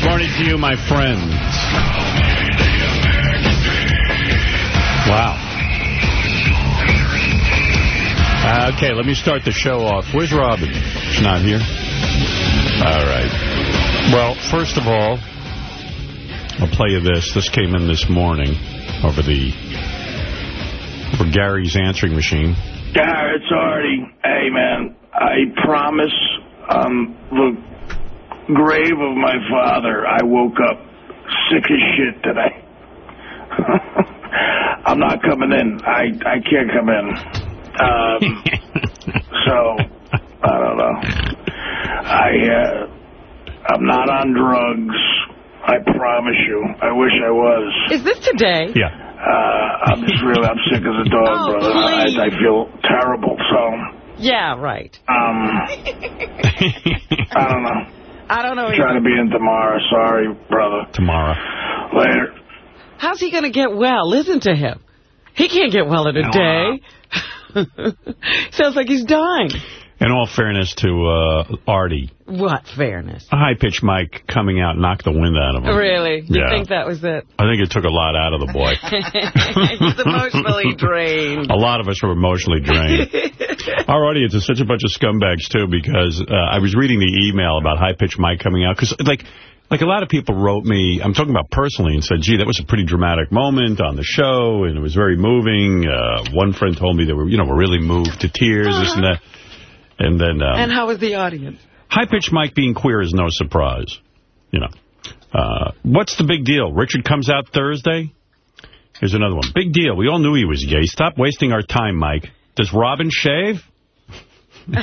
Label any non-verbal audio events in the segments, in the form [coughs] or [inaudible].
Good morning to you, my friends. Wow. Uh, okay, let me start the show off. Where's Robin? She's not here? All right. Well, first of all, I'll play you this. This came in this morning over the for Gary's answering machine. Gary, it's Artie. Hey, man, I promise on the grave of my father, I woke up sick as shit today. [laughs] I'm not coming in. I, I can't come in. Um, [laughs] so, I don't know. I, uh, I'm not on drugs. I promise you. I wish I was. Is this today? Yeah. Uh, I'm just really, I'm sick as a [laughs] dog, Oh, brother. I. I feel terrible, so, Yeah, right. um, I don't know. I don't know. Trying to be in tomorrow. Sorry, brother. Tomorrow. Later. How's he going to get well? Listen to him. He can't get well in a No, day. [laughs] Sounds like he's dying. In all fairness to uh, Artie, What fairness? a high-pitched Mike coming out knocked the wind out of him. Really? You Yeah. think that was it? I think it took a lot out of the boy. [laughs] [laughs] he's emotionally drained. A lot of us were emotionally drained. [laughs] Our audience is such a bunch of scumbags, too, because uh, I was reading the email about high-pitched Mike coming out. Because, like, like a lot of people wrote me, I'm talking about personally, and said, gee, that was a pretty dramatic moment on the show, and it was very moving. Uh, one friend told me they were, you know, were really moved to tears, this and that. And then... Um, And how was the audience? High-pitched Mike being queer is no surprise. You know. Uh, what's the big deal? Richard comes out Thursday? Here's another one. Big deal. We all knew he was gay. Stop wasting our time, Mike. Does Robin shave? [laughs] uh,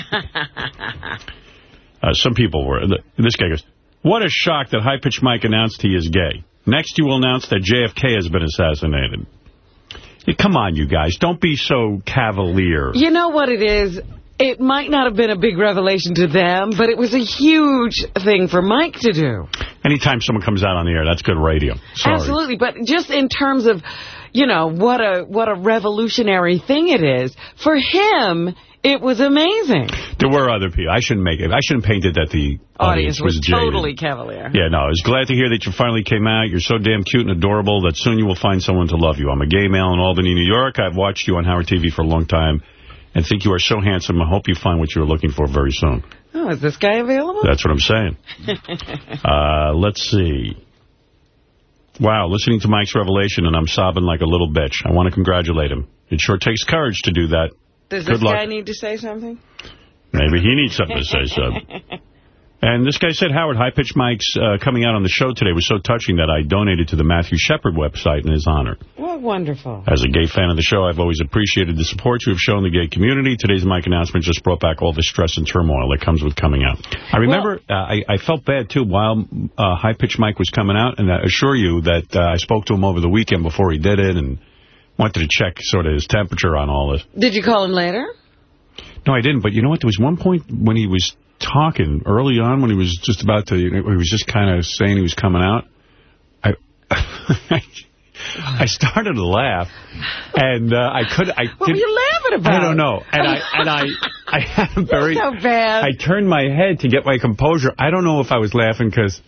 some people were. This guy goes, what a shock that High Pitch Mike announced he is gay. Next, you will announce that JFK has been assassinated. Come on, you guys. Don't be so cavalier. You know what it is? It might not have been a big revelation to them, but it was a huge thing for Mike to do. Anytime someone comes out on the air, that's good radio. Sorry. Absolutely, but just in terms of, you know, what a what a revolutionary thing it is, for him, it was amazing. There were other people. I shouldn't make it. I shouldn't paint it that the audience, Audience was jaded. totally cavalier. Yeah, no, I was glad to hear that you finally came out. You're so damn cute and adorable that soon you will find someone to love you. I'm a gay male in Albany, New York. I've watched you on Howard TV for a long time and think you are so handsome. I hope you find what you're looking for very soon. Oh, is this guy available? That's what I'm saying. [laughs] Uh, let's see. Wow, listening to Mike's revelation, and I'm sobbing like a little bitch. I want to congratulate him. It sure takes courage to do that. Does Good this luck. guy need to say something? Maybe he needs something to say, something. [laughs] And this guy said, Howard, High Pitch Mike's uh, coming out on the show today was so touching that I donated to the Matthew Shepard website in his honor. Well, wonderful. As a gay fan of the show, I've always appreciated the support you have shown the gay community. Today's Mike announcement just brought back all the stress and turmoil that comes with coming out. I remember uh, I, I felt bad, too, while uh, High Pitch Mike was coming out, and I assure you that uh, I spoke to him over the weekend before he did it and wanted to check sort of his temperature on all this. Did you call him later? No, I didn't. But you know what? There was one point when he was talking early on when he was just about to, he was just kind of saying he was coming out. I [laughs] I started to laugh, and uh, I could. I What were you laughing about? I don't know. And I and I [laughs] I had a very. so bad. I turned my head to get my composure. I don't know if I was laughing because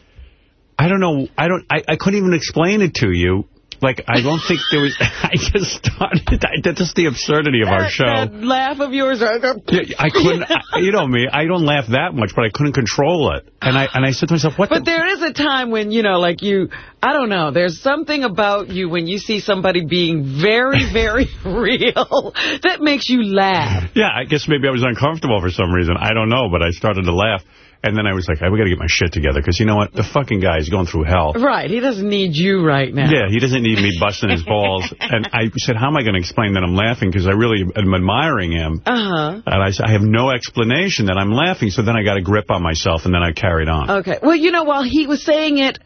I don't know. I don't. I, I couldn't even explain it to you. Like I don't think there was. [laughs] I just started. I, that's just the absurdity of our show. That laugh of yours. Yeah, I couldn't, I, [laughs] you know me, I don't laugh that much, but I couldn't control it. And I and I said to myself, what But the... there is a time when, you know, like you, I don't know, there's something about you when you see somebody being very, [laughs] very real that makes you laugh. Yeah, I guess maybe I was uncomfortable for some reason. I don't know, but I started to laugh. And then I was like, hey, we got to get my shit together, because you know what? The fucking guy is going through hell. Right, he doesn't need you right now. Yeah, he doesn't need me busting his balls. [laughs] And I said, how am I going to explain that I'm laughing? Because I really am admiring him. Uh-huh. And I said, I have no explanation that I'm laughing. So then I got a grip on myself, and then I carried on. Okay. Well, you know, while he was saying it,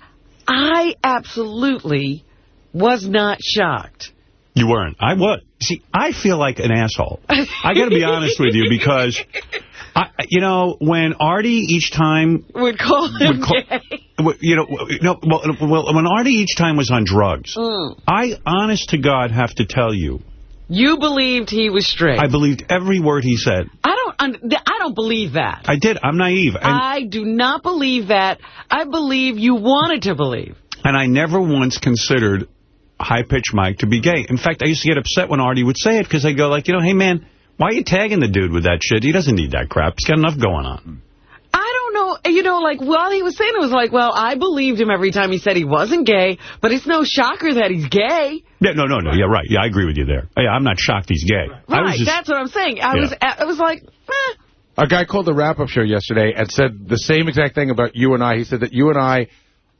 I absolutely was not shocked. You weren't. I was. See, I feel like an asshole. I got to be honest with you because, I, you know, when Artie each time, Would call him Would call- gay. you know, no, well, well, when Artie each time was on drugs, Mm. I, honest to God, have to tell you, You believed he was straight. I believed every word he said. I don't I don't believe that. I did. I'm naive. And, I do not believe that. I believe you wanted to believe. And I never once considered high-pitched Mike to be gay. In fact, I used to get upset when Artie would say it because I'd go like, you know, hey, man, why are you tagging the dude with that shit? He doesn't need that crap. He's got enough going on. I don't know. You know, like, while he was saying it, was like, well, I believed him every time he said he wasn't gay, but it's no shocker that he's gay. Yeah, no, no, no. Yeah, right. Yeah, I agree with you there. Yeah, I'm not shocked he's gay. Right, just, that's what I'm saying. I yeah. was I was like, eh. A guy called the wrap-up show yesterday and said the same exact thing about you and I. He said that you and I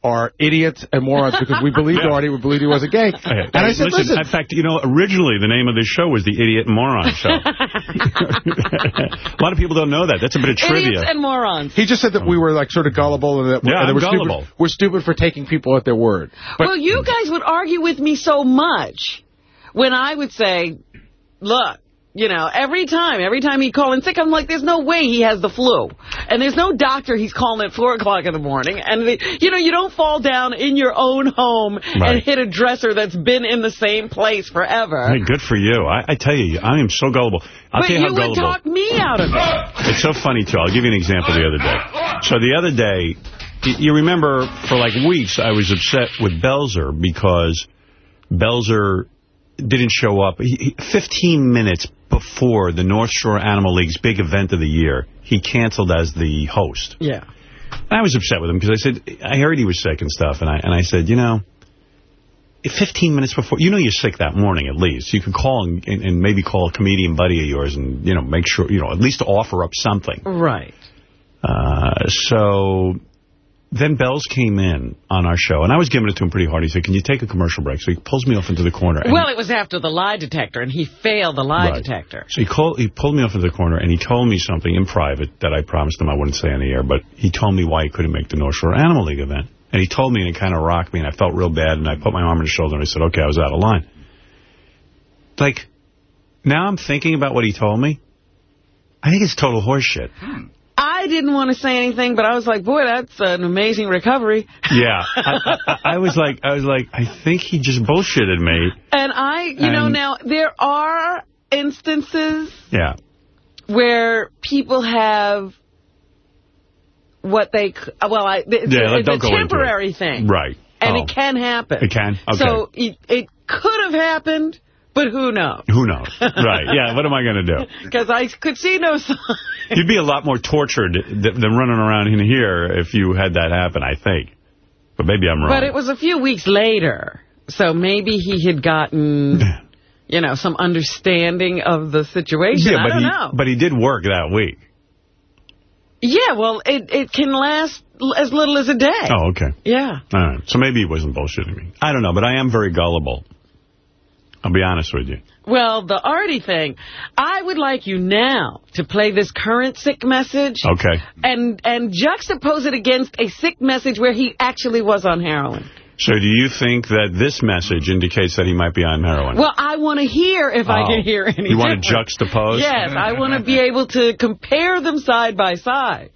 are idiots and morons because we believed yeah. Artie, we believed he wasn't gay. [laughs] Okay. And I said, listen, listen, In fact, you know, originally the name of this show was the Idiot and Moron Show. [laughs] a lot of people don't know that. That's a bit of trivia. Idiots and morons. He just said that we were like sort of gullible and that, yeah, and we're gullible. Stupid. We're stupid for taking people at their word. But, well, you guys would argue with me so much when I would say, look, you know, every time, every time he'd call in sick, I'm like, there's no way he has the flu. And there's no doctor he's calling at 4 o'clock in the morning. And, the, you know, you don't fall down in your own home right. and hit a dresser that's been in the same place forever. Hey, good for you. I, I tell you, I am so gullible. I'll but tell you, you would talk me out of it. It's so funny, too. I'll give you an example the other day. So the other day, you remember for like weeks I was upset with Belzer because Belzer didn't show up. He, 15 minutes before the North Shore Animal League's big event of the year, he canceled as the host. Yeah. And I was upset with him because I said, I heard he was sick and stuff. And I, and I said, you know, 15 minutes before, you know you're sick that morning at least. You can call and, and maybe call a comedian buddy of yours and, you know, make sure, you know, at least offer up something. Right. Uh, so then Bells came in on our show, and I was giving it to him pretty hard. He said, can you take a commercial break? So he pulls me off into the corner. Well, it was after the lie detector, and he failed the lie right. detector. So he, called, he pulled me off into the corner, and he told me something in private that I promised him I wouldn't say on the air, but he told me why he couldn't make the North Shore Animal League event. And he told me, and it kind of rocked me, and I felt real bad, and I put my arm on his shoulder, and I said, okay, I was out of line. Like, now I'm thinking about what he told me. I think it's total horseshit. Hmm. I didn't want to say anything, but I was like, boy, that's an amazing recovery. [laughs] Yeah. I, I, I, was like, I was like, I think he just bullshitted me. And I, you and know, now there are instances yeah. where people have what they, well, I, it's, yeah, it's a temporary thing. Right. And oh. it can happen. It can? Okay. So it, it could have happened. But who knows? Who knows? right. Yeah, what am I going to do? [laughs] Because I could see no sign. You'd be a lot more tortured than running around in here if you had that happen, I think. But maybe I'm wrong. But it was a few weeks later. So maybe he had gotten, [laughs] you know, some understanding of the situation. Yeah, but I don't he, know. But he did work that week. Yeah, well, it, it can last as little as a day. Oh, okay. Yeah. All right. So maybe he wasn't bullshitting me. I don't know, but I am very gullible. I'll be honest with you. Well, the Artie thing, I would like you now to play this current sick message. Okay. And, and juxtapose it against a sick message where he actually was on heroin. So do you think that this message indicates that he might be on heroin? Well, I want to hear if oh. I can oh. hear anything. You want to juxtapose? Yes, I want to be able to compare them side by side.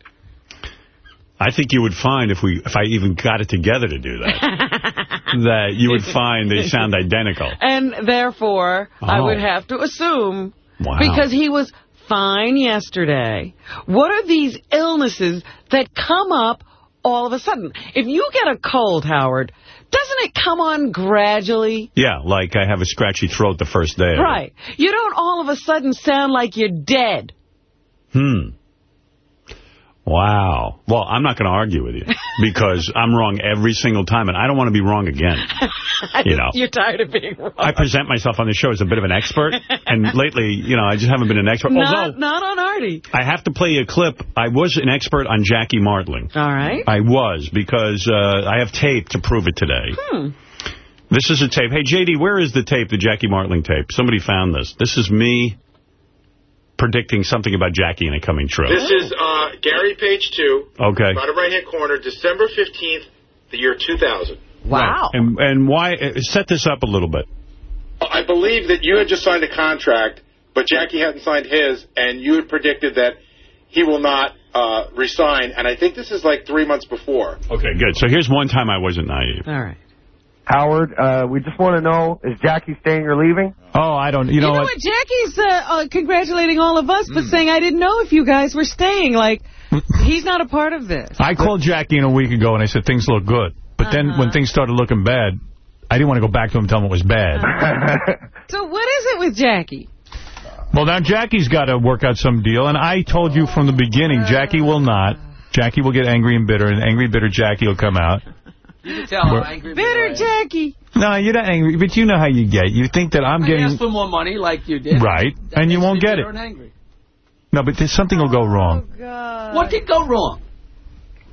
I think you would find if we if I even got it together to do that, [laughs] that you would [laughs] find they sound identical. And therefore, oh. I would have to assume, wow. because he was fine yesterday, what are these illnesses that come up all of a sudden? If you get a cold, Howard, doesn't it come on gradually? Yeah, like I have a scratchy throat the first day. Right. You don't all of a sudden sound like you're dead. Hmm. Wow. Well, I'm not going to argue with you [laughs] because I'm wrong every single time, and I don't want to be wrong again. [laughs] You know, You're tired of being wrong. I present myself on the show as a bit of an expert, and [laughs] lately, you know, I just haven't been an expert. Not, Although, not on Artie. I have to play a clip. I was an expert on Jackie Martling. All right. I was, because uh, I have tape to prove it today. Hmm. This is a tape. Hey, J.D., where is the tape, the Jackie Martling tape? Somebody found this. This is me predicting something about Jackie and it coming true. This is uh, Gary Page 2. Okay. Bottom right-hand corner, December 15th, the year 2000. Wow. Right. And, and why, uh, set this up a little bit. I believe that you had just signed a contract, but Jackie hadn't signed his, and you had predicted that he will not uh, resign, and I think this is like three months before. Okay, good. So here's one time I wasn't naive. All right. Howard, uh, we just want to know, is Jackie staying or leaving? Oh, I don't, you You know, know what? what? Jackie's uh, uh, congratulating all of us, but saying, I didn't know if you guys were staying. Like, he's not a part of this. I called Jackie in a week ago and I said things look good. But then Uh-huh. when things started looking bad, I didn't want to go back to him and tell him it was bad. [laughs] So what is it with Jackie? Well, now Jackie's got to work out some deal, and I told you from the beginning, Jackie will not. Jackie will get angry and bitter, and angry, bitter Jackie will come out. You can tell how We're- angry Bitter we. Jackie. No, you're not angry, but you know how you get. You think that I'm I getting... asked for more money like you did. Right, That and you won't me get bitter it. and angry. No, but there's something will go oh, wrong. God. What could go wrong?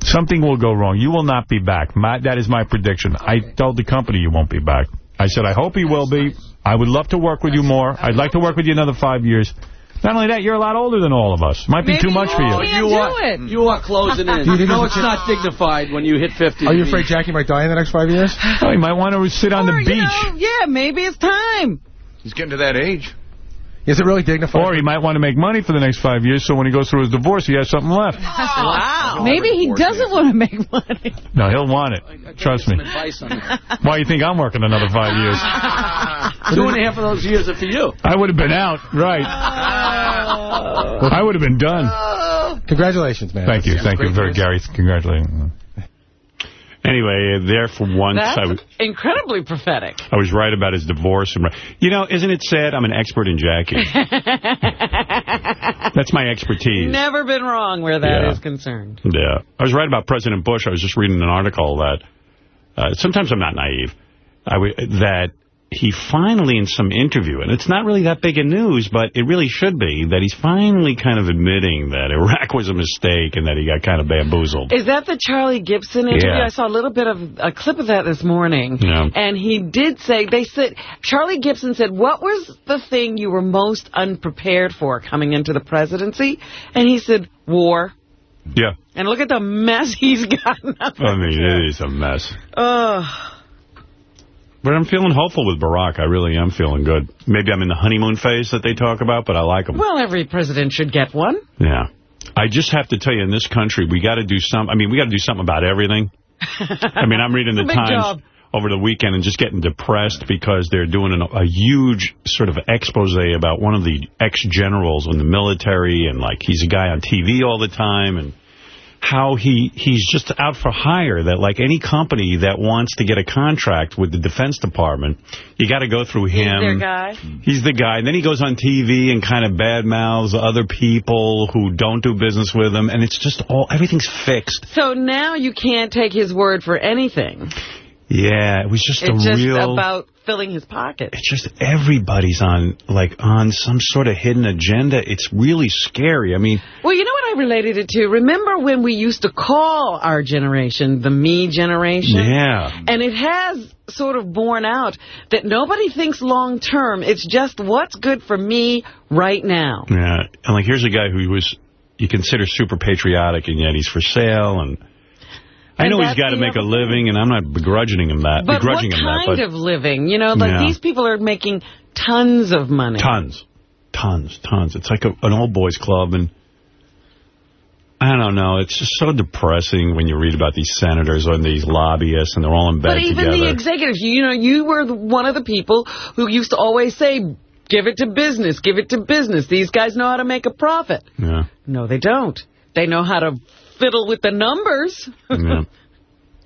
Something will go wrong. You will not be back. My, that is my prediction. I told the company you won't be back. I said, I hope he will be. I would love to work with you more. I'd like to work with you another five years. Not only that, you're a lot older than all of us. Might be Maybe too much for you you. can't you do are, it. You are closing in. [laughs] You You know it's not dignified when you hit 50. Are you afraid Jackie might die in the next five years? Oh, you might want to sit on or, the you beach. know, yeah, maybe it's time. He's getting to that age. Is it really dignified? Or he might want to make money for the next five years, so when he goes through his divorce, he has something left. [laughs] Wow. Maybe he doesn't want to make money. No, he'll want it. gotta Trust me. some advice. [laughs] Why you think I'm working another five years? [laughs] Two and a half of those years are for you. I would have been out, right. Oh. I would have been done. Oh. Congratulations, man. Thank you. Thank you very. Gary. Congratulations. Anyway, there for once, I, That's incredibly prophetic. I was right about his divorce. And right. You know, isn't it sad? I'm an expert in Jackie. [laughs] That's my expertise. Never been wrong where that is Yeah. concerned. Yeah. I was right about President Bush. I was just reading an article that uh, sometimes I'm not naive, I w that he finally in some interview, and it's not really that big a news, but it really should be, that he's finally kind of admitting that Iraq was a mistake and that he got kind of bamboozled. Is that the Charlie Gibson interview? Yeah. I saw a little bit of a clip of that this morning. Yeah. And he did say, they said, Charlie Gibson said, what was the thing you were most unprepared for coming into the presidency? And he said, war. Yeah. And look at the mess [laughs] he's gotten up. I mean, it is a mess. Ugh. But I'm feeling hopeful with Barack. I really am feeling good. Maybe I'm in the honeymoon phase that they talk about, but I like him. Well, every president should get one. Yeah. I just have to tell you, in this country, we got to do some. I mean, we got to do something about everything. [laughs] I mean, I'm reading the It's a big Times job. over the weekend and just getting depressed because they're doing an, a huge sort of expose about one of the ex-generals in the military, and like he's a guy on TV all the time, and how he he's just out for hire. That like any company that wants to get a contract with the Defense Department, you got to go through him. He's Their guy. He's the guy. And then he goes on TV and kind of badmouths other people who don't do business with him. And it's just all, everything's fixed. So now you can't take his word for anything. Yeah, it was just It's a just real... about filling his pocket. It's just everybody's on, like, on some sort of hidden agenda. It's really scary. I mean, Well, you know what I related it to? Remember when we used to call our generation the me generation? yeah. And it has sort of borne out that nobody thinks long term. It's just what's good for me right now. Yeah. And, like, here's a guy who was, you consider super patriotic, and yet he's for sale, and... I know he's got to make a living, and I'm not begrudging him that. But what begrudging him that, kind but of living? You know, like Yeah. these people are making tons of money. Tons. Tons, tons. It's like a, an old boys club, and I don't know. It's just so depressing when you read about these senators and these lobbyists, and they're all in bed But even together. the executives, you know, you were one of the people who used to always say, give it to business, give it to business. These guys know how to make a profit. yeah, No, they don't. They know how to fiddle with the numbers. [laughs] yeah.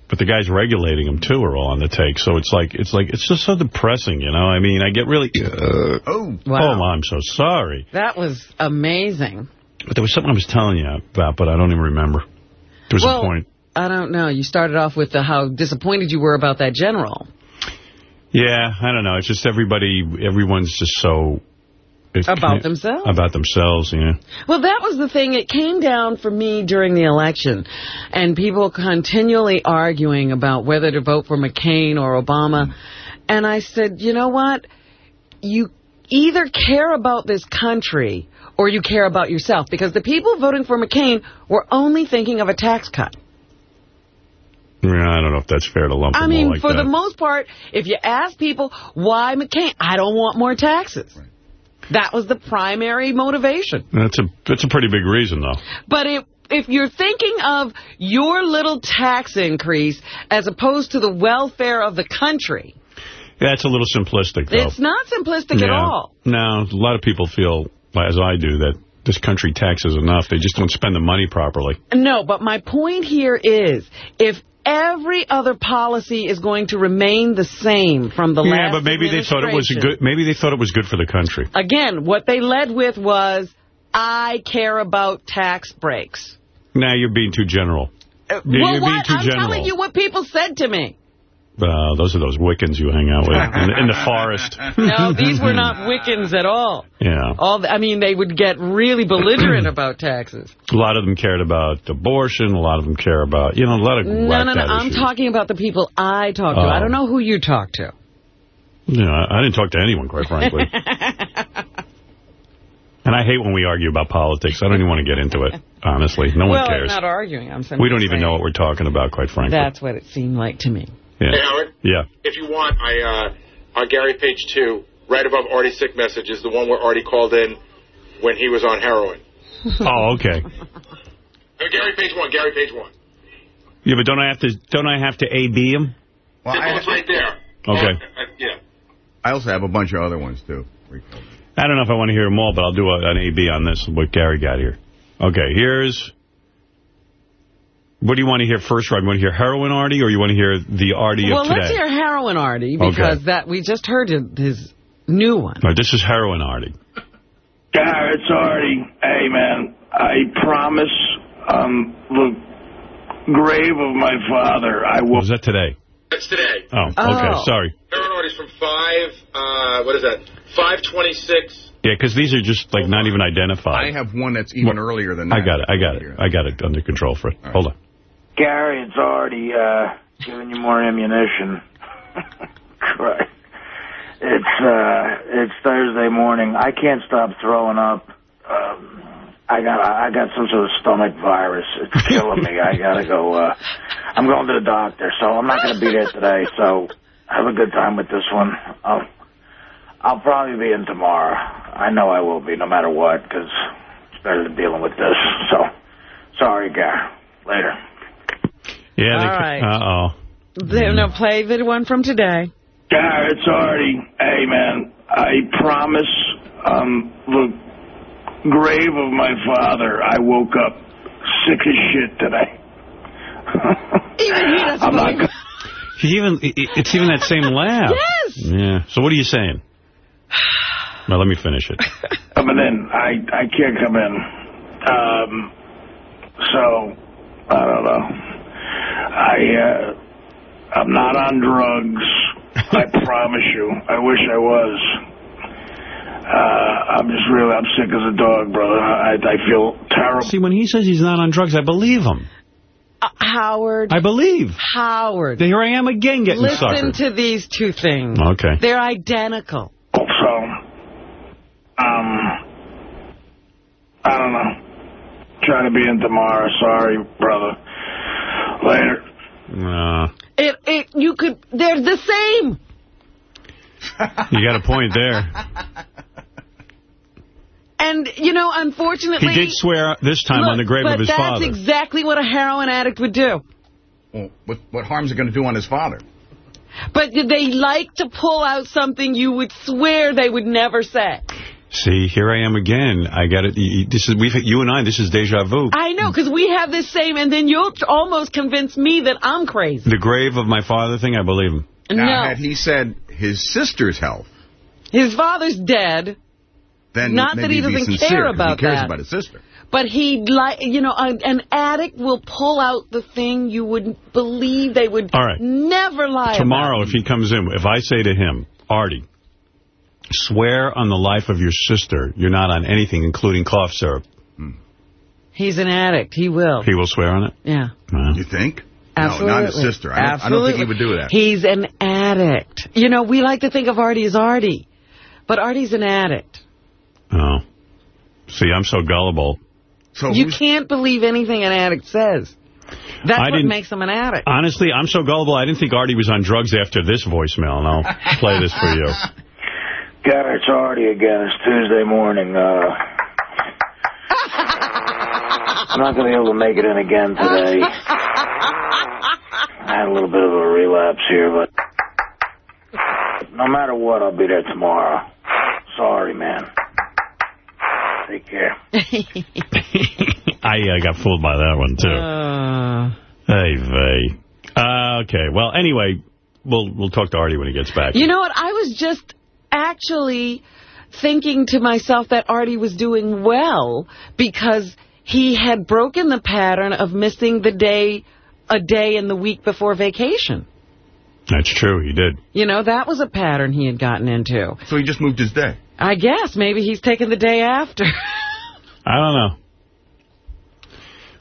But the guys regulating them, too, are all on the take. So it's like, it's like, it's just so depressing, you know? I mean, I get really, uh, oh, Wow. oh, I'm so sorry. That was amazing. But there was something I was telling you about, but I don't even remember. There was well, a point. I don't know. You started off with the, how disappointed you were about that general. Yeah, I don't know. It's just everybody, everyone's just so... it About can't- themselves. About themselves, yeah. Well, that was the thing. It came down for me during the election, and people continually arguing about whether to vote for McCain or Obama. And I said, you know what? You either care about this country or you care about yourself, because the people voting for McCain were only thinking of a tax cut. Yeah, I don't know if that's fair to lump I them all mean, like for that. the most part, if you ask people, why McCain? I don't want more taxes. That was the primary motivation. That's a that's a pretty big reason, though. But it if you're thinking of your little tax increase as opposed to the welfare of the country, That's a little simplistic, though. it's not simplistic at all. No, a lot of people feel, as I do, that this country taxes enough. They just don't spend the money properly. No, but my point here is, if every other policy is going to remain the same from the yeah, last but maybe they thought it was good. Maybe they thought it was good for the country. Again, what they led with was, I care about tax breaks. Now you're being too general. Uh, well, what? I'm general. telling you what people said to me. Uh, those are those Wiccans you hang out with in, in the forest. [laughs] No, these were not Wiccans at all. Yeah. All I mean, they would get really belligerent [clears throat] about taxes. A lot of them cared about abortion. A lot of them care about, you know, a lot of No, no, no. I'm issues. talking about the people I talk to. Oh. I don't know who you talk to. Know, I I didn't talk to anyone, quite frankly. [laughs] and I hate when we argue about politics. I don't even want to get into it, honestly. No well, one cares. I'm not arguing. I'm We don't even know what we're talking about, quite frankly. That's what it seemed like to me. Yeah. Hey, Howard, Yeah. if you want, I uh, on Gary page two, right above Artie's sick message is the one where Artie called in when he was on heroin. [laughs] Oh, okay. Uh, Gary page one, Gary page one. Yeah, but don't I have to don't I have to AB him? Well, oh, it's I, right there. Okay. Uh, uh, yeah. I also have a bunch of other ones, too. I don't know if I want to hear them all, but I'll do a, an AB on this, what Gary got here. Okay, here's... What do you want to hear first, Rod? You want to hear heroin Artie, or you want to hear the Artie well, of today? Well, let's hear heroin Artie Okay. because that we just heard his- his new one. All right, this is heroin Artie. Garrett, it's Artie. Hey, man, I promise on the grave of my father, I will... Was that today? That's today. Oh, okay, Oh. sorry. Heroin Artie's from five. Uh, what is that? Five twenty six. Yeah, because these are just, like, not even I I identified. have one that's even earlier than that. I got it, I got it. I got it under control, for Fred. Hold on. Gary, it's Artie uh, giving you more ammunition. [laughs] Christ. It's uh, it's Thursday morning. I can't stop throwing up. Um, I got I got some sort of stomach virus. It's [laughs] killing me. I gotta go. Uh, I'm going to the doctor, so I'm not gonna be there today. So have a good time with this one. I'll I'll probably be in tomorrow. I know I will be, no matter what, because it's better than dealing with this. So sorry, Gary. Later. Yeah, All they, right. Uh-oh. Then no, play the one from today. Garrett, it's Artie. Hey, man, I promise on the grave of my father, I woke up sick as shit today. [laughs] Even he doesn't I'm not believe gonna- He even, i- i- it's even that same laugh. Yes. Yeah. So what are you saying? Now, let me finish it. [laughs] coming in. I I can't come in. Um, so I don't know. I uh, I'm not on drugs. I [laughs] promise you. I wish I was. Uh, I'm just really I'm sick as a dog, brother. I I feel terrible. See, when he says he's not on drugs, I believe him. Uh, Howard. I believe. Howard. Here I am again getting Listen suckered. to these two things. Okay. They're identical. So um, I don't know. Trying to be in tomorrow. Sorry, brother. Later. Uh, It, it, you could, they're the same. [laughs] you got a point there. And, you know, unfortunately... He did swear this time on the grave but of his that's father. exactly what a heroin addict would do. Well, what, what harm's it going to do on his father? But they like to pull out something you would swear they would never say. See, here I am again. I got it. y- y- This is we've you and I. This is deja vu. I know, because we have this same, and then you'll almost convince me that I'm crazy. The grave of my father thing. I believe him. Now, no. had he said his sister's health, His father's dead, then Not that maybe he he'd doesn't sincere, care 'cause about he cares that. about his sister. but he, like, you know, an, an addict will pull out the thing you wouldn't believe they would All right. never lie Tomorrow, if he comes in, if I say to him, Artie, swear on the life of your sister you're not on anything, including cough syrup. about. He's an addict. He will. He will swear on it? Yeah. No. You think? Absolutely. No, not his sister. I don't, I don't think he would do that. He's an addict. You know, we like to think of Artie as Artie, but Artie's an addict. Oh. See, I'm so gullible. So You can't believe anything an addict says. That's I what makes him an addict. Honestly, I'm so gullible, I didn't think Artie was on drugs after this voicemail, and I'll play this for you. [laughs] Gary, it's Artie again. It's Tuesday morning. Uh, [laughs] I'm not going to be able to make it in again today. I had a little bit of a relapse here, but no matter what, I'll be there tomorrow. Sorry, man. Take care. [laughs] I uh, got fooled by that one, too. Uh, Hey, vey. Uh, okay, well, anyway, we'll we'll talk to Artie when he gets back. you know what? I was just actually thinking to myself that Artie was doing well because he had broken the pattern of missing the day, a day in the week before vacation. That's true, he did. You know, that was a pattern he had gotten into. So he just moved his day. I guess maybe he's taking the day after. [laughs] I don't know.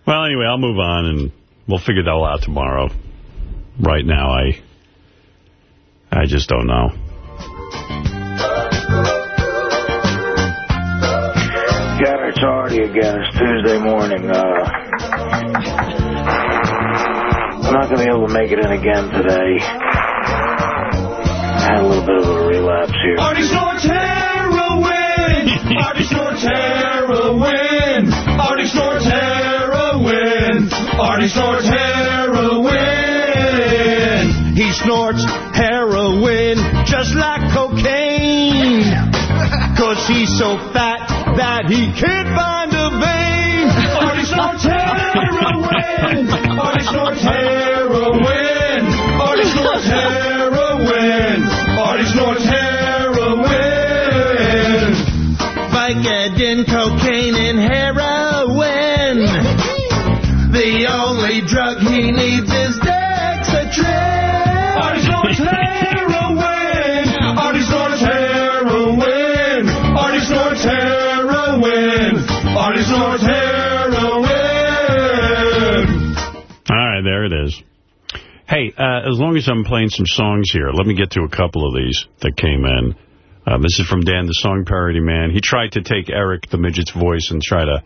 Well, anyway, I'll move on, and we'll figure that all out tomorrow. Right now, I I just don't know. Yeah, it's Artie again. It's Tuesday morning. Uh, I'm not going to be able to make it in again today. I had a little bit of a relapse here. Artie snorts heroin. Artie snorts heroin. Artie snorts heroin. Artie snorts heroin. He snorts heroin just like cocaine. Cause he's so fat that he can't find a vein. Artie snorts heroin. Artie snorts heroin. Artie snorts heroin. Artie snorts heroin. Vicodin, cocaine, and heroin. The only drug he needs Hey, uh, as long as I'm playing some songs here, let me get to a couple of these that came in. Uh, this is from Dan, the song parody man. He tried to take Eric, the midget's voice, and try to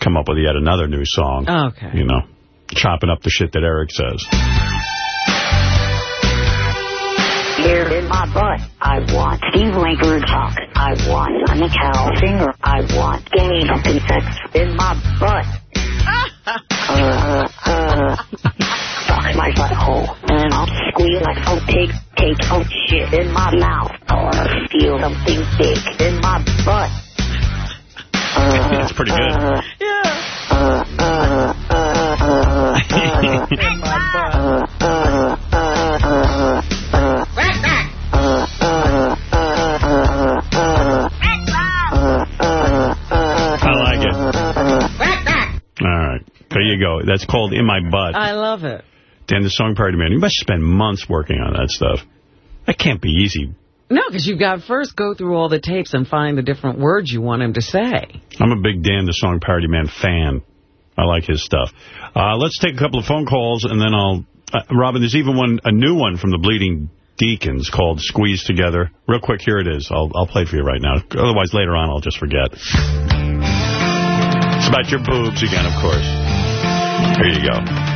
come up with yet another new song. Okay. You know, chopping up the shit that Eric says. Here in my butt, I want Steve Linker talk. I want Sonny Cow finger. I want gay fucking sex in my butt. [laughs] uh, uh, fuck my butthole. And I'll squeal like a pig. Take some shit in my mouth. I wanna feel something big in my butt. Uh, [laughs] That's pretty good. Uh, yeah. Uh, uh, uh, uh, uh, In my butt. uh, uh, uh, uh, uh, I like it. All right. There you go. That's called In My Butt. I love it. Dan, the song parody man. You must spend months working on that stuff. That can't be easy. No, because you've got to first go through all the tapes and find the different words you want him to say. I'm a big Dan, the song parody man fan. I like his stuff. Uh, let's take a couple of phone calls, and then I'll... Uh, Robin, there's even one, a new one from the Bleeding Deacons called Squeeze Together. Real quick, here it is. I'll, I'll play it for you right now. Otherwise, later on, I'll just forget. It's about your boobs again, of course. Here you go.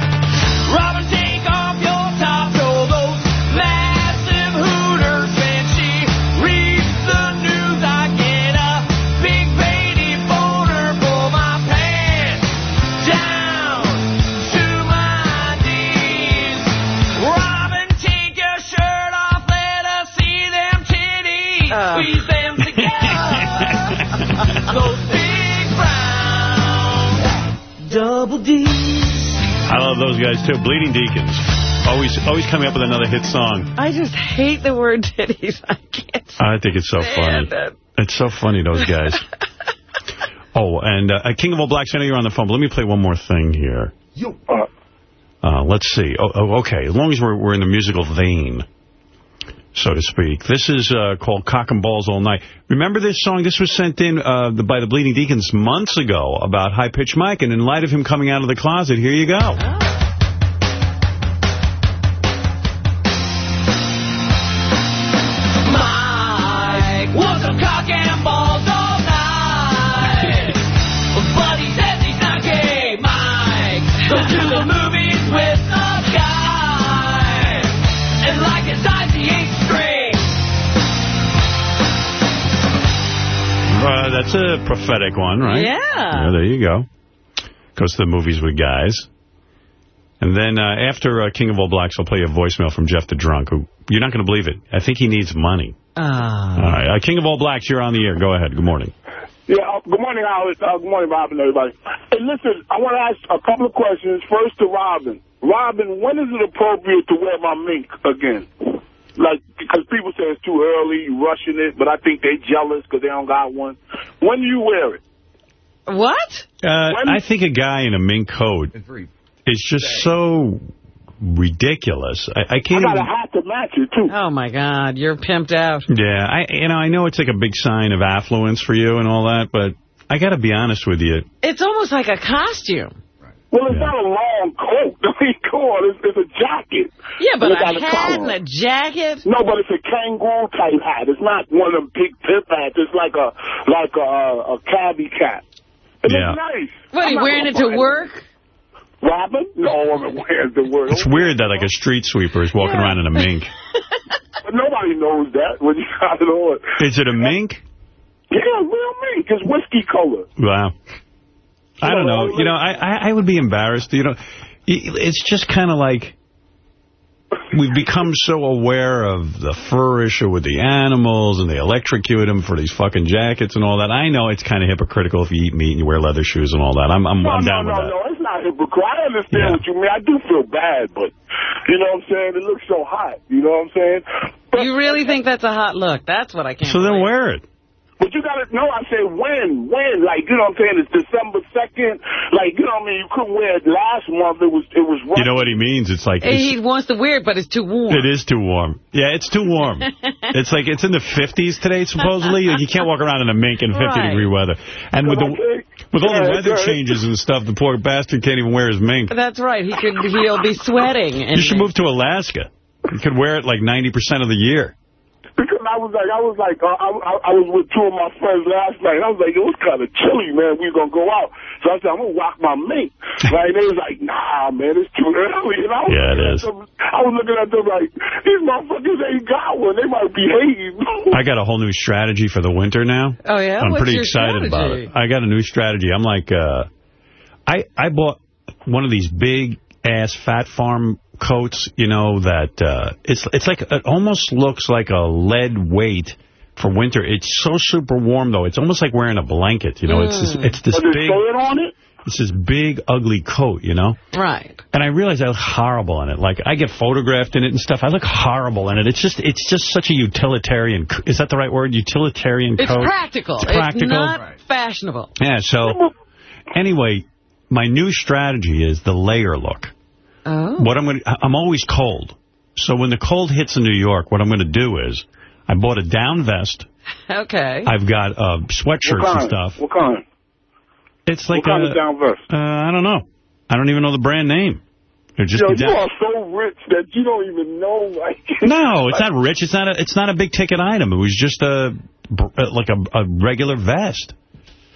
Those big brown double D's. I love those guys, too. Bleeding Deacons. Always always coming up with another hit song. I just hate the word titties. I can't I think it's so funny. it. It's so funny, those guys. [laughs] oh, and uh, King of All Blacks, I know you're on the phone, but let me play one more thing here. You Uh, let's see. Oh, oh, okay, as long as we're, we're in the musical vein, so to speak. This is uh, called Cock and Balls All Night. Remember this song? This was sent in uh, by the Bleeding Deacons months ago about High Pitch Mike, and in light of him coming out of the closet, here you go. Mike that's a prophetic one, right? Yeah. Yeah, there you go. Goes to the movies with guys. And then uh, after uh, King of All Blacks, I'll play a voicemail from Jeff the Drunk, who, you're not going to believe it. I think he needs money. Ah. All right. Uh, King of All Blacks, you're on the air. Go ahead. Good morning. Yeah, uh, good morning, Howard. Uh, good morning, Robin, everybody. Hey, listen, I want to ask a couple of questions. First to Robin. Robin, when is it appropriate to wear my mink again? Like, because people say it's too early, you rushing it, but I think they're jealous because they don't got one. When do you wear it? What? Uh, I think a guy in a mink coat is just so ridiculous. I, I I can't got even... a hat to match it, too. Oh, my God. You're pimped out. Yeah, I you know I know it's like a big sign of affluence for you and all that, but I got to be honest with you. It's almost like a costume. Well, it's not a long coat. [laughs] I mean, come on, it's, it's a jacket. Yeah, but And it got a hat collar. and a jacket? No, but it's a kangaroo type hat. It's not one of them big tip hats. It's like a like a a cabbie cap. It Yeah. looks nice. What, are you wearing it gonna to find work? Robin? No, I'm wearing it to work. It's weird that like a street sweeper is walking around in a mink. [laughs] But nobody knows that when you [laughs] got it on. Is it a mink? Yeah, real mink. It's whiskey color. Wow. I don't know. You know, I, I, I would be embarrassed. You know, it's just kind of like we've become so aware of the fur issue with the animals and they electrocute them for these fucking jackets and all that. I know it's kind of hypocritical if you eat meat and you wear leather shoes and all that. I'm I'm, no, I'm down no, with that. no, it's not hypocritical. I understand what you mean. I do feel bad, but you know what I'm saying? It looks so hot. You know what I'm saying? But You really think that's a hot look? That's what I can't So then wear it. But you gotta know, I say when, when, like, you know what I'm saying, it's December 2nd, like, you know what I mean, you couldn't wear it last month, it was, it was rough. You know what he means? It's like it's, He wants to wear it, but it's too warm. it is too warm. Yeah, it's too warm. [laughs] it's like it's in the 50s today, supposedly. Like, you can't walk around in a mink in 50 Right. degree weather. And with the with all the weather yeah. changes and stuff, the poor bastard can't even wear his mink. That's right. He could. He'll be sweating. And You should move to Alaska. You could wear it like 90% of the year. Because I was like, I was like, uh, I, I, I was with two of my friends last night, and I was like, it was kind of chilly, man, we were gonna go out. So I said, I'm gonna rock my mate. Right, and they was like, nah, man, it's too early. And I was Yeah, it looking at is. them- I was looking at them like, these motherfuckers ain't got one, they might be hating. I got a whole new strategy for the winter now. Oh, yeah? I'm What's pretty your excited about it. I got a new strategy. I'm like, uh, I I bought one of these big ass Phat Farm coats. You know that uh, it's it's like it almost looks like a lead weight for winter. It's so super warm though. It's almost like wearing a blanket. You know, it's this, it's this Does it big. say on it? It's this big, ugly coat, you know? Right. And I realize I look horrible in it. Like, I get photographed in it and stuff. I look horrible in it. It's just it's just such a utilitarian... Is that the right word? Utilitarian coat It's coat? practical. It's practical. not fashionable. Yeah, so... Anyway, my new strategy is the layer look. Oh. What I'm going to... I'm always cold. So when the cold hits in New York, what I'm going to do is... I bought a down vest. [laughs] Okay. I've got uh, sweatshirts and stuff. What kind? It's like what kind a, of down vest? Uh, I don't know. I don't even know the brand name. They're just Yo, a you down- are so rich that you don't even know, like... [laughs] No, it's not rich. It's not a. It's not a big ticket item. It was just a uh, like a, a regular vest.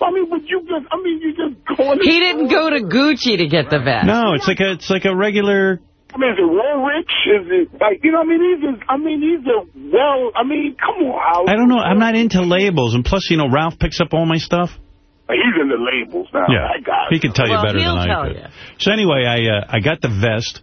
I mean, would you just, I mean, you just going... He didn't go to Gucci to get the vest. No, it's like a. It's like a regular. I mean, is it real rich? Is it, like, you know I mean? These are, I mean, these are, well, I mean, come on, Howard. I don't know. I'm not into labels, and plus, you know, Ralph picks up all my stuff. He's in the labels now. Yeah, I got he can tell Well, you better he'll than I tell could. you. So anyway, I uh, I got the vest,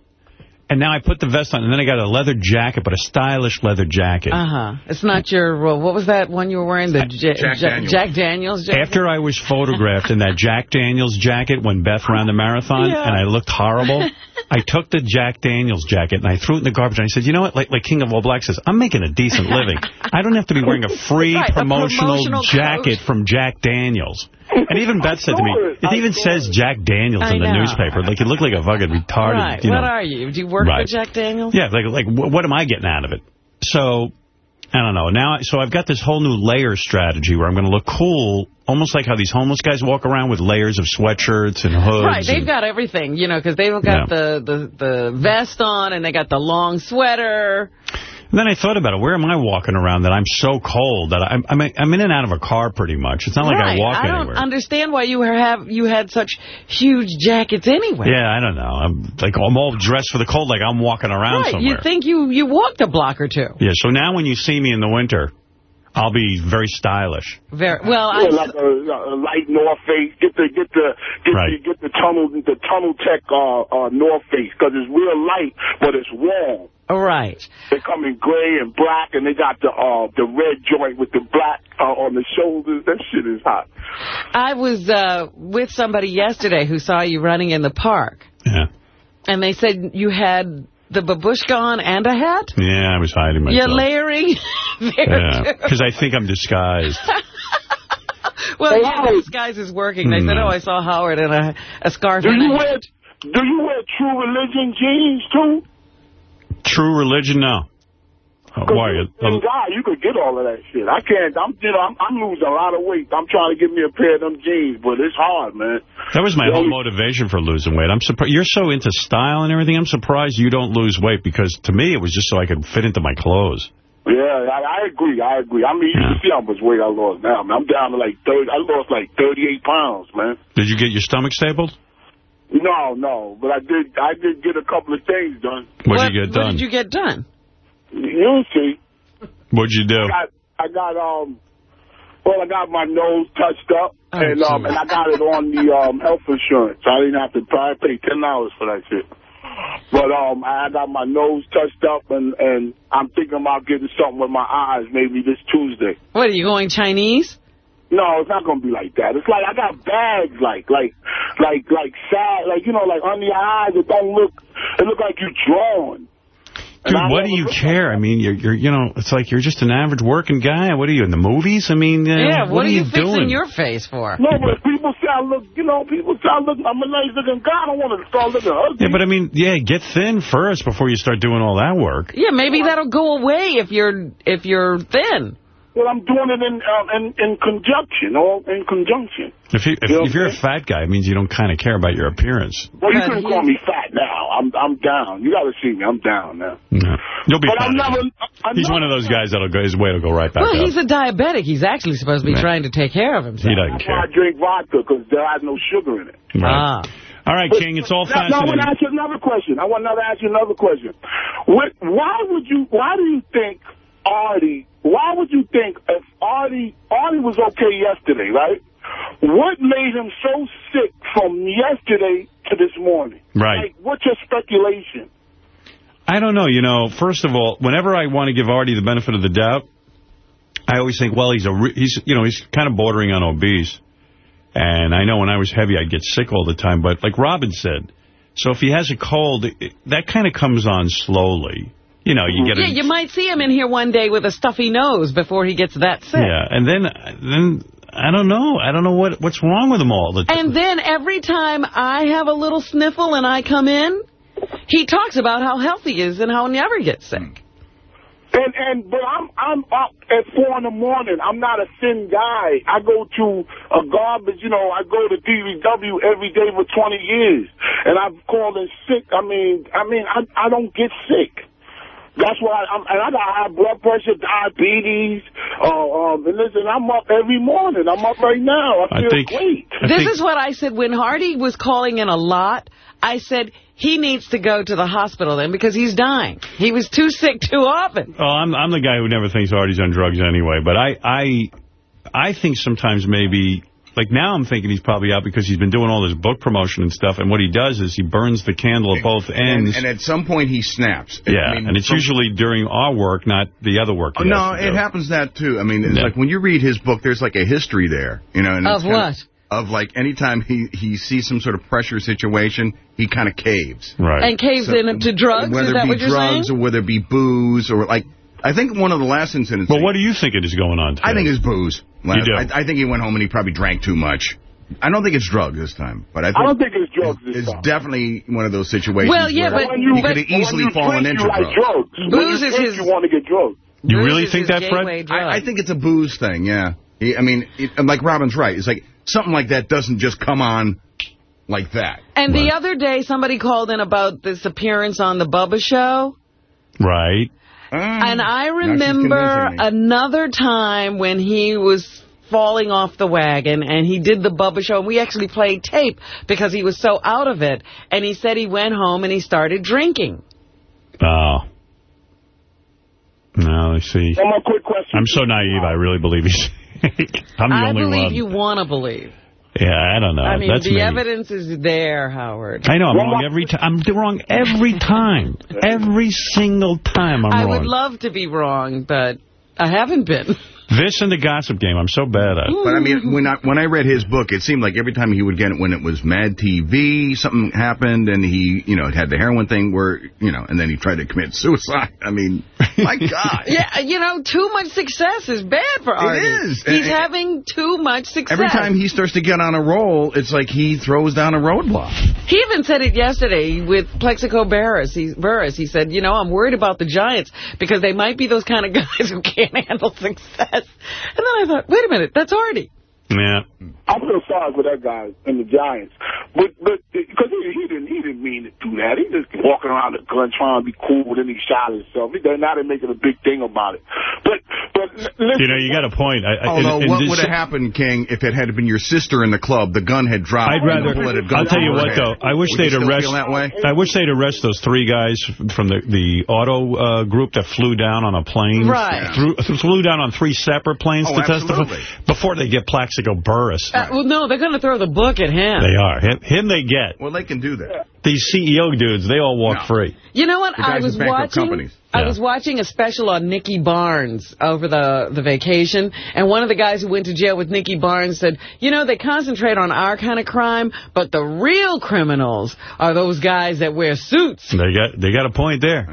and now I put the vest on, and then I got a leather jacket, but a stylish leather jacket. Uh-huh. It's not your, well, what was that one you were wearing? The Ja- Jack Ja- Daniels. Jack Daniels jacket? After I was photographed in that Jack Daniels jacket when Beth ran the marathon, Yeah. and I looked horrible, [laughs] I took the Jack Daniels jacket and I threw it in the garbage. And I said, you know what? Like, like King of All Blacks says, I'm making a decent living. I don't have to be wearing a [laughs] free Right, a promotional, promotional jacket coat. from Jack Daniels. And even Beth said to me, it. it even says. Jack Daniels in the newspaper. Like, you look like a fucking retarded, Right. you know. What are you? Do you work Right. for Jack Daniels? Yeah, like, like wh- what am I getting out of it? So, I don't know. Now, so I've got this whole new layer strategy where I'm going to look cool, almost like how these homeless guys walk around with layers of sweatshirts and hoods. Right, they've and- got everything, you know, because they've got Yeah. the, the, the vest on and they got the long sweater. And then I thought about it. Where am I walking around that I'm so cold that I'm I'm, I'm in and out of a car pretty much. It's not like right. I walk I don't anywhere. understand why you have you had such huge jackets anyway. Yeah, I don't know. I'm like I'm all dressed for the cold, like I'm walking around right. somewhere. You think you you walked a block or two. yeah. So now when you see me in the winter, I'll be very stylish. Very well. Yeah, I, like a, a light North Face. Get the get the get Right. the get the tunnel the tunnel tech uh, uh, North Face because it's real light, but it's warm. right. They come in gray and black, and they got the uh, the red joint with the black uh, on the shoulders. That shit is hot. I was uh, with somebody yesterday who saw you running in the park, Yeah. and they said you had the babushka on and a hat. Yeah, I was hiding myself. You're layering [laughs] there, Yeah, because I think I'm disguised. [laughs] Well, yeah, the disguise is working. They said, Hmm. oh, I saw Howard in a, a scarf. Do and you a wear Do you wear True Religion jeans too? True religion, no. Why? You're Uh, a guy, you could get all of that shit. I can't. I'm, you know, I'm, I'm losing a lot of weight. I'm trying to get me a pair of them jeans, but it's hard, man. that was my The whole only- motivation for losing weight. I'm surprised you're so into style and everything. I'm surprised you don't lose weight because to me it was just so I could fit into my clothes. Yeah, I, I agree. I agree. I mean, you can see how much weight I lost now. Man. I'm down to like 30. I lost like 38 pounds, man. Did you get your stomach stapled? No, no, but I did. I did get a couple of things done. What'd you get What done? did you get done? You'll see. What'd you do? I got, I got, um, well, I got my nose touched up, Oh, and um, and I got it on the um health insurance. I didn't have to probably pay ten dollars for that shit. But um, I got my nose touched up, and and I'm thinking about getting something with my eyes maybe this Tuesday. What, are you going Chinese? No, it's not gonna be like that. It's like I got bags, like like like like sad, like you know, like under your eyes. It don't look. It look like you're drawn. Dude, what do you care? I mean, you're, you're, you know, it's like you're just an average working guy. What are you, in the movies? I mean, uh, yeah, what, are are you, you fixing doing? your face for? No, but people say I look, you know, people say I look, I'm a nice looking guy. I don't want to start looking ugly. Yeah, but I mean, yeah, get thin first before you start doing all that work. Yeah, maybe that'll go away if you're if you're thin. Well, I'm doing it in um, in, in conjunction, or in conjunction. If, you, if, You know if you're a fat guy, it means you don't kind of care about your appearance. Well, you But can call me fat now. I'm I'm down. You got to see me. I'm down now. No. You'll be But I'm fine. never. I'm He's one of those guys that'll go, his weight will go right back Well, up. he's a diabetic. He's actually supposed to be Yeah. trying to take care of himself. He doesn't That's why I drink vodka because there has no sugar in it. Right. Ah. All right, But- King, it's all now, now, I want to ask you another question. I want to ask you another question. What, why would you? Why do you think Artie? Why would you think if Artie Artie was okay yesterday, right? What made him so sick from yesterday to this morning? Right. Like, what's your speculation? I don't know. You know, first of all, whenever I want to give Artie the benefit of the doubt, I always think, well, he's a re he's you know he's kind of bordering on obese, and I know when I was heavy I'd get sick all the time. But like Robin said, so if he has a cold, it, that kind of comes on slowly. You know, you get Yeah, a, you might see him in here one day with a stuffy nose before he gets that sick. yeah, and then then I don't know, I don't know what what's wrong with him all the time. And then every time I have a little sniffle and I come in, he talks about how healthy he is and how he never gets sick. And and but I'm I'm up at four in the morning. I'm not a thin guy. I go to a garbage, you know. I go to DVW every day for 20 years, and I've called in sick. I mean, I mean, I I don't get sick. That's why I'm, and I got high blood pressure, diabetes, uh, um, and listen, I'm up every morning. I'm up right now. I I feel think- great. I this think- is what I said when Artie was calling in a lot. I said he needs to go to the hospital then because he's dying. He was too sick too often. Oh, I'm I'm the guy who never thinks Artie's on drugs anyway. But I I I think sometimes maybe like now I'm thinking he's probably out because he's been doing all this book promotion and stuff. And what he does is he burns the candle at both ends. and at some point he snaps. yeah, I mean, and it's from- usually during our work, not the other work. Oh, no, it do. happens that too. I mean, it's Yeah. like when you read his book, there's like a history there, you know. And Of what? Of like anytime he he sees some sort of pressure situation, he kind of caves. Right. And caves So, into drugs? Whether Is that it what be you're drugs saying? or whether it be booze or like, I think one of the last incidents. Well, what do you think it is going on? Today? I think it's booze. You do? I, I think he went home and he probably drank too much. I don't think it's drugs this time, but I think I don't think it's drugs this it's time. definitely one of those situations. Well, yeah, where but- he but- could have easily you fallen drink, into you like drugs. drugs. Booze you is his- You want to get drugs. You Booze really think his that, Fred? I, I think it's a booze thing, yeah. He, I mean, it, like Robin's right. It's like something like that doesn't just come on like that. And the other day, somebody called in about this appearance on the Bubba Show. Right. And I remember another time when he was falling off the wagon and he did the Bubba Show. And we actually played tape because he was so out of it. And he said he went home and he started drinking. Oh. No, Well, let's see. One more quick question. I'm so naive. I really believe he's. [laughs] I'm the I only believe one. you want to believe. Yeah, I don't know. I mean, That's the me. evidence is there, Howard. I know. I'm wrong every time. I'm wrong every time. Every single time I'm I wrong. I would love to be wrong, but I haven't been. [laughs] this and the gossip game, I'm so bad at. But I mean, when I when I read his book, it seemed like every time he would get it, when it was Mad TV, something happened, and he, you know, had the heroin thing where, you know, and then he tried to commit [laughs] suicide. I mean, my [laughs] God. Yeah, uh, you know, too much success is bad for Artie. is. He's And- having too much success. Every time he starts to get on a roll, it's like he throws down a roadblock. He even said it yesterday with Plaxico Burress. He, Burress. he said, you know, I'm worried about the Giants because they might be those kind of [laughs] guys who can't handle success. And then I thought, wait a minute, that's Artie. Yeah. I feel sorry for that guy and the Giants, but but because he, he didn't he didn't mean to do that. He just walking around the gun trying to be cool, then he shot himself. He they're not making a big thing about it. But but listen, You know, you got a point. I, I- Although, and- and what would have happened, King, if it had been your sister in the club, the gun had dropped. I'd rather. the bullet had gone I'll tell you what, her though. I wish Would they'd arrest. that way? I wish they'd arrest those three guys from the the auto uh, group that flew down on a plane. Right. Threw, flew down on three separate planes Oh, to testify before they get Plaxico Burress. Uh, well, no, they're going to throw the book at him. They are. Him, him they get. Well, they can do that. These CEO dudes, they all walk No. free. You know what? I was watching. companies. I Yeah. was watching a special on Nicky Barnes over the the vacation, and one of the guys who went to jail with Nicky Barnes said, "You know, they concentrate on our kind of crime, but the real criminals are those guys that wear suits." They got they got a point there.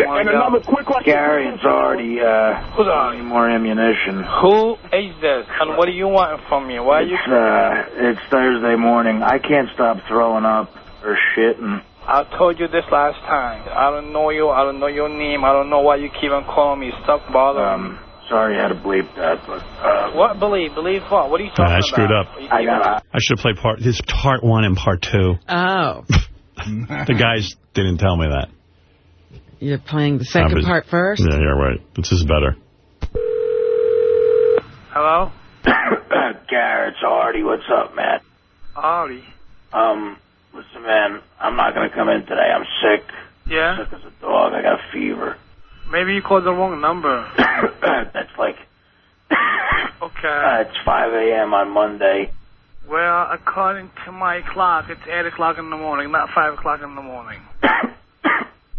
And another quick question. Gary, it's already, uh, Who's on? need more ammunition. Who is this? And what do you want from me? Why are you... It's, uh, it's Thursday morning. I can't stop throwing up or shitting. I told you this last time. I don't know you. I don't know your name. I don't know why you keep on calling me. Stop bothering me. Um, sorry I had to bleep that, but, uh, What believe? Believe what? What are you talking Yeah, I about? screwed up. I got on- I should have played part this part one and part two. Oh, [laughs] The guys didn't tell me that. You're playing the second was- part first. Yeah, you're right. This is better. Hello? [coughs] Gary, it's Artie. What's up, man? Ari. Um, listen, man, I'm not gonna come in today. I'm sick. Yeah? Sick as a dog. I got a fever. Maybe you called the wrong number. [coughs] That's like, [coughs] Okay. uh, it's 5 a.m. on Monday. Well, according to my clock, it's 8 o'clock in the morning, not 5 o'clock in the morning.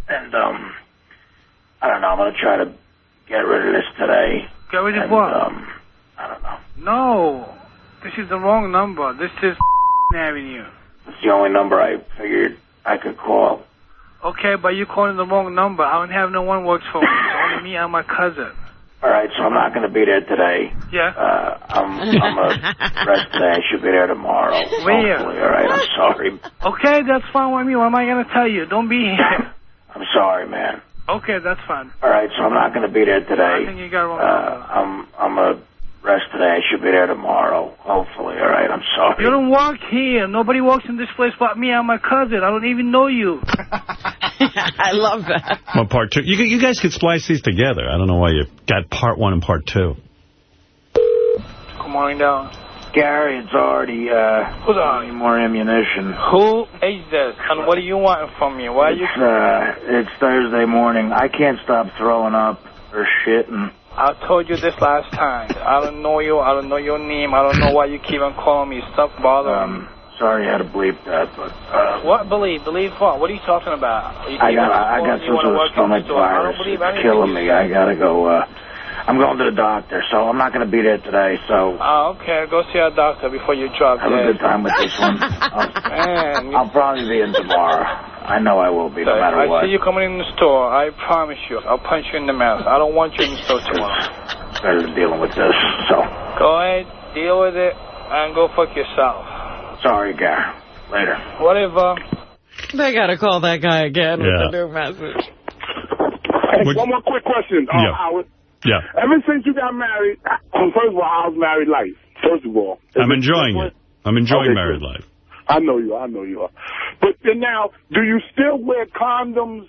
And, um, I don't know. I'm gonna try to get rid of this today. Get rid of And, what? um, I don't know. No. This is the wrong number. This is [laughs] Avenue. It's the only number I figured I could call. Okay, but you're calling the wrong number. I don't have no one works for me. It's only me and my cousin. [laughs] All right, so I'm not going to be there today. Yeah? Uh, I'm I'm a rest today. I should be there tomorrow. Where? Hopefully. All right, I'm sorry. Okay, that's fine with me. What am I going to tell you? Don't be here. [laughs] I'm sorry, man. Okay, that's fine. All right, so I'm not going to be there today. I today. think you got it wrong. Uh, I'm I'm a rest today. I should be there tomorrow. Hopefully. All right, I'm sorry. You don't work here. Nobody works in this place but me and my cousin. I don't even know you. [laughs] [laughs] I love that. Well, part two. You, you guys could splice these together. I don't know why you got part one and part two. Come on down. Gary, it's already uh, Who's on? more ammunition. Who is this? And what do you want from me? Why are you... It's uh, it's Thursday morning. I can't stop throwing up or shitting. I told you this last time. I don't know you. I don't know your name. I don't know why you keep on calling me. Stop bothering. Um, sorry I had to bleep that, but uh, What believe? Believe what? What are you talking about? You I got I got some sort of stomach store. I virus. don't believe It's killing me. I gotta go. Uh, I'm going to the doctor, so I'm not gonna be there today. So Ah, okay. Go see a doctor before you drop have a good time with this one. I'll, [laughs] Man, I'll probably be in tomorrow. I know I will be, no matter what. I see you coming in the store. I promise you. I'll punch you in the mouth. I don't want you in the store tomorrow. Better than dealing with this. So Go ahead, deal with it, and go fuck yourself. sorry, guy. Later. Whatever. They got to call that guy again Yeah. with the new message. Hey, one more quick question, uh, Yeah. Howard. Yeah. Ever since you got married, [clears throat] first of all, how's married life? First of all. I'm enjoying it. I'm enjoying Okay, married good. life. I know you are. I know you are. But then now, do you still wear condoms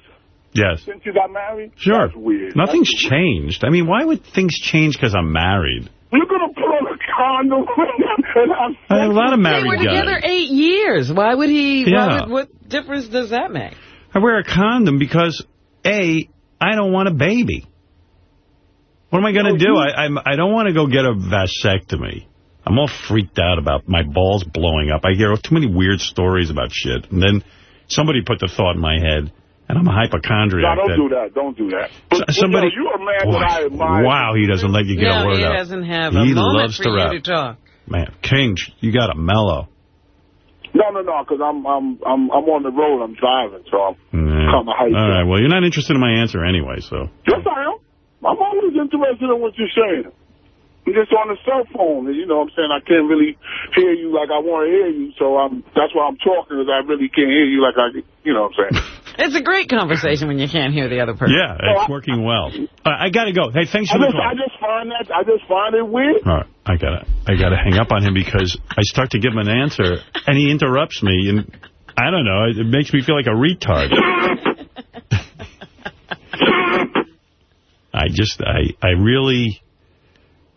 Yes. since you got married? Sure. That's weird. Nothing's That's changed. I mean, why would things change because I'm married? You're going to put on a condom [laughs] and have I have a lot of married guys. They were together guys. eight years. Why would he? Yeah. Why would, what difference does that make? I wear a condom because, A, I don't want a baby. What am I going to oh, do? I I'm, I don't want to go get a vasectomy. I'm all freaked out about my balls blowing up. I hear too many weird stories about shit. And then somebody put the thought in my head, and I'm a hypochondriac. No, don't that- do that. Don't do that. But, but, somebody- yo, you're a man Boy, that I admire. wow, he doesn't let you get a no, word he out. doesn't have a He moment loves for to you rap. to talk. Man, King, you got a mellow. No, no, no, because I'm, I'm, I'm, I'm on the road. I'm driving, so I'm mm-hmm. Yeah. kind of hyped. All up. right, well, you're not interested in my answer anyway, so. Yes, I am. I'm always interested in what you're saying. I'm just on the cell phone, and you know what I'm saying? I can't really hear you like I want to hear you, so I'm that's why I'm talking, because I really can't hear you like I, you know what I'm saying? [laughs] It's a great conversation when you can't hear the other person. Yeah, it's working well. Uh, I got to go. Hey, thanks I for the just, call. I just find that, I just find it weird. All right, I gotta, I gotta hang up on him because I start to give him an answer and he interrupts me, and I don't know, it, it makes me feel like a retard. [laughs] I just, I, I really,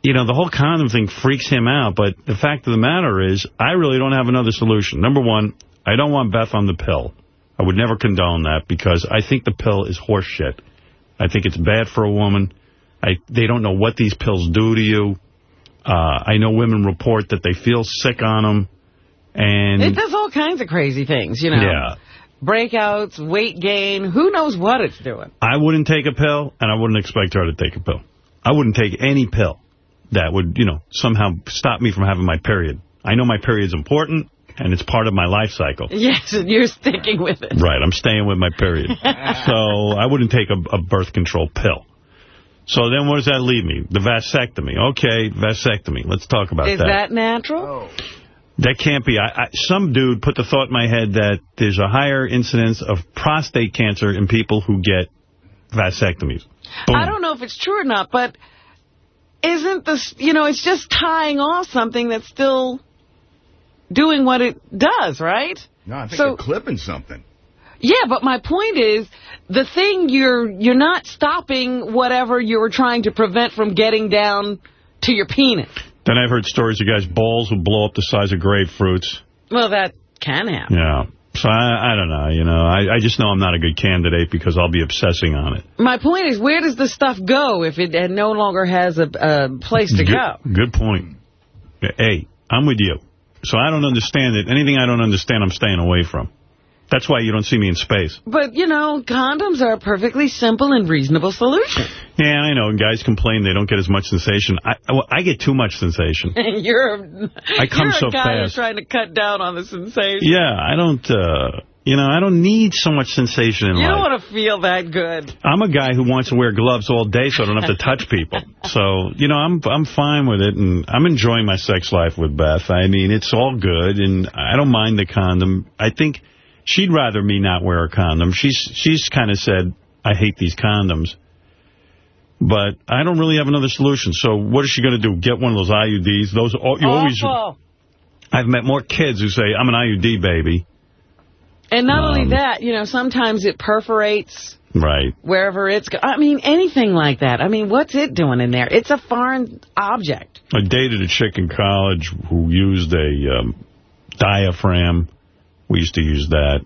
you know, the whole condom thing freaks him out, but the fact of the matter is, I really don't have another solution. Number one, I don't want Beth on the pill. I would never condone that because I think the pill is horse shit. I think it's bad for a woman. I, they don't know what these pills do to you. Uh, I know women report that they feel sick on them. And It does all kinds of crazy things, you know. yeah, Breakouts, weight gain, who knows what it's doing. I wouldn't take a pill, and I wouldn't expect her to take a pill. I wouldn't take any pill that would, you know, somehow stop me from having my period. I know my period's important, and it's part of my life cycle. [laughs] Yes, and you're sticking with it. Right, I'm staying with my period. [laughs] so I wouldn't take a, a birth control pill. So then what does that leave me? The vasectomy. Okay, vasectomy. Let's talk about Is that natural? Oh. That can't be. I, I, some dude put the thought in my head that there's a higher incidence of prostate cancer in people who get vasectomies. Boom. I don't know if it's true or not, but isn't this, you know, it's just tying off something that's still doing what it does, right? No, I think So- you're clipping something. Yeah, but my point is, the thing you're you're not stopping whatever you were trying to prevent from getting down to your penis. Then I've heard stories of guys' balls will blow up the size of grapefruits. Well, that can happen. Yeah. So I, I don't know, you know. I, I just know I'm not a good candidate because I'll be obsessing on it. My point is, where does the stuff go if it no longer has a, a place to good, go? Good point. Hey, I'm with you. So I don't understand it. Anything I don't understand, I'm staying away from. That's why you don't see me in space. But, you know, condoms are a perfectly simple and reasonable solution. Yeah, I know. And guys complain they don't get as much sensation. I well, I get too much sensation. And [laughs] you're, I come you're so a guy who's fast. trying to cut down on the sensation. Yeah, I don't, uh, you know, I don't need so much sensation in You life. don't want to feel that good. I'm a guy who wants to wear gloves all day so I don't have to touch people. [laughs] So, you know, I'm I'm fine with it, and I'm enjoying my sex life with Beth. I mean, it's all good, and I don't mind the condom. I think she'd rather me not wear a condom. She's she's kind of said, I hate these condoms. But I don't really have another solution. So what is she going to do? Get one of those IUDs? Those you always. Awful. I've met more kids who say, I'm an IUD baby. And not only Um, that, you know, sometimes it perforates Right. wherever it's... Go I mean, anything like that. I mean, what's it doing in there? It's a foreign object. I dated a chick in college who used a um, diaphragm. We used to use that.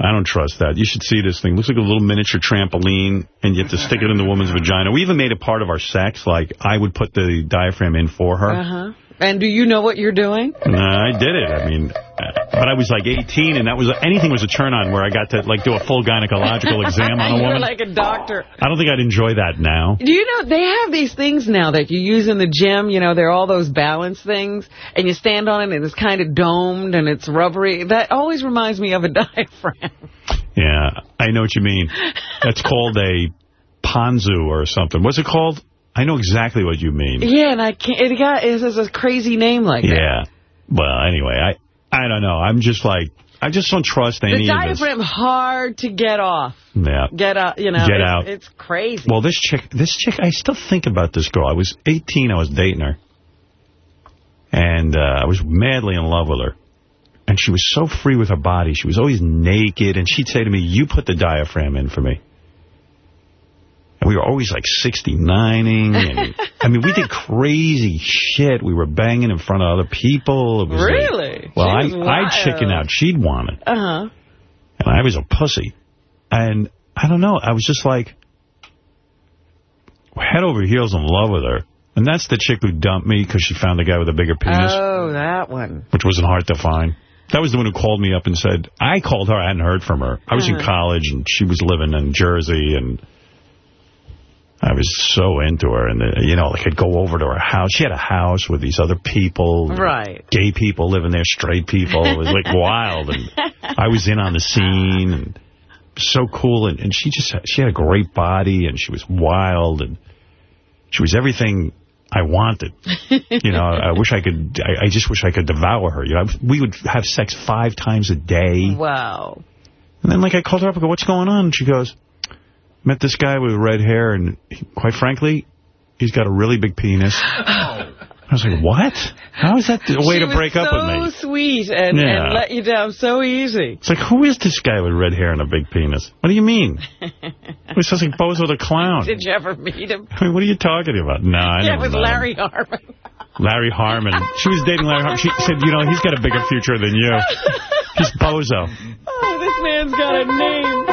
I don't trust that. You should see this thing. looks like a little miniature trampoline, and you have to stick it in the woman's vagina. We even made it part of our sex. Like, I would put the diaphragm in for her. Uh-huh. And do you know what you're doing? No, I did it. I mean, uh, but I was like 18, and that was anything was a turn on where I got to like do a full gynecological [laughs] exam on a You're woman. like a doctor. I don't think I'd enjoy that now. Do you know, they have these things now that you use in the gym, you know, they're all those balance things, and you stand on it and it's kind of domed and it's rubbery. That always reminds me of a [laughs] diaphragm. Yeah, I know what you mean. That's called a ponzu or something. What's it called? I know exactly what you mean. Yeah, and I can't, it got, it has a crazy name like that. Yeah. Well, anyway, I I don't know. I'm just like, I just don't trust any The of this. diaphragm hard to get off. Yeah. Get out, you know. Get it's, out. It's crazy. Well, this chick, this chick, I still think about this girl. I was 18, I was dating her. And uh, I was madly in love with her. And she was so free with her body. She was always naked. And she'd say to me, you put the diaphragm in for me. We were always like 69ing. And, [laughs] I mean, we did crazy shit. We were banging in front of other people. Was like- Really? well, I, I'd chicken out. She'd want it. Uh-huh. And I was a pussy. And I don't know. I was just like, head over heels in love with her. And that's the chick who dumped me because she found a guy with a bigger penis, Oh, that one. which wasn't hard to find. That was the one who called me up and said, I called her, I hadn't heard from her. I was in Uh-huh. college and she was living in Jersey and I was so into her. And, uh, you know, like I'd go over to her house. She had a house with these other people. Right. Gay people living there, straight people. It was like [laughs] wild. And I was in on the scene and so cool. And, and she just, she had a great body and she was wild and she was everything I wanted. You know, I wish I could, I, I just wish I could devour her. You know, we would have sex five times a day. Wow. And then, like, I called her up and go, what's going on? And she goes, met this guy with red hair, and he, quite frankly, he's got a really big penis. [laughs] I was like, what? How is that a way she to break was up with me? so sweet and, Yeah. and let you down so easy. It's like, who is this guy with red hair and a big penis? What do you mean? [laughs] It sounds like Bozo the Clown. Did you ever meet him? I mean, what are you talking about? No, I yeah, never with met him. Larry Harmon. Larry Harmon. She was dating Larry Harmon. She said, you know, he's got a bigger future than you. He's Bozo. [laughs] Oh, this man's got a name.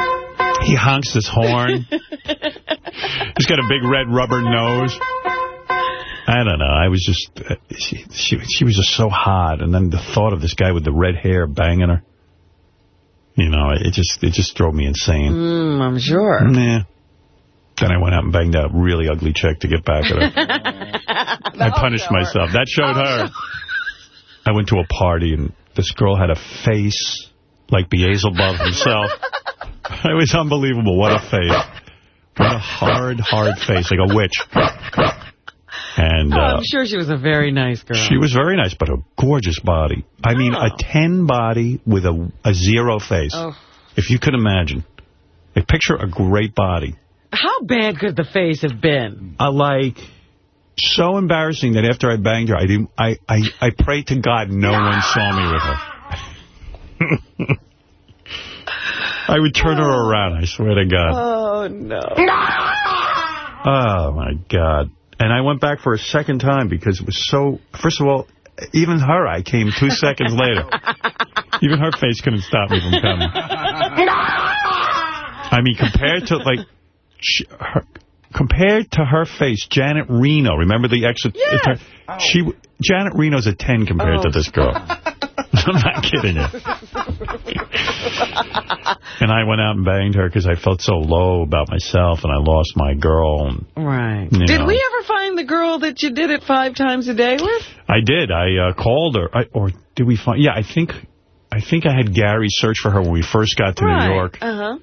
He honks his horn. [laughs] He's got a big red rubber nose. I don't know. I was just, uh, she, she, she was just so hot. And then the thought of this guy with the red hair banging her, you know, it just, it just drove me insane. Mm, I'm sure. Nah. Then I went out and banged a really ugly chick to get back at her. [laughs] I punished myself. That showed her. I went to a party, and this girl had a face like Beelzebub himself. [laughs] It was unbelievable. What a face. What a hard, hard face, like a witch. And Oh, uh, I'm sure she was a very nice girl. she was very nice, but a gorgeous body. I mean, a 10 body with a, a zero face. Oh. If you could imagine. Like, picture a great body. How bad could the face have been? I like so embarrassing that after I banged her, I didn't. I I I prayed to God no one saw me with her. [laughs] I would turn her around. I swear to God. Oh, no. Oh my God! And I went back for a second time because it was so. First of all, even her, I came two seconds later. Even her face couldn't stop me from coming. I mean, compared to like, she, her, compared to her face, Janet Reno. Remember the exit? Yes. She Janet Reno's a ten compared to Oh. this girl. [laughs] I'm not kidding you. And I went out and banged her because I felt so low about myself, and I lost my girl. And Right. Did know. we ever find the girl that you did it five times a day with? I did. I uh, called her, I, or did we find? Yeah, I think. I think I had Gary search for her when we first got to right. New York, Uh-huh.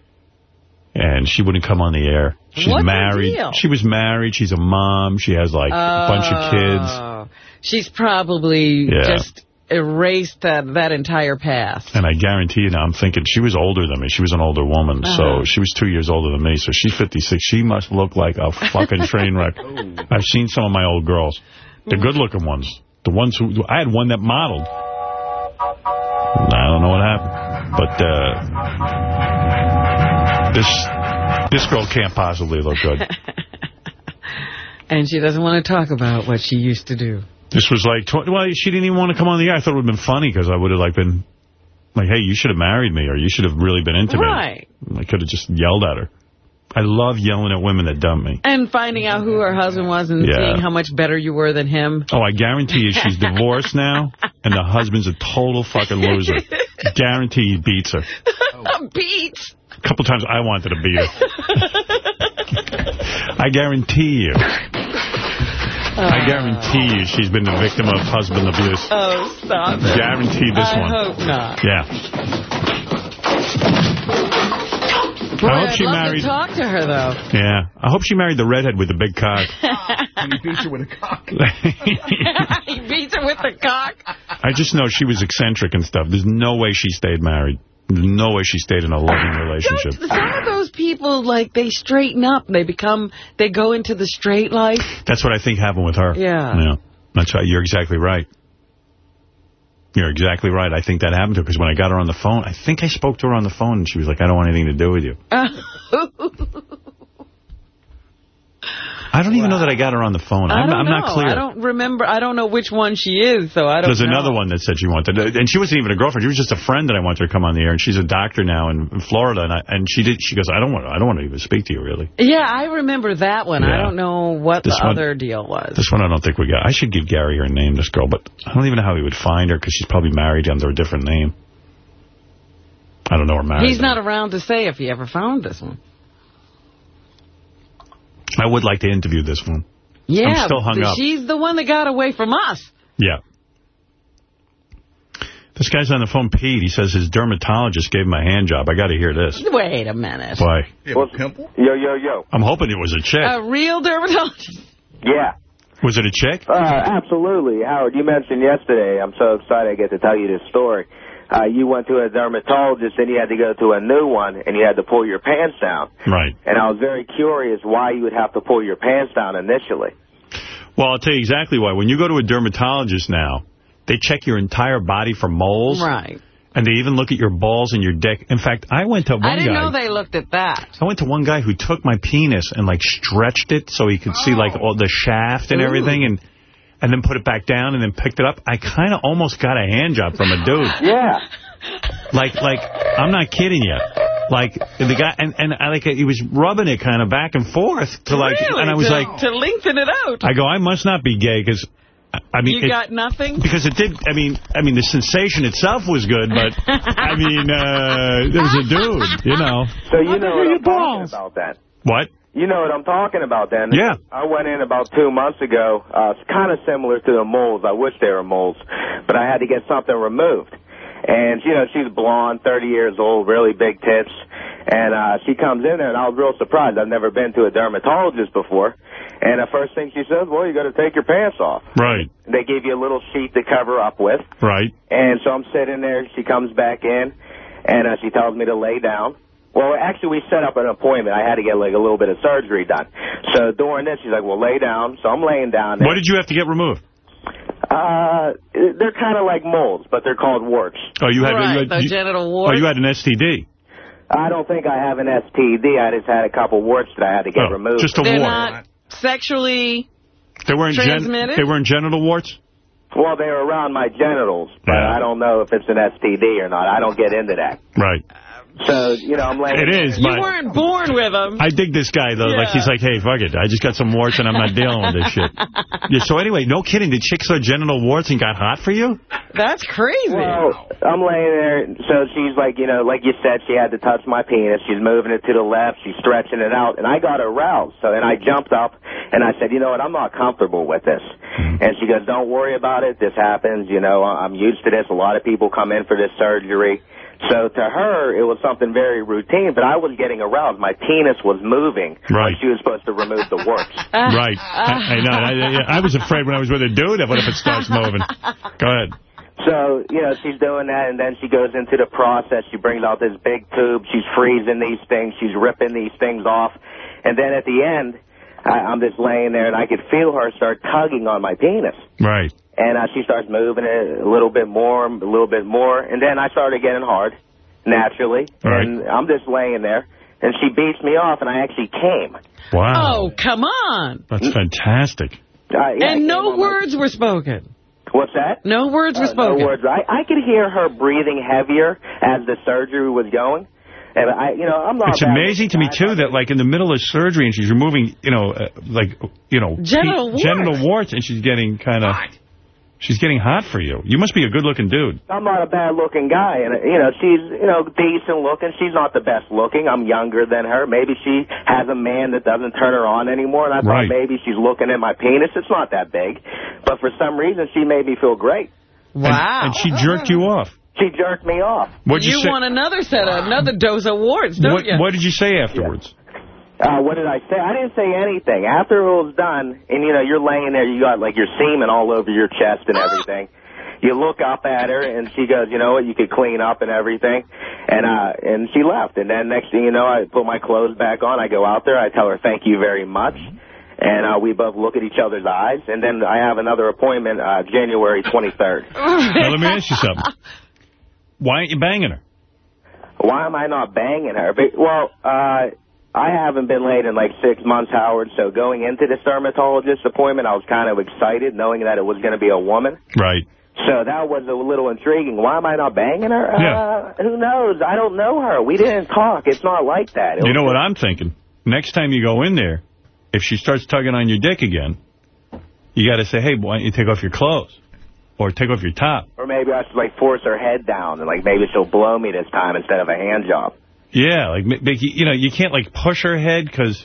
and she wouldn't come on the air. She's What's married. She was married. She's a mom. She has like a bunch of kids. Oh. She's probably Yeah. just erased that, that entire past. And I guarantee you now, I'm thinking she was older than me. She was an older woman, Uh-huh. so she was two years older than me. So she's 56. She must look like a fucking train wreck. [laughs] I've seen some of my old girls. The good-looking ones. The ones who... I had one that modeled. I don't know what happened. But uh, this [laughs] this girl can't possibly look good. [laughs] And she doesn't want to talk about what she used to do. This was like... Well, she didn't even want to come on the air. I thought it would have been funny because I would have like been... Like, hey, you should have married me, or you should have really been into Right. me. I could have just yelled at her. I love yelling at women that dump me. And finding out who her husband was and Yeah. seeing how much better you were than him. Oh, I guarantee you she's divorced [laughs] now, and the husband's a total fucking loser. Guarantee he beats her. Beat. A couple times I wanted to beat her. I guarantee you. Uh. I guarantee you she's been the victim of husband abuse. Oh, stop it. Guarantee this I one. hope not. Yeah. Boy, I hope I'd she love married- to talk to her, though. Yeah. I hope she married the redhead with the big cock. [laughs] And he beats her with a cock. [laughs] [laughs] he beats her with the cock. I just know she was eccentric and stuff. There's no way she stayed married. No way she stayed in a loving relationship. Some of those people, like, they straighten up. They become, they go into the straight life. That's what I think happened with her. Yeah. Yeah. That's right. You're exactly right. You're exactly right. I think that happened to her because when I got her on the phone, I think I spoke to her on the phone and she was like, I don't want anything to do with you. [laughs] I don't even know that I got her on the phone. I I'm, don't I'm not clear. I don't remember. I don't know which one she is, so I don't know. There's know. another one that said she wanted, and she wasn't even a girlfriend. She was just a friend that I wanted her to come on the air, and she's a doctor now in, in Florida. And I, and she did. She goes, I don't want. I don't want to even speak to you really. Yeah, I remember that one. I don't know what This the one- other deal was. This one I don't think we got. I should give Gary her name, this girl, but I don't even know how he would find her because she's probably married under a different name. I don't know her married. He's not around to say if he ever found this one. I would like to interview this one. Yeah, I'm still hung but up. she's the one that got away from us. Yeah. This guy's on the phone, Pete. He says his dermatologist gave him a hand job. I got to hear this. Wait a minute. Why? Yo, yo, yo. I'm hoping it was a chick. A real dermatologist? Yeah. Was it a chick? Uh, absolutely. Howard, you mentioned yesterday, I'm so excited I get to tell you this story. Uh, you went to a dermatologist, then you had to go to a new one, and you had to pull your pants down. Right. And I was very curious why you would have to pull your pants down initially. Well, I'll tell you exactly why. When you go to a dermatologist now, they check your entire body for moles. Right. And they even look at your balls and your dick. In fact, I went to one I didn't guy. know they looked at that. I went to one guy who took my penis and like stretched it so he could see like all the shaft and Ooh. everything and and then put it back down and then picked it up. I kind of almost got a hand job from a dude. [laughs] Yeah. Like like I'm not kidding you. Like the guy and and I like he was rubbing it kind of back and forth to like really? and I was to, like To lengthen it out. I go I must not be gay cuz I mean you it- got nothing? because it did, I mean, I mean, the sensation itself was good, but, I [laughs] mean, uh, there was a dude, you know. So you know what I'm talking about that. What? You know what I'm talking about then. Yeah. I went in about two months ago. Uh, it's kind of similar to the moles. I wish they were moles. But I had to get something removed. And, you know, she's blonde, 30 years old, really big tits. And uh, she comes in there, and I was real surprised. I've never been to a dermatologist before. And the first thing she says, well, you got to take your pants off. Right, They give you a little sheet to cover up with. right. And so I'm sitting there. She comes back in, and uh, she tells me to lay down. Well, actually, we set up an appointment. I had to get like a little bit of surgery done. So during this, she's like, "Well, lay down." So I'm laying down. There. What did you have to get removed? Uh, they're kind of like moles, but they're called warts. Oh, you had, right, you had the you- genital oh, you had an STD. I don't think I have an STD. I just had a couple warts that I had to get Oh, removed. just a They're wart. not sexually... They weren't, gen transmitted? they weren't genital warts? Well, they're around my genitals, but Yeah. I don't know if it's an STD or not. I don't get into that. Right. So, you know, I'm laying It there. is, You weren't born with them. I dig this guy, though. Like, he's like, hey, fuck it. I just got some warts and I'm not dealing with this shit. [laughs] Yeah, so anyway, no kidding. The chick saw genital warts and got hot for you? That's crazy. Well, I'm laying there, so she's like, you know, like you said, she had to touch my penis. She's moving it to the left. She's stretching it out, and I got aroused. So then I jumped up, and I said, you know what, I'm not comfortable with this. Mm-hmm. And she goes, don't worry about it. This happens. You know, I'm used to this. A lot of people come in for this surgery. So to her, it was something very routine, but I was getting aroused. My penis was moving. Right. She was supposed to remove the warts. [laughs] Ah. Right. I, I know. I, I was afraid when I was with a dude, what if it starts moving? [laughs] Go ahead. So, you know, she's doing that, and then she goes into the process. She brings out this big tube. She's freezing these things. She's ripping these things off. And then at the end, I, I'm just laying there, and I could feel her start tugging on my penis. Right. And uh, she starts moving it a little bit more, a little bit more. And then I started getting hard, naturally. Right. And I'm just laying there, and she beats me off, and I actually came. Wow. Oh, come on. That's fantastic. Uh, yeah, and no on my- words were spoken. What's that? No words were Uh, spoken. No words. I, I could hear her breathing heavier as the surgery was going. And I, you know, I'm not. It's amazing to me, too, that, like, in the middle of surgery, and she's removing, you know, uh, like, you know... Genital pe- Genital warts, and she's getting kind of... She's getting hot for you. You must be a good-looking dude. I'm not a bad looking guy, and you know she's you know decent looking. She's not the best looking. I'm younger than her. Maybe she has a man that doesn't turn her on anymore, and I Right. thought maybe she's looking at my penis. It's not that big, but for some reason she made me feel great. Wow. And she jerked you off. She jerked me off. What'd you, you say? want another set, another dose of warts, don't what, you? what did you say afterwards? Uh, what did I say? I didn't say anything. After it was done, and you know, you're laying there, you got like your semen all over your chest and everything. You look up at her, and she goes, you know what, you could clean up and everything. And, uh, and she left. And then next thing you know, I put my clothes back on. I go out there. I tell her, thank you very much. And, uh, we both look at each other's eyes. And then I have another appointment, uh, January 23rd. now, let me ask you something. [laughs] Why aren't you banging her? Why am I not banging her? But, well, uh, I haven't been laid in like six months, Howard. So going into this dermatologist appointment, I was kind of excited knowing that it was going to be a woman. Right. So that was a little intriguing. Why am I not banging her? Yeah. Uh, who knows? I don't know her. We didn't talk. It's not like that. It You know what I'm thinking? Next time you go in there, if she starts tugging on your dick again, you got to say, hey, why don't you take off your clothes? Or take off your top. Or maybe I should like force her head down and like maybe she'll blow me this time instead of a hand job. Yeah, like, make, you you know, you can't, like, push her head because...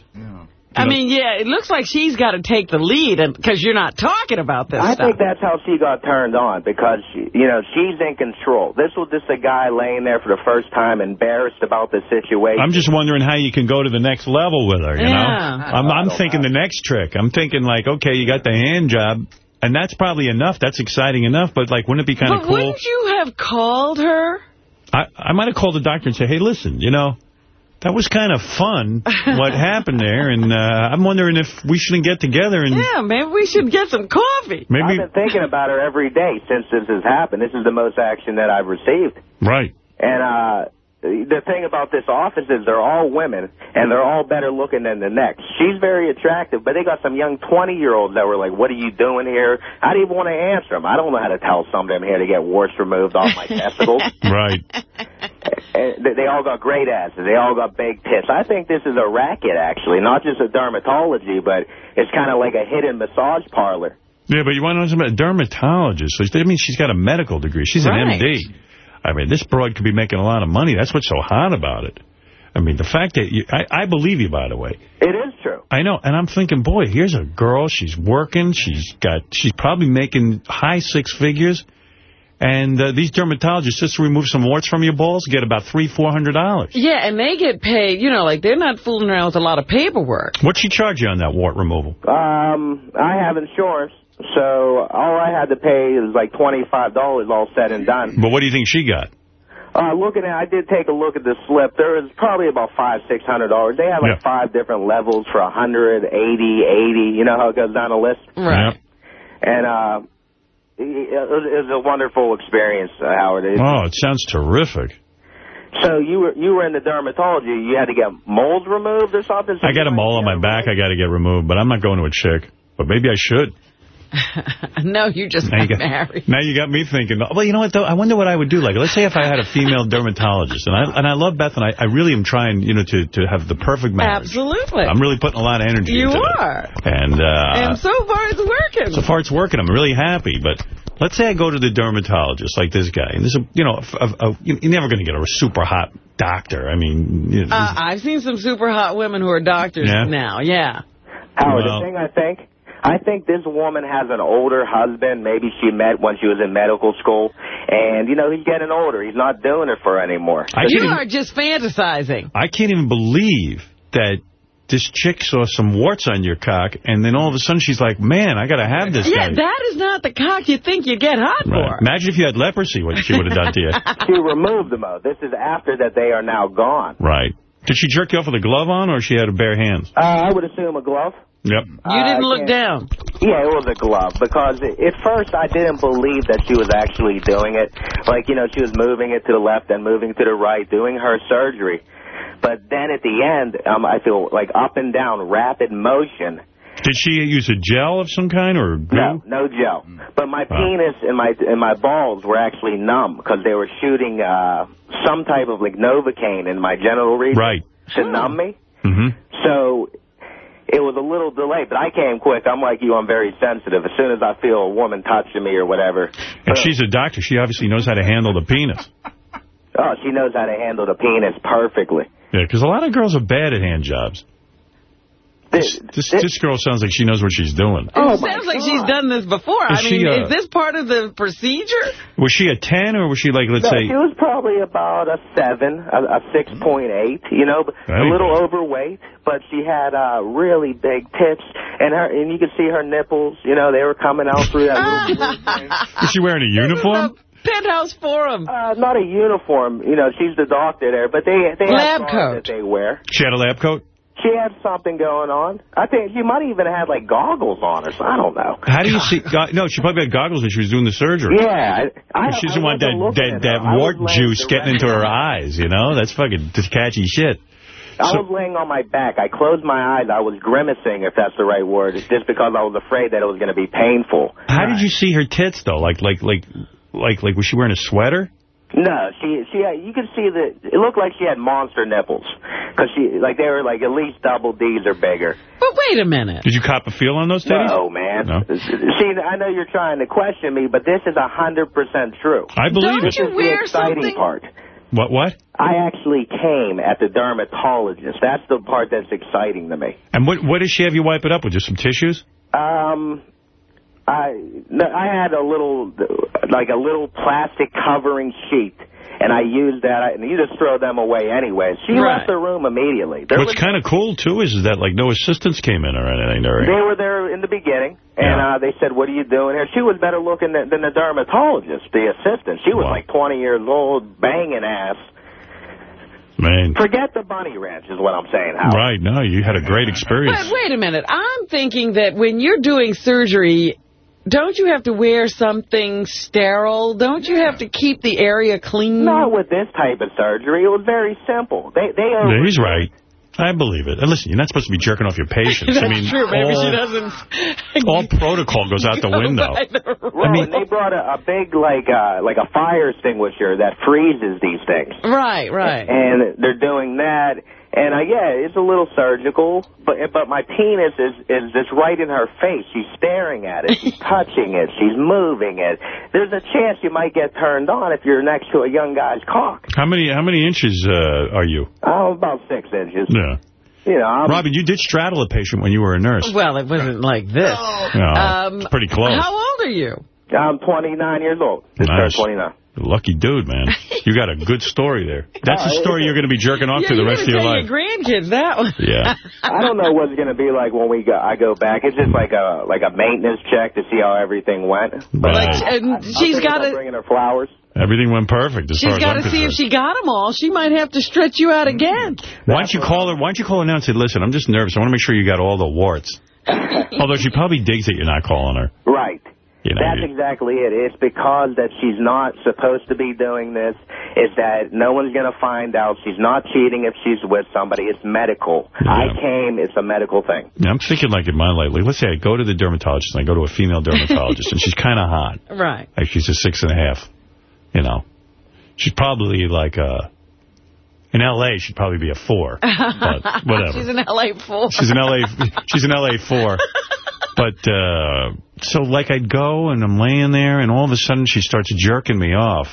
I mean, yeah, it looks like she's got to take the lead and because you're not talking about this I stuff. think that's how she got turned on because, she, you know, she's in control. This was just a guy laying there for the first time embarrassed about the situation. I'm just wondering how you can go to the next level with her, you know? Yeah. I'm, I'm thinking the next trick. I'm thinking, like, okay, you got the hand job, and that's probably enough. That's exciting enough, but, like, wouldn't it be kind of But cool? wouldn't you have called her? I, I might have called the doctor and said, hey, listen, you know, that was kind of fun, [laughs] what happened there, and uh, I'm wondering if we shouldn't get together and Yeah, maybe we should get some coffee. maybe... I've been thinking about her every day since this has happened. This is the most action that I've received. Right. And uh, the thing about this office is they're all women, and they're all better looking than the next. She's very attractive, but they got some young 20-year-olds that were like, what are you doing here? I didn't even want to answer them. I don't know how to tell somebody I'm here to get warts removed off my testicles. [laughs] Right. And they- they all got great asses. They all got big tits. I think this is a racket, actually, not just a dermatology, but it's kind of like a hidden massage parlor. Yeah, but you want to know something about a dermatologist. So that means she's got a medical degree. She's an MD. I mean, this broad could be making a lot of money. That's what's so hot about it. I mean, the fact that you... I, I believe you, by the way. It is true. I know, and I'm thinking, boy, here's a girl. She's working. She's got. She's probably making high six figures. And uh, these dermatologists, just to remove some warts from your balls, get about three, four hundred dollars. Yeah, and they get paid, you know, like they're not fooling around with a lot of paperwork. What'd she charge you on that wart removal? Um, I have insurance, so all I had to pay is like $25 all said and done. But what do you think she got? Uh, looking at, I did take a look at the slip. There is probably about five, six hundred dollars. They have like five different levels for a hundred, eighty, eighty. You know how it goes down the list. Right. And uh, it, it was a wonderful experience, uh, Howard. It- Oh, it sounds terrific. So you were you were in the dermatology. You had to get moles removed or something. So I got a mole on my back. I got to get removed, but I'm not going to a chick. But maybe I should. [laughs] no, you just Now you, got got, married. now you got me thinking, well, you know what, though? I wonder what I would do. Like, let's say if I had a female dermatologist, and I and I love Beth, and I, I really am trying, you know, to, to have the perfect marriage. Absolutely. I'm really putting a lot of energy You into are. it. And, uh, and so far it's working. so far it's working. I'm really happy. But let's say I go to the dermatologist, like this guy, and this, is, you know, a, a, a, you're never going to get a super hot doctor. I mean, you know, Uh, I've seen some super hot women who are doctors Yeah? now, yeah. Howard, Well- the thing I think, I think this woman has an older husband. Maybe she met when she was in medical school, and you know he's getting older. He's not doing it for her anymore. I You are just fantasizing. I can't even believe that this chick saw some warts on your cock, and then all of a sudden she's like, man, I got to have this Yeah, guy. that is not the cock you think you get hot Right. for. Imagine if you had leprosy, what she would have done to you. [laughs] she removed them though. This is after that they are now gone. Right. Did she jerk you off with a glove on, or she had bare hands? Uh, I would assume a glove. Yep. You didn't Uh, look yeah. down. Yeah, it was a glove because at first I didn't believe that she was actually doing it. Like, you know, she was moving it to the left and moving to the right, doing her surgery. But then at the end, um, I feel like up and down, rapid motion. Did she use a gel of some kind, or glue? No, no gel. But my penis and my and my balls were actually numb because they were shooting uh, some type of like Novocaine in my genital region Right. to numb me. Mm-hmm. So it was a little delayed, but I came quick. I'm like you, I'm very sensitive. As soon as I feel a woman touching me or whatever, And she's a doctor. She obviously knows how to handle the penis. oh, she knows how to handle the penis perfectly. Yeah, because a lot of girls are bad at hand jobs. This, this, this girl sounds like she knows what she's doing. Oh, sounds like she's done this before. Is I she, mean, uh, is this part of the procedure? Was she a 10, or was she like, let's no, say... she was probably about a seven, a, a six point eight. You know, a you little overweight, but she had uh, really big tits, and her and you could see her nipples. You know, they were coming out through that little [laughs] blue thing. Is she wearing a uniform? Penthouse Forum. Uh, not a uniform. You know, she's the doctor there, but they they Lab have coat. coat that they wear. She had a lab coat? She had something going on. I think she might even have like goggles on or something. I don't know. How do you see... No, she probably had goggles when she was doing the surgery. Yeah, I, I, she doesn't want that that, that at her. I was wart juice getting into her eyes, you know? That's fucking just catchy shit. I was laying on my back. I closed my eyes. I was grimacing, if that's the right word, just because I was afraid that it was going to be painful. How did you see her tits, though? Like, like, like, like, like, was she wearing a sweater? No, she she had, you could see that it looked like she had monster nipples because she like they were like at least double D's or bigger. But wait a minute. Did you cop a feel on those titties? No, man. No. See, I know you're trying to question me, but this is a hundred percent true. I believe this it. is the exciting part. What, what? I actually came at the dermatologist. That's the part that's exciting to me. And what, what does she have you wipe it up with? Just some tissues? Um, I I had a little like a little plastic covering sheet, and I used that. And you just throw them away anyway. She Right. left the room immediately. There What's kind of cool, too, is that, like, no assistants came in or anything. Or, they were there in the beginning, and uh, they said, "What are you doing here?" She was better looking than, than the dermatologist, the assistant. She was like 20 years old, banging ass. Man. Forget the bunny ranch, is what I'm saying. Howard. Right, no, you had a great experience. But wait a minute. I'm thinking that when you're doing surgery, don't you have to wear something sterile? Don't you have to keep the area clean? Not with this type of surgery. It was very simple. They they are Yeah, he's right. I believe it. And listen, you're not supposed to be jerking off your [laughs] patients. That's I mean, true. Maybe all, she doesn't. [laughs] all protocol goes out the [laughs] window. Well, and they brought a, a big like uh, like a fire extinguisher that freezes these things. Right, right. And they're doing that. And uh, yeah, it's a little surgical, but but my penis is is just right in her face. She's staring at it. She's [laughs] touching it. She's moving it. There's a chance you might get turned on if you're next to a young guy's cock. How many how many inches uh, are you? Oh, about six inches. Yeah. You know, I'm, Robin, you did straddle a patient when you were a nurse. Well, it wasn't like this. Yeah, Um, it's pretty close. How old are you? I'm 29 years old. Just Nice. 29. Lucky dude, man. [laughs] You got a good story there. That's a oh, story you're going to be jerking off yeah, to the you're rest of gonna your life. your grandkids that one. Yeah. [laughs] I don't know what it's going to be like when we go. I go back. It's just like a like a maintenance check to see how everything went. But Right. And she's thinking got about to. bringing her flowers. Everything went perfect as She's far as got to see if she got them all. She might have to stretch you out again. Why don't you call her? Why don't you call her now and say, "Listen, I'm just nervous. I want to make sure you got all the warts." [laughs] Although she probably digs that you're not calling her. Right. You know, That's exactly it. It's because that she's not supposed to be doing this. Is that no one's going to find out. She's not cheating if she's with somebody. It's medical. I came. It's a medical thing. Yeah, I'm thinking like in my life. Like, let's say I go to the dermatologist and I go to a female dermatologist and she's kind of hot. [laughs] Right. Like she's a six and a half. You know, she's probably like a. In L.A., she'd probably be a four. [laughs] But whatever. She's an L.A. four. She's an LA. [laughs] She's an LA four. But uh, so like I'd go and I'm laying there and all of a sudden she starts jerking me off.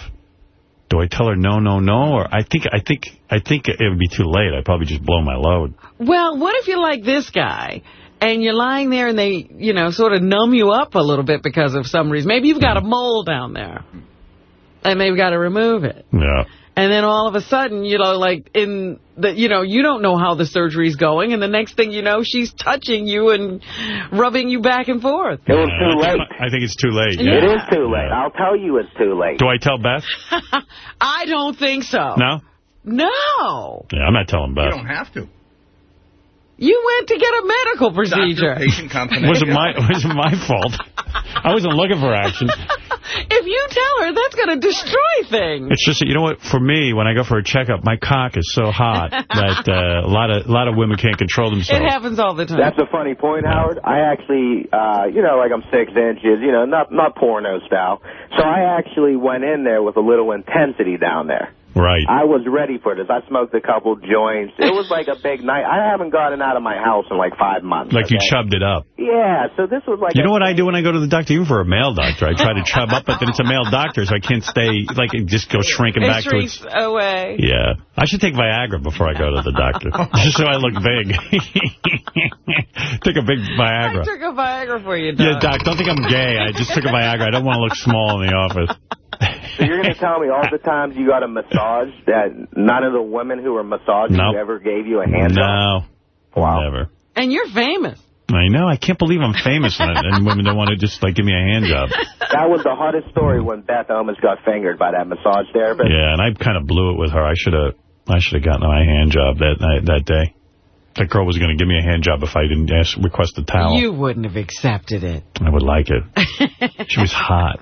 Do I tell her no, no, no, or I think I think I think it would be too late. I'd probably just blow my load. Well, what if you're like this guy and you're lying there and they, you know, sort of numb you up a little bit because of some reason? Maybe you've got a mole down there and they've got to remove it. Yeah. And then all of a sudden, you know, like in the, you know, you don't know how the surgery's going. And the next thing you know, she's touching you and rubbing you back and forth. It was too I late. think- I think it's too late. It Yeah. is too late. I'll tell you it's too late. Do I tell Beth? [laughs] I don't think so. No. No. Yeah, I'm not telling Beth. You don't have to. You went to get a medical procedure. Patient confidential. [laughs] wasn't my wasn't my fault. I wasn't looking for action. [laughs] If you tell her, that's going to destroy things. It's just you know what? For me, when I go for a checkup, my cock is so hot [laughs] that uh, a lot of a lot of women can't control themselves. It happens all the time. That's a funny point, Howard. I actually, uh, you know, like I'm six inches, you know, not not porno style. So I actually went in there with a little intensity down there. Right. I was ready for this. I smoked a couple joints. It was like a big night. I haven't gotten out of my house in like five months. Like you chubbed it up. Yeah, so this was like You know what I do when I go to the doctor? Even for a male doctor, I try to chub up, but then it's a male doctor, so I can't stay, like, it just go shrinking It back to its... away. Yeah. I should take Viagra before I go to the doctor, [laughs] just so I look big. [laughs] take a big I Viagra. took a Viagra for you, Doc. Yeah, doc, don't think I'm gay. I just took a Viagra. I don't want to look small in the office. So you're going to tell me all the times you got a massage that none of the women who were massaging Nope. ever gave you a hand job? No. Wow. Never. And you're famous. I know. I can't believe I'm famous and, and women don't want to just, like, give me a hand job. That was the hottest story when Beth almost got fingered by that massage therapist. Yeah, and I kind of blew it with her. I should have I should have gotten my hand job that night, that day. That girl was going to give me a hand job if I didn't ask, request a towel. You wouldn't have accepted it. I would like it. she was hot.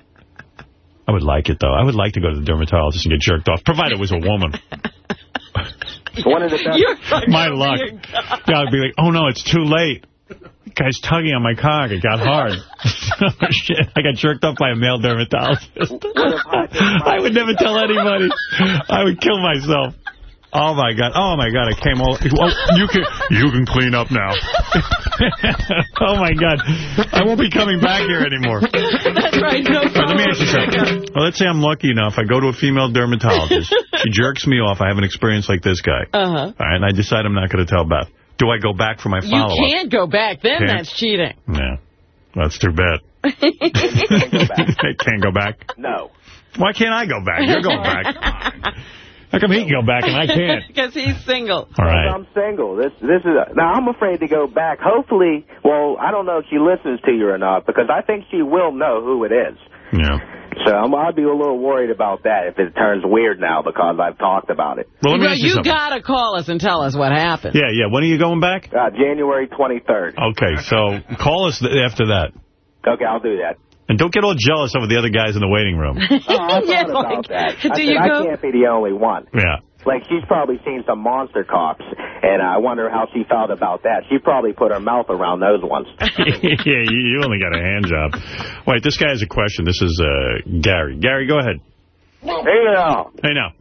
I would like it, though. I would like to go to the dermatologist and get jerked off, provided it was a woman. One of the best. My luck. Yeah, I'd be like, oh, no, it's too late. Guy's tugging on my cock. It got hard. oh, [laughs] [laughs] shit. I got jerked off by a male dermatologist. [laughs] I would never tell anybody. I would kill myself. Oh, my God. Oh, my God. I came all... Oh, you can you can clean up now. [laughs] oh, my God. I won't be coming back here anymore. That's right. No But let me ask you something. Well, let's say I'm lucky enough. I go to a female dermatologist. [laughs] she jerks me off. I have an experience like this guy. Uh-huh. All right, and I decide I'm not going to tell Beth. Do I go back for my You follow-up? You can't go back. Then Can't. that's cheating. Yeah. That's too bad. [laughs] I can't go back. No. Why can't I go back? You're going back. How come he can go back and I can't? [laughs] Because he's single. All right. I'm single. This this is now. I'm afraid to go back. Hopefully, well, I don't know if she listens to you or not because I think she will know who it is. Yeah. So I'm, I'll be a little worried about that if it turns weird now because I've talked about it. Well, let me Well, ask you you got to call us and tell us what happened. Yeah, yeah. When are you going back? Uh, January 23rd. Okay, so call us th after that. Okay, I'll do that. And don't get all jealous over the other guys in the waiting room. [laughs] Oh, I Yeah, about like, that. [laughs] I do said, you I can't be the only one. Yeah. Like, she's probably seen some monster cops, and I wonder how she felt about that. She probably put her mouth around those ones. [laughs] yeah, you, you only got a hand job. Wait, this guy has a question. This is uh, Gary. Gary, go ahead. Hey now, Hey, now.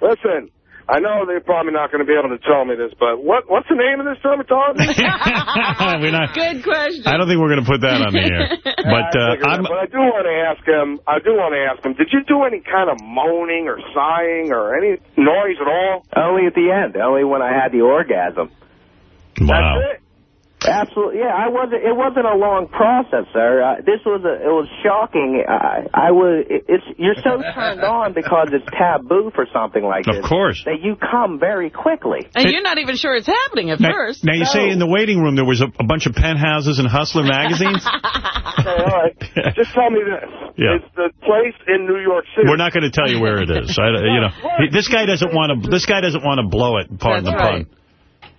listen. I know they're probably not going to be able to tell me this, but what what's the name of this dermatologist? [laughs] We're not, Good question. I don't think we're going to put that on the air. [laughs] But uh, I'm, but I do want to ask him. I do want to ask him. Did you do any kind of moaning or sighing or any noise at all? Only at the end. Only when I had the orgasm. wow. That's it. Absolutely, yeah. I wasn't. It wasn't a long process, sir. Uh, this was a. It was shocking. I, I was. It, it's. You're so turned on because it's taboo for something like Of this. course. That you come very quickly. And you're not even sure it's happening at Now, first. now you say in the waiting room there was a, a bunch of penthouses and Hustler [laughs] magazines? [laughs] Okay, all right. Just tell me this. Yeah. It's the place in New York City. We're not going to tell you where it is. I, you know, [laughs] this guy doesn't want to. This guy doesn't want to blow it. Pardon That's the right. pun.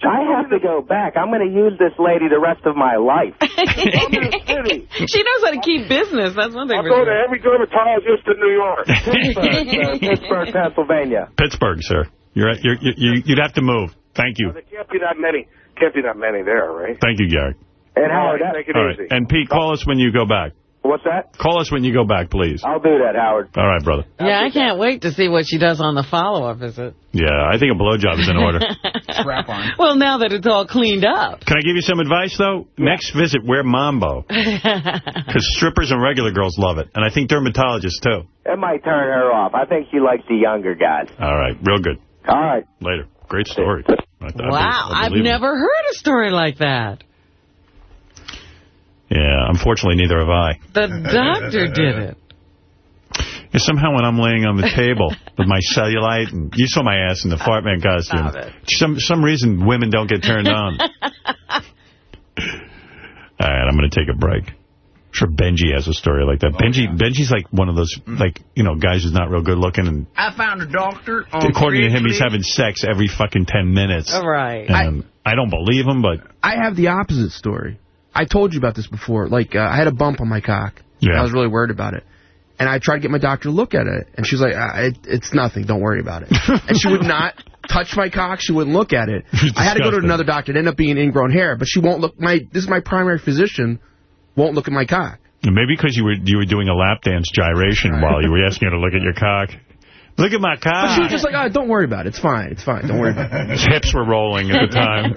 I have to go back. I'm going to use this lady the rest of my life. [laughs] she knows how to keep business. That's one thing I'll go to every dermatologist in New York. Pittsburgh, [laughs] sir. Pittsburgh, Pennsylvania. Pittsburgh, sir. You're, at- you're, you you'd have to move. Thank you. There can't be that many. Can't be that many there, right? Thank you, Gary. And Howard, that, Take it All right. easy. And Pete, call us when you go back. What's that? Call us when you go back, please. I'll do that, Howard. All right, brother. Yeah, I can't wait to see what she does on the follow-up visit. Yeah, I think a blowjob is in order. [laughs] Strap on. Well, now that it's all cleaned up. Can I give you some advice, though? Next visit, wear Mambo. [laughs] Because strippers and regular girls love it. And I think dermatologists, too. It might turn her off. I think she likes the younger guys. All right. Real good. All right. Later. Great story. I- I wow, I I've never heard a story like that. Yeah, unfortunately, neither have I. The doctor did it. Yeah, somehow when I'm laying on the table with my cellulite, and you saw my ass in the fart man costume, some some reason women don't get turned on. [laughs] All right, I'm going to take a break. I'm sure Benji has a story like that. Oh, Benji Benji's like one of those, like, you know, guys who's not real good looking, and I found a doctor. On according to him, he's having sex every fucking 10 minutes. All right. And I, don't believe him, but I have the opposite story. I told you about this before. Like, uh, I had a bump on my cock. Yeah. I was really worried about it. And I tried to get my doctor to look at it. And she's like, uh, it, it's nothing. Don't worry about it. and she would not [laughs] touch my cock. She wouldn't look at it. [laughs] I had to go to another doctor. It ended up being ingrown hair. But she won't look. My This is my primary physician. Won't look at my cock. maybe because you were you were doing a lap dance gyration while you were [laughs] asking her to look at your cock. Look at my car. But she was just like, oh, don't worry about it. It's fine. It's fine. Don't worry about it. His [laughs] hips were rolling at the time.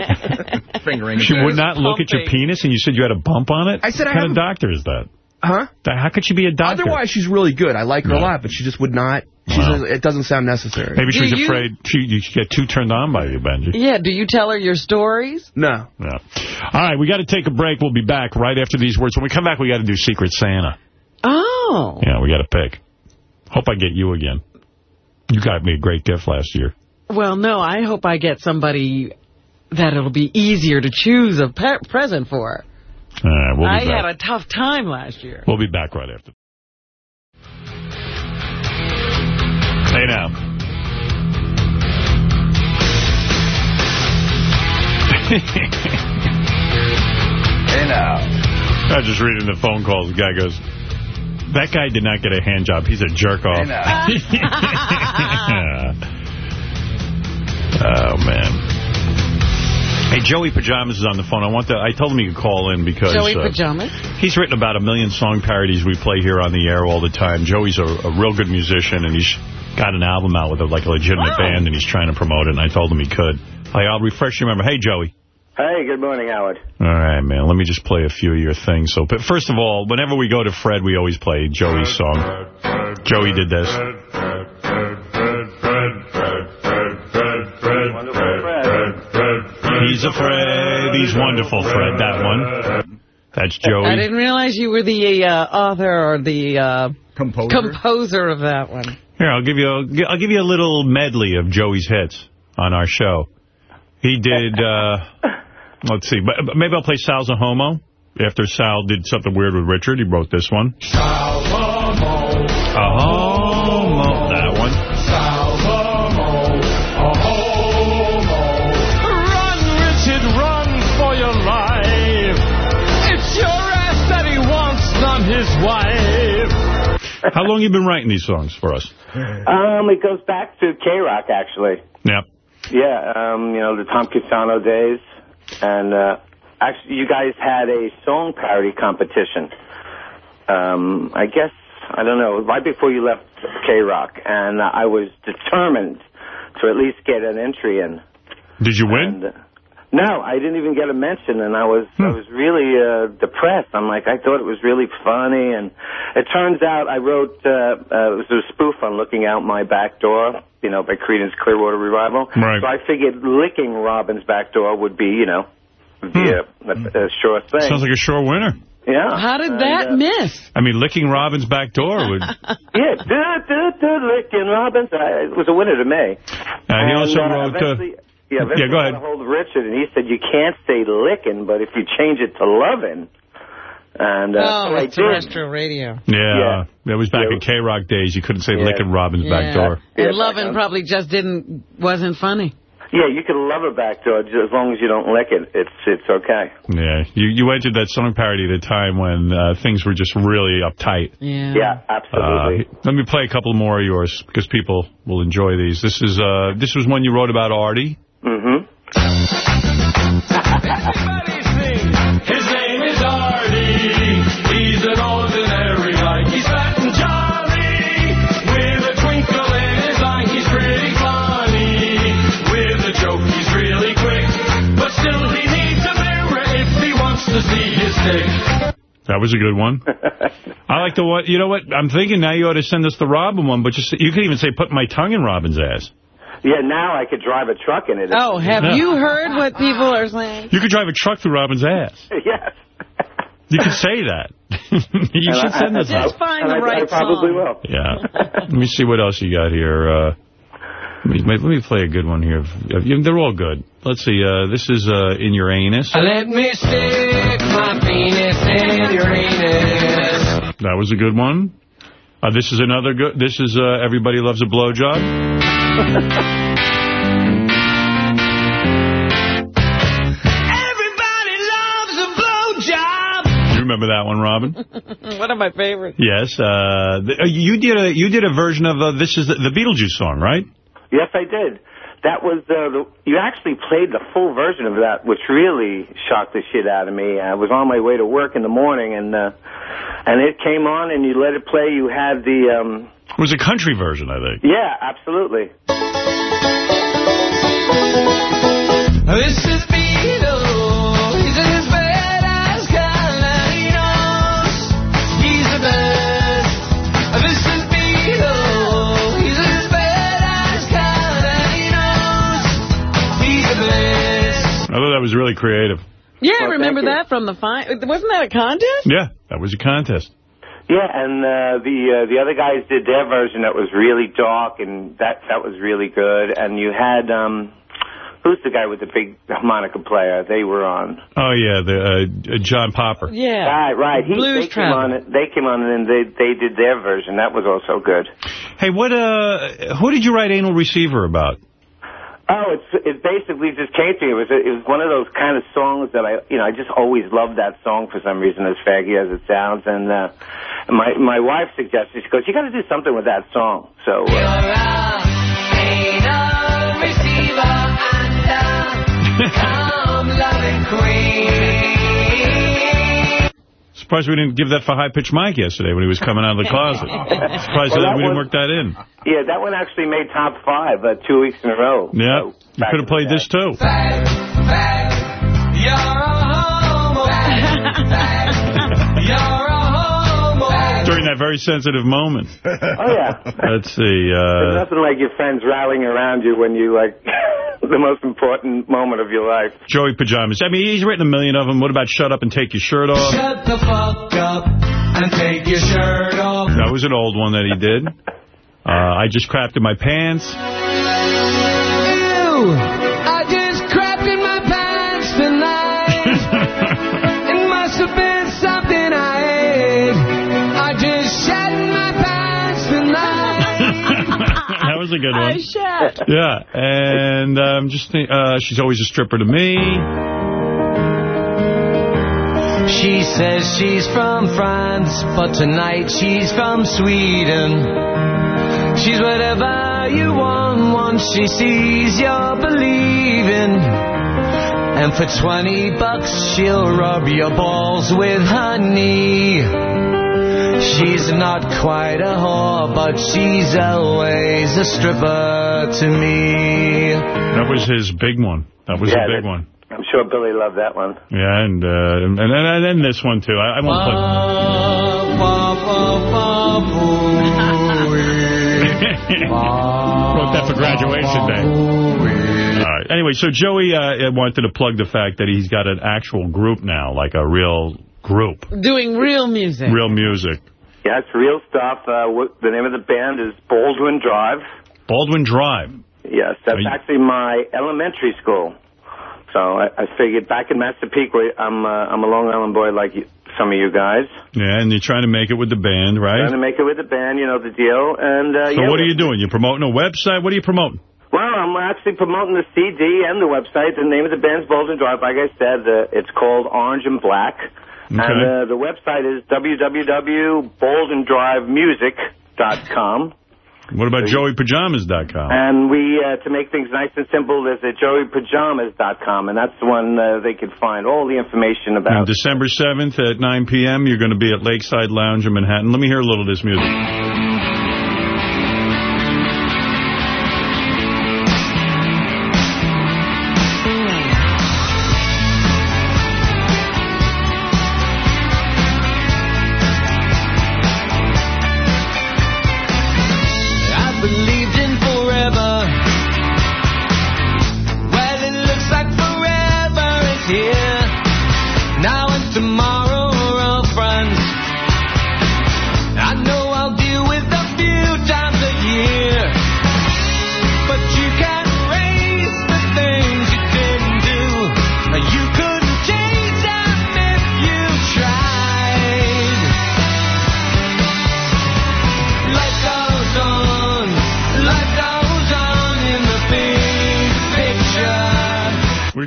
[laughs] Fingering. She would not look at your penis, and you said you had a bump on it? I said what I kind have- of doctor is that? Huh? How could she be a doctor? Otherwise, she's really good. I like her a lot, but she just would not. She Wow. says it doesn't sound necessary. Maybe she Do was you- afraid she you should get too turned on by you, Benji. Yeah, do you tell her your stories? No. Yeah. All right, we got to take a break. We'll be back right after these words. When we come back, we got to do Secret Santa. Oh. Yeah, we got to pick. Hope I get you again. You got me a great gift last year. Well, no, I hope I get somebody that it'll be easier to choose a pe- present for. All right, we'll be I back. had a tough time last year. We'll be back right after. Hey now. [laughs] Hey now. I was just reading the phone calls. The guy goes, that guy did not get a hand job. He's a jerk off. Hey. [laughs] [laughs] Oh, man. Hey, Joey Pajamas is on the phone. I want to. I told him he could call in because Joey uh, Pajamas? he's written about a million song parodies we play here on the air all the time. Joey's a, a real good musician, and he's got an album out with a, like a legitimate band, and he's trying to promote it, and I told him he could. Hey, I'll refresh your memory. Hey, Joey. Hey, good morning, Howard. All right, man. Let me just play a few of your things. So, but first of all, whenever we go to Fred, we always play Joey's song. Joey did this. He's a Fred. He's wonderful, Fred. That one. That's Joey. I didn't realize you were the uh, author or the uh, Composer? composer of that one. Here, I'll give you a, I'll give you a little medley of Joey's hits on our show. He did, uh, let's see, but but maybe I'll play Sal's a Homo. After Sal did something weird with Richard, he wrote this one. A homo. That one. Sal Homo. A Homo. Run, Richard, run for your life. It's your ass that he wants, not his wife. How long you been writing these songs for us? Um, it goes back to K-Rock, actually. Yep. Yeah, um, you know, the Tom Chiusano days. And, uh, actually, you guys had a song parody competition. Um, I guess, I don't know, right before you left K-Rock. And I was determined to at least get an entry in. Did you win? And, uh, no, I didn't even get a mention, and I was Hmm. I was really uh, depressed. I'm like, I thought it was really funny, and it turns out I wrote uh, uh, it was a spoof on "Looking Out My Back Door," you know, by Creedence Clearwater Revival. Right. So I figured licking Robin's back door would be, you know, would be a, a, a sure thing. Hmm. Sounds like a sure winner. yeah. How did And, that uh, miss? I mean, licking Robin's back door would... [laughs] Yeah, do do do licking Robin's. I, it was a winner to me. Uh, he also And, uh, wrote... Uh, eventually- yeah, eventually yeah, go ahead. hold Richard, and he said you can't say licking, but if you change it to loving, and uh, oh, so I with did. terrestrial radio. Yeah, that was back in K-Rock days. You couldn't say Yeah. licking Robin's back door. And Lovin' probably just didn't, wasn't funny. Yeah, you can love a back door just as long as you don't lick it. It's it's okay. Yeah, you you entered that song parody at a time when uh, things were just really uptight. Yeah. Yeah, absolutely. Uh, let me play a couple more of yours because people will enjoy these. This is uh, this was one you wrote about Artie. Mm-hmm. His name is Artie. He's an ordinary guy. He's fat and jolly. With a twinkle in his eye, he's pretty funny. With a joke, he's really quick. But still, he needs a mirror if he wants to see his dick. That was a good one. [laughs] I like the one. You know what? I'm thinking now you ought to send us the Robin one, but just you could even say put my tongue in Robin's ass. Yeah, now I could drive a truck in it. Oh, have Yeah. you heard what people are saying? You could drive a truck through Robin's ass. [laughs] yes. You could say that. [laughs] you And should I- send us Just that. find And the I, right I probably song. will. Yeah. Let me see what else you got here. Uh, let, me, let me play a good one here. They're all good. Let's see. Uh, this is uh, In Your Anus. Let me stick my penis in your anus. That was a good one. Uh, this is another good. This is uh, Everybody Loves a Blowjob. Everybody loves a blowjob. You remember that one, Robin? [laughs] One of my favorites. Yes. Uh, th- uh, you did a you did a version of uh, this is the, the Beetlejuice song, right? Yes, I did. That was uh, the, you actually played the full version of that, which really shocked the shit out of me. I was on my way to work in the morning, and uh, and it came on, and you let it play. You had the um, It was a country version, I think. yeah, absolutely. This is Beetle. He's as bad as Carlitos. He's the best. This is Beetle. He's as bad as Carlitos. He's the best. I thought that was really creative. Yeah, Well, remember that from the fine. Wasn't that a contest? Yeah, that was a contest. Yeah, and uh, the uh, the other guys did their version that was really dark, and that that was really good. And you had um, who's the guy with the big harmonica player? They were on. Oh yeah, the uh, John Popper. Yeah. Right, right. He, Blues they came on. Traveler. They came on, and they they did their version. That was also good. Hey, what? Uh, who did you write Anal Receiver about? Oh, it's it basically just came to me. It was it was one of those kind of songs that I you know I just always loved that song for some reason as faggy as it sounds. And uh, my my wife suggested she goes you got to do something with that song. So uh, [laughs] Surprised we didn't give that for High Pitch Mike yesterday when he was coming out of the closet. [laughs] Surprised Well, that that we didn't work that in. Yeah, that one actually made top five uh, two weeks in a row. Yeah, you could have played this too. You're a homo. You're a homo. During that very sensitive moment. Oh, yeah. Let's see. There's Uh, nothing like your friends rallying around you when you, like, [laughs] the most important moment of your life. Joey Pajamas. I mean, he's written a million of them. What about Shut Up and Take Your Shirt Off? Shut the fuck up and take your shirt off. That was an old one that he did. [laughs] Uh, I just crapped in my pants. Ew, was a good one. I shat. Yeah, and um, just think, uh, she's always a stripper to me. She says she's from France, but tonight she's from Sweden. She's whatever you want once she sees you're believing. And for 20 bucks, she'll rub your balls with honey. She's not quite a whore, but she's always a stripper to me. That was his big one. That was Yeah, a big that- one. I'm sure Billy loved that one. Yeah, and uh, and, and, and then this one, too. I, I won't play. [laughs] Wrote that for graduation day. All right. Anyway, so Joey uh, wanted to plug the fact that he's got an actual group now, like a real group, Doing real music. real music. Yeah, it's real stuff. Uh, what, the name of the band is Baldwin Drive. Baldwin Drive. Yes, that's actually my elementary school. So I, I figured back in Massapequa, I'm uh, I'm a Long Island boy like you, some of you guys. Yeah, and you're trying to make it with the band, right? Trying to make it with the band, you know the deal. And uh, So yeah, what are you doing? You're promoting a website? What are you promoting? Well, I'm actually promoting the CD and the website. The name of the band's Baldwin Drive. Like I said, uh, it's called Orange and Black. And uh, the website is www.baldwindrivemusic.com. What about JoeyPajamas.com? And we, uh, to make things nice and simple, there's at joeypajamas.com, and that's the one uh, they can find all the information On about. December 7th at 9 p.m., you're going to be at Lakeside Lounge in Manhattan. Let me hear a little of this music.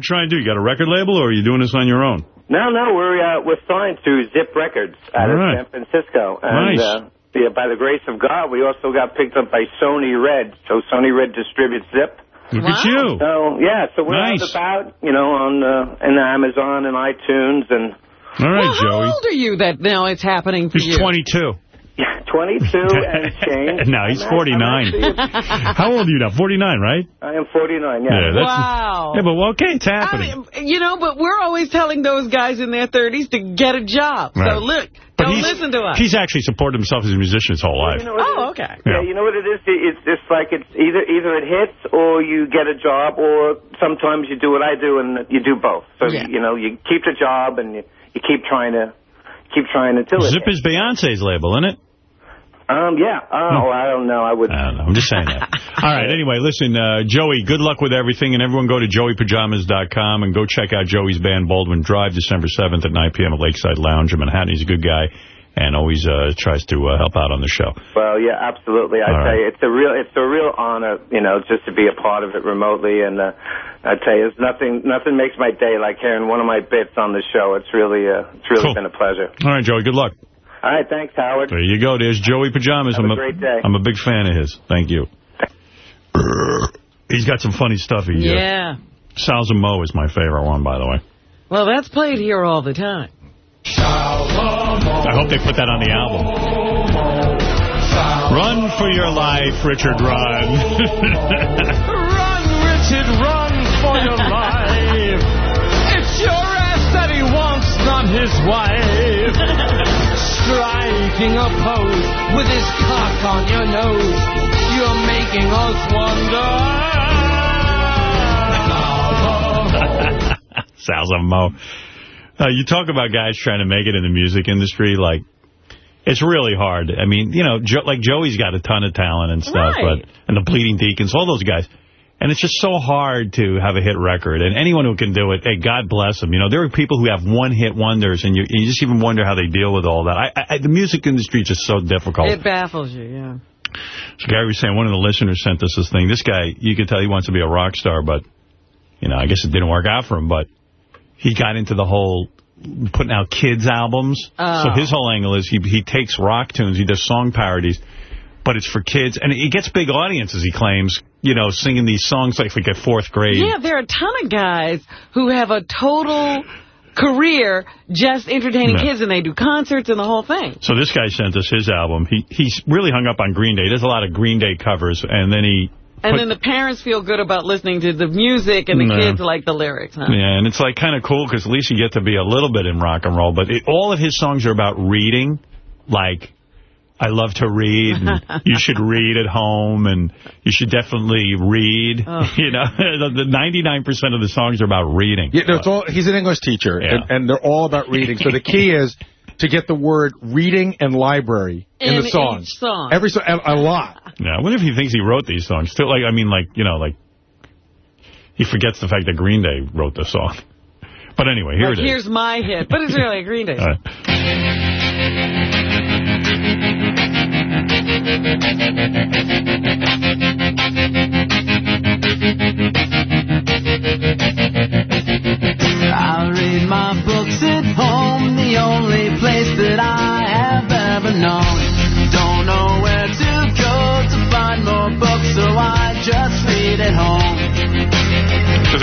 Picture. What you trying to do? You got a record label, or are you doing this on your own? No, no, we're uh, we're signed to Zip Records out All of right. San Francisco, and Nice. uh, yeah, by the grace of God, we also got picked up by Sony Red. So Sony Red distributes Zip. Look at you. So yeah, so we're Nice. out about, you know, on uh, in Amazon and iTunes and. All right, well, Joey. How old are you that now it's happening for He's you? 22. Yeah, [laughs] 22 and change. [laughs] no, he's I'm 49. [laughs] How old are you now? 49, right? I am 49, yeah. Yeah, that's- Wow. Yeah, but well, okay, it's happening. You know, but we're always telling those guys in their 30s to get a job. Right. So look, But don't listen to us. He's actually supported himself as a musician his whole life. You know oh, is? okay. Yeah, you know what it is? It's just like it's either either it hits or you get a job, or sometimes you do what I do and you do both. So Yeah. you know you keep the job and you, you keep trying to keep trying until it. Zip is Beyonce's label, isn't it? Um, yeah. Oh, I don't know. I would. I don't know. I'm just saying that. [laughs] All right. Anyway, listen, uh, Joey, good luck with everything. And everyone go to joeypajamas.com and go check out Joey's band, Baldwin Drive, December 7th at 9 p.m. at Lakeside Lounge in Manhattan. He's a good guy and always uh, tries to uh, help out on the show. Well, yeah, absolutely. I All tell right. you, it's a real, it's a real honor, you know, just to be a part of it remotely. And uh, I tell you, it's nothing, nothing makes my day like hearing one of my bits on the show. It's really, uh, it's really Cool. been a pleasure. All right, Joey, good luck. All right, thanks, Howard. There you go. There's Joey Pajamas. Have I'm a great day. I'm a big fan of his. Thank you. He's got some funny stuff. He, uh, Yeah. Sal's a Homo is my favorite one, by the way. Well, that's played here all the time. I hope they put that on the album. Run for your life, Richard, run. [laughs] his wife. [laughs] Striking a pose with his cock on your nose. You're making us wonder. [laughs] Sal's a Homo. Uh, you talk about guys trying to make it in the music industry, like, it's really hard. I mean, you know, jo like Joey's got a ton of talent and stuff, Right. but and the Bleeding Deacons, all those guys. And it's just so hard to have a hit record. And anyone who can do it, hey, God bless them. You know, there are people who have one-hit wonders, and you, you just even wonder how they deal with all that. I, I, the music industry is just so difficult. It baffles you, yeah. So Gary was saying, one of the listeners sent us this thing. This guy, you could tell he wants to be a rock star, but, you know, I guess it didn't work out for him, but he got into the whole putting out kids albums. Oh. So his whole angle is he he takes rock tunes, he does song parodies, but it's for kids. And he gets big audiences, he claims, you know, singing these songs like, like at fourth grade. Yeah, there are a ton of guys who have a total career just entertaining kids, and they do concerts and the whole thing. So this guy sent us his album. He He's really hung up on Green Day. There's a lot of Green Day covers, and then he... And then the parents feel good about listening to the music, and the No. kids like the lyrics, huh? Yeah, and it's like kind of cool because at least you get to be a little bit in rock and roll. But it, all of his songs are about reading, like I love to read, and [laughs] you should read at home, and you should definitely read. Oh. [laughs] You know, [laughs] the 99% of the songs are about reading. Yeah, no, it's all, he's an English teacher, Yeah. and, and they're all about reading. So the key is to get the word reading and library in, In the song. each song. Every so, a, a lot. Yeah, I wonder if he thinks he wrote these songs. Still, like I mean, like you know, like he forgets the fact that Green Day wrote the song. But anyway, here like, it is. here's my hit, but it's really a Green Day. All right. I read my books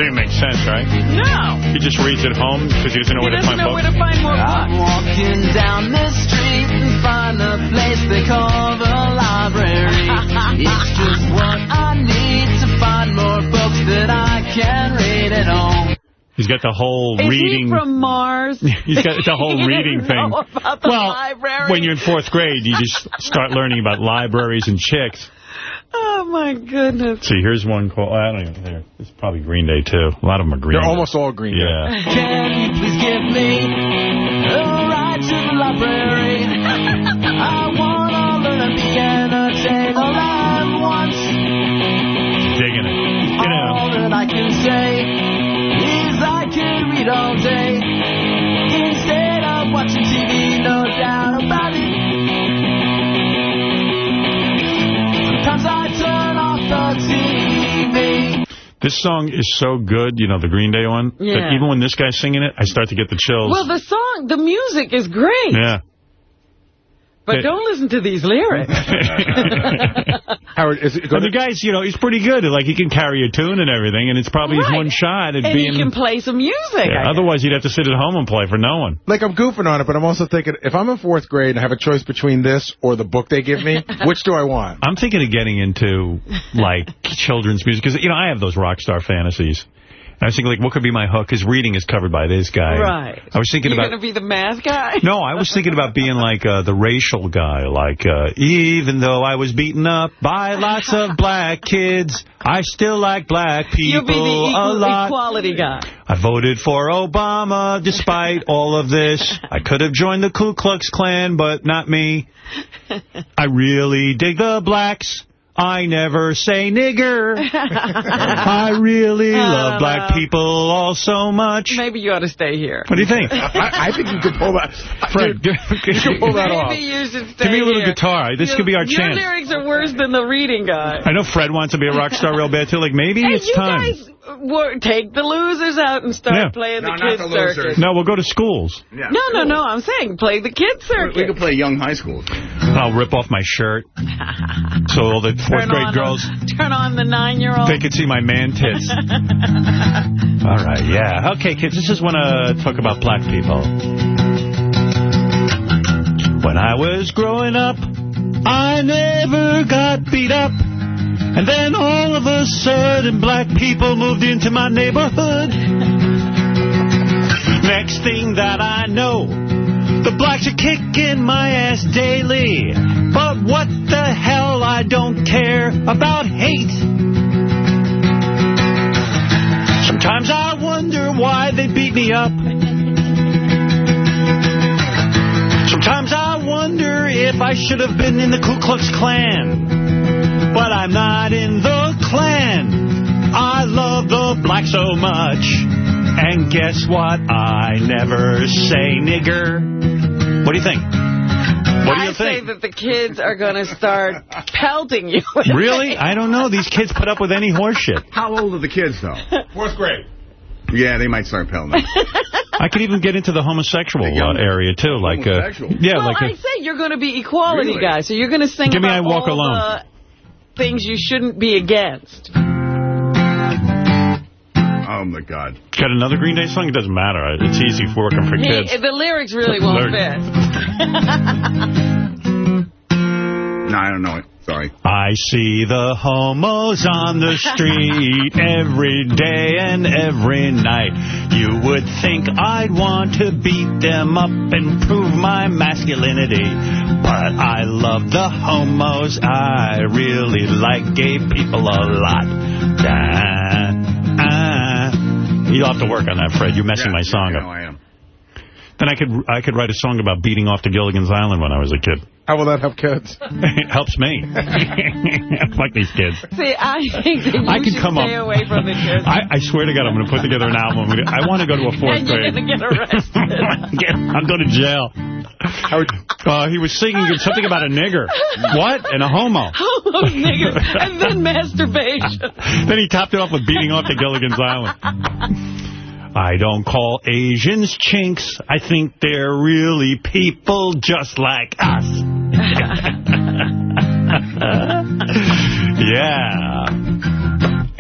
Doesn't even make sense, right? No. He just reads at home because he doesn't know He where to doesn't find know books. where to find more books. I'm walking down the street and find a place they call the library. [laughs] it's just what I need to find more books that I can read at home. He's got the whole Is reading. he from Mars? [laughs] He's got the whole [laughs] He reading thing. know about the well, library. when you're in fourth grade, you just start learning about libraries and chicks. Oh, my goodness. See, here's one called, I don't even know. It's probably Green Day, too. A lot of them are Green They're Day. almost all Green Day. Yeah. This song is so good, you know, the Green Day one. that Yeah. even when this guy's singing it, I start to get the chills. Well, the song, the music is great, yeah. But Yeah. [laughs] don't listen to these lyrics. [laughs] Howard, is it the guy's, you know, he's pretty good. Like, he can carry a tune and everything, and it's probably his one shot at and being... he can play some music. Yeah, otherwise, you'd have to sit at home and play for no one. Like, I'm goofing on it, but I'm also thinking, if I'm in fourth grade and I have a choice between this or the book they give me, [laughs] which do I want? I'm thinking of getting into, like, children's music. Because, you know, I have those rock star fantasies. I was thinking, like, what could be my hook? His reading is covered by this guy. Right. I was thinking You're about... going to be the math guy? No, I was thinking about being like uh, the racial guy. Like, uh, even though I was beaten up by lots of black kids, I still like black people You'll be the a equal, lot. equality guy. I voted for Obama despite all of this. I could have joined the Ku Klux Klan, but not me. [laughs] I really dig the blacks. I never say nigger. [laughs] I really oh, love black people all so much. Maybe you ought to stay here. What do you think? [laughs] I, I think you could pull that. Fred, you can pull that off. Maybe you should stay Give me a little here. guitar. This Your- could be our your chance. lyrics are worse than the reading guy. I know Fred wants to be a rock star real bad, too. Like, maybe Hey, it's you time. guys wor- take the losers out and start Yeah. playing No, the kids the losers. circus. No, we'll go to schools. Yeah. No, no, no. I'm saying play the kids circus. We could play young high school. I'll rip off my shirt [laughs] so all the fourth Turn grade girls, The, turn on the nine-year-old. they could see my man tits. [laughs] All right, yeah. Okay, kids, this is when I talk about black people. When I was growing up, I never got beat up. And then all of a sudden, black people moved into my neighborhood. Next thing that I know, the blacks are kicking my ass daily. But what the hell, I don't care about hate. Sometimes I wonder why they beat me up. Sometimes I wonder if I should have been in the Ku Klux Klan. But I'm not in the Klan. I love the black so much. And guess what? I never say nigger. What do you think? What do you I say that the kids are going to start [laughs] pelting you. Really? I don't know. These kids put up with any horseshit. How old are the kids, though? Fourth grade. Yeah, they might start pelting. I could even get into the homosexual uh, area, too. Like, uh, Homosexual? yeah, well, like I a, say you're going to be equality Really? guys, so you're going to sing Give me I Walk all Alone. The things you shouldn't be against. Oh, my God. got another Green Day song? It doesn't matter. It's easy for working for He- kids. the lyrics really won't Lyrics. [laughs] No, I don't know it. Sorry. I see the homos on the [laughs] street every day and every night. You would think I'd want to beat them up and prove my masculinity. But I love the homos. I really like gay people a lot. You'll have to work on that, Fred. You're messing my song Yeah, up. I am. Then I could I could write a song about beating off to Gilligan's Island when I was a kid. How will that help kids? it [laughs] helps me. [laughs] Fuck these kids. See, I think that you I can should come stay up- away from the kids. I, I swear to God, I'm going to put together an album. I'm [laughs] gonna- I want to go to a fourth and you're grade. going get arrested. I'm going to jail. Uh, he was singing something about a nigger. What? And a homo. Homo nigger. And then masturbation. Then he topped it off with beating off to Gilligan's Island. I don't call Asians chinks. I think they're really people just like us. [laughs] yeah.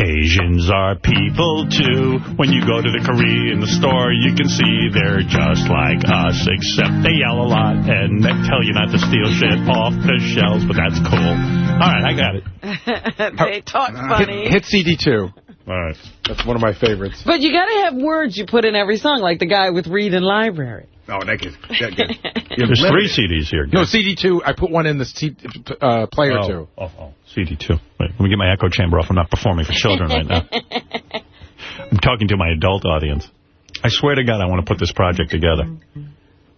Asians are people too. When you go to the Korean store, you can see they're just like us, except they yell a lot and they tell you not to steal shit off the shelves, but that's cool. All right, I got it. [laughs] they talk ah. funny. Hit, hit CD2. All right. That's one of my favorites. But you got to have words you put in every song, like the guy with Read and Library. Oh, that gets... That gets There's three CDs here. No, CD2, I put one in the C, uh, player oh, two. Oh, oh, CD2. Wait, let me get my echo chamber off. I'm not performing for children right now. [laughs] I'm talking to my adult audience. I swear to God, I want to put this project together.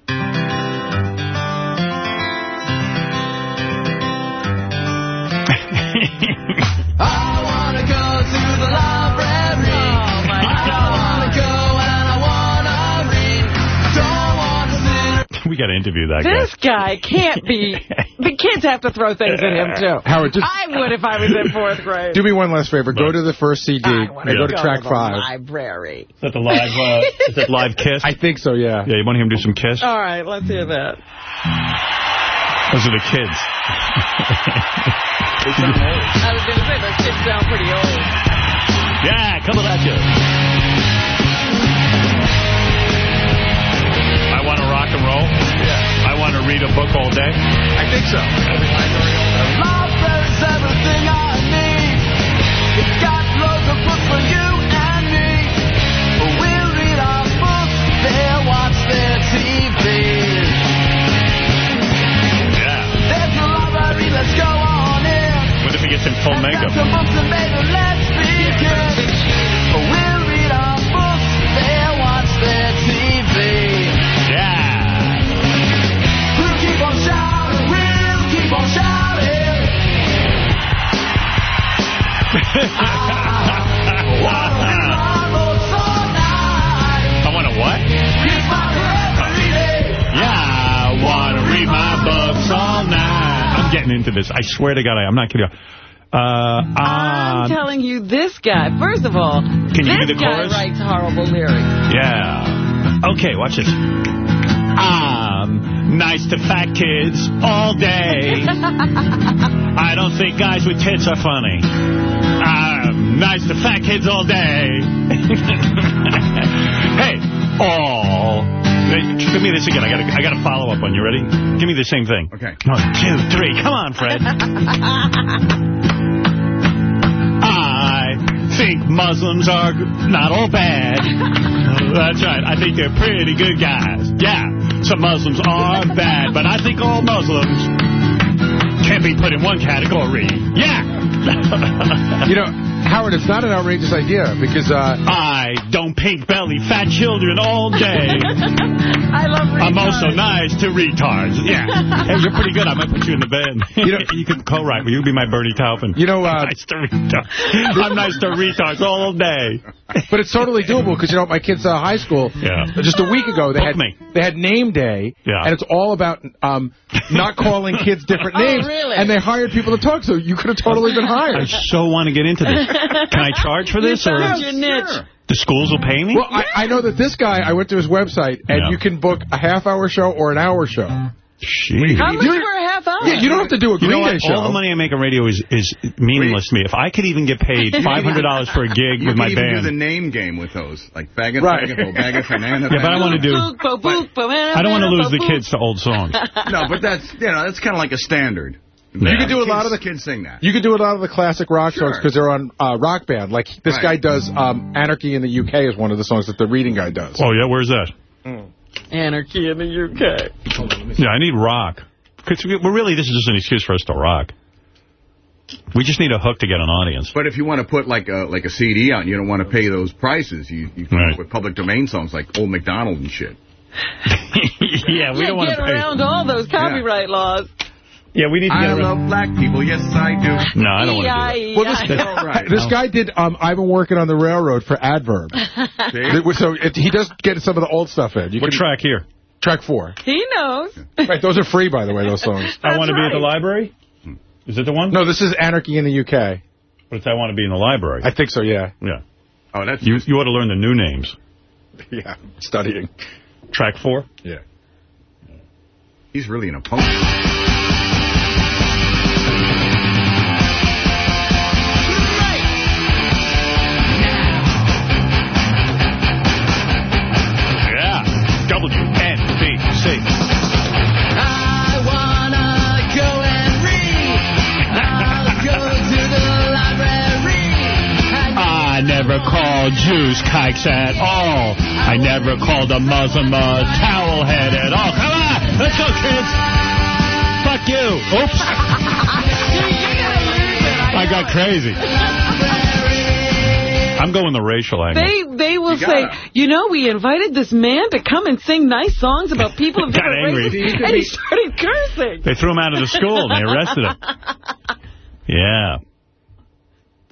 [laughs] we got to interview that guy. This guy can't be... [laughs] The kids have to throw things at him, too. Howard, just- I would if I was in fourth grade. [laughs] Do me one last favor. Go to the first CD I and wanna go to go track to the five. library. Is that the live, uh, is that [laughs] live Kiss? I think so, yeah. Yeah, you want to hear him do some Kiss? All right, let's hear that. Those are the kids. I was going to say, those kids sound pretty old. Yeah, coming at you. Rock and roll. Yeah. I want to read a book all day. I think so. Library's everything I need. It's got loads of books for you and me. We'll read our books, they'll watch their TV. Yeah. There's the library, let's go on in. What if he gets in full makeup? I want to what? Yeah, I want to read my books all night. I'm getting into this. I swear to God, I, I'm not kidding. Uh, I'm telling you, this guy, first of all, can you this give me the guy chorus? writes horrible lyrics. Yeah. Okay, watch this. I'm nice to fat kids all day. [laughs] I don't think guys with tits are funny. Nice to fat kids all day. [laughs] hey, all. Give me this again. I gotta, I gotta follow up on you. Ready? Give me the same thing. Okay. One, two, three. Come on, Fred. [laughs] I think Muslims are not all bad. [laughs] That's right. I think they're pretty good guys. Yeah, some Muslims are bad, but I think all Muslims can't be put in one category. Yeah. You know, Howard, it's not an outrageous idea because... Uh, I don't pink belly fat children all day. [laughs] I love I'm also nice to retards. Yeah. [laughs] Hey, you're pretty good. I might put you in the band. You, know, [laughs] you can co-write. You can be my Bernie Taupin. You know, uh, nice to retards. I'm nice to retards all day. But it's totally doable because, you know, my kids' uh, high school, Yeah. just a week ago, they Book had me. they had name day, Yeah. and it's all about um, not calling kids different [laughs] Oh, names. really? And they hired people to talk, so you could have totally been hired. I so want to get into this. Can I [laughs] charge for this? You Or found your niche. the schools will pay me? Well, I, I know that this guy, I went to his website, and Yeah. you can book a half-hour show or an hour show. Jeez. How much for a half hour? Yeah, you don't have to do a You know Green what? Day show. All the money I make on radio is, is meaningless to me. If I could even get paid [laughs] $500 for a gig You with can my even band. do the name game with those, like faggot, Right. faggot, oh, baggot, banana. Yeah, but I want to do... Boop, boop, boop, boop, I don't want to lose the boop. kids to old songs. [laughs] No, but that's you know that's kind of like a standard. Yeah. You could do a lot of the kids sing that. You could do a lot of the classic rock songs because they're on uh, Rock Band. Like this Right. guy does um, "Anarchy in the UK" is one of the songs that the reading guy does. Oh, yeah? Where's that? Anarchy in the UK. Yeah, I need rock. Because we, we're really, this is just an excuse for us to rock. We just need a hook to get an audience. But if you want to put like a like a CD out, and you don't want to pay those prices. You you come Right. up with public domain songs like Old MacDonald and shit. [laughs] yeah, we You don't want get to pay. around all those copyright laws. Yeah, we need to I get around. love black people. Yes, I do. No, I don't want to do that. Well, this, E-I-E-I. right. this guy did. Um, I've been working on the railroad for Adverb. [laughs] so it, he does get some of the old stuff in. You What can, track here? track four. He knows. [laughs] Right, those are free, by the way. Those songs. I want to be at the library? Is it the one? No, this is Anarchy in the UK. But it's I want to be in the library. I think so. Yeah. yeah. Oh, that's You, you ought to learn the new names. [laughs] Yeah. Studying. Track four? Yeah. he's really an opponent. Never called Jews kikes at all. I never called a Muslim a towel head at all. Come on, let's go, kids. Fuck you. Oops. I got crazy. I'm going the racial angle. They they will You say, gotta. you know, we invited this man to come and sing nice songs about people of [laughs] Got different angry. races, and he started cursing. They threw him out of the school and they arrested him. [laughs] Yeah.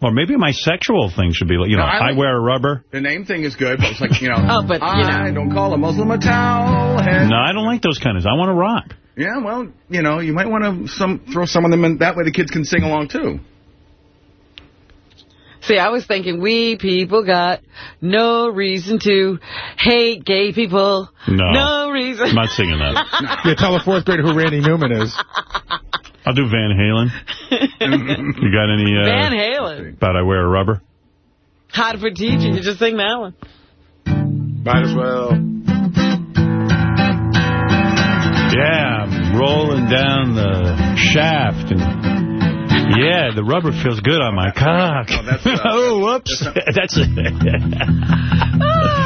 Or maybe my sexual thing should be, like, you know, No, I I, like- wear a rubber. The name thing is good, but it's like you know. [laughs] Oh, but, you I know. don't call a Muslim a towel head. No, I don't like those kind of. I want to rock. Yeah, well, you know, you might want to some throw some of them in. That way, the kids can sing along too. See, I was thinking we people got no reason to hate gay people. No. No reason. I'm not singing that. [laughs] Yeah. Tell a fourth grader who Randy Newman is. [laughs] I'll do Van Halen. [laughs] You got any uh, Van Halen. about I wear a rubber? Hot for teaching. You just sing that one. Might as well. Yeah, I'm rolling down the shaft and yeah, the rubber feels good on my cock. Oh, that's, uh, [laughs] oh, whoops. That's it. [laughs]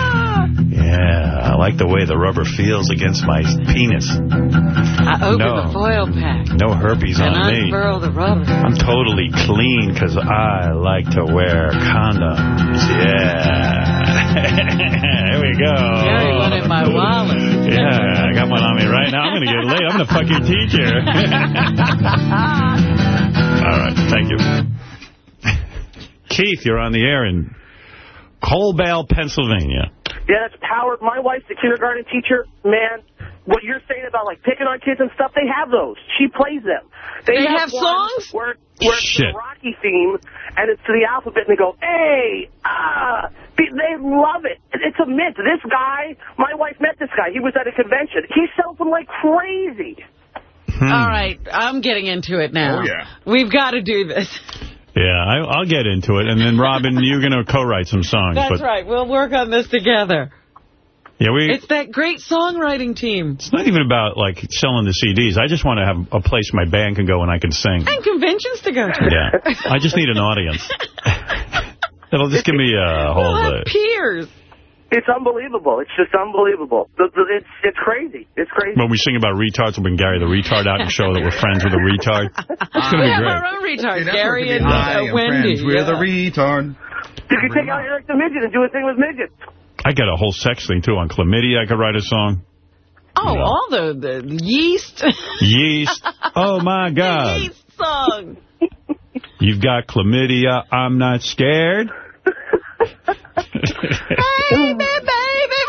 yeah, I like the way the rubber feels against my penis. I open No. the foil pack No herpes on me. And unfurl the rubber. I'm totally clean because I like to wear condoms. Yeah. [laughs] Here we go. Carry one in my wallet. Yeah, I got one on me right now. I'm going to get laid. I'm going to fuck your teacher. [laughs] All right, thank you. Keith, you're on the air in Colvale, Pennsylvania. Yeah, that's Howard. My wife's a kindergarten teacher. Man, what you're saying about like picking on kids and stuff, they have those. She plays them. They have one songs? where, where it's Shit. the Rocky theme and it's to the alphabet and they go, hey, ah. They they love it. It's a myth. This guy, my wife met this guy. He was at a convention. He sells them like crazy. All right, I'm getting into it now. Oh, yeah. We've got to do this. Yeah, I, I'll get into it. And then, Robin, you're going to co-write some songs. That's right. We'll work on this together. Yeah, we. It's that great songwriting team. It's not even about, like, selling the CDs. I just want to have a place my band can go and I can sing. And conventions to go to. Yeah. I just need an audience. [laughs] It'll just give me a whole... We'll Uh, peers. It's unbelievable. It's just unbelievable. The- the- It's it's crazy. It's crazy. when we sing about retards, we'll bring Gary the retard out and show that we're friends with a retard. It's going to we have our own retards, Gary and could uh, Wendy. friends with yeah. a retard. You can take out Eric the Midget and do a thing with midgets. I got a whole sex thing, too. On chlamydia, I could write a song. Oh, all the, the yeast. Yeast. Oh, my [laughs] God. yeast song. You've got chlamydia. I'm not scared. [laughs] baby, baby.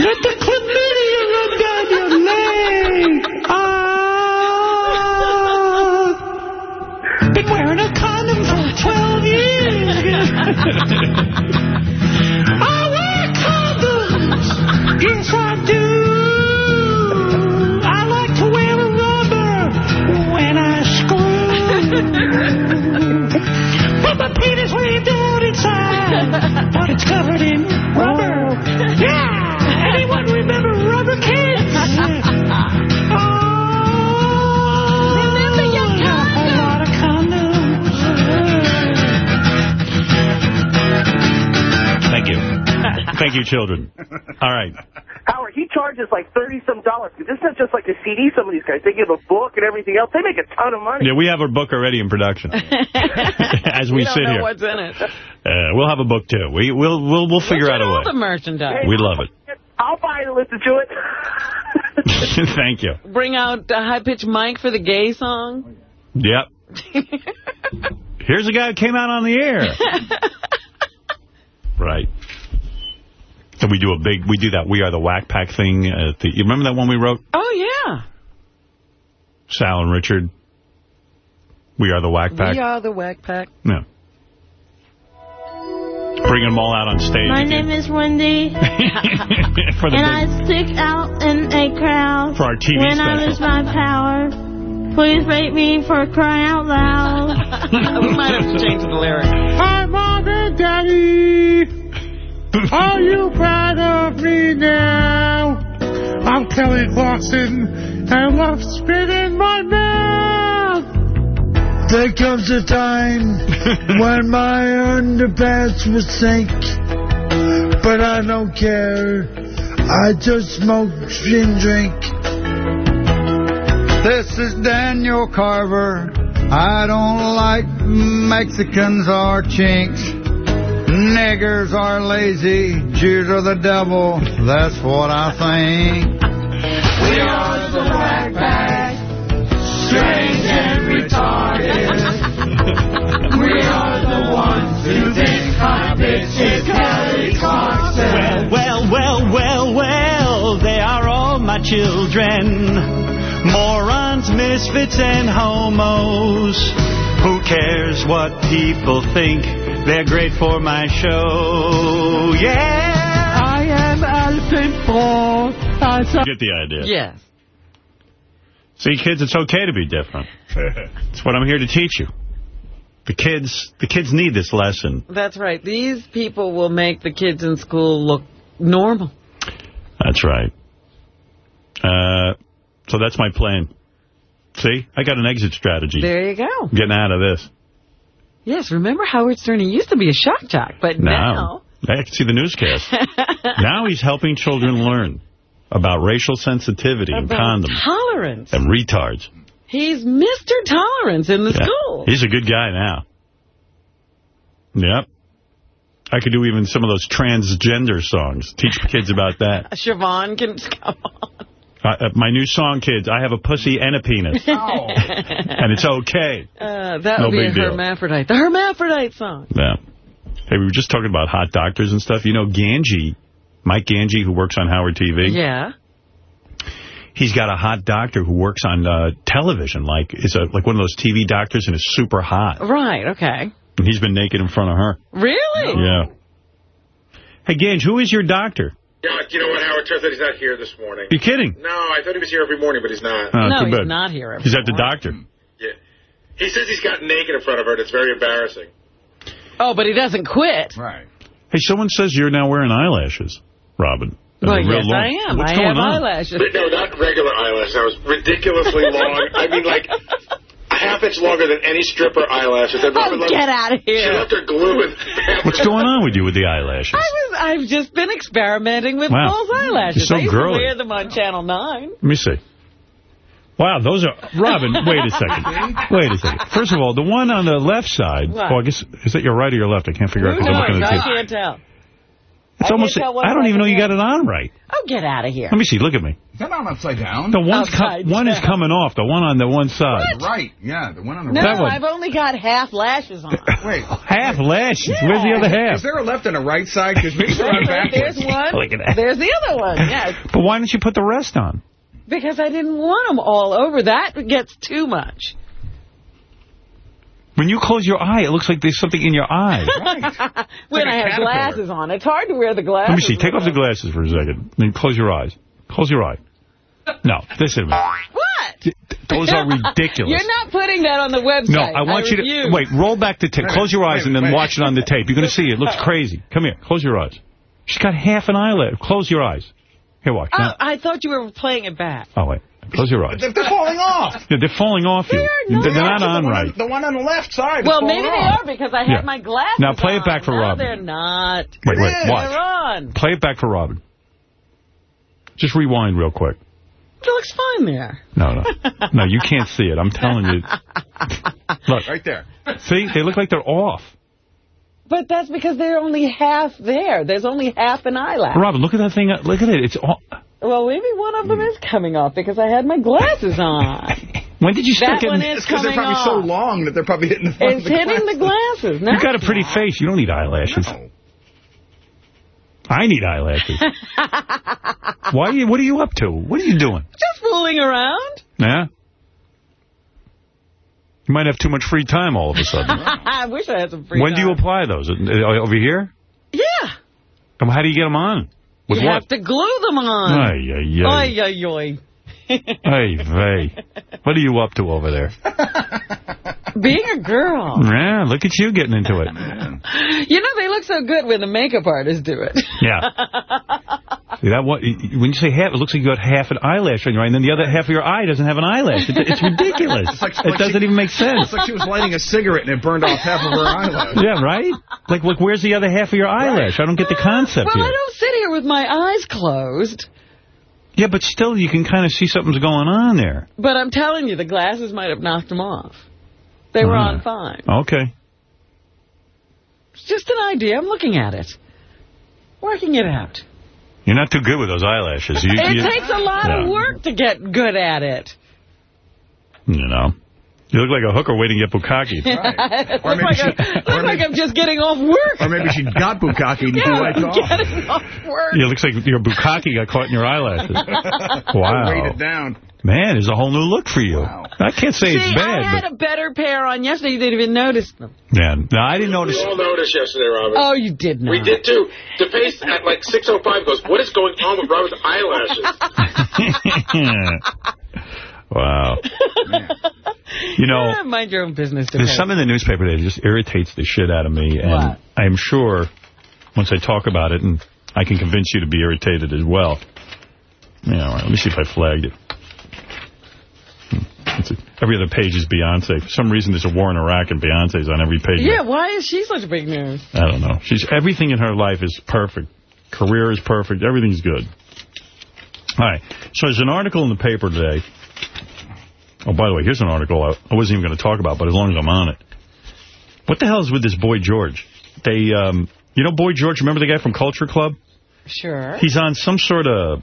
Let the chlamydia run down your leg. Ah. Been wearing a condom for 12 years. I wear condoms. Yes, I do. I like to wear a rubber when I screw. Put my penis way down inside, but it's covered in rubber. Oh. Yeah! Anyone remember rubber kids? oh, [laughs] remember your condoms? A lot of condoms. Thank you. [laughs] Thank you, children. All right. Howard, he charges like 30-some dollars. This is not just like a CD, some of these guys. They give a book and everything else. They make a ton of money. Yeah, we have our book already in production. [laughs] As we, we don't sit know here. what's in it. Uh, we'll have a book, too. We, we'll we'll we'll figure Look out at a all the way. merchandise. We love it. I'll buy it and listen to it. [laughs] [laughs] Thank you. Bring out a high-pitched mic for the gay song. Yep. [laughs] Here's a guy who came out on the air. right. So we do a big, we do that We Are the Whack Pack thing. At the, you remember that one we wrote? Oh, yeah. Sal and Richard. We Are the Whack Pack. We are the Whack Pack. Yeah. Bringing them all out on stage. My name is Wendy, [laughs] for the and big, I stick out in a crowd For our TV when I lose my power. Please rate me for crying out loud. [laughs] we might have to change the lyrics. Hi, Mom and Daddy. Are you proud of me now? I'm Kelly Clarkson, and I'm spitting my mouth. There comes a time [laughs] when my underpants will sink, but I don't care. I just smoke and drink. This is Daniel Carver. I don't like Mexicans or chinks. Niggers are lazy. Jews are the devil. That's what I think. We are the Whack Pack, strange and retarded. we are the ones who think high pitch is Kelly Clarkson. Well, well, well, well, they are all my children. Morons, misfits, and homos. Who cares what people think? They're great for my show. Yeah! I am Alvin Paul. I Get the idea. Yes. See, kids, it's okay to be different. [laughs] That's what I'm here to teach you. The kids, the kids need this lesson. That's right. These people will make the kids in school look normal. That's right. Uh, so that's my plan. See, I got an exit strategy. There you go. Getting out of this. Yes, remember Howard Stern? He used to be a shock jock, but now... Now, I can see the newscast. [laughs] now he's helping children learn about racial sensitivity and condoms tolerance. and retards. He's Mr. Tolerance in the Yeah. school. He's a good guy now. Yep. I could do even some of those transgender songs. Teach kids about that. [laughs] Siobhan can come on. Uh, uh, my new song, kids, I have a pussy and a penis. [laughs] and it's okay. Uh, that No would be a deal. hermaphrodite. The hermaphrodite song. Yeah. Hey, we were just talking about hot doctors and stuff. You know, Ganji, Mike Ganji, who works on Howard TV. Yeah. he's got a hot doctor who works on uh, television, like is a like one of those TV doctors, and is super hot. Right, okay. And he's been naked in front of her. Really? Yeah. Hey, Gage, who is your doctor? Yeah, you know what, Howard? Turns out he's not here this morning. You kidding? No, I thought he was here every morning, but he's not. Oh, no, he's bad. not here. every He's at the morning. doctor. Yeah. He says he's gotten naked in front of her, and it's very embarrassing. Oh, but he doesn't quit. Right. Hey, someone says you're now wearing eyelashes, Robin. Well, They're yes, long. I am. What's I going have on? eyelashes. But no, not regular eyelashes. I was ridiculously [laughs] long. I mean, like a half inch longer than any stripper eyelashes. And Robin Oh, left- get out of She here. left her glue in. [laughs] What's going on with you with the eyelashes? I was, I've just been experimenting with Wow. false eyelashes. You're so I used girly. to wear them on Channel 9. Let me see. Wow, those are... Robin, wait a second. Wait a second. First of all, the one on the left side... What? Oh, I guess... Is that your right or your left? I can't figure out Who because I'm looking knows? at I the tape. can't tell. It's I almost... can't tell what I don't even know to you got it on right. Oh, get out of here. Let me see. Look at me. Is that not upside down? The one's co- Upside one is coming off. The one on the one side. Right, yeah, the one on the No, right. That one. I've only got half lashes on. [laughs] Wait. Half lashes. Where's the other half? Is there a left and a right side? Because maybe they're on There's one. Look at that. There's the other one. Yes. But why didn't you put the rest on? Because I didn't want them all over. That gets too much. When you close your eye, it looks like there's something in your eye. [laughs] when like a I have glasses on. It's hard to wear the glasses. Let me see. Take off the glasses for a second. Then close your eyes. Close your eye. No, listen a minute. What? Those are [laughs] ridiculous. You're not putting that on the website. No, I want you to... Wait, roll back the tape. Wait Close your eyes wait and then minute. watch it on the tape. You're going to see it. It looks oh. crazy. Come here. Close your eyes. She's got half an eyelid. Close your eyes. Here, watch. Oh, Now- I thought you were playing it back. Oh, wait. Close your eyes. They're they're falling off. [laughs] Yeah, they're falling off you. They are They're not The on one right. The one on the left side. Well, maybe they off. are because I had Yeah. my glasses Now play it back on. for no, Robin. they're not. Wait, wait, They're on. Play it back for Robin. Just rewind real quick. It looks fine there. No, no. [laughs] No, you can't see it. I'm telling you. [laughs] Look. Right there. See? They look like they're off. But that's because they're only half there. There's only half an eyelash. Robin, look at that thing. Look at it. It's all... Well, maybe one of them mm. is coming off because I had my glasses on. [laughs] When did you start That getting... one is It's because they're coming probably so long that they're probably hitting the front It's of the hitting the glasses. No, You got a pretty not. face. You don't need eyelashes. I need eyelashes. [laughs] Why are you, what are you up to? What are you doing? Just fooling around. Yeah? You might have too much free time all of a sudden. [laughs] I wish I had some free when do you apply those? Over here? Yeah. How do you get them on? With you what? have to glue them on. Ay, ay, ay. Ay, ay, ay. [laughs] Hey, vey. What are you up to over there? [laughs] Being a girl. Yeah, look at you getting into it. [laughs] You know, they look so good when the makeup artists do it. Yeah. That what, when you say half, it looks like you got half an eyelash on your eye, and then the other half of your eye doesn't have an eyelash. It, it's [laughs] ridiculous. It's like- it like doesn't she- even make sense. It's like she was lighting a cigarette and it burned off half of her eyelash. Yeah, right? Like, look, where's the other half of your eyelash? I don't get the concept well, here. I don't sit here with my eyes closed. Yeah, but still, you can kind of see something's going on there. But I'm telling you, the glasses might have knocked them off. They were Ah. on fine. Okay. It's just an idea. I'm looking at it. Working it out. You're not too good with those eyelashes. You, it you, takes a lot Yeah. of work to get good at it. You know. You look like a hooker waiting to get bukkake. [laughs] It Or maybe like, she- I, look or like maybe- I'm just getting off work. Or maybe she got bukkake and [laughs] yeah, you wiped I'm off. getting off work. Yeah, it looks like your bukkake got caught in your eyelashes. [laughs] Wow. Weight it down. Man, there's a whole new look for you. I can't say See, it's bad, I had but... a better pair on yesterday. You didn't even notice them. Yeah, no, I didn't notice... We all noticed yesterday, Robin. Oh, you did not. We did too. The DePace at like 6.05 goes, what is going on with Robert's eyelashes? [laughs] wow. You know, Yeah, mind your own business. there's some in the newspaper that just irritates the shit out of me, and What? I'm sure once I talk about it, and I can convince you to be irritated as well. Yeah, all right, let me see if I flagged it. Every other page is Beyonce. For some reason, there's a war in Iraq, and Beyonce's on every page. Yeah, why is she such a big news? I don't know. She's everything in her life is perfect. Career is perfect. Everything's good. All right. So there's an article in the paper today. Oh, by the way, here's an article I, I wasn't even going to talk about, but as long as I'm on it. What the hell is with this Boy George? They, um, you know Boy George? Remember the guy from Culture Club? Sure. He's on some sort of,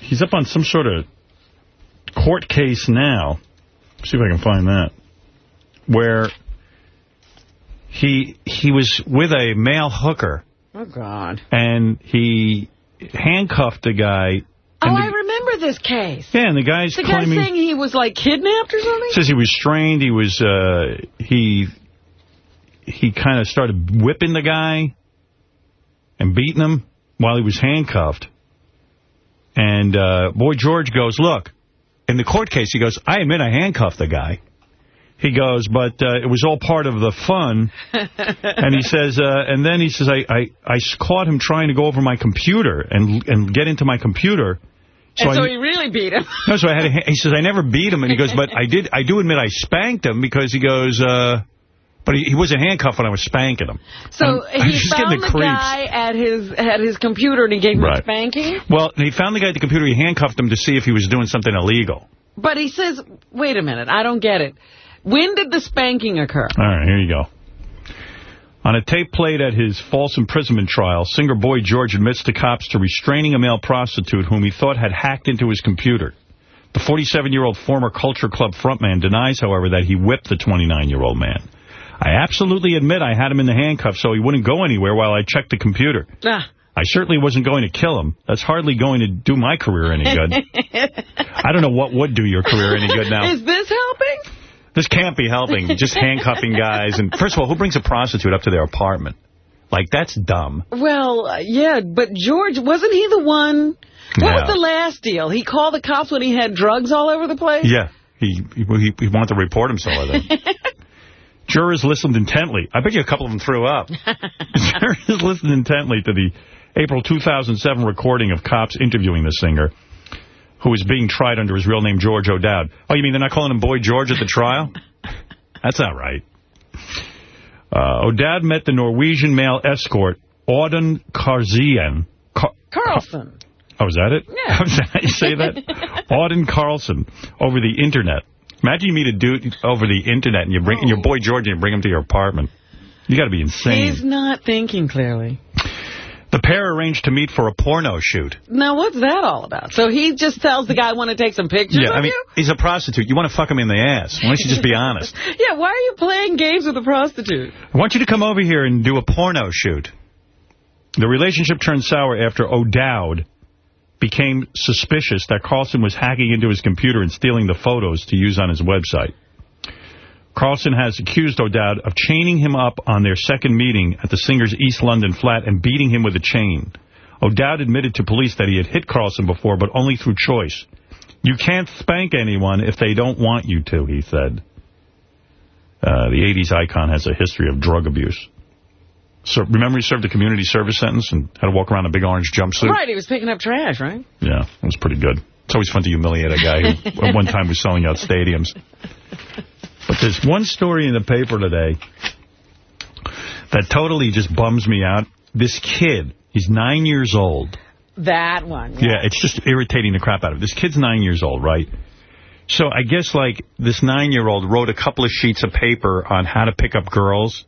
he's up on some sort of court case now. See if I can find that. Where he he was with a male hooker Oh, God. and he handcuffed the guy. Oh, and I remember this case. Yeah, and the guy's The claiming... saying he was, like, kidnapped or something? Says he was strained. He was, uh, he, he kind of started whipping the guy and beating him while he was handcuffed. And, uh, boy George goes, look, in the court case, he goes, I admit I handcuffed the guy. He goes, but uh, it was all part of the fun. [laughs] and he says, uh, and then he says, I, I, I caught him trying to go over my computer and and get into my computer. and so kn- he really beat him. no, so I had. A, [laughs] he says I never beat him, and he goes, but I did. I do admit I spanked him because he goes, uh, but he, he wasn't handcuffed when I was spanking him. So I'm- I'm he just found getting the, the creeps. guy at his at his computer and he gave him Right. a spanking. Well, he found the guy at the computer. He handcuffed him to see if he was doing something illegal. But he says, wait a minute, I don't get it. When did the spanking occur? All right, here you go. On a tape played at his false imprisonment trial, singer Boy George admits to cops to restraining a male prostitute whom he thought had hacked into his computer. The 47-year-old former Culture Club frontman denies, however, that he whipped the 29-year-old man. I absolutely admit I had him in the handcuffs so he wouldn't go anywhere while I checked the computer. Ah. I certainly wasn't going to kill him. That's hardly going to do my career any good. [laughs] I don't know what would do your career any good now. Is this helping? This can't be helping. Just handcuffing guys. And first of all, who brings a prostitute up to their apartment? Like, that's dumb. Well, uh, yeah, but George, wasn't he the one? What Yeah. was the last deal? He called the cops when he had drugs all over the place? Yeah. He, he, he wanted to report himself, I think. [laughs] Jurors listened intently. I bet you a couple of them threw up. [laughs] Jurors listened intently to the April 2007 recording of cops interviewing the singer, who was being tried under his real name, George O'Dowd. Oh, you mean they're not calling him Boy George at the trial? [laughs] That's not right. Uh, O'Dowd met the Norwegian male escort, Audun Karzien. Car Carlsen. Oh, is that it? Yeah. Is that you say that? [laughs] Audun Carlsen over the Internet. Imagine you meet a dude over the Internet and you bring and your boy George and you bring him to your apartment. You got to be insane. He's not thinking clearly. The pair arranged to meet for a porno shoot. Now, what's that all about? So he just tells the guy, I want to take some pictures Yeah, of I mean, you? he's a prostitute. You want to fuck him in the ass. Why don't you just be honest? [laughs] Yeah, why are you playing games with a prostitute? I want you to come over here and do a porno shoot. The relationship turned sour after O'Dowd became suspicious that Carlsen was hacking into his computer and stealing the photos to use on his website. Carlsen has accused O'Dowd of chaining him up on their second meeting at the singer's East London flat and beating him with a chain. O'Dowd admitted to police that he had hit Carlsen before, but only through choice. You can't spank anyone if they don't want you to, he said. Uh, the 80s icon has a history of drug abuse. So remember he served a community service sentence and had to walk around in a big orange jumpsuit? Right, he was picking up trash, right? Yeah, it was pretty good. It's always fun to humiliate a guy who [laughs] at one time was selling out stadiums. But there's one story in the paper today that totally just bums me out. This kid, he's nine years old. That one. Yeah, it's just irritating the crap out of it. This kid's nine years old, right? So I guess, like, this nine-year-old wrote a couple of sheets of paper on how to pick up girls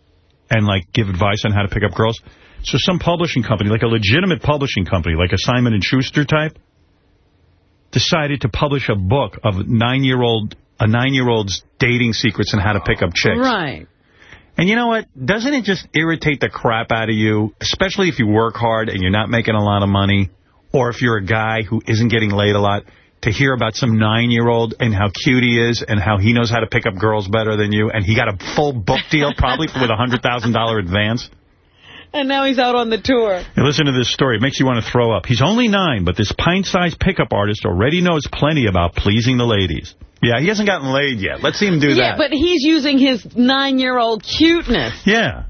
and, like, give advice on how to pick up girls. So some publishing company, like a legitimate publishing company, like a Simon & Schuster type, decided to publish a book of nine-year-old a nine-year-old's dating secrets and how to pick up chicks. Right. And you know what? Doesn't it just irritate the crap out of you, especially if you work hard and you're not making a lot of money, or if you're a guy who isn't getting laid a lot, to hear about some nine-year-old and how cute he is and how he knows how to pick up girls better than you, and he got a full book deal probably with a $100,000 advance? And now he's out on the tour. Now listen to this story. It makes you want to throw up. He's only nine, but this pint-sized pickup artist already knows plenty about pleasing the ladies. Yeah, he hasn't gotten laid yet. Let's see him do yeah, that. Yeah, but he's using his nine-year-old cuteness. Yeah.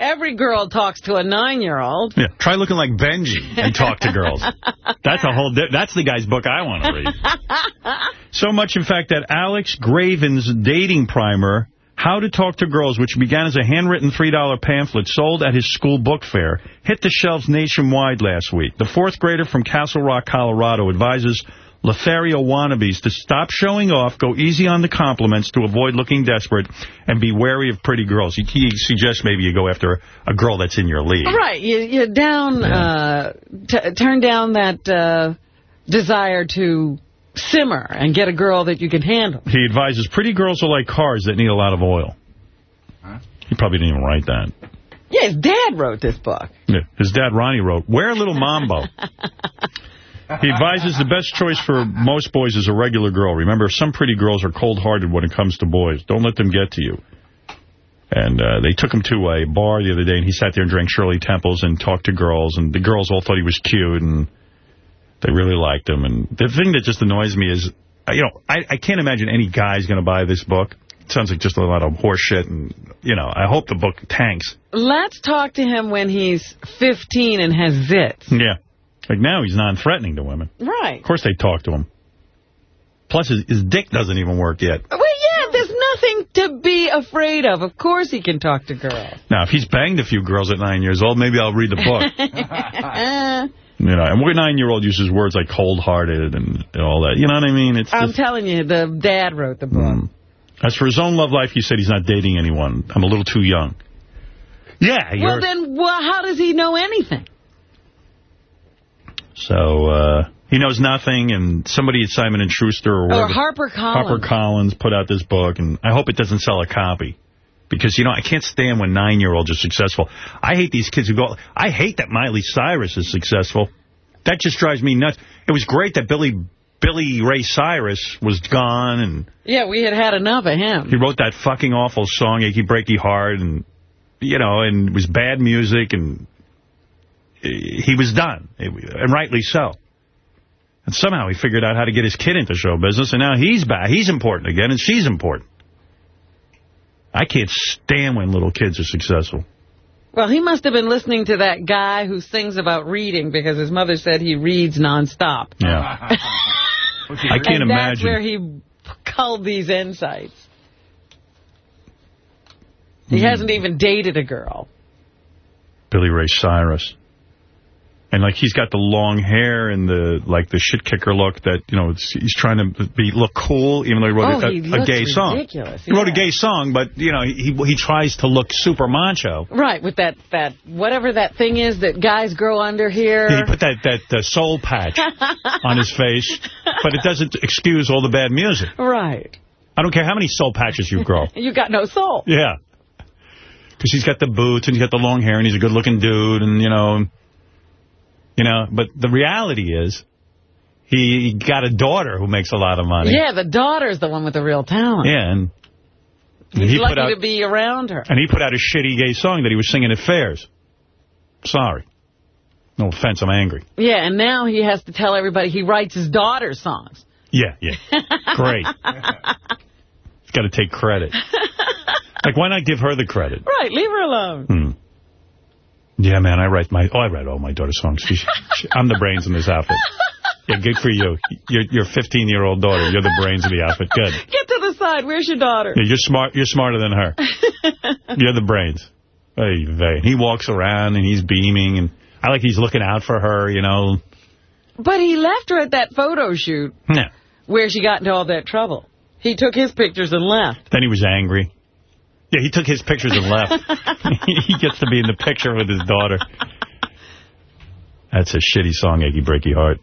Every girl talks to a nine-year-old. Yeah, try looking like Benji and talk to girls. [laughs] That's a whole. That's the guy's book I want to read. [laughs] So much, in fact, that Alex Greven's dating primer, How to Talk to Girls, which began as a handwritten $3 pamphlet sold at his school book fair, hit the shelves nationwide last week. The fourth grader from Castle Rock, Colorado, advises Lothario wannabes to stop showing off, go easy on the compliments to avoid looking desperate, and be wary of pretty girls. He, he suggests maybe you go after a girl that's in your league. Right, you, you down, uh, t turn down that uh, desire to simmer and get a girl that you can handle. He advises pretty girls are like cars that need a lot of oil. He probably didn't even write that. Yeah, his dad wrote this book. Yeah. His dad, Ronnie, wrote, Wear a little mambo. [laughs] He advises the best choice for most boys is a regular girl. Remember, some pretty girls are cold-hearted when it comes to boys. Don't let them get to you. And uh, they took him to a bar the other day, and he sat there and drank Shirley Temples and talked to girls, and the girls all thought he was cute, and they really liked him. And the thing that just annoys me is, uh, you know, I, I can't imagine any guy's going to buy this book. It sounds like just a lot of horseshit, and, you know, I hope the book tanks. Let's talk to him when he's 15 and has zits. Yeah. Like now he's non-threatening to women. Right. Of course they talk to him. Plus his, his dick doesn't even work yet. Well, yeah, there's nothing to be afraid of. Of course he can talk to girls. Now, if he's banged a few girls at nine years old, maybe I'll read the book. [laughs] [laughs] you know, and what nine-year-old uses words like cold-hearted and, and all that. You know what I mean? It's I'm just, telling you, the dad wrote the book. Mm. As for his own love life, he said he's not dating anyone. I'm a little too young. Yeah, you're... Well, then well, how does he know anything? So, uh, he knows nothing, and somebody at Simon & Schuster or, Or whatever- Harper Collins. Harper Collins put out this book, and I hope it doesn't sell a copy. Because, you know, I can't stand when nine-year-olds are successful. I hate these kids who go... I hate that Miley Cyrus is successful. That just drives me nuts. It was great that Billy Billy Ray Cyrus was gone, and Yeah, we had had enough of him. he wrote that fucking awful song, Achy Breaky Heart, and, you know, and it was bad music, and he was done, and rightly so. And somehow he figured out how to get his kid into show business, and now he's back. He's important again, and she's important. I can't stand when little kids are successful. Well, he must have been listening to that guy who sings about reading because his mother said he reads nonstop. Yeah. [laughs] I can't and that's imagine. where he culled these insights. He hmm. hasn't even dated a girl. Billy Ray Cyrus. And, like, he's got the long hair and the, like, the shit kicker look that, you know, it's, he's trying to be look cool, even though he wrote Oh, a, he a, gay song. ridiculous, He wrote a gay song, but, you know, he he tries to look super macho. Right, with that, that whatever that thing is that guys grow under here. He put that, that uh, soul patch [laughs] on his face, but it doesn't excuse all the bad music. Right. I don't care how many soul patches you grow. [laughs] You got no soul. Yeah. Because he's got the boots and he's got the long hair and he's a good-looking dude and, you know, you know, but the reality is he got a daughter who makes a lot of money. Yeah, the daughter's the one with the real talent. Yeah, and He's he lucky put out to be around her. and he put out a shitty gay song that he was singing at fairs. Sorry. No offense, I'm angry. Yeah, and now he has to tell everybody he writes his daughter's songs. Yeah, yeah. [laughs] Great. He's got to take credit. [laughs] Like, why not give her the credit? Right, leave her alone. Hmm. Yeah, man, I write my, oh, I write all my daughter's songs. She, she, I'm the brains in this outfit. Yeah, good for you. Your your 15-year-old daughter, you're the brains of the outfit. Good. Get to the side. Where's your daughter? Yeah, you're smart. You're smarter than her. [laughs] You're the brains. Hey, they. He walks around and he's beaming, and I like he's looking out for her. You know. But he left her at that photo shoot Yeah. where she got into all that trouble. He took his pictures and left. Then he was angry. Yeah, he took his pictures and left. [laughs] he gets to be in the picture with his daughter. That's a shitty song, Achy Breaky Heart.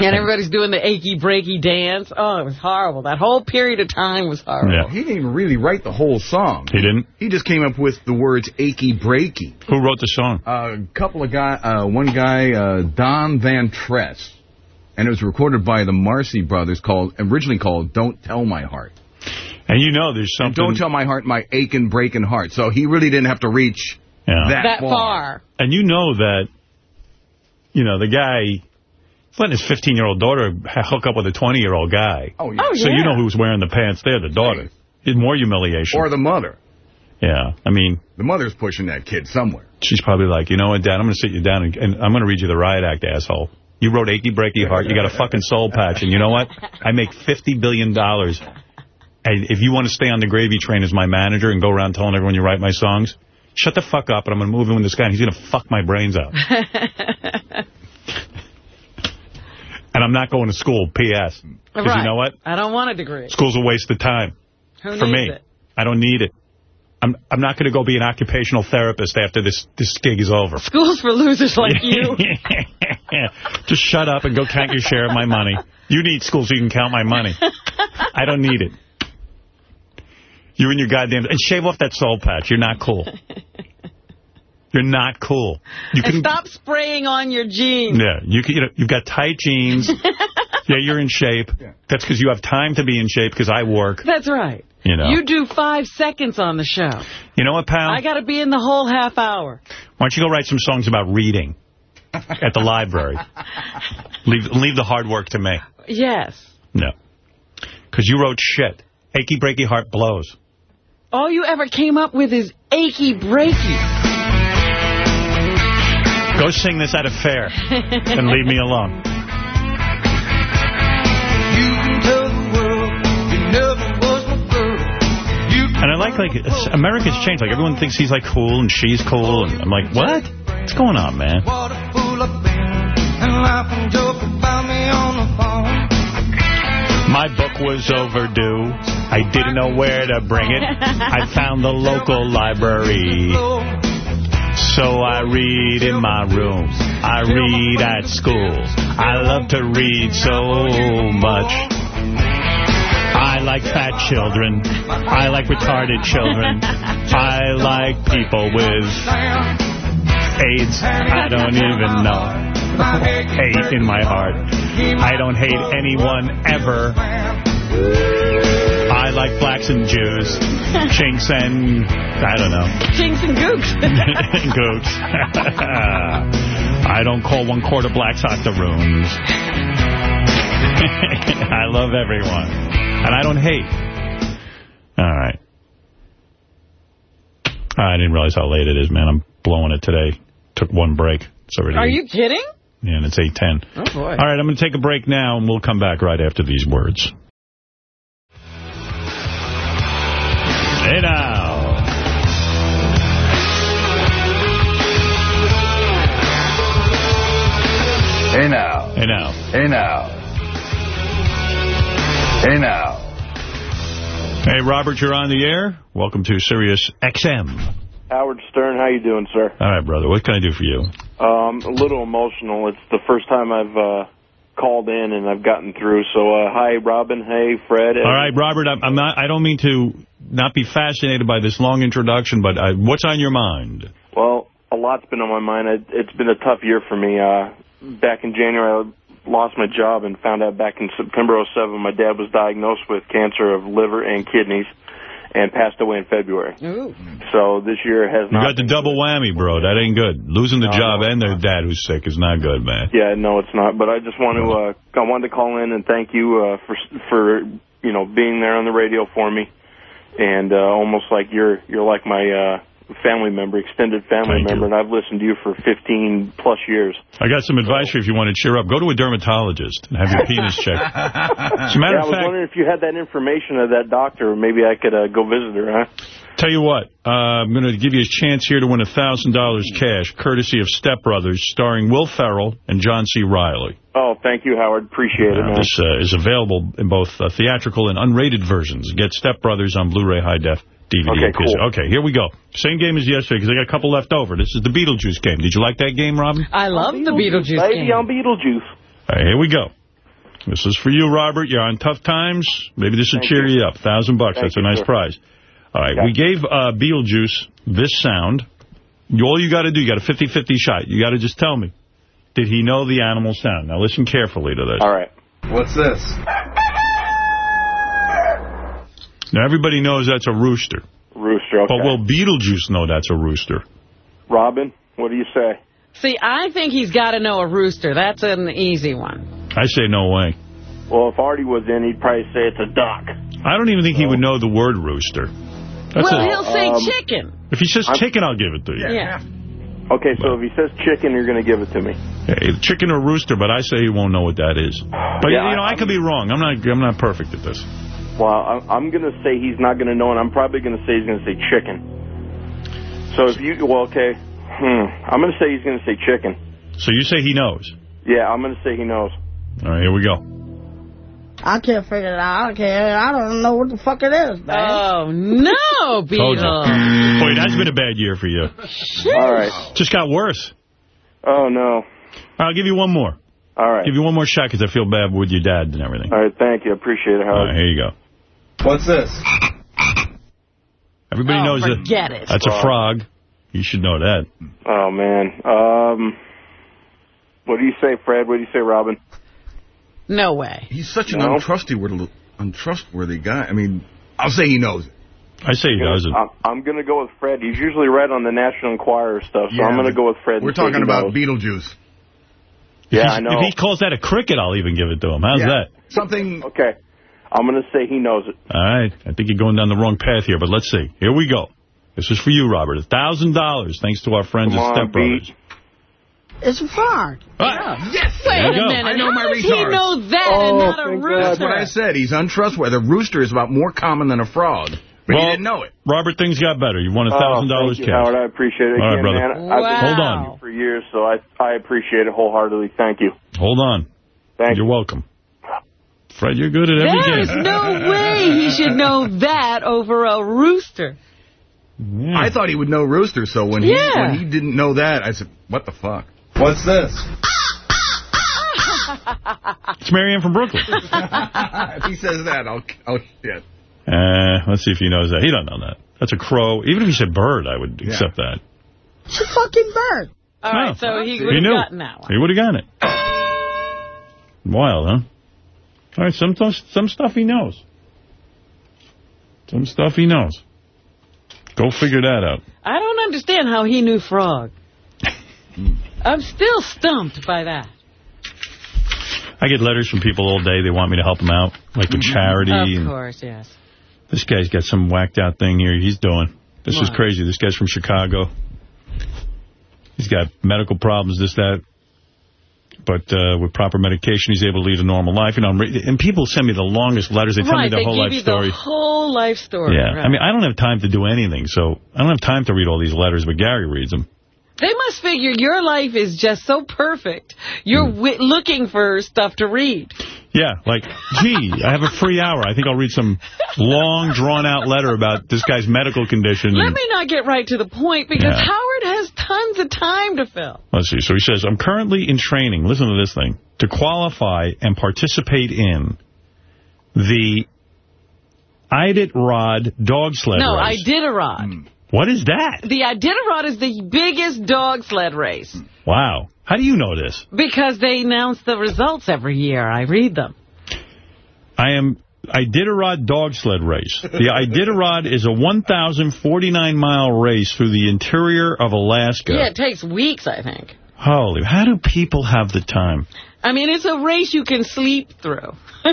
And everybody's doing the achy breaky dance. Oh, it was horrible. That whole period of time was horrible. Yeah. He didn't even really write the whole song. He didn't? He just came up with the words achy breaky. Who wrote the song? A couple of guy, uh, one guy, uh, Don Von Tress, and it was recorded by the Marcy Brothers, called originally called "Don't Tell My Heart." And you know there's And something... don't tell my heart, my aching, breaking heart. So he really didn't have to reach Yeah. that, That far. And you know that, you know, the guy letting his 15-year-old daughter hook up with a 20-year-old guy. Oh, yeah. Oh, So yeah. you know who's wearing the pants there, the daughter. It's more humiliation. Or the mother. yeah, I mean, The mother's pushing that kid somewhere. she's probably like, you know what, Dad, I'm going to sit you down and, and I'm going to read you the riot act, asshole. You wrote Achy Breaky Heart. You got a fucking soul patch. And you know what? I make $50 billion. dollars. If you want to stay on the gravy train as my manager and go around telling everyone you write my songs, shut the fuck up and I'm going to move in with this guy and he's going to fuck my brains out. [laughs] and I'm not going to school, P.S. Because Right. you know what? I don't want a degree. School's a waste of time Who for needs me. it? I don't need it. I'm I'm not going to go be an occupational therapist after this, this gig is over. School's for losers like you. [laughs] Just shut up and go count your share of my money. You need school so you can count my money. [laughs] I don't need it. You and your goddamn... And shave off that soul patch. You're not cool. You're [laughs] You're not cool. You and can stop spraying on your jeans. Yeah, you can, you know, you've got tight jeans. [laughs] yeah, you're in shape. Yeah. That's because you have time to be in shape because I work. That's right. You know. You do five seconds on the show. You know what, pal? I got to be in the whole half hour. Why don't you go write some songs about reading at the library? [laughs] leave leave the hard work to me. Yes. No. Because you wrote shit. Achy Breaky Heart Blows. All you ever came up with is achy breaky. Go sing this at a fair and leave me alone. And I like, like, America's changed. Like, everyone thinks he's, like, cool and she's cool. And I'm like, what? What's going on, man? My book was overdue. I didn't know where to bring it. I found the local library. So I read in my room. I read at school. I love to read so much. I like fat children. I like retarded children. I like people with AIDS. I don't even know. Hate in my heart. I don't hate anyone ever. I like blacks and Jews. [laughs] Chinks and, I don't know. Chinks and gooks. [laughs] Gooks. [laughs] I don't call one quarter blacks octoroons. I love everyone. And I don't hate. All right. I didn't realize how late it is, man. I'm blowing it today. Took one break. It's already Are you kidding? Yeah, and it's 8.10. Oh, boy. All right, I'm going to take a break now, and we'll come back right after these words. Hey now. Hey now. Hey now. Hey now. Hey now. Hey, Robert, you're on the air. Welcome to Sirius XM. Howard Stern, how you doing, sir? All right, brother. What can I do for you? Um, a little emotional. It's the first time I've uh, called in and I've gotten through. So, uh, hi, Robin. Hey, Fred. All right, Robert. I'm, I'm not. I don't mean to not be fascinated by this long introduction, but I, what's on your mind? Well, a lot's been on my mind. It, it's been a tough year for me. Uh, back in January, I lost my job and found out back in September 07 my dad was diagnosed with cancer of liver and kidneys and passed away in February. Ooh. So this year has You not got the double whammy, bro. That ain't good. Losing the No, job no, and their dad who's sick is not good, man. Yeah, no, it's not. But I just want to, uh, I wanted to call in and thank you uh, for for you know being there on the radio for me, and uh, almost like you're you're like my uh, family member, extended family member, and I've listened to you for 15 plus years. I got some advice for you if you want to cheer up. Go to a dermatologist and have your penis [laughs] checked. As a matter yeah, I of was wondering if you had that information of that doctor, maybe I could uh, go visit her, huh? Tell you what, uh, I'm going to give you a chance here to win $1,000 cash, courtesy of Step Brothers, starring Will Ferrell and John C. Reilly. Oh, thank you, Howard. Appreciate it, Uh, man. this uh, is available in both uh, theatrical and unrated versions. Get Step Brothers on Blu-ray High Def DVD. Okay, cool. Okay, here we go. Same game as yesterday because I got a couple left over. This is the Beetlejuice game. Did you like that game, Robin? I love the Beetlejuice Baby, game. I'm Beetlejuice. All right, here we go. This is for you, Robert. You're on tough times. Maybe this will Thank cheer you. you up. Thousand bucks. Thank That's a nice sir. prize. All right, Okay. we gave uh, Beetlejuice this sound. All you got to do, you got a 50-50 shot. You got to just tell me, did he know the animal sound? Now listen carefully to this. All right. What's this? Now everybody knows that's a rooster. Rooster, okay. But will Beetlejuice know that's a rooster? Robin, what do you say? See, I think he's got to know a rooster. That's an easy one. I say no way. Well, if Artie was in, he'd probably say it's a duck. I don't even think he would know the word rooster. That's well, a- he'll say Um, chicken. If he says I'm- chicken, I'll give it to you. Yeah. Okay, so if he says chicken, you're going to give it to me. Hey, chicken or rooster, but I say he won't know what that is. But Yeah, you know, I- I, could be wrong. I'm not. I'm not perfect at this. Well, I'm, I'm going to say he's not going to know, and I'm probably going to say he's going to say chicken. So if you, well, okay, hmm, I'm going to say he's going to say chicken. So you say he knows. Yeah, I'm going to say he knows. All right, here we go. I can't figure it out. I can't. I don't know what the fuck it is, man. Oh, no, [laughs] Told you. Beetle. Boy, that's been a bad year for you. All right. Just got worse. Oh, no. I'll give you one more. All right. Give you one more shot because I feel bad with your dad and everything. All right, thank you. Appreciate it, All Howard. right, here you go. What's this? Everybody Oh, knows forget that it. that's a frog. You should know that. Oh, man. Um, what do you say, Fred? What do you say, Robin? No way. He's such an No. untrustworthy, untrustworthy guy. I mean, I'll say he knows it. I say he doesn't. I'm, I'm going to go with Fred. He's usually right on the National Enquirer stuff, so Yeah, I'm going to go with Fred. We're talking about knows. Beetlejuice. Yeah, if he's- I know. If he calls that a cricket, I'll even give it to him. How's Yeah. that? Something. Okay. I'm going to say he knows it. All right. I think you're going down the wrong path here, but let's see. Here we go. This is for you, Robert. A $1,000 thanks to our friends Come at on, Step Brothers. It's a fart. Yes. Wait a go. minute. I know How my does he retards. know that Oh, and not a rooster? That's what I said. He's untrustworthy. The rooster is about more common than a frog. But Well, he didn't know it. Robert, things got better. You won Oh, $1,000 thank you, cash. Howard. I appreciate it. All right, Again, brother. man, I've been Wow. Hold on. for years, so I I appreciate it wholeheartedly. Thank you. Hold on. Thank You're you. welcome. Fred, you're good at every There's game. no way he should know that over a rooster. I thought he would know rooster, so when he when he didn't know that, I said, "What the fuck?" What's this? [laughs] It's Marianne from Brooklyn. [laughs] if he says that, I'll oh shit. Uh, let's see if he knows that. He don't know that. That's a crow. Even if he said bird, I would accept that. It's a fucking bird. All right, so he He would have gotten that one. He would have gotten it. Wild, huh? All right, some, some stuff he knows. Some stuff he knows. Go figure that out. I don't understand how he knew frog. [laughs] I'm still stumped by that. I get letters from people all day. They want me to help them out, like with charity. Of course, yes. This guy's got some whacked out thing here he's doing. This is crazy. This guy's from Chicago. He's got medical problems, this, that. But uh, with proper medication, he's able to lead a normal life. You know, and people send me the longest letters. They tell right, me their whole life you story. the whole life story. Yeah, right. I mean, I don't have time to do anything, so I don't have time to read all these letters, but Gary reads them. They must figure your life is just so perfect. You're hmm. wi- looking for stuff to read. Yeah, like, gee, I have a free hour. I think I'll read some long, drawn-out letter about this guy's medical condition. Let me not get right to the point because Yeah. Howard has tons of time to fill. Let's see. So he says, I'm currently in training, listen to this thing, to qualify and participate in the Iditarod dog sled no, race. Iditarod. Hmm. What is that? The Iditarod is the biggest dog sled race Wow. How do you know this? because they announce the results every year. I read them. I am Iditarod dog sled race. The [laughs] Iditarod is a 1,049-mile race through the interior of Alaska. Yeah, it takes weeks, I think. Holy, how do people have the time? I mean, it's a race you can sleep through. [laughs]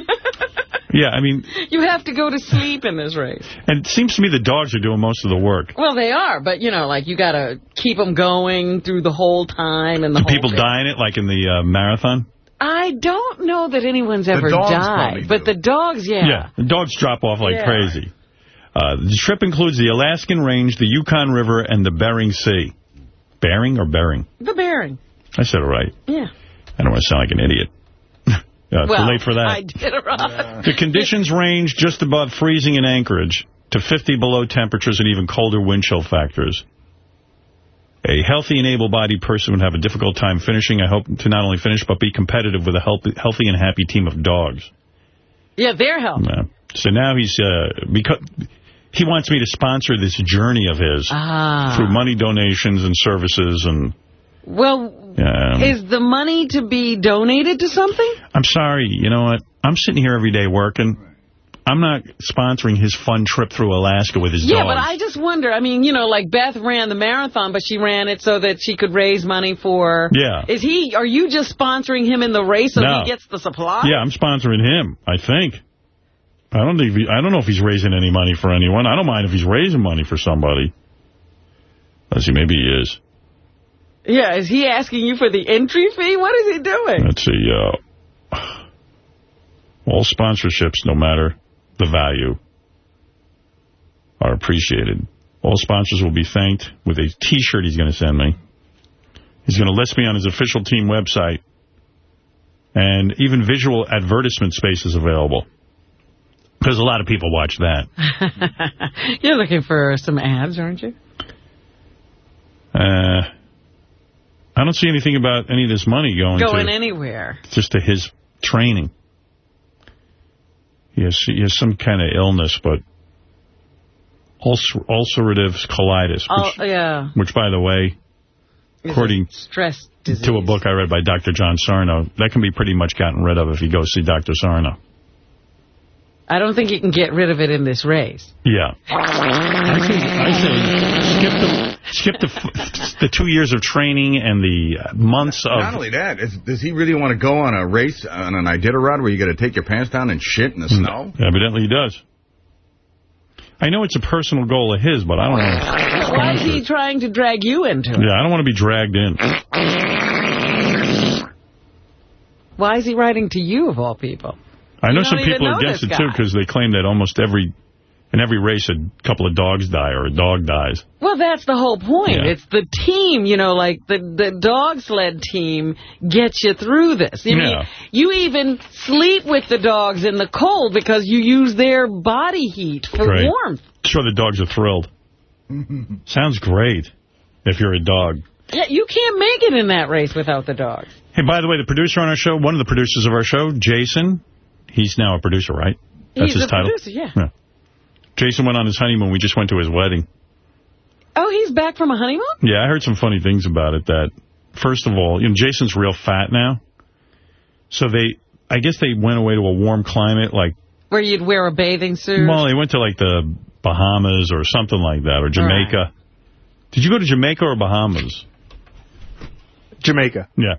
Yeah, I mean, You have to go to sleep in this race. and it seems to me the dogs are doing most of the work. Well, they are, but, you know, like, you got to keep them going through the whole time and the Do people thing. die in it, like in the uh, marathon? I don't know that anyone's ever died, probably but the dogs, yeah. yeah. the dogs drop off like Yeah. crazy. Uh, the trip includes the Alaskan Range, the Yukon River, and the Bering Sea. Bering or Bering? The Bering, I said it right. yeah. I don't want to sound like an idiot. [laughs] uh, well, too late for that. I did it. The conditions range just above freezing in Anchorage to 50 below temperatures and even colder wind chill factors. A healthy and able-bodied person would have a difficult time finishing. I hope to not only finish, but be competitive with a healthy, healthy and happy team of dogs. Yeah, they're healthy. Yeah. So now he's, uh, because he wants me to sponsor this journey of his Ah. through money donations and services and, Well, um, is the money to be donated to something? I'm sorry, you know what? I'm sitting here every day working. I'm not sponsoring his fun trip through Alaska with his Yeah, dogs. but I just wonder. I mean, you know, like Beth ran the marathon, but she ran it so that she could raise money for... Yeah. Is he, are you just sponsoring him in the race so No. he gets the supply? Yeah, I'm sponsoring him, I think. I don't think he, I don't know if he's raising any money for anyone. I don't mind if he's raising money for somebody. Let's see, maybe he is. Yeah, is he asking you for the entry fee? What is he doing? Let's see. Uh, all sponsorships, no matter the value, are appreciated. All sponsors will be thanked with a T-shirt he's going to send me. He's going to list me on his official team website. And even visual advertisement space is available. Because a lot of people watch that. [laughs] You're looking for some ads, aren't you? Uh, I don't see anything about any of this money going, Going to anywhere. just to his training. He has, he has some kind of illness, but ulcer ulcerative colitis, Oh, which, yeah. which, by the way, according Stress disease. to a book I read by Dr. John Sarno, that can be pretty much gotten rid of if you go see Dr. Sarno. I don't think you can get rid of it in this race. Yeah. I say, I say skip the skip the the two years of training and the months of. Not only that, is, does he really want to go on a race on an Iditarod where you got to take your pants down and shit in the snow? No, Evidently he does. I know it's a personal goal of his, but I don't know. Why is he trying to drag you into it? Yeah, I don't want to be dragged in. Why is he writing to you, of all people? I know some don't people are know against it, this too, because they claim that almost every, in every race, a couple of dogs die or a dog dies. Well, that's the whole point. Yeah. It's the team, you know, like the, the dog sled team gets you through this. You, mean, Yeah. you even sleep with the dogs in the cold because you use their body heat for Great. warmth. Sure, the dogs are thrilled. [laughs] Sounds great if you're a dog. Yeah, you can't make it in that race without the dogs. Hey, by the way, the producer on our show, one of the producers of our show, Jason, he's now a producer, right? That's He's his a title? producer, yeah. Jason went on his honeymoon. We just went to his wedding. Oh, he's back from a honeymoon? Yeah, I heard some funny things about it. That, first of all, you know, Jason's real fat now. So they, I guess they went away to a warm climate, like, Where you'd wear a bathing suit? well, they went to like the Bahamas or something like that, or Jamaica. Did you go to Jamaica or Bahamas? Jamaica. Yeah.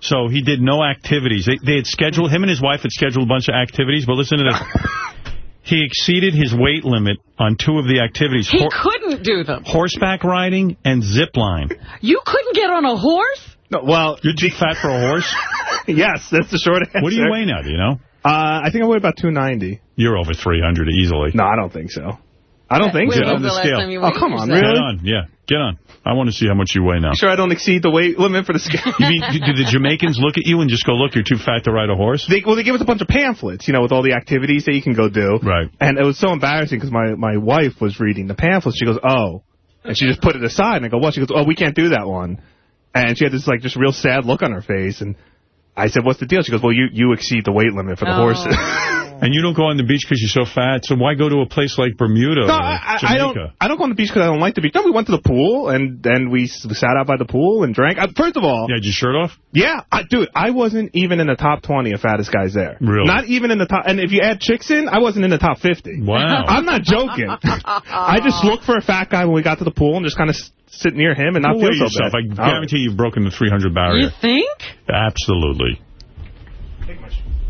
So he did no activities. They, they had scheduled, him and his wife had scheduled a bunch of activities, but listen to this. [laughs] he exceeded his weight limit on two of the activities. He Hor- couldn't do them. horseback riding and zip line. You couldn't get on a horse? No, well, You're too fat for a horse? [laughs] yes, that's the short answer. What do you weigh now, do you know? Uh, I think I weigh about 290. You're over 300 easily. No, I don't think so. I don't think When so. was the last time you oh, come on, yourself? Get really? on, yeah. Get on. I want to see how much you weigh now. Sure I don't exceed the weight limit for the scale. You mean, do the Jamaicans look at you and just go, look, you're too fat to ride a horse? They, well, they give us a bunch of pamphlets, you know, with all the activities that you can go do. Right. And it was so embarrassing because my, my wife was reading the pamphlets. She goes, oh. And she just put it aside. And I go, what? She goes, oh, we can't do that one. And she had this, like, just real sad look on her face. And I said, what's the deal? She goes, well, you, you exceed the weight limit for the Oh. horses. [laughs] And you don't go on the beach because you're so fat, so why go to a place like Bermuda No, or I, I- I Jamaica? don't. I don't go on the beach because I don't like the beach. No, we went to the pool and then we sat out by the pool and drank. Uh, first of all, You had your shirt off? yeah, I, dude, I wasn't even in the top twenty of fattest guys there. Really? Not even in the top. And if you add chicks in, I wasn't in the top fifty. Wow. I'm not joking. [laughs] I just looked for a fat guy when we got to the pool and just kind of sit near him and not Don't feel weigh so yourself. bad. I guarantee you've broken the 300 barrier. You think? Absolutely.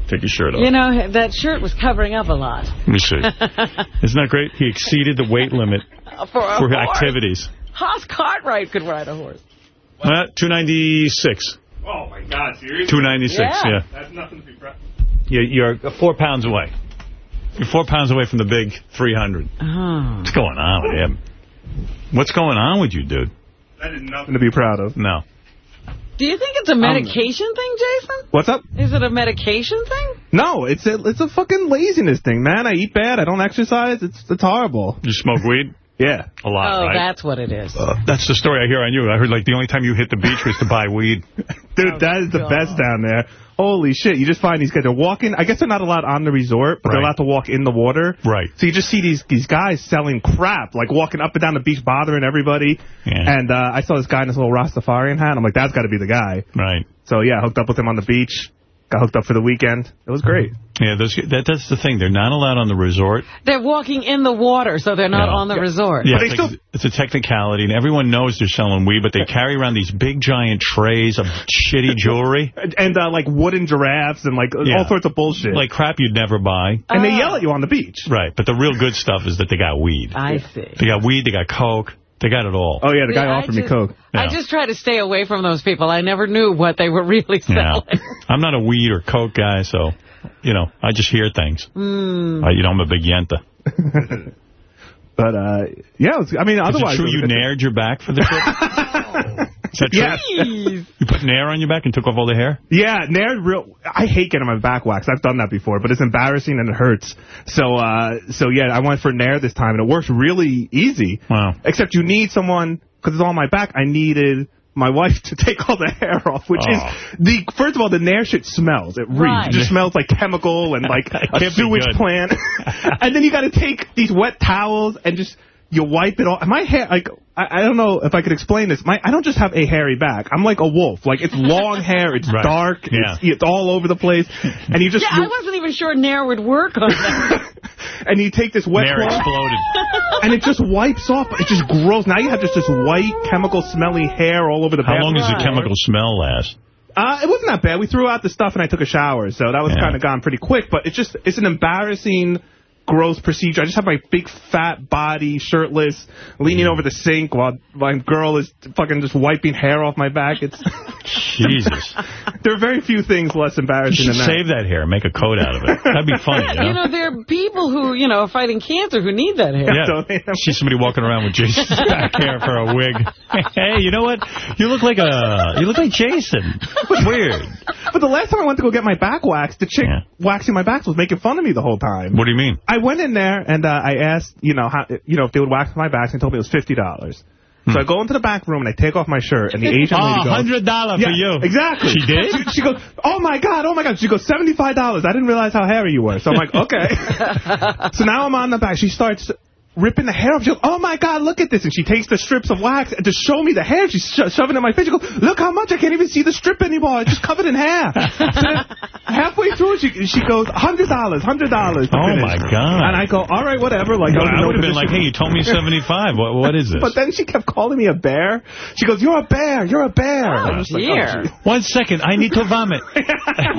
Take your shirt off. You know, that shirt was covering up a lot. Let me see. [laughs] Isn't that great? He exceeded the weight limit [laughs] For for activities. Hoss Cartwright could ride a horse. Uh, 296. Oh my God, seriously? 296, Yeah. yeah. That's nothing to be proud. You're, you're four pounds away. You're four pounds away from the big 300. Oh. What's going on with him? What's going on with you, dude? That is nothing to be proud of. No. Do you think it's a medication thing, Jason? What's up? Is it a medication thing? No, it's a it's a fucking laziness thing, man. I eat bad. I don't exercise. It's it's horrible. You smoke weed? Yeah. A lot, oh, right? that's what it is. Uh, that's the story I hear on you. I heard, like, the only time you hit the beach was to buy weed. [laughs] [laughs] Dude, that is the best down there. Holy shit. You just find these guys are walking. I guess they're not allowed on the resort, but they're allowed to walk in the water. Right. So you just see these these guys selling crap, like walking up and down the beach bothering everybody. Yeah. And uh, I saw this guy in this little Rastafarian hat. I'm like, that's got to be the guy. Right. So yeah, hooked up with him on the beach. Got hooked up for the weekend. It was great. Yeah, those, that, that's the thing. They're not allowed on the resort. They're walking in the water, so they're not Yeah. on the resort. Yeah, it's, like- it's a technicality, and everyone knows they're selling weed, but they carry around these big, giant trays of shitty [laughs] jewelry. And, and uh, like wooden giraffes and like Yeah. all sorts of bullshit. Like crap you'd never buy. and they yell at you on the beach. Right, but the real good stuff is that they got weed. I see. They got weed, they got coke, they got it all. Oh yeah, the guy Yeah, I offered me just- coke. I just try to stay away from those people. I never knew what they were [laughs] really Yeah. selling. I'm not a weed or coke guy, so, you know, I just hear things. Mm. Uh, you know, I'm a big yenta. [laughs] But uh, yeah, was, I mean, Is otherwise it true you good. nared your back for the trip? [laughs] Is that true? Yes. [laughs] You put nair on your back and took off all the hair? Yeah, Nair real. I hate getting my back waxed. I've done that before, but it's embarrassing and it hurts. So, uh, so yeah, I went for Nair this time, and it works really easy. Wow. Except you need someone because it's on my back. I needed my wife to [laughs] take all the hair off, which Oh. is the first of all, the Nair shit smells. It reeks. Right. It just smells like chemical and [laughs] like a Can't be sewage plant. and then you got to take these wet towels and just you wipe it off. My hair, like, I, I don't know if I could explain this. My I don't just have a hairy back. I'm like a wolf. Like, it's long [laughs] hair, it's Right. dark, Yeah. it's, it's all over the place. And you just, yeah, I wasn't even sure Nair would work on that. [laughs] and you take this wet Nair cloth, exploded. [laughs] and it just wipes off. It just grows. Now you have just this white, chemical, smelly hair all over the How bathroom. long does the chemical smell last? Uh, it wasn't that bad. We threw out the stuff and I took a shower, so that was Yeah. kind of gone pretty quick. But it's just, it's an embarrassing, gross procedure. I just have my big fat body, shirtless, leaning mm. over the sink while my girl is fucking just wiping hair off my back. It's [laughs] Jesus. [laughs] there are very few things less embarrassing than that. save that hair and make a coat out of it. That'd be [laughs] funny, Yeah, you you know? know, there are people who, you know, are fighting cancer who need that hair. Yeah. See somebody walking around with Jason's back hair for a wig. Hey, you know what? You look like a you look like Jason. Weird. But the last time I went to go get my back waxed, the chick waxing my back was making fun of me the whole time. What do you mean? I went in there and uh, I asked, you know, how, you know, if they would wax my back, and they told me it was fifty dollars. So I go into the back room and I take off my shirt, and the [laughs] Asian Oh, lady goes, $100 for Yeah, you. Exactly. She did? She, she goes, oh my god, oh my god. She goes, seventy-five dollars. I didn't realize how hairy you were. So I'm like, [laughs] okay. [laughs] so now I'm on the back. She starts ripping the hair off. She goes, oh my god, look at this. And she takes the strips of wax and to show me the hair. She's sho shoving it in my face. She goes, look how much. I can't even see the strip anymore. It's just covered in hair. So [laughs] halfway through, she she goes, hundred dollars, hundred dollars. Oh, my God. And I go, all right, whatever. Like No, was in I would have been like, hey, you told me 75. What, what is this? [laughs] But then she kept calling me a bear. She goes, you're a bear, you're a bear. Oh, I was like, oh, gee. [laughs] One second, I need to vomit.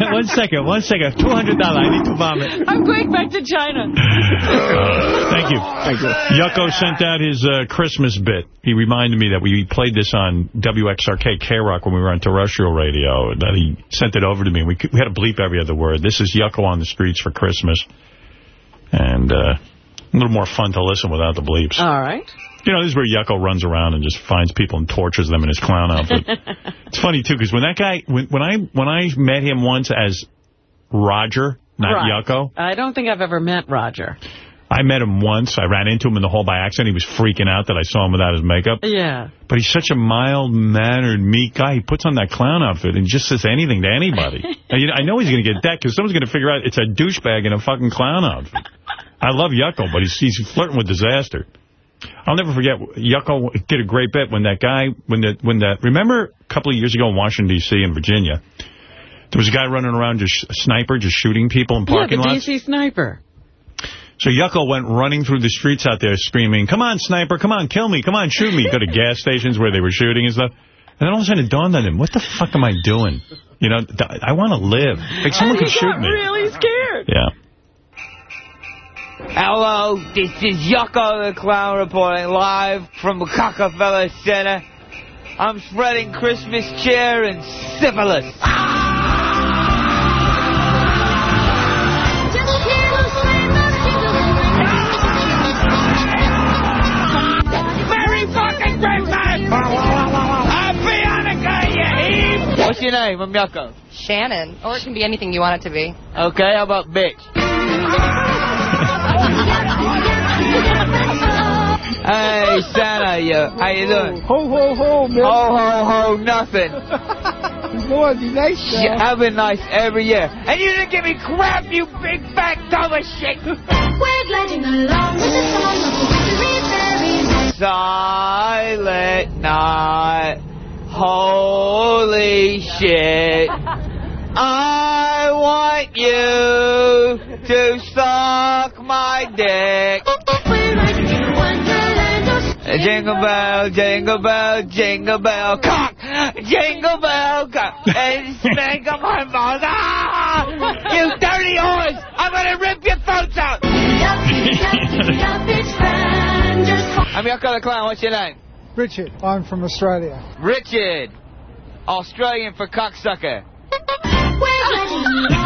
one second, one second. $200, I need to vomit. I'm going back to China. Thank you. Thank you. Yucko sent out his uh, Christmas bit. He reminded me that we played this on WXRK K-Rock when we were on terrestrial radio. That he sent it over to me. We, we had to bleep every other word. This is Yucko on the streets for Christmas. And uh, a little more fun to listen without the bleeps. All right. You know, this is where Yucko runs around and just finds people and tortures them in his clown outfit. [laughs] it's funny, too, because when that guy, when, when I when I met him once as Roger, not Right. Yucko, I don't think I've ever met Roger. I met him once. I ran into him in the hall by accident. He was freaking out that I saw him without his makeup. Yeah. But he's such a mild-mannered, meek guy. He puts on that clown outfit and just says anything to anybody. [laughs] and, I know he's going to get decked because someone's going to figure out it's a douchebag in a fucking clown outfit. I love Yucko, but he's, he's flirting with disaster. I'll never forget, Yucko did a great bit when that guy, when the, when that, remember a couple of years ago in Washington, D.C. in Virginia, there was a guy running around, just a sniper, just shooting people in Yeah, parking the lots. DC sniper. So Yucko went running through the streets out there screaming, come on, sniper, come on, kill me, come on, shoot me. Go to gas stations where they were shooting and stuff. And then all of a sudden it dawned on him, what the fuck am I doing? You know, I want to live. Like someone and could he shoot got me. really scared. Yeah. Hello, this is Yucko the Clown reporting live from the Rockefeller Center. I'm spreading Christmas cheer and syphilis. Merry What's your name? I'm Yucko. Shannon. Or it can be anything you want it to be. Okay, how about bitch? Hey, Santa, you, how you doing? Ho, ho, ho, man. Ho, ho, ho, nothing. [laughs] Lord, be nice, Yeah, I've been nice every year. And you didn't give me crap, you big fat dumb as shit. We're gliding along with the song of the. Silent night. Holy shit. I want you to suck my dick. Jingle bell, jingle bell, jingle bell, cock, jingle bell, cock, and spank of my mouth. Ah! You dirty horse! I'm gonna rip your throats out! I'm Yucko the Clown. What's your name? Richard, I'm from Australia. Richard. Australian for cocksucker.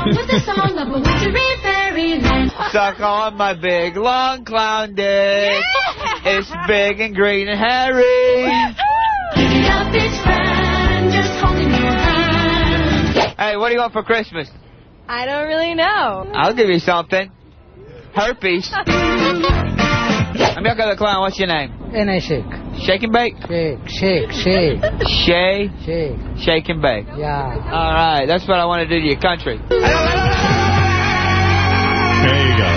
with the song of a wintry fairyland. Suck on my big long clown dick. It's big and green and hairy. Hey, what do you want for Christmas? I don't really know. I'll give you something. Herpes. [laughs] I'm Yucko the Clown. What's your name? And I shake. Shake and bake? Shake, shake, shake. Shay? Shake. Shake and bake. Yeah. All right, that's what I want to do to your country. There you go.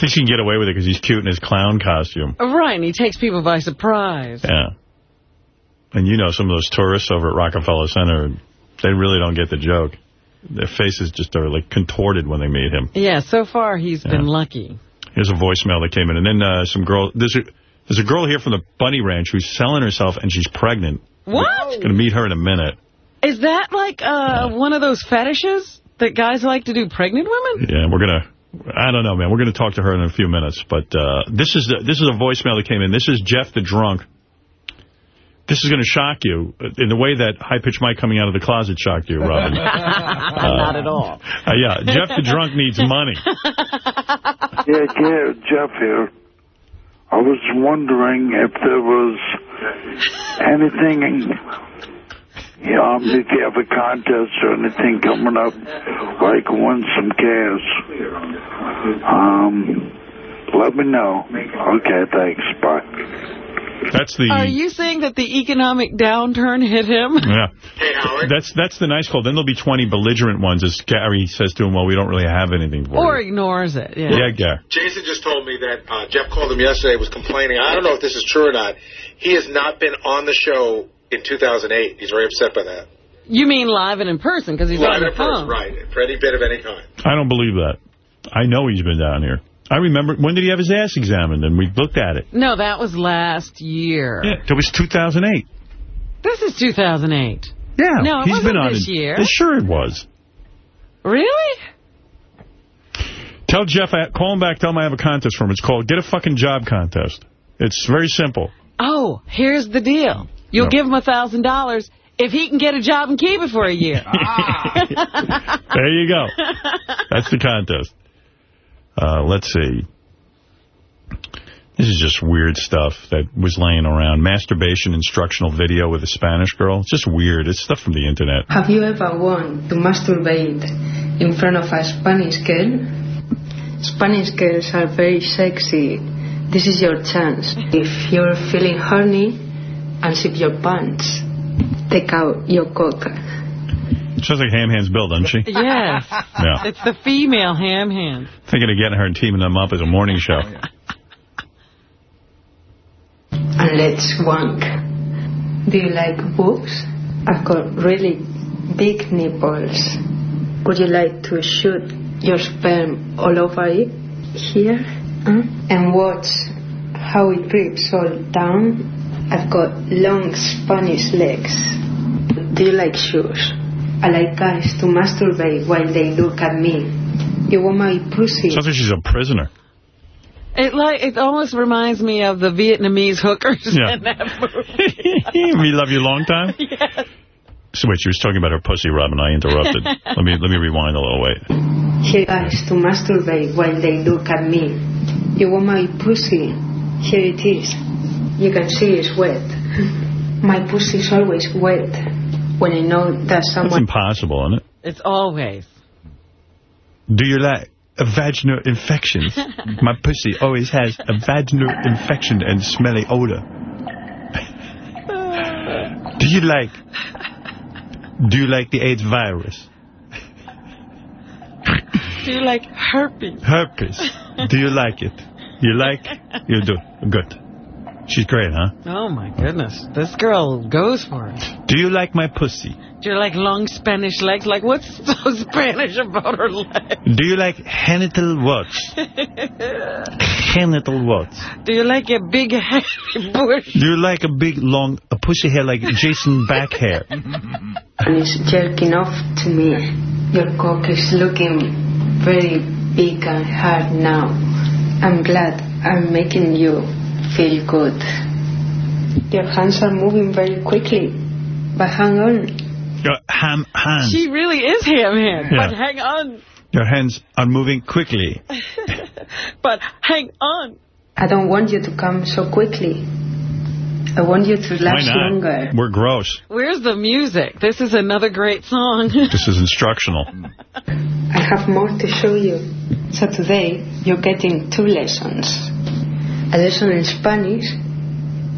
Thinks he can get away with it because he's cute in his clown costume. Uh, right, and he takes people by surprise. Yeah. And you know, some of those tourists over at Rockefeller Center, they really don't get the joke. Their faces just are like contorted when they meet him. Yeah, so far he's been lucky. Here's a voicemail that came in. And then uh, some girl, there's a, there's a girl here from the Bunny Ranch who's selling herself and she's pregnant. What? Going to meet her in a minute. Is that like uh, one of those fetishes that guys like to do pregnant women? Yeah, we're going to, I don't know, man. We're going to talk to her in a few minutes. But uh, this is the, this is a voicemail that came in. This is Jeff the Drunk. This is going to shock you in the way that High Pitch Mike coming out of the closet shocked you, Robin. [laughs] Not at all. Uh, yeah, Jeff the Drunk needs money. Yeah, yeah, Jeff here. I was wondering if there was anything, you know, if you have a contest or anything coming up, like win some cash. Um, let me know. Okay, thanks. Bye. That's the... Are you saying that the economic downturn hit him? Yeah. [laughs] That's that's the nice call. Then there'll be 20 belligerent ones, as Gary says to him, well, we don't really have anything for Or you. ignores it. Yeah. Yeah, Gary. Jason just told me that uh, Jeff called him yesterday, was complaining. I don't know if this is true or not. He has not been on the show in 2008. He's very upset by that. You mean live and in person because he's Live on the in person, phone. right, for any bit of any kind. I don't believe that. I know he's been down here. I remember, when did he have his ass examined? And we looked at it. No, that was last year. Yeah, it was 2008. This is 2008. Yeah, No, it he's wasn't been on this it. year. Sure it was. Really? Tell Jeff, I, call him back, tell him I have a contest for him. It's called Get a Fucking Job Contest. It's very simple. Oh, here's the deal. You'll No. give him a $1,000 if he can get a job and keep it for a year. [laughs] ah. There you go. [laughs] That's the contest. Uh, let's see. This is just weird stuff that was laying around. Masturbation instructional video with a Spanish girl. It's just weird. It's stuff from the internet. Have you ever wanted to masturbate in front of a Spanish girl? Spanish girls are very sexy. This is your chance. If you're feeling horny, unzip your pants. Take out your cock. Sounds like Ham Hands Bill, doesn't she? yes. [laughs] Yeah. It's the female ham hand. Thinking of getting her and teaming them up as a morning show. [laughs] And let's wank. Do you like boobs? I've got really big nipples. Would you like to shoot your sperm all over it? Here? Huh? And watch how it drips all down? I've got long Spanish legs. Do you like shoes? I like guys to masturbate while they look at me. You want my pussy? Sounds like she's a prisoner. It like it almost reminds me of the Vietnamese hookers Yeah. in that [laughs] movie. we love you long time? [laughs] yes. So wait, she was talking about her pussy, Robin. I interrupted. [laughs] let me let me rewind a little. Wait. Here guys to masturbate while they look at me. You want my pussy? Here it is. You can see it's wet. My pussy's always wet when I know that That's someone impossible, isn't it? It's always. Do you like vaginal infections? [laughs] My pussy always has a vaginal infection and smelly odor. Do you like... Do you like the AIDS virus? Do you like herpes? Herpes. Do you like it? You like? You do. Good. She's great, huh? Oh, my goodness. This girl goes for it. Do you like my pussy? Do you like long Spanish legs? Like, what's so [laughs] Spanish about her legs? Do you like genital warts? Genital warts. Do you like a big hairy [laughs] bush? Do you like a big, long, a pussy hair like Jason back hair? and is jerking off to me. Your cock is looking very big and hard now. I'm glad I'm making you feel good. Your hands are moving very quickly, but hang on. Your ham hands. She really is ham hand. Yeah. But hang on. Your hands are moving quickly. [laughs] But hang on. I don't want you to come so quickly. I want you to last longer. We're gross. Where's the music? This is another great song. [laughs] This is instructional. I have more to show you. So today, you're getting two lessons. A lesson in Spanish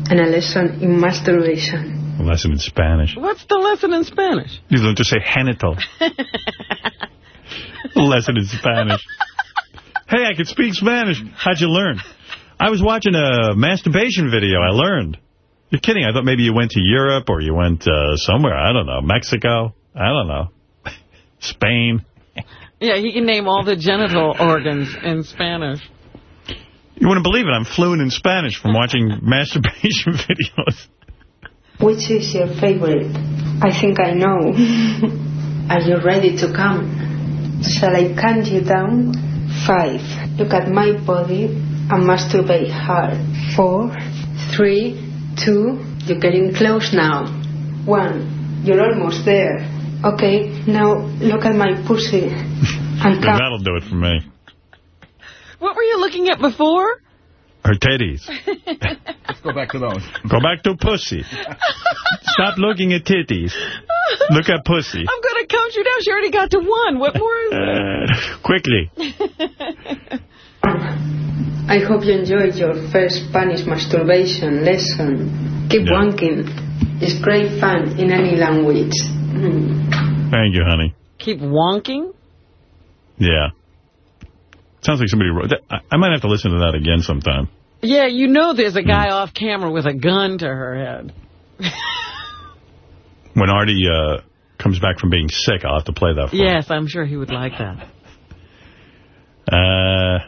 and a lesson in masturbation. A lesson in Spanish. What's the lesson in Spanish? You learn to say genital. [laughs] Lesson in Spanish. Hey, I can speak Spanish. How'd you learn? I was watching a masturbation video. I learned. You're kidding. I thought maybe you went to Europe or you went uh, somewhere. I don't know. Mexico. I don't know. [laughs] Spain. Yeah, he can name all the genital organs in Spanish. You wouldn't believe it. I'm fluent in Spanish from watching [laughs] masturbation [laughs] videos. Which is your favorite? I think I know. [laughs] Are you ready to come? Shall I count you down? Five. Look at my body and masturbate hard. Four, three, two. You're getting close now. One. You're almost there. Okay, now look at my pussy and Yeah, that'll do it for me. What were you looking at before? Her titties. [laughs] Let's go back to those. Go back to pussy. Stop looking at titties. Look at pussy. I'm going to count you down. She already got to one. What more is it? Uh, quickly. I hope you enjoyed your first Spanish masturbation lesson. Keep wanking. It's great fun in any language. Thank you, honey. Keep wonking? Yeah. Sounds like somebody wrote that. I, I might have to listen to that again sometime. Yeah, you know there's a guy off camera with a gun to her head. [laughs] When Artie uh, comes back from being sick, I'll have to play that for him. Yes, I'm sure he would like that. [laughs] Uh,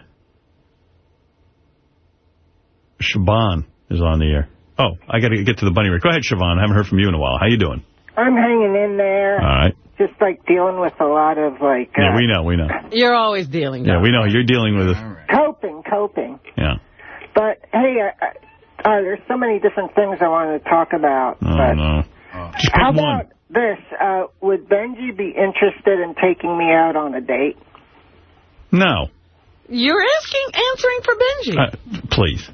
Siobhan is on the air. Oh, I got to get to the bunny race. Go ahead, Siobhan. I haven't heard from you in a while. How you doing? I'm hanging in there. All right. Just like dealing with a lot of like uh, Yeah, we know, we know. [laughs] You're always dealing. Yeah, we know. You're dealing with it. coping, coping. Yeah. But hey, uh, uh, there's so many different things I want to talk about. Oh, but no. Just how one. about this? Uh, would Benji be interested in taking me out on a date? No. You're asking, answering for Benji. Uh, please.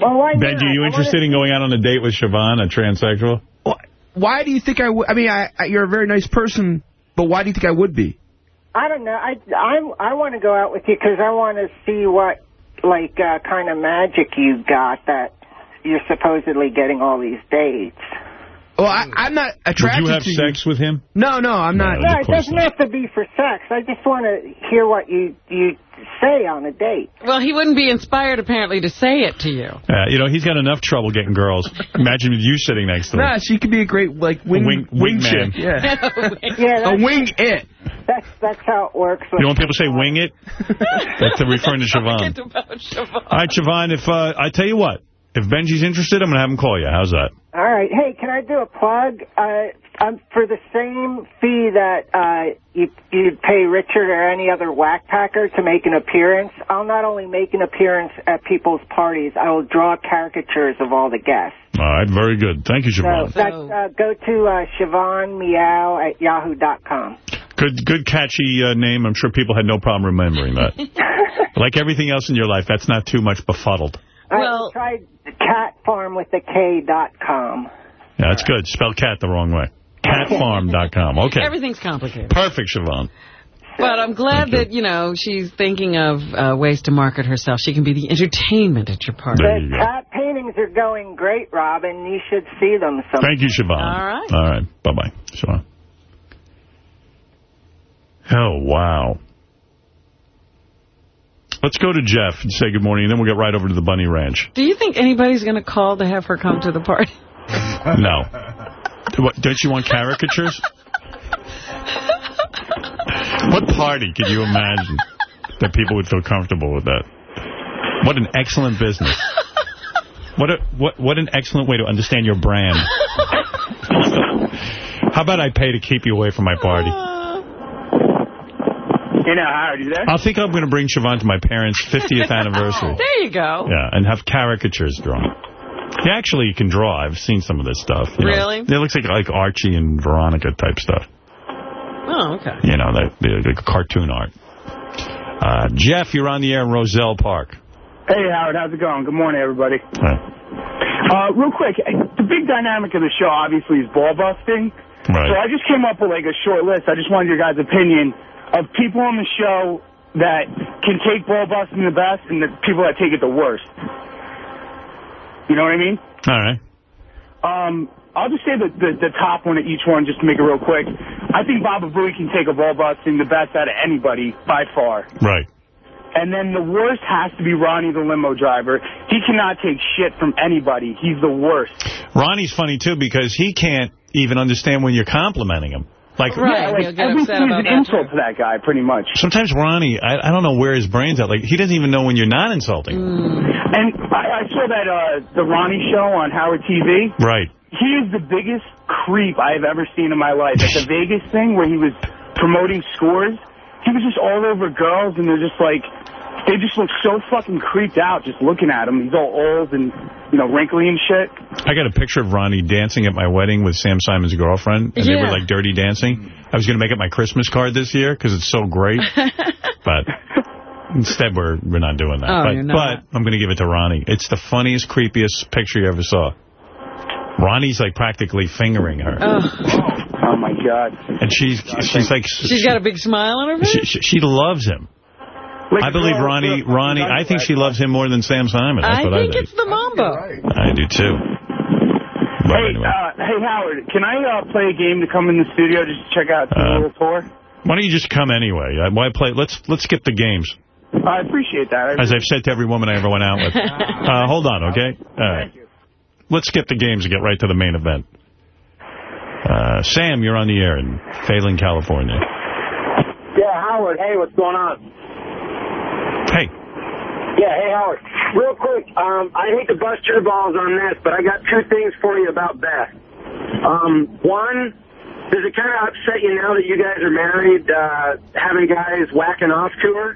Well, why not? Benji, you interested in going out on a date with Siobhan, a transsexual? Why do you think I would? I mean, I, I, you're a very nice person, but why do you think I would be? I don't know. I I'm, I want to go out with you because I want to see what like uh, kind of magic you got that you're supposedly getting all these dates. Well, I, I'm not Would attracted you have to sex with him? No, no, I'm not. No, it doesn't have to be for sex. I just want to hear what you you say on a date. Well, he wouldn't be inspired, apparently, to say it to you. Uh, you know, he's got enough trouble getting girls. Imagine you sitting next to him. Nah, she could be a great like wing wing- wing, wingman. chick. Yeah, [laughs] Yeah, a wing it. That's that's how it works. You know when people say wing it? [laughs] That's referring to [laughs] Siobhan. All right, Siobhan, if, uh, I tell you what, if Benji's interested, I'm going to have him call you. How's that? All right. Hey, can I do a plug? Uh, um, for the same fee that uh, you, you'd pay Richard or any other whack packer to make an appearance, I'll not only make an appearance at people's parties, I will draw caricatures of all the guests. All right, very good. Thank you, So Siobhan. that's, uh, go to uh, Siobhan Meow at yahoo.com. Good, good catchy uh, name. I'm sure people had no problem remembering that. [laughs] like everything else in your life, that's not too much befuddled. Well, try catfarm with a K dot com. Yeah, that's good. Spell cat the wrong way. Catfarm.com. [laughs] Okay. Everything's complicated. Perfect, Siobhan. But I'm glad that, you know, she's thinking of uh, ways to market herself. She can be the entertainment at your party. The cat paintings are going great, Robin. You should see them. Some Thank you, Siobhan. All right. All right. Bye-bye, Siobhan. Oh, wow. Let's go to Jeff and say good morning, and then we'll get right over to the Bunny Ranch. Do you think anybody's going to call to have her come to the party? [laughs] No. What, don't you want caricatures? what party could you imagine that people would feel comfortable with that? What an excellent business. What a what what an excellent way to understand your brand. [laughs] How about I pay to keep you away from my party? [laughs] You know, Howard, you there? I think I'm going to bring Siobhan to my parents' 50th [laughs] anniversary. There you go. Yeah, and have caricatures drawn. Yeah, actually, you can draw. I've seen some of this stuff. you know. Really? It looks like like Archie and Veronica type stuff. Oh, okay. You know, the, the, the cartoon art. Uh, Jeff, you're on the air in Roselle Park. Hey, Howard, how's it going? Good morning, everybody. Right. Uh, real quick, the big dynamic of the show, obviously, is ball busting. Right. So I just came up with, like, a short list. I just wanted your guys' opinion of people on the show that can take ball busting the best and the people that take it the worst. You know what I mean? All right. Um, I'll just say the, the, the top one at each one, just to make it real quick. I think Baba Booey can take a ball busting the best out of anybody by far. Right. And then the worst has to be Ronnie, the limo driver. He cannot take shit from anybody. He's the worst. Ronnie's funny, too, because he can't even understand when you're complimenting him. Like, yeah, like everything is an insult to that guy, pretty much. Sometimes Ronnie, I, I don't know where his brain's at. Like, he doesn't even know when you're not insulting. And I, I saw that uh, the Ronnie show on Howard TV. Right. He is the biggest creep I have ever seen in my life. At the [laughs] Vegas thing where he was promoting scores, he was just all over girls, and they're just like, they just look so fucking creeped out just looking at him. He's all old and, you know, wrinkly and shit. I got a picture of Ronnie dancing at my wedding with Sam Simon's girlfriend, and they were like dirty dancing. I was going to make it my Christmas card this year because it's so great, [laughs] but instead we're we're not doing that. Oh, but, not. but I'm going to give it to Ronnie. It's the funniest, creepiest picture you ever saw. Ronnie's like practically fingering her, Oh, my God. and she's she's like She's got a big smile on her face? she, she, she loves him. Like I believe girl, Ronnie. Ronnie. I think she loves him more than Sam Simon. That's I what think I think. it's the mambo. I do too. But Hey, anyway. uh, hey, Howard, can I uh, play a game to come in the studio just to check out the Uh, little tour? Why don't you just come anyway? Uh, Why play? Let's let's skip the games. I appreciate that. I As I've said to every woman I ever went out with. [laughs] Uh, hold on, okay? All right. Let's skip the games and get right to the main event. Uh, Sam, you're on the air in Failing, California. Yeah, Howard. Hey, what's going on? Yeah, hey, Howard. Real quick, um, I hate to bust your balls on this, but I got two things for you about Beth. Um, one, does it kind of upset you now that you guys are married, uh, having guys whacking off to her?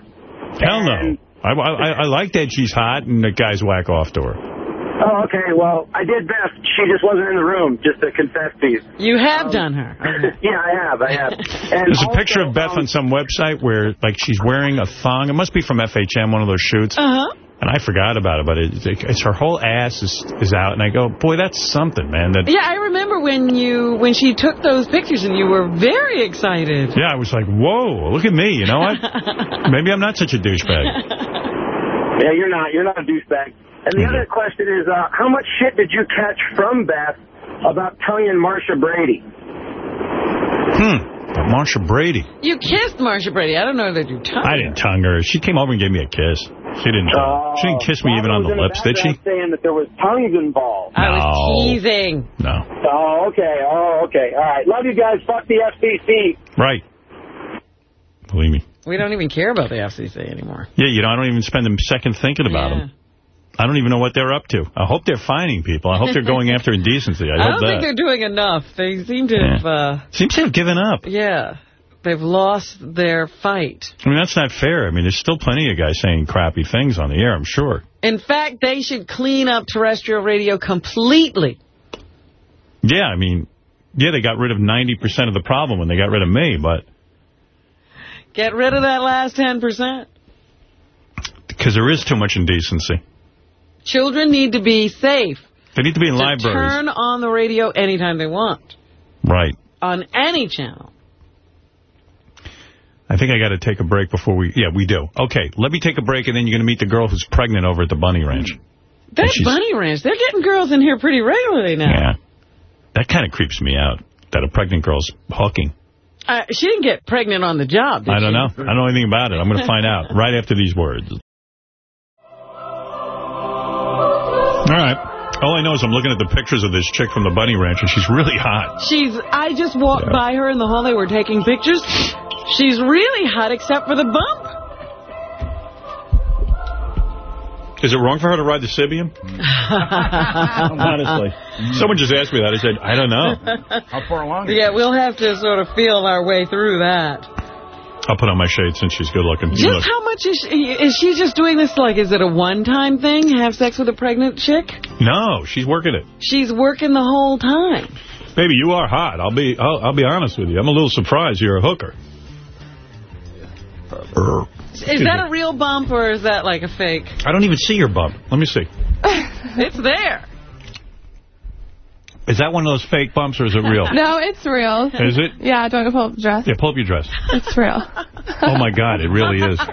Hell no. I, I, I like that she's hot and the guys whack off to her. Oh, okay. Well, I did Beth. She just wasn't in the room, just to confess to you. You have done her. [laughs] yeah, I have. I have. [laughs] And There's a picture of Beth um, on some website where, like, she's wearing a thong. It must be from FHM, one of those shoots. Uh-huh. And I forgot about it, but it, it, it's her whole ass is, is out. And I go, boy, that's something, man. That Yeah, I remember when you when she took those pictures and you were very excited. Yeah, I was like, whoa, look at me. You know what? [laughs] Maybe I'm not such a douchebag. Yeah, you're not. You're not a douchebag. And the other question is, uh, how much shit did you catch from Beth about tonguing Marcia Brady? Hmm. Marcia Brady. You kissed Marcia Brady. I don't know that you touched I didn't tongue her. She came over and gave me a kiss. She didn't. tongue. she didn't kiss me even on the lips, did she? Saying that there was tongues involved. I was teasing. No. Oh, okay. Oh, okay. All right. Love you guys. Fuck the FCC. Right. Believe me. We don't even care about the FCC anymore. Yeah, you know, I don't even spend a second thinking about Yeah. them. I don't even know what they're up to. I hope they're fining people. I hope they're going after [laughs] indecency. I, I, don't that. think they're doing enough. They seem to have, uh, Seems to have given up. yeah, they've lost their fight. I mean, that's not fair. I mean, there's still plenty of guys saying crappy things on the air, I'm sure. In fact, they should clean up terrestrial radio completely. Yeah, I mean, yeah, they got rid of 90% of the problem when they got rid of me, but Get rid of that last 10%. because there is too much indecency. Children need to be safe. They need to be in to libraries. turn on the radio anytime they want. Right. On any channel. I think I got to take a break before we... Yeah, we do. Okay, let me take a break, and then you're going to meet the girl who's pregnant over at the Bunny Ranch. That Bunny Ranch, they're getting girls in here pretty regularly now. Yeah. That kind of creeps me out, that a pregnant girl's hooking. Uh, she didn't get pregnant on the job, did I don't she? know. I don't know anything about it. I'm going to find out right after these words. All right. All I know is I'm looking at the pictures of this chick from the Bunny Ranch, and she's really hot. She's. I just walked by her in the hall. They were taking pictures. She's really hot, except for the bump. Is it wrong for her to ride the Sybian? [laughs] Honestly. Someone just asked me that. I said, I don't know. How far along? Yeah, we'll have to sort of feel our way through that. I'll put on my shades since she's good looking. Just look- how much is she? Is she just doing this like? Is it a one-time thing? Have sex with a pregnant chick? No, she's working it. She's working the whole time. Baby, you are hot. I'll be I'll, I'll be honest with you. I'm a little surprised you're a hooker. Is that a real bump or is that like a fake? I don't even see your bump. Let me see. [laughs] it's there. Is that one of those fake bumps or is it real? [laughs] No, it's real. Is it? Yeah, do you want to pull up the dress? Yeah, pull up your dress. It's real. [laughs] Oh, my God, it really is. [laughs]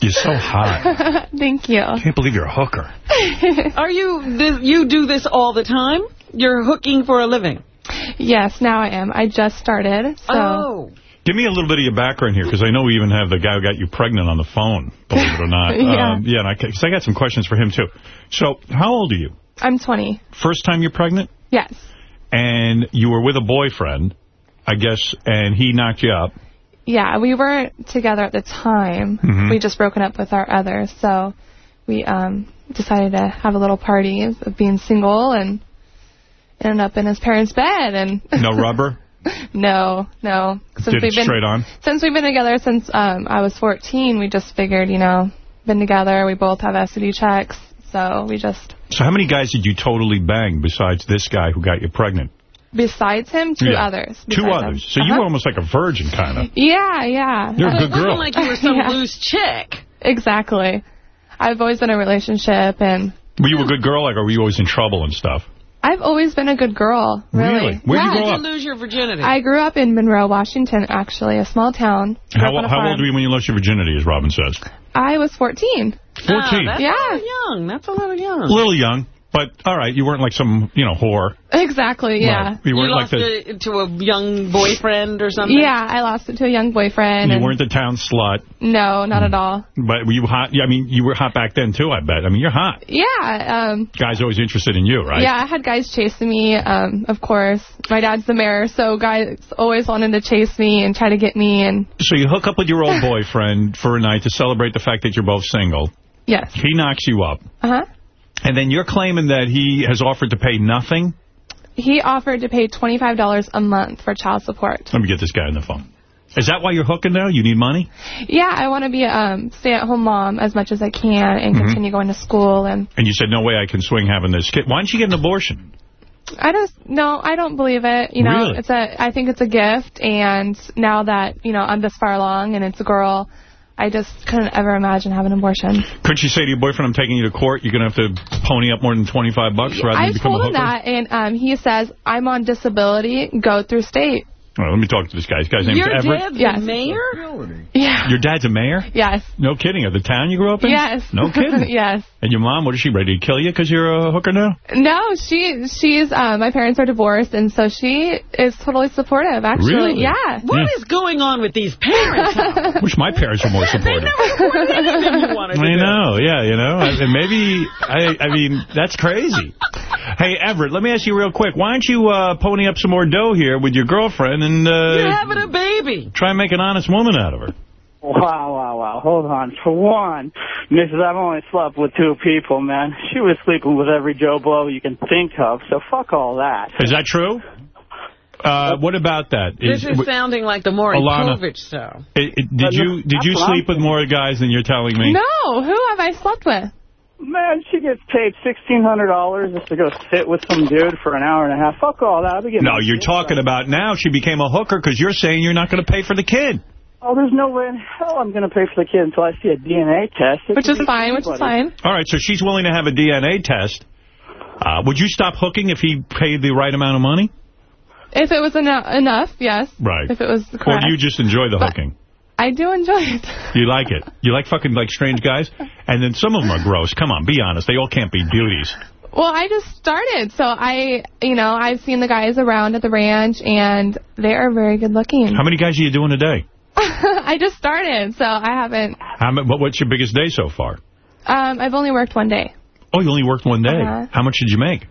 You're so hot. Thank you. I can't believe you're a hooker. Are you? th- You do this all the time? You're hooking for a living. Yes, now I am. I just started. So Oh. Give me a little bit of your background here, because I know we even have the guy who got you pregnant on the phone, believe it or not. Yeah. Um, yeah, and I, cause I got some questions for him, too. So, how old are you? I'm 20. First time you're pregnant? Yes. And you were with a boyfriend, I guess, and he knocked you up. Yeah, we weren't together at the time. Mhm. We just broken up with our other, so we um decided to have a little party of being single and ended up in his parents' bed and [laughs] No rubber? no, no. Did it straight on? Since we've been together since um I was 14, we just figured, you know, been together, we both have STD checks, so we just So how many guys did you totally bang besides this guy who got you pregnant? besides him, two Yeah. others. Two besides him. others. So you Uh-huh. were almost like a virgin, kind of. Yeah, yeah. You're a good It wasn't girl. like you were some [laughs] loose chick. Exactly. I've always been in a relationship, and Were you a good girl, like, or were you always in trouble and stuff? I've always been a good girl. Really? Really? Where'd you yeah. grow Did you lose your virginity? I grew up in Monroe, Washington, actually, a small town. How, up on a how old were you when you lost your virginity, as Robin says? I was 14. 14. Oh, that's Yeah. a little young. That's a little young. A little young, but all right. You weren't like some, you know, whore. Exactly, yeah. Right. You weren't like lost the, it to a young boyfriend or something? Yeah, I lost it to a young boyfriend. you and weren't the town slut. No, not at all. But were you hot? Yeah, I mean, you were hot back then, too, I bet. I mean, you're hot. Yeah, um, Guys always interested in you, right? yeah, I had guys chasing me, um, of course. My dad's the mayor, so guys always wanted to chase me and try to get me, and So you hook up with your old [laughs] boyfriend for a night to celebrate the fact that you're both single. Yes. He knocks you up. Uh-huh. And then you're claiming that he has offered to pay nothing? He offered to pay $25 a month for child support. Let me get this guy on the phone. Is that why you're hooking now? You need money? Yeah, I want to be a um, stay-at-home mom as much as I can and Mhm. continue going to school. And And you said, no way I can swing having this kid. Why don't you get an abortion? I just no, I don't believe it. You know, Really? it's a. I think it's a gift, and now that you know I'm this far along and it's a girl, I just couldn't ever imagine having an abortion. Couldn't you say to your boyfriend, I'm taking you to court, you're going to have to pony up more than 25 bucks rather than I become a told him that, and um, he says I'm on disability. Go through state. All right, let me talk to this guy. This guy's name's Your Everett. dad's Yes. the mayor? Yeah. Your dad's a mayor? Yes. No kidding. Of the town you grew up in? Yes. No kidding. [laughs] yes. And your mom, what is she, ready to kill you because you're a hooker now? No, she she's um, my parents are divorced, and so she is totally supportive. Actually, Really? yeah. What Yeah. is going on with these parents? Howard? [laughs] Wish my parents were more supportive. Anything you wanted to I do. know, yeah, you know. I- And maybe, I I mean, that's crazy. Hey, Everett, let me ask you real quick. Why don't you uh, pony up some more dough here with your girlfriend and You're uh, having a baby. try and make an honest woman out of her? Wow, wow, wow. Hold on. For one, Mrs. I've only slept with two people, man. She was sleeping with every Joe Blow you can think of, so fuck all that. Is that true? Uh, what about that? This is sounding like the Maury Alana. Povich show. i- i- did you did you That's what I'm sleep with more guys than you're telling me? No, who have I slept with? Man, she gets paid $1,600 just to go sit with some dude for an hour and a half. Fuck all that. I'll No, you're talking done. about now she became a hooker because you're saying you're not going to pay for the kid. Oh, there's no way in hell I'm going to pay for the kid until I see a DNA test. It Which is be fine, which is fine. All right, so she's willing to have a DNA test. Uh, would you stop hooking if he paid the right amount of money? If it was eno- enough, yes. Right. If it was Or correct. do you just enjoy the But- hooking? I do enjoy it. You like it. You like fucking like strange guys? And then some of them are gross. Come on, be honest. They all can't be beauties. Well, I just started, so I, you know, I've seen the guys around at the ranch, and they are very good looking. How many guys are you doing a day? [laughs] I just started, so I haven't. How, what's your biggest day so far? Um, I've only worked one day. Oh, you only worked one day. Uh-huh. How much did you make?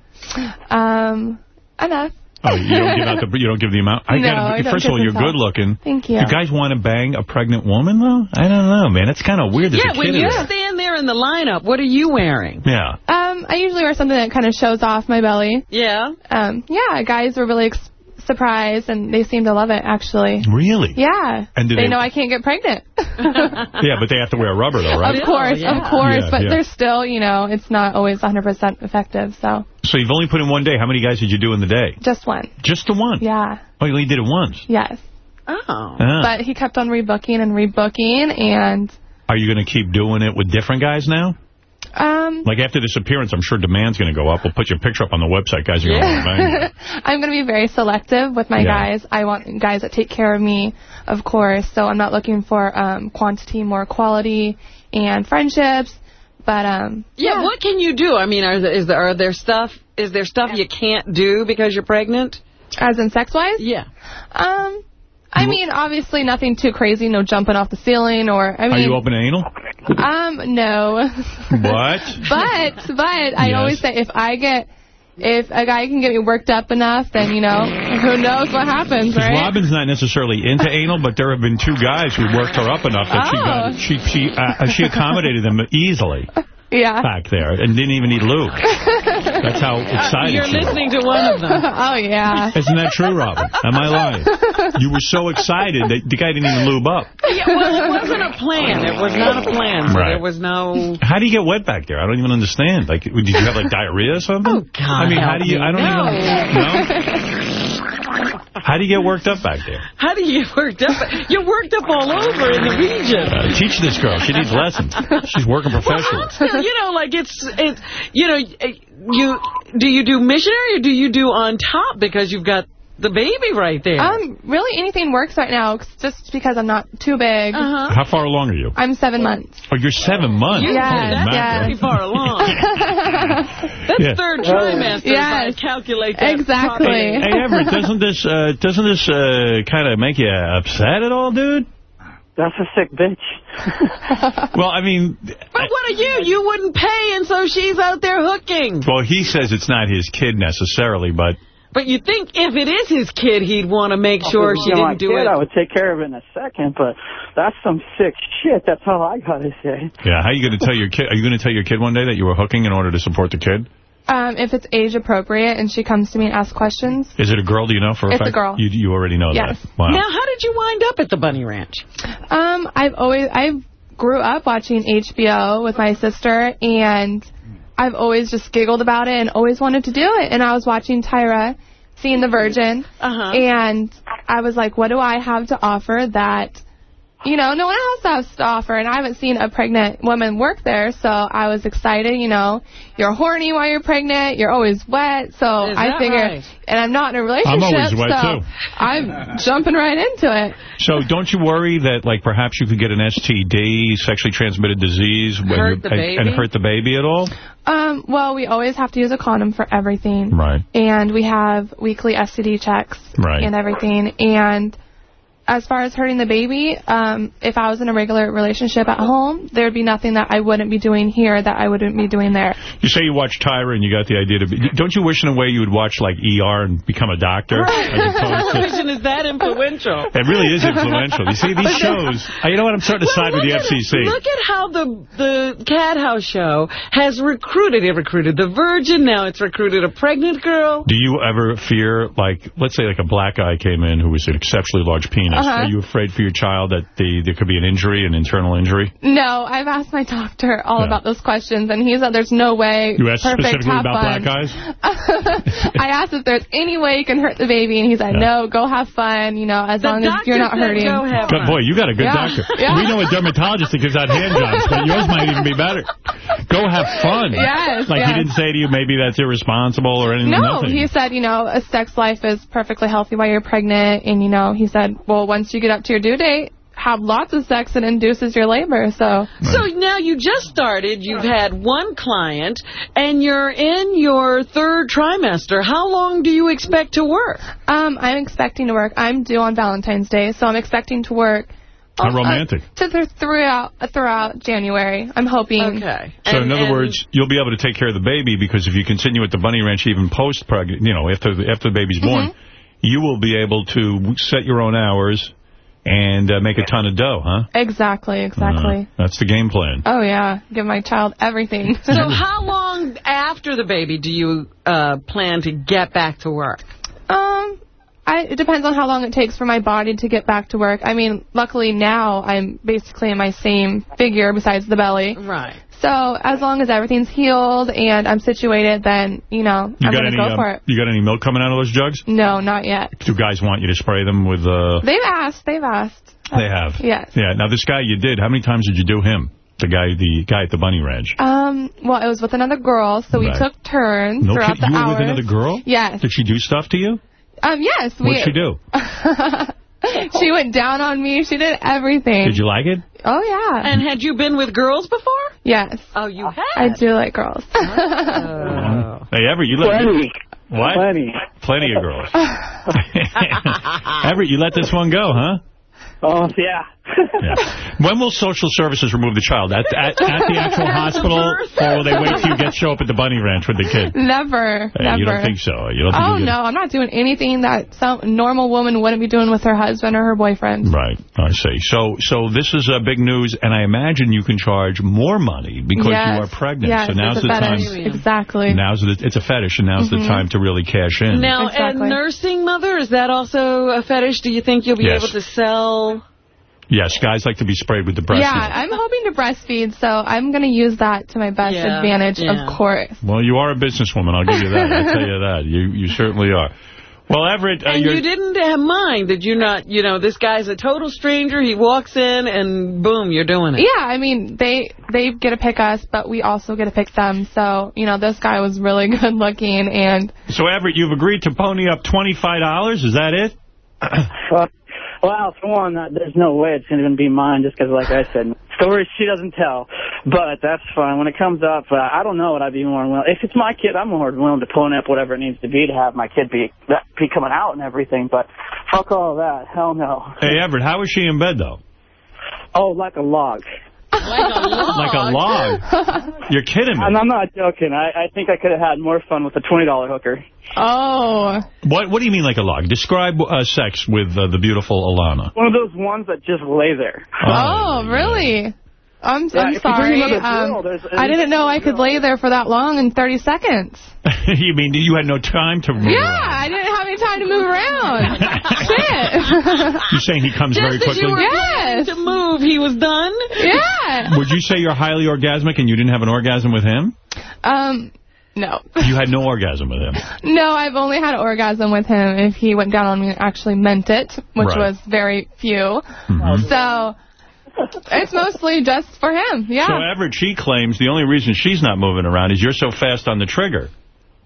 Um, enough. Oh, you don't give out the you don't give the amount. I No, gotta, I don't first of all, you're good looking. Thank you. You guys want to bang a pregnant woman though? I don't know, man. It's kind of weird. There's Yeah, a when kid you in there. stand there in the lineup, what are you wearing? Yeah. Um, I usually wear something that kind of shows off my belly. Yeah. Um, yeah, guys were really ex- surprised, and they seem to love it, actually. Really? Yeah. And they, they- know I can't get pregnant. [laughs] Yeah, but they have to wear a rubber though, right? Of course, yeah. of course, Yeah, but yeah. they're still, you know, it's not always 100% effective, so So you've only put in one day. How many guys did you do in the day? just one. Just the one. Yeah, Oh, you only did it once. yes. Oh. Ah. But he kept on rebooking and rebooking, and Are you going to keep doing it with different guys now? um, Like after this appearance, I'm sure demand's going to go up. We'll put your picture up on the website. Guys are going to want to. I'm going to be very selective with my Yeah. guys. I want guys that take care of me, of course, so I'm not looking for um, quantity, more quality, and friendships, but um, Yeah, what can you do? I mean, are there, is there, are there stuff, is there stuff you can't do because you're pregnant? as in sex-wise, Yeah. Um, I mean, obviously nothing too crazy, no jumping off the ceiling or, I mean... Are you open anal? Um, no. What? [laughs] but, but, I Yes. always say if I get, if a guy can get me worked up enough, then, you know, [laughs] who knows what happens, right? Robin's not necessarily into anal, but there have been two guys who worked her up enough that she Oh. got she she uh, she accommodated them easily [laughs] Yeah. back there and didn't even need lube. [laughs] That's how Uh, excited you're she was. listening to one of them. [laughs] oh, yeah. Isn't that true, Robin? Am I lying? You were so excited that the guy didn't even lube up. Yeah, well, it wasn't a plan. It was not a plan. So Right. There was no... How do you get wet back there? I don't even understand. Like, did you have like diarrhea or something? Oh God I mean, how do you? me. I don't No. even. No. [laughs] How do you get worked up back there? How do you get worked up? You're worked up all over in the region. Uh, teach this girl. She needs lessons. She's working professionally. Still, you know, like it's, it's, you know, you, do you do missionary or do you do on top because you've got the baby right there? Um, really anything works right now, just because I'm not too big. Uh-huh. How far along are you? I'm seven months. Oh, you're seven months. Yes, Holy yes. Pretty far along. [laughs] [laughs] That's Yeah. third trimester. If I calculate that Exactly. properly. Hey, Everett, doesn't this uh, doesn't this uh, kind of make you upset at all, dude? That's a sick bitch. [laughs] Well, I mean, But what are you? You wouldn't pay, and so she's out there hooking. well, he says it's not his kid necessarily, but But you think if it is his kid, he'd want to make sure she You know, didn't do kid, it. I would take care of it in a second, but that's some sick shit. That's all I gotta say. yeah, how are you going to tell your kid? Are you going to tell your kid one day that you were hooking in order to support the kid? Um, if it's age appropriate and she comes to me and asks questions. Is it a girl? Do you know for a It's a fact? girl. You you already know Yes. that. Wow. Now, how did you wind up at the Bunny Ranch? Um, I've always I grew up watching HBO with my sister, and I've always just giggled about it and always wanted to do it. And I was watching Tyra, seeing The Virgin, Uh-huh. and I was like, what do I have to offer that? You know, no one else has to offer, and I haven't seen a pregnant woman work there, so I was excited. You know, you're horny while you're pregnant, you're always wet, so I that figured, right? and I'm not in a relationship, always wet, so too. I'm jumping right into it. So don't you worry that like perhaps you could get an STD, sexually transmitted disease, Hurt you're- and, and hurt the baby at all? Um, well, we always have to use a condom for everything. Right. And we have weekly STD checks Right. and everything. And as far as hurting the baby, um, if I was in a regular relationship at home, there would be nothing that I wouldn't be doing here that I wouldn't be doing there. You say you watch Tyra and you got the idea to be. Don't you wish in a way you would watch like ER and become a doctor? As opposed to- [laughs] Television is that influential. It really is influential. You see, these shows, uh, you know what, I'm starting to side with the Look at. FCC. Look at how the the Cat House show has recruited. It recruited the Virgin. Now it's recruited a pregnant girl. Do you ever fear, like, let's say like a black guy came in who was an exceptionally large penis. Uh-huh. Are you afraid for your child that the, there could be an injury, an internal injury? No, I've asked my doctor all Yeah. about those questions, and he said there's no way. You asked Perfect, specifically about fun. black guys? I asked if there's any way you can hurt the baby, and he said, no, go have fun, you know, as The long as you're not hurting. go have Good, boy, you got a good Yeah. doctor. Yeah. We know a dermatologist that gives out hand jobs, but yours might even be better. Go have fun. Yes, Like he didn't say to you maybe that's irresponsible or anything. No, nothing. he said, you know, a sex life is perfectly healthy while you're pregnant, and, you know, he said, well, once you get up to your due date, have lots of sex, and induces your labor, so... So now you just started. You've had one client, and you're in your third trimester. How long do you expect to work? Um, I'm expecting to work. I'm due on Valentine's Day, so I'm expecting to work How romantic. to th- throughout throughout January. I'm hoping. Okay. So in other words, you'll be able to take care of the baby because if you continue at the bunny ranch even post pregnant, you know, after the, after the baby's born, Mm-hmm. You will be able to set your own hours and uh, make a ton of dough, huh? Exactly, exactly. Uh, that's the game plan. oh yeah, give my child everything. [laughs] So how long after the baby do you uh, plan to get back to work? Um, I, it depends on how long it takes for my body to get back to work. I mean, luckily now I'm basically in my same figure besides the belly. Right. So as long as everything's healed and I'm situated, then, you know, You I'm going to go um, for it. you got any milk coming out of those jugs? No, not yet. Do guys want you to spray them with? Uh, They've asked. They've asked. they have. Yes. Yeah. Now this guy you did. How many times did you do him? The guy, the guy at the bunny ranch. Um, well, it was with another girl, so we took turns No throughout kid, the you were hours. with another girl? Yes. Did she do stuff to you? Um, yes. What'd we, she do? [laughs] [laughs] she went down on me. She did everything. Did you like it? Oh, yeah. And had you been with girls before? Yes. Oh, you had? I do like girls. Oh. [laughs] Hey, Everett, you let What? Plenty. Plenty of girls. [laughs] Everett, you let this one go, huh? Oh, yeah. When will social services remove the child? At, at, at the actual [laughs] hospital? Or will they wait till you get show up at the bunny ranch with the kid? Never. Hey, never. you don't think so? You don't think Oh, no, I'm not doing anything that some normal woman wouldn't be doing with her husband or her boyfriend. Right, I see. So so this is uh, big news, and I imagine you can charge more money because yes. you are pregnant. Yes, so now's it's a the fetish. time. Exactly. Now's the, it's a fetish, and now's the Mhm. time to really cash in. Now, Exactly. and nursing mother, is that also a fetish? Do you think you'll be Yes. able to sell? Yes, guys like to be sprayed with the breast. Yeah, I'm hoping to breastfeed, so I'm going to use that to my best Yeah, advantage, yeah. of course. Well, you are a businesswoman. I'll give you that. I'll tell you that. You you certainly are. Well, Everett, uh, And you're, you didn't have mind, did you not? You know, this guy's a total stranger. He walks in and boom, you're doing it. Yeah, I mean, they they get to pick us, but we also get to pick them. So, you know, this guy was really [laughs] good looking, and so Everett, you've agreed to pony up twenty five dollars. Is that it? Well, for one, uh, there's no way it's going to be mine just because, like I said, stories she doesn't tell. But that's fine. When it comes up, uh, I don't know what I'd be more willing. If it's my kid, I'm more willing to pony up whatever it needs to be to have my kid be that, be coming out and everything. But fuck all that. Hell no. Hey, Everett, how is she in bed though? Oh, like a log. Like a [laughs] log. like a log. You're kidding me. And I'm not joking. I, I think I could have had more fun with a $20 hooker. oh, What What do you mean like a log? Describe uh, sex with uh, the beautiful Alana. One of those ones that just lay there. oh, really? I'm, Yeah, I'm if you bring sorry. another girl, Um, I didn't know I could lay there for that long in 30 seconds. [laughs] you mean you had no time to move Yeah, around? I didn't have any time to move around. [laughs] Shit. You're saying he comes very Just as you quickly? were Yes. to move, he was done? Yeah. Would you say you're highly orgasmic and you didn't have an orgasm with him? Um, no. You had no orgasm with him. [laughs] No, I've only had an orgasm with him if he went down on me and actually meant it, which Right. was very few. Mhm. So [laughs] it's mostly just for him. Yeah. So Everett, she claims the only reason she's not moving around is you're so fast on the trigger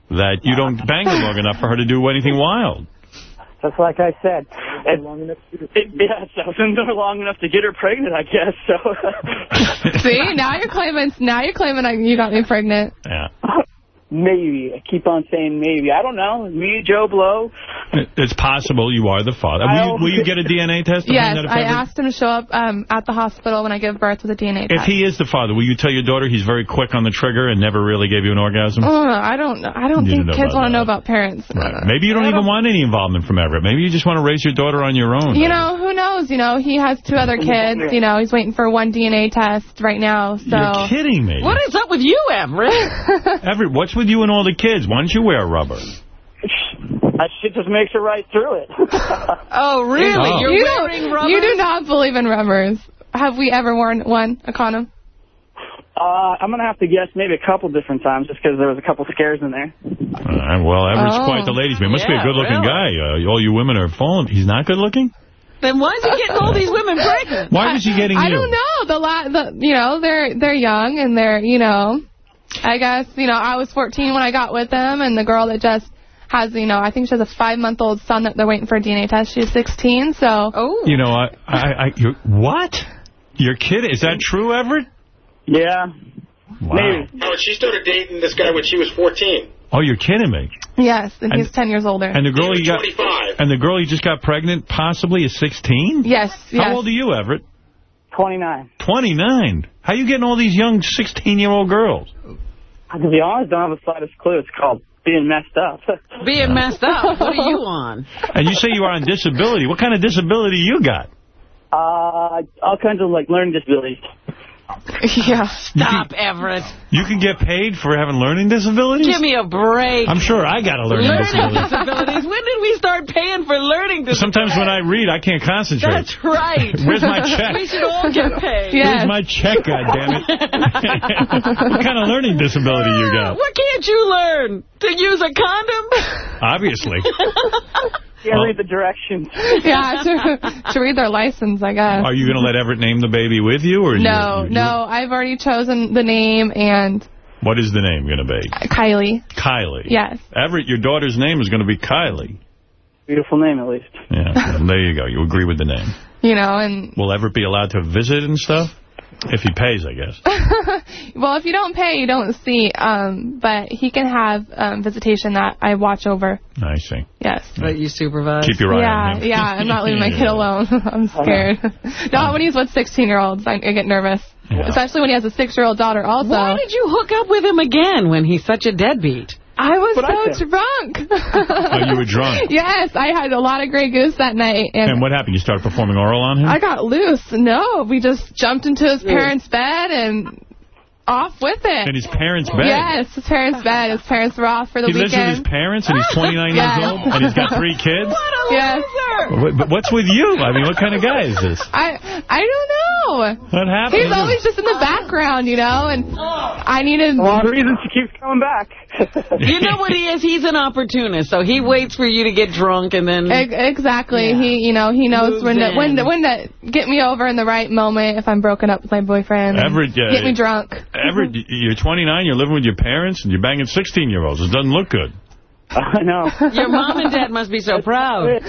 that you don't [laughs] bang her long enough for her to do anything wild. Just like I said. It, it, yeah, so it wasn't long enough to get her pregnant, I guess. So [laughs] See, now you're claiming now you're claiming I- you got me pregnant. Yeah. Maybe. I keep on saying maybe. I don't know. Me, Joe Blow. It's possible you are the father. Will you, will you get a DNA test? Yes, if I asked him to show up um, at the hospital when I give birth with a DNA If he is the father, will you tell your daughter he's very quick on the trigger and never really gave you an orgasm? Uh, I don't. I don't You think didn't kids want to know about parents. Right. Maybe you don't even want any involvement from Everett. Maybe you just want to raise your daughter on your own. You know, who knows? You know, he has two other [laughs] kids. You know, he's waiting for one DNA test right now. So You're kidding me. What is up with you, Everett? [laughs] Everett, what's with you and all the kids? Why don't you wear rubber? [laughs] That shit just makes it right through it. [laughs] Oh, really? Oh. You're you wearing don't, rubber? you do not believe in rubbers. Have we ever worn one, a condom? Uh, I'm going to have to guess maybe a couple different times just because there was a couple scares in there. All right, well, Everett's Oh. quite the ladies' man. Must be a good-looking really. guy. Uh, all you women are falling. He's not good-looking? Then why is he getting all these women pregnant? Why was he getting I you? don't know. The, la- the you know, they're they're young and they're, you know, I guess, you know, I was 14 when I got with them and the girl that just has, you know, I think she has a five-month-old son that they're waiting for a DNA test. She's 16, so. Oh. You know, I, I, I you're, what? You're kidding? Is that true, Everett? Yeah. Wow. Maybe. Oh, she started dating this guy when she was 14. Oh, you're kidding me. Yes, and he's 10 years older. And the girl He you got, 25. and the girl he just got pregnant possibly is 16? yes, yes. How old are you, Everett? 29. 29. How you getting all these young 16-year-old girls? To be honest, I don't have the slightest clue. It's called being messed up. [laughs] Being messed up. What are you on? And you say you are on disability. What kind of disability you got? Uh, all kinds of like learning disabilities. [laughs] yeah. Stop, Everett. You can get paid for having learning disabilities? Give me a break. I'm sure I got a learning learning disability. disabilities. When did we start paying for learning disabilities? Sometimes when I read, I can't concentrate. That's right. [laughs] Where's my check? We should all get paid. Where's my check, goddammit? [laughs] what kind of learning disability you got? What can't you learn? To use a condom? Obviously. Can't read the directions. [laughs] yeah, to, to read their license, I guess. Are you going to let Everett name the baby with you? or No, you- you- no, I've already chosen the name and What is the name going to be? Kylie. Kylie. Yes. Everett, your daughter's name is going to be Kylie. Beautiful name, at least. Yeah, well, there you go. You agree with the name. You know, and Will Everett be allowed to visit and stuff? If he pays, I guess. [laughs] well, if you don't pay, you don't see. Um, but he can have um, visitation that I watch over. I see. Yes. But you supervise. Keep your eye yeah, on him. yeah. I'm not leaving my [laughs] kid alone. [laughs] I'm scared. not when he's with 16-year-olds. I, I get nervous. Especially when he has a six-year-old daughter also. Why did you hook up with him again when he's such a deadbeat? I was But I so drunk. [laughs] Oh, you were drunk. yes, I had a lot of Grey Goose that night. And, And what happened? You started performing oral on him? I got loose. No, we just jumped into his parents' bed and off with it. In his parents' bed? Yes, his parents' bed. His parents were off for the He lives with his parents and he's [laughs] 29 Yes. years old and he's got three [laughs] kids? yes. What- But what's with you? I mean, what kind of guy is this? I I don't know. What happened? He's always just in the background, you know, and I needed. A lot of reasons she keeps coming back. You know what he is? He's an opportunist. So he waits for you to get drunk and then... Ex- Exactly. He, you know, he knows Moves when to, when to, when to get me over in the right moment if I'm broken up with my boyfriend. and Everett, uh, get me drunk. Everett, mm-hmm. you're 29, you're living with your parents, and you're banging 16-year-olds. It doesn't look good. [laughs] I know. Your mom and dad must be so [laughs] proud.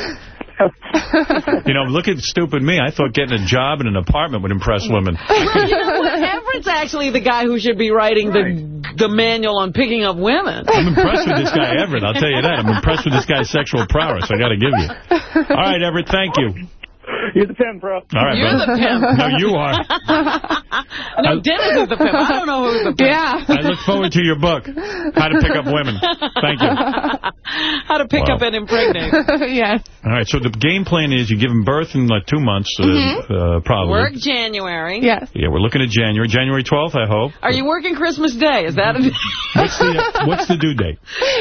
You know, look at stupid me. I thought getting a job in an apartment would impress women. [laughs] you know what? Everett's actually the guy who should be writing the the manual on picking up women. I'm impressed with this guy, Everett. I'll tell you that. I'm impressed with this guy's sexual prowess. I got to give you. All right, Everett, thank you. You're the pimp, bro. All right, You're brother. the pimp. [laughs] No, you are. [laughs] no, Dennis is the pimp. I don't know who's the pimp. Yeah. I look forward to your book, How to Pick Up Women. Thank you. How to pick Wow. up and impregnate. [laughs] yes. All right, so the game plan is you give him birth in like two months, uh, Mhm. uh, probably. Work January. Yes. Yeah, we're looking at January. January 12th, I hope. Are you working Christmas Day? Is that a... What's the uh, what's the due date?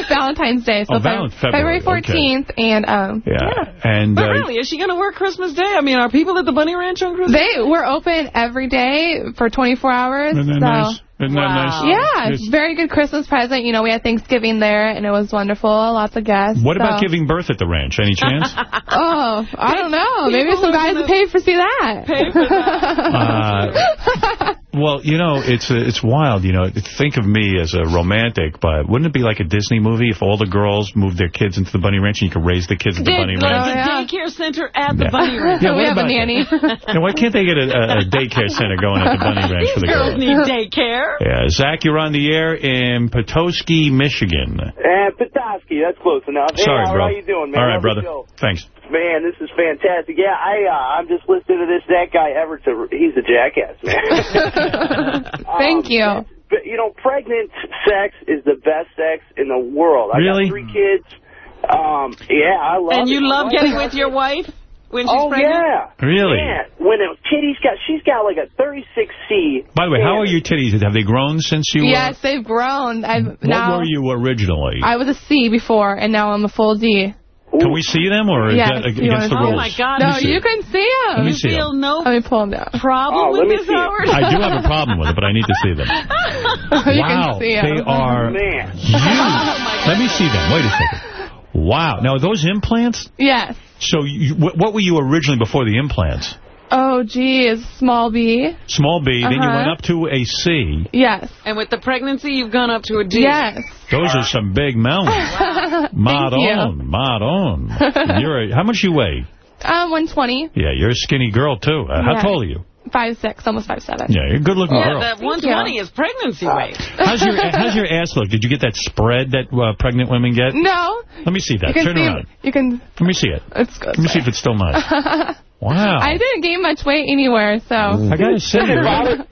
Valentine's Day. So Oh, Fe- February, February 14th. And, um, Yeah. And But uh, really, is she going to work Christmas Day? I mean, are people at the Bunny Ranch on Christmas they were open every day for 24 hours. Isn't that so. nice? Isn't that nice? Yeah, Yes. very good Christmas present. You know, we had Thanksgiving there, and it was wonderful. Lots of guests. What about giving birth at the ranch? Any chance? [laughs] Oh, I don't know. Maybe People some are guys gonna pay for see that. pay for [laughs] Uh, well, you know, it's uh, it's wild. You know, think of me as a romantic, but wouldn't it be like a Disney movie if all the girls moved their kids into the bunny ranch and you could raise the kids at the Did, bunny like ranch? a daycare center at the Yeah. Bunny [laughs] Ranch. Yeah, we have a nanny. [laughs] Now, why can't they get a, a, a daycare center going at the bunny [laughs] ranch for the These girls girls? need daycare. Yeah, Zach, you're on the air in Petoskey, Michigan. And Petoskey, that's close enough. Hey, Sorry, Howard, bro. how you doing, man? All right, Love brother. Thanks. Man, this is fantastic. Yeah, I, uh, I'm just listening to this. That guy Everett's a, he's a jackass, man. [laughs] Thank you. But, you know, pregnant sex is the best sex in the world. I Really? got three kids. Um, yeah, I love it. And you My love getting with your wife when she's Oh, pregnant? yeah. Really? Yeah. When a kitty's got, she's got like a 36C. By the way, how are your titties? Have they grown since you Yes, they've grown. I've. What now were you originally? I was a C before, and now I'm a full D. Can we see them, or is Yes, that you against the wanna- rules? Oh, my God. No, Let me see you can see them. Let me see Feel them. no Let me pull them down. problem Oh, let with me this, see it. Howard? I do have a [laughs] problem with it, but I need to see them. [laughs] you wow, can see 'em. they are Man. huge. Let me see them. Wait a second. Wow. Now, are those implants? Yes. So you, what, what were you originally before the implants? Oh, geez. Small B. Small B, then you Uh-huh. went up to a C. Yes. And with the pregnancy, you've gone up to a D. Yes. Those are some big melons. [laughs] Mod Thank you. on, mod on. [laughs] You're a, how much you weigh? Um, 120. Yeah, you're a skinny girl, too. Uh, how Yeah. tall are you? Five six, almost five seven. Yeah, you're a good-looking Yeah, girl. that 120 is pregnancy weight. [laughs] How's your how's your ass look? Did you get that spread that uh, pregnant women get? No. Let me see that. Turn see. around. You can. Let me see it. It's good. Let me see if it's still nice. Wow. I didn't gain much weight anywhere, so. I gotta say, Does it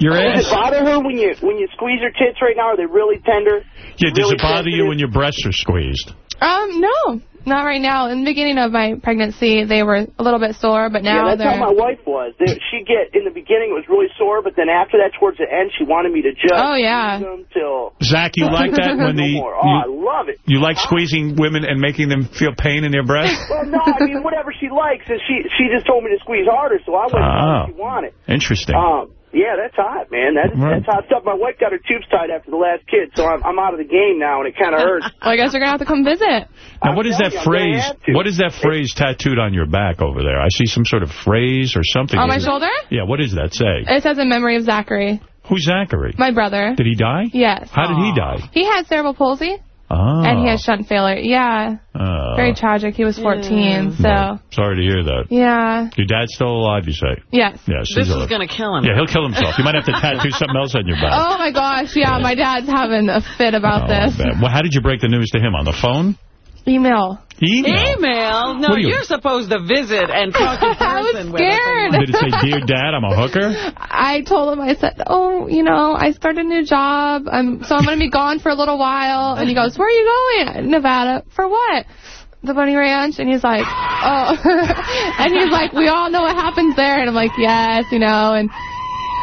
your, your does it bother her when you when you squeeze her tits right now? Are they really tender? Yeah, does really it bother you when your breasts are squeezed? Um, no, not right now. In the beginning of my pregnancy, they were a little bit sore, but now yeah, that's they're. how my wife was. They, she get in the beginning it was really sore, but then after that, towards the end, she wanted me to just Oh, yeah. till Zach, you [laughs] like that when no the more. Oh, I love it. you like squeezing women and making them feel pain in their breasts? [laughs] Well, no, I mean whatever she likes, and she she just told me to squeeze harder, so I went as she wanted. Interesting. Um, yeah, that's hot, man. That is, Right. That's hot stuff. My wife got her tubes tied after the last kid, so I'm I'm out of the game now, and it kind of hurts. [laughs] Well, I guess you're gonna have to come visit. Now, what is that you, I'm gonna phrase? What is that phrase tattooed on your back over there? I see some sort of phrase or something. On my it- shoulder? Yeah, what does that say? It says in memory of Zachary, Who's Zachary? my brother. Did he die? Yes. How did he die? He had cerebral palsy. Oh. And he had shunt failure. Yeah. Oh. Very tragic. He was 14, mm. so... Sorry to hear that. Yeah. Your dad's still alive, you say? Yes. Yes. This he's is going to kill him. Yeah, he'll kill himself. You might have to tattoo [laughs] something else on your back. Oh, my gosh. Yeah, my dad's having a fit about Oh, this. Well, how did you break the news to him? On the phone? Email. Email? Email? No, What you- you're supposed to visit and talk [laughs] in person with us. scared. Did it say, Dear Dad, I'm a hooker? I told him, I said, oh, you know, I started a new job, um, so I'm going to be gone for a little while. And he goes, where are you going? Nevada. For what? The Bunny Ranch. And he's like, oh. [laughs] and he's like, we all know what happens there. And I'm like, yes, you know. And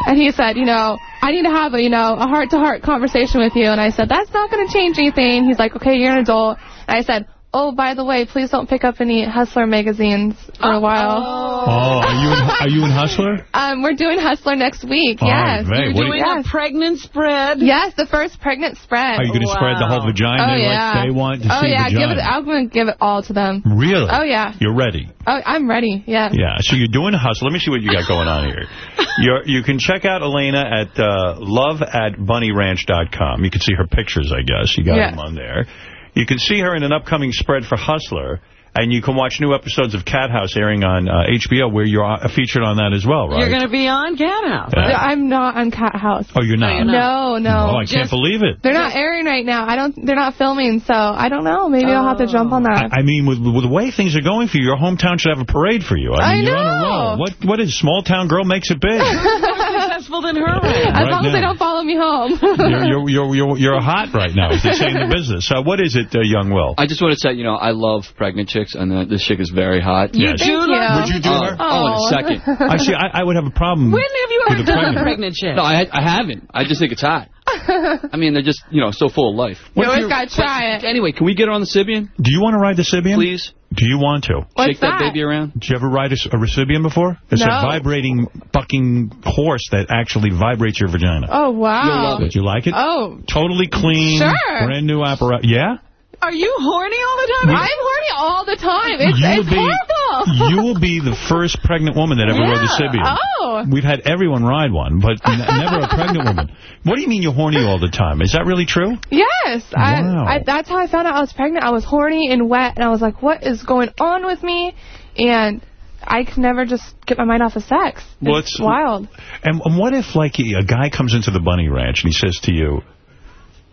and he said, you know, I need to have a, you know, a heart-to-heart conversation with you. And I said, that's not going to change anything. He's like, okay, you're an adult. And I said, oh, by the way, please don't pick up any Hustler magazines for a while. Oh, are you in, are you in Hustler? [laughs] Um, we're doing Hustler next week. All yes. right, Vay, You're doing you- a pregnant spread? Yes, the first pregnant spread. Are you going to spread the whole vagina Oh, yeah. like they want to oh, see yeah, vagina? give it, I'm going to give it all to them. Really? Oh, yeah. You're ready? Oh, I'm ready. Yeah. Yeah, so you're doing a hustle. Let me see what you got going on here. [laughs] You're, you can check out Elena at uh, love at bunnyranch.com. You can see her pictures, I guess. You got Yeah. them on there. You can see her in an upcoming spread for Hustler. And you can watch new episodes of Cat House airing on uh, HBO, where you're uh, featured on that as well, right? You're going to be on Cat House. Yeah. I'm not on Cat House. Oh, you're not? No, no. Oh, I can't believe it. They're not airing right now. I don't. They're not filming, so I don't know. Maybe I'll have to jump on that. I mean, with, with the way things are going for you, your hometown should have a parade for you. I mean, I you're on a know. roll. What, what is small town girl makes it big? [laughs] More successful than her. as right long as they don't follow me home. you're, you're, you're, you're, you're hot right now, as they say in the business. So what is it, uh, young Will? I just want to say, you know, I love pregnant chicks, and uh, this chick is very hot. You Yes. do Would love- Would you do oh, her? Oh, in a Oh. second. [laughs] Actually. I, I would have a problem. When have you with ever a done pregnant- a pregnant chick? No, I, I haven't. I just think it's hot. [laughs] I mean, they're just, you know, so full of life. You always gotta try it. Anyway, can we get her on the Sybian? Do you want to ride the Sybian? Please. Do you want to? What's Shake that, that? baby around. Did you ever ride a Sybian before? It's a vibrating fucking horse that actually vibrates your vagina. Oh wow. Did you like it? Oh, Totally clean. Sure. Brand new apparatus. Yeah? Are you horny all the time? I'm horny all the time. It's, you it's be, horrible. [laughs] You will be the first pregnant woman that ever rode the Yeah. Sybian. Oh. We've had everyone ride one, but never a pregnant woman. What do you mean you're horny all the time? Is that really true? Yes, Wow. I, I, that's how I found out I was pregnant. I was horny and wet, and I was like, "What is going on with me?" And I could never just get my mind off of sex. Well, it's it's- wild. And, and what if, like, a guy comes into the bunny ranch and he says to you,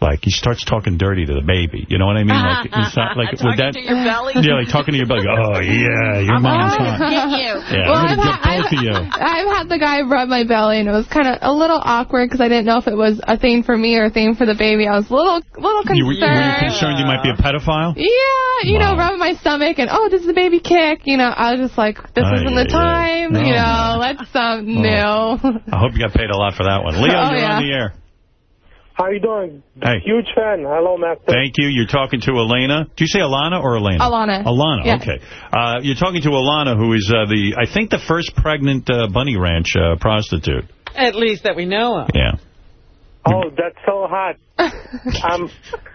like, he starts talking dirty to the baby. You know what I mean? Like, it's not, like, Talking [laughs] would that, to your belly? Yeah, like talking to your belly. Oh, yeah, your mom's hot. Get you. Yeah, Well, I'm going to I've get both of you. I've had the guy rub my belly, and it was kind of a little awkward because I didn't know if it was a thing for me or a thing for the baby. I was a little, little You, were- concerned. were you concerned you might be a pedophile? Yeah, you know, rubbing my stomach and, oh, does the baby kick? You know, I was just like, this Ay, isn't the ay, ay. time. No. You know, let's um, Oh. new. I hope you got paid a lot for that one. Leo, [laughs] Oh, you're yeah. on the air. How you doing? Hey. Huge fan. Hello, Master. Thank you. You're talking to Elena. Do you say Alana or Elena? Alana. Alana, Yeah. okay. Uh, you're talking to Alana, who is uh, the, I think, the first pregnant uh, bunny ranch uh, prostitute. At least that we know of. Yeah. Oh, that's so hot. [laughs] um,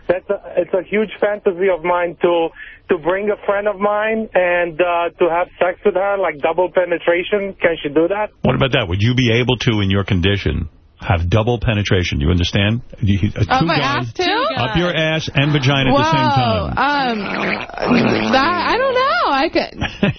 that's a, it's a huge fantasy of mine to to bring a friend of mine and uh, to have sex with her, like double penetration. Can she do that? What about that? Would you be able to, in your condition, have double penetration? You understand? You, uh, Up two my guys ass, too? up your ass and vagina Whoa. at the same time. Um, that, I don't know. I could,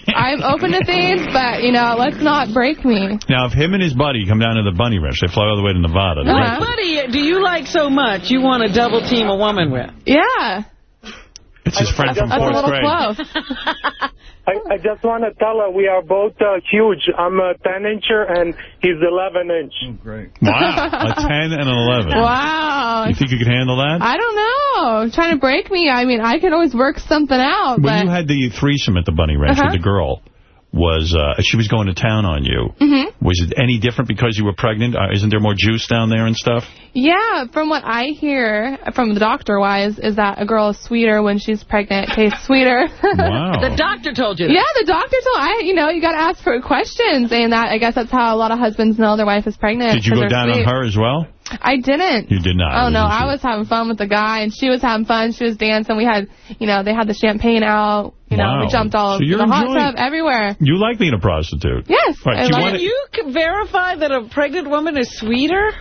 [laughs] I'm open to things, but, you know, let's not break me. Now, if him and his buddy come down to the bunny ranch, they fly all the way to Nevada. What right? buddy do you like so much you want to double team a woman with? Yeah. It's his friend from fourth grade. close. I, I just want to tell her we are both uh, huge. I'm a 10-incher and he's 11-inch. Oh, great. Wow, a 10 and an 11. Wow. You think you could handle that? I don't know. Trying to break me. I mean, I can always work something out, When but... you had the threesome at the bunny ranch Uh-huh. with the girl, was uh, she was going to town on you. Mhm. Was it any different because you were pregnant? Uh, isn't there more juice down there and stuff? Yeah, from what I hear, from the doctor-wise, is that a girl is sweeter when she's pregnant. Tastes sweeter. [laughs] Wow. The doctor told you that. Yeah, the doctor told I, you know, you got to ask for questions, and that I guess that's how a lot of husbands know their wife is pregnant. Did you 'cause go they're down sweet. on her as well? I didn't. You did not. Oh no, I was having fun with the guy, and she was having fun. She was dancing. We had, you know, they had the champagne out. You know, Wow. we jumped all So the hot enjoying- tub everywhere. You like being a prostitute? Yes, Right, I you wanna- Can you verify that a pregnant woman is sweeter?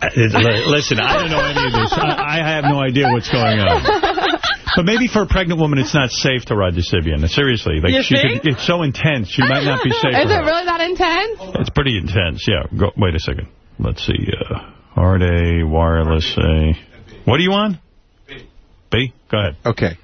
Uh, Listen, I don't know any of this. I, I have no idea what's going on. But maybe for a pregnant woman, it's not safe to ride the Sybian. Seriously, like You she think? could, it's so intense. She might not be [laughs] safe. Is it her. really that intense? It's pretty intense. Yeah. Go, wait a second. Let's see. Uh, hard A, wireless A. What are you on? B. B? Go ahead. Okay.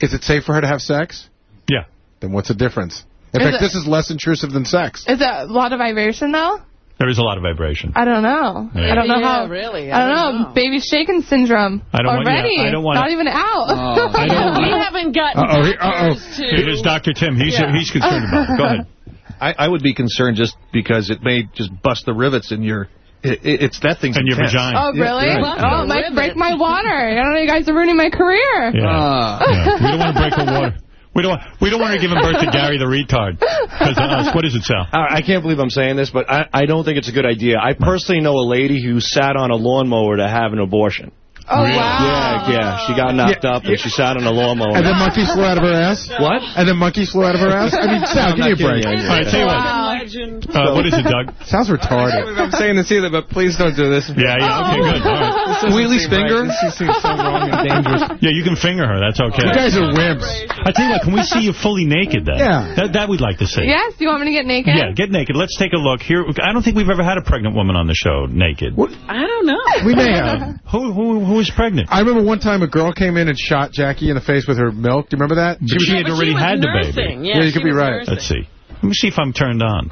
Is it safe for her to have sex? Yeah. Then what's the difference? In Is fact, it- this is less intrusive than sex. Is it a lot of vibration, though? There is a lot of vibration. I don't know. Yeah. I don't know Yeah, how. really, I I don't, don't know. Baby shaken syndrome. I don't want- yeah, I don't wanna- Not even out. Oh, I [laughs] don't we haven't gotten Uh-oh, uh-oh. Here's Dr. Tim. He's, Yeah. he's concerned about it. Go ahead. [laughs] I, I would be concerned just because it may just bust the rivets in your. It, it- it's that thing's In your vagina. Oh, really? Yeah, right. Oh, it might break my water. I don't know. You guys are ruining my career. Yeah. Ah. Yeah. We don't want to break her water. We don't, want- we don't want her giving birth to Gary the retard. Because of uh, us. Uh, what is it, Sal? I I can't believe I'm saying this, but I, I don't think it's a good idea. I personally know a lady who sat on a lawnmower to have an abortion. Oh, wow. Yeah, yeah. She got knocked up and she sat on a lawnmower. And then monkeys flew out of her ass? What? And then monkeys flew out of her ass? I mean, [laughs] Sal, I'm give me a break. kidding you. All right, tell you what. Legend. Uh, what is it, Doug? [laughs] Sounds retarded. I'm saying this either, but please don't do this. Yeah, yeah, okay, good. All right. Wheelie's finger? This seems so wrong and dangerous. [laughs] Yeah, you can finger her. That's okay. You guys are wimps. I tell you what, can we see you fully naked then? Yeah. That, that we'd like to see. Yes, you want me to get naked? Yeah, get naked. Let's take a look. Here, I don't think we've ever had a pregnant woman on the show naked. I don't know. We may have. [laughs] Who who who is pregnant? I remember one time a girl came in and shot Jackie in the face with her milk. Do you remember that? But she had but already she was had the baby. Yeah, Yeah, you could be right. nursing. Let's see. Let me see if I'm turned on.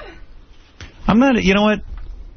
I'm not. You know what?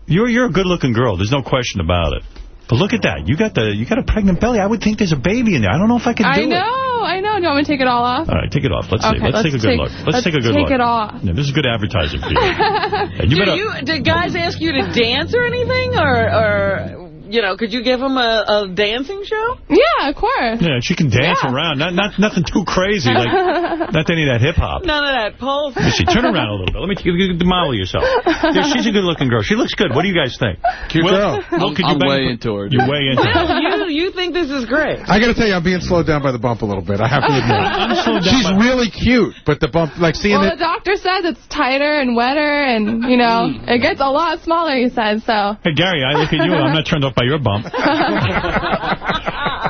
You're you're a good-looking girl. There's no question about it. But look at that. You got the you got a pregnant belly. I would think there's a baby in there. I don't know if I can do I it. know, I know. Do you want me to take it all off? All right, take it off. Let's see. Let's, let's take a good take- look. Let's, let's take a good take look. it off. Yeah, this is good advertising for you. [laughs] You Do better. you, did guys ask you to dance or anything? Or, or you know, could you give him a, a dancing show? Yeah, of course. Yeah, she can dance Yeah. around. Not not nothing too crazy. Like [laughs] not any of that hip hop. None of that pole. Let me see. Turn around a little bit. Let me you, you model yourself. Yeah, she's a good-looking girl. She looks good. What do you guys think? Cute Will, girl. Will, I'm, you I'm way into her. You're way into it. you, you think this is great? I got to tell you, I'm being slowed down by the bump a little bit. I have to admit. I'm slowed down She's by- really cute, but the bump, like seeing Well, it. the doctor said it's tighter and wetter, and, you know, it gets a lot smaller, he says, so. Hey, Gary, I look at you. I'm not turned off by your bump. [laughs]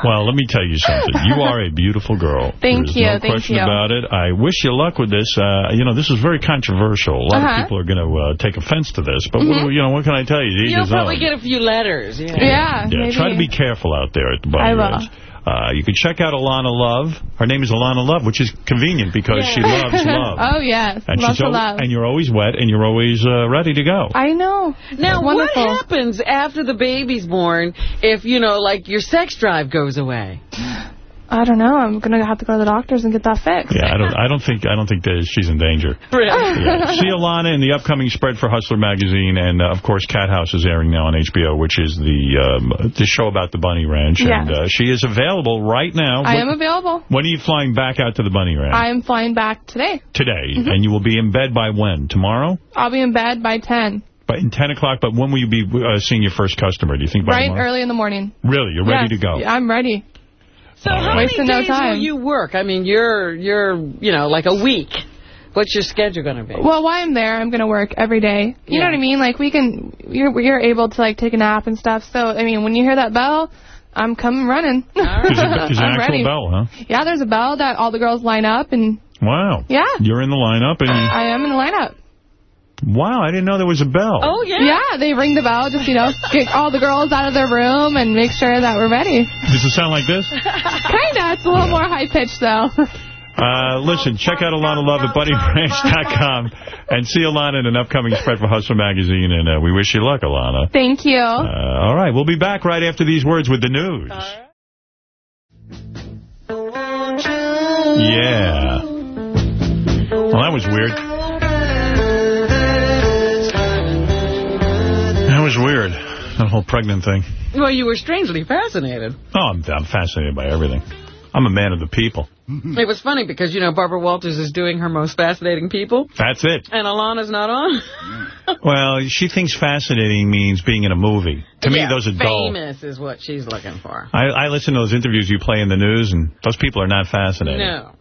Well, let me tell you something. You are a beautiful girl. Thank There's you, no thank question you. about it. I wish you luck with this. Uh, you know, this is very controversial. A lot Uh-huh. of people are going to uh, take offense to this. But, Mhm. what, you know, what can I tell you? You'll probably own. get a few letters. Yeah. Yeah, Yeah, maybe. try to be careful out there at the Bunny I will. Ranch. Uh, you can check out Alana Love. Her name is Alana Love, which is convenient because she loves [laughs] love. oh, yes. and love she's to love. and you're always wet and you're always uh, ready to go. I know. Now, Wonderful. what happens after the baby's born if, you know, like your sex drive goes away? [sighs] [laughs] I don't know. I'm going to have to go to the doctors and get that fixed. Yeah, I don't. I don't think. I don't think that she's in danger. Really? Yeah. [laughs] See Alana in the upcoming spread for Hustler magazine, and uh, of course, Cat House is airing now on HBO, which is the um, the show about the Bunny Ranch, and uh, she is available right now. I When- am available. When are you flying back out to the Bunny Ranch? I am flying back today. Today, Mhm. and you will be in bed by when? Tomorrow? I'll be in bed by 10, But in 10 o'clock. But when will you be uh, seeing your first customer? Do you think by right tomorrow? early in the morning. Really, you're ready Yes. to go. Yeah, I'm ready. So how right. many Wasting no days time. will you work? I mean, you're, you're, you know, like a week. What's your schedule going to be? Well, while I'm there, I'm going to work every day. You know what I mean? Like, we can, you're, you're able to, like, take a nap and stuff. So, I mean, when you hear that bell, I'm coming running. There's, a, there's [laughs] an I'm actual ready. bell, huh? Yeah, there's a bell that all the girls line up, and Wow. Yeah. You're in the lineup, and I am in the lineup. Wow, I didn't know there was a bell. Oh, yeah. Yeah, they ring the bell, just, you know, get all the girls out of their room and make sure that we're ready. Does it sound like this? [laughs] Kinda. It's a little more high-pitched, though. Uh, listen, check out Alana Love at BunnyRanch.com and see Alana in an upcoming spread for Hustler Magazine, and uh, we wish you luck, Alana. Thank you. Uh, all right, we'll be back right after these words with the news. Yeah. Well, that was weird. Was weird, that whole pregnant thing. Well, you were strangely fascinated. Oh, I'm, I'm fascinated by everything. I'm a man of the people. [laughs] It was funny because, you know, Barbara Walters is doing her most fascinating people, That's it. and Alana's not on. [laughs] Well, she thinks fascinating means being in a movie. To me, those are dull. Famous is what she's looking for. I, I listen to those interviews you play in the news, and those people are not fascinating. No.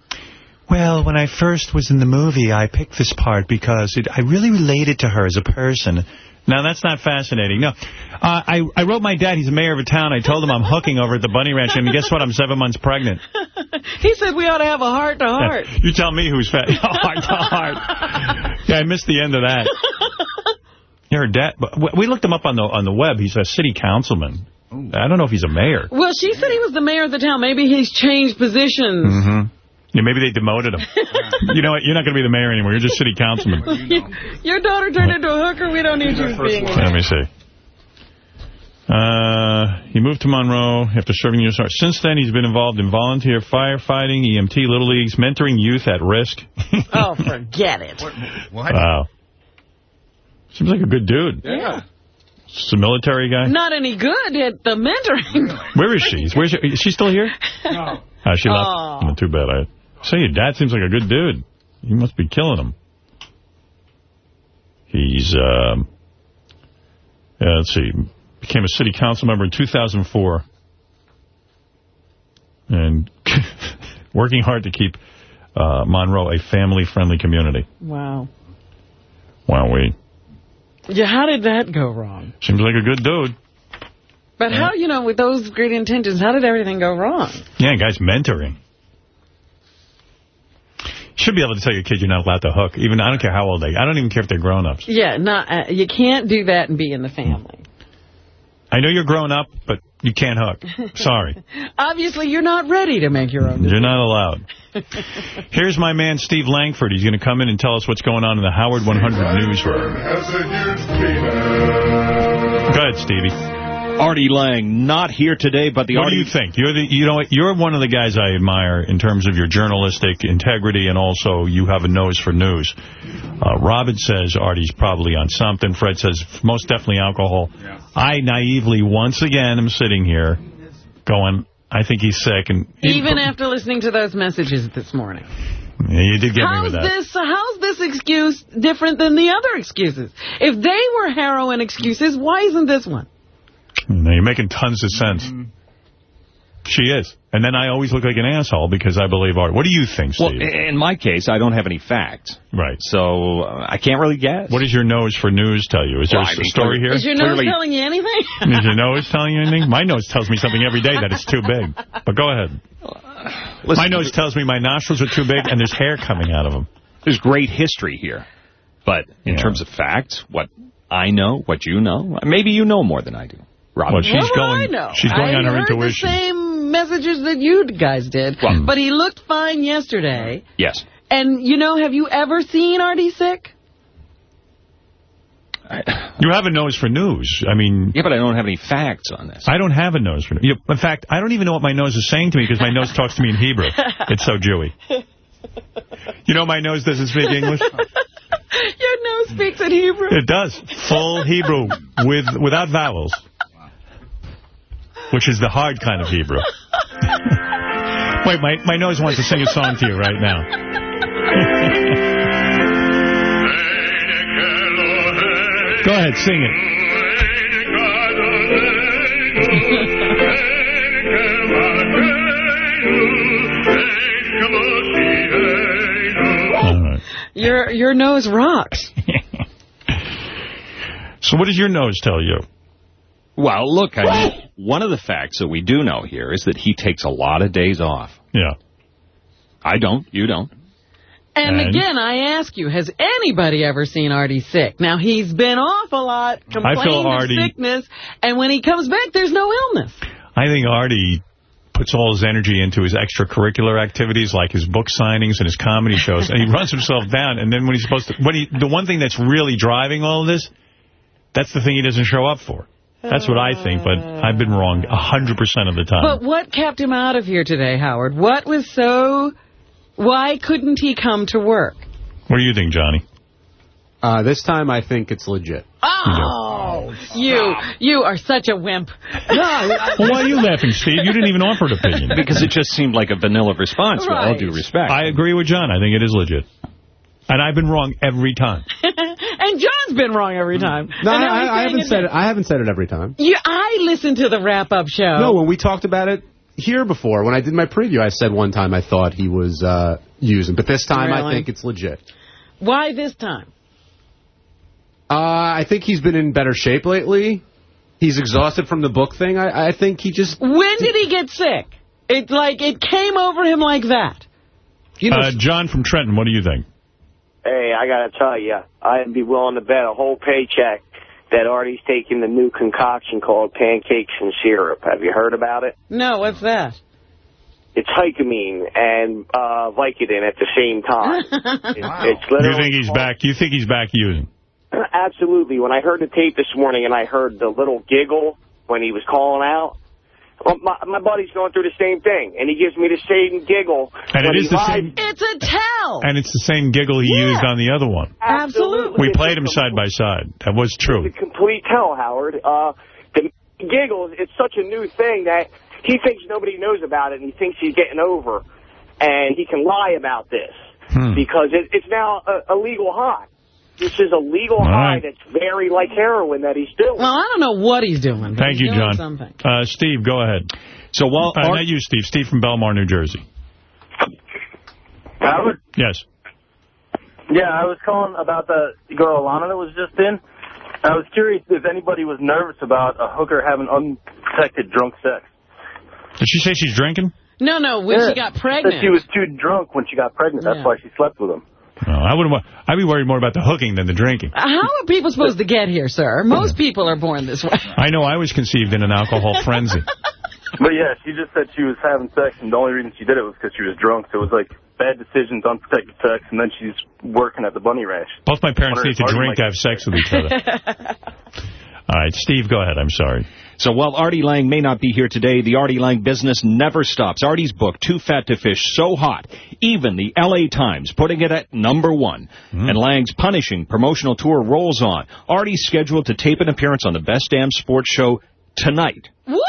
well, when I first was in the movie, I picked this part because it, I really related to her as a person. Now, that's not fascinating. No. Uh, I, I wrote my dad. He's the mayor of a town. I told him I'm hooking over at the Bunny Ranch. And guess what? I'm seven months pregnant. [laughs] He said we ought to have a heart-to-heart. You tell me who's fat. [laughs] heart to heart. Yeah, I missed the end of that. [laughs] Yeah, her dad. but We looked him up on the on the web. He's a city councilman. I don't know if he's a mayor. Well, she said he was the mayor of the town. Maybe he's changed positions. Mm-hmm. Yeah, maybe they demoted him. [laughs] you know what? You're not going to be the mayor anymore. You're just city councilman. [laughs] Your daughter turned into a hooker. We don't need you being Let me see. Uh, he moved to Monroe after serving the U.S. Army. Since then, he's been involved in volunteer firefighting, EMT, Little Leagues, mentoring youth at risk. [laughs] Oh, forget it. Wow. Seems like a good dude. Yeah. Just a military guy. Not any good at the mentoring. Where is she? Where's she? Is she still here? No. Uh, she left. Oh. Oh, too bad. I say your dad seems like a good dude. He must be killing him. He's, um, yeah, let's see, became a city council member in 2004. And [laughs] working hard to keep uh, Monroe a family-friendly community. Wow. Wow, we Yeah, how did that go wrong? seems like a good dude. But how, you know, with those great intentions, how did everything go wrong? Yeah, guy's mentoring. Should be able to tell your kid you're not allowed to hook. Even I don't care how old they. I don't even care if they're grown-ups. Yeah, not uh, you can't do that and be in the family. I know you're grown up, but you can't hook. Sorry. [laughs] Obviously, you're not ready to make your own You're not allowed. [laughs] Here's my man, Steve Langford. He's going to come in and tell us what's going on in the Howard 100 newsroom. Go ahead, Stevie. Artie Lange, not here today, but the what Artie... do you think? You're the, you know, you're one of the guys I admire in terms of your journalistic integrity, and also you have a nose for news. Uh, Robin says Artie's probably on something. Fred says most definitely alcohol. I naively, once again, am sitting here going, I think he's sick. And Even after listening to those messages this morning. Yeah, you did get me with that. this, how's this excuse different than the other excuses? If they were heroin excuses, why isn't this one? No, you're making tons of sense. She is. And then I always look like an asshole because I believe art. What do you think, Well, in my case, I don't have any facts. Right. So uh, I can't really guess. What does your nose for news tell you? Is there Well, a I mean, story here? Is your nose telling you anything? [laughs] Is your nose telling you anything? My nose tells me something every day that it's too big. But go ahead. my nose tells me my nostrils are too big and there's hair coming out of them. There's great history here. But in terms of facts, what I know, what you know, maybe you know more than I do. Robin. Well, she's What going- I know? she's going I on her heard intuition. the same messages that you guys did. Well- but he looked fine yesterday. Yes. And, you know, have you ever seen Artie sick? You have a nose for news. I mean... Yeah, but I don't have any facts on this. I don't have a nose for news. In fact, I don't even know what my nose is saying to me because my nose [laughs] talks to me in Hebrew. It's so Jewy. You know my nose doesn't speak English? [laughs] Your nose speaks in Hebrew. It does. Full Hebrew with without vowels. Which is the hard kind of Hebrew. [laughs] Wait, my, my nose wants to sing a song to you right now. [laughs] Go ahead, sing it. [laughs] Your your nose rocks. So what does your nose tell you? Well, look, I mean, one of the facts that we do know here is that he takes a lot of days off. Yeah. I don't. You don't. And, And? again, I ask you, has anybody ever seen Artie sick? Now, he's been off a lot, complaining Artie- of sickness, and when he comes back, there's no illness. I think Artie puts all his energy into his extracurricular activities like his book signings and his comedy shows, and he [laughs] runs himself down. And then when he's supposed to, when he, the one thing that's really driving all of this, that's the thing he doesn't show up for. That's what I think, but I've been wrong 100% of the time. But what kept him out of here today, Howard? What was so... Why couldn't he come to work? What do you think, Johnny? Uh, this time, I think it's legit. Oh, you you are such a wimp. [laughs] well, [laughs] why are you laughing, Steve? You didn't even offer an opinion. [laughs] Because it just seemed like a vanilla response, with all Right. due respect. I agree with John. I think it is legit. And I've been wrong every time. [laughs] and John's been wrong every time. No, And I, I haven't said it. I haven't said it every time. You, I listen to the wrap-up show. No, when we talked about it here before. When I did my preview, I said one time I thought he was uh, using. But this time I think it's legit. Why this time? Uh, I think he's been in better shape lately. He's exhausted from the book thing. I, I think he just... When did he get sick? It like it came over him like that. You uh, John from Trenton, what do you think? Hey, I got to tell you, I'd be willing to bet a whole paycheck that Artie's taking the new concoction called pancakes and syrup. Have you heard about it? No, what's that? It's Hycamine and uh, Vicodin at the same time. [laughs] It's, it's You think he's back? You think he's back using? [clears throat] Absolutely. When I heard the tape this morning and I heard the little giggle when he was calling out, well, my, my buddy's going through the same thing, and he gives me the same giggle. And when it he is the lies. same- It's a tell. And it's the same giggle he used on the other one. Absolutely. We played him side by side. That was true. It's a complete tell, Howard. Uh, the giggles, it's such a new thing that he thinks nobody knows about it, and he thinks he's getting over, and he can lie about this Hmm. because it, it's now a, a legal high. This is a legal All high right. that's very like heroin that he's doing. Well, I don't know what he's doing. but Thank he's you, doing John. Something. Uh, Steve, go ahead. So while uh, not you, Steve. Steve from Belmar, New Jersey. Howard? Yes. Yeah, I was calling about the girl Alana that was just in. I was curious if anybody was nervous about a hooker having unprotected drunk sex. Did she say she's drinking? No, no, when Yeah. she got Said pregnant. she was too drunk when she got pregnant. That's Yeah. why she slept with him. No, I wouldn't. wa- I'd be worried more about the hooking than the drinking. Uh, how are people supposed to get here, sir? Most people are born this way. I know I was conceived in an alcohol [laughs] frenzy. But yeah, she just said she was having sex, and the only reason she did it was because she was drunk. So it was like bad decisions, unprotected sex, and then she's working at the bunny ranch. Both my parents need to drink might- to have sex with each other. [laughs] All right, Steve, go ahead. I'm sorry. So while Artie Lange may not be here today, the Artie Lange business never stops. Artie's book, Too Fat to Fish, so hot, even the L.A. Times putting it at number one. Hmm. And Lange's punishing promotional tour rolls on. Artie's scheduled to tape an appearance on the Best Damn Sports Show tonight. What?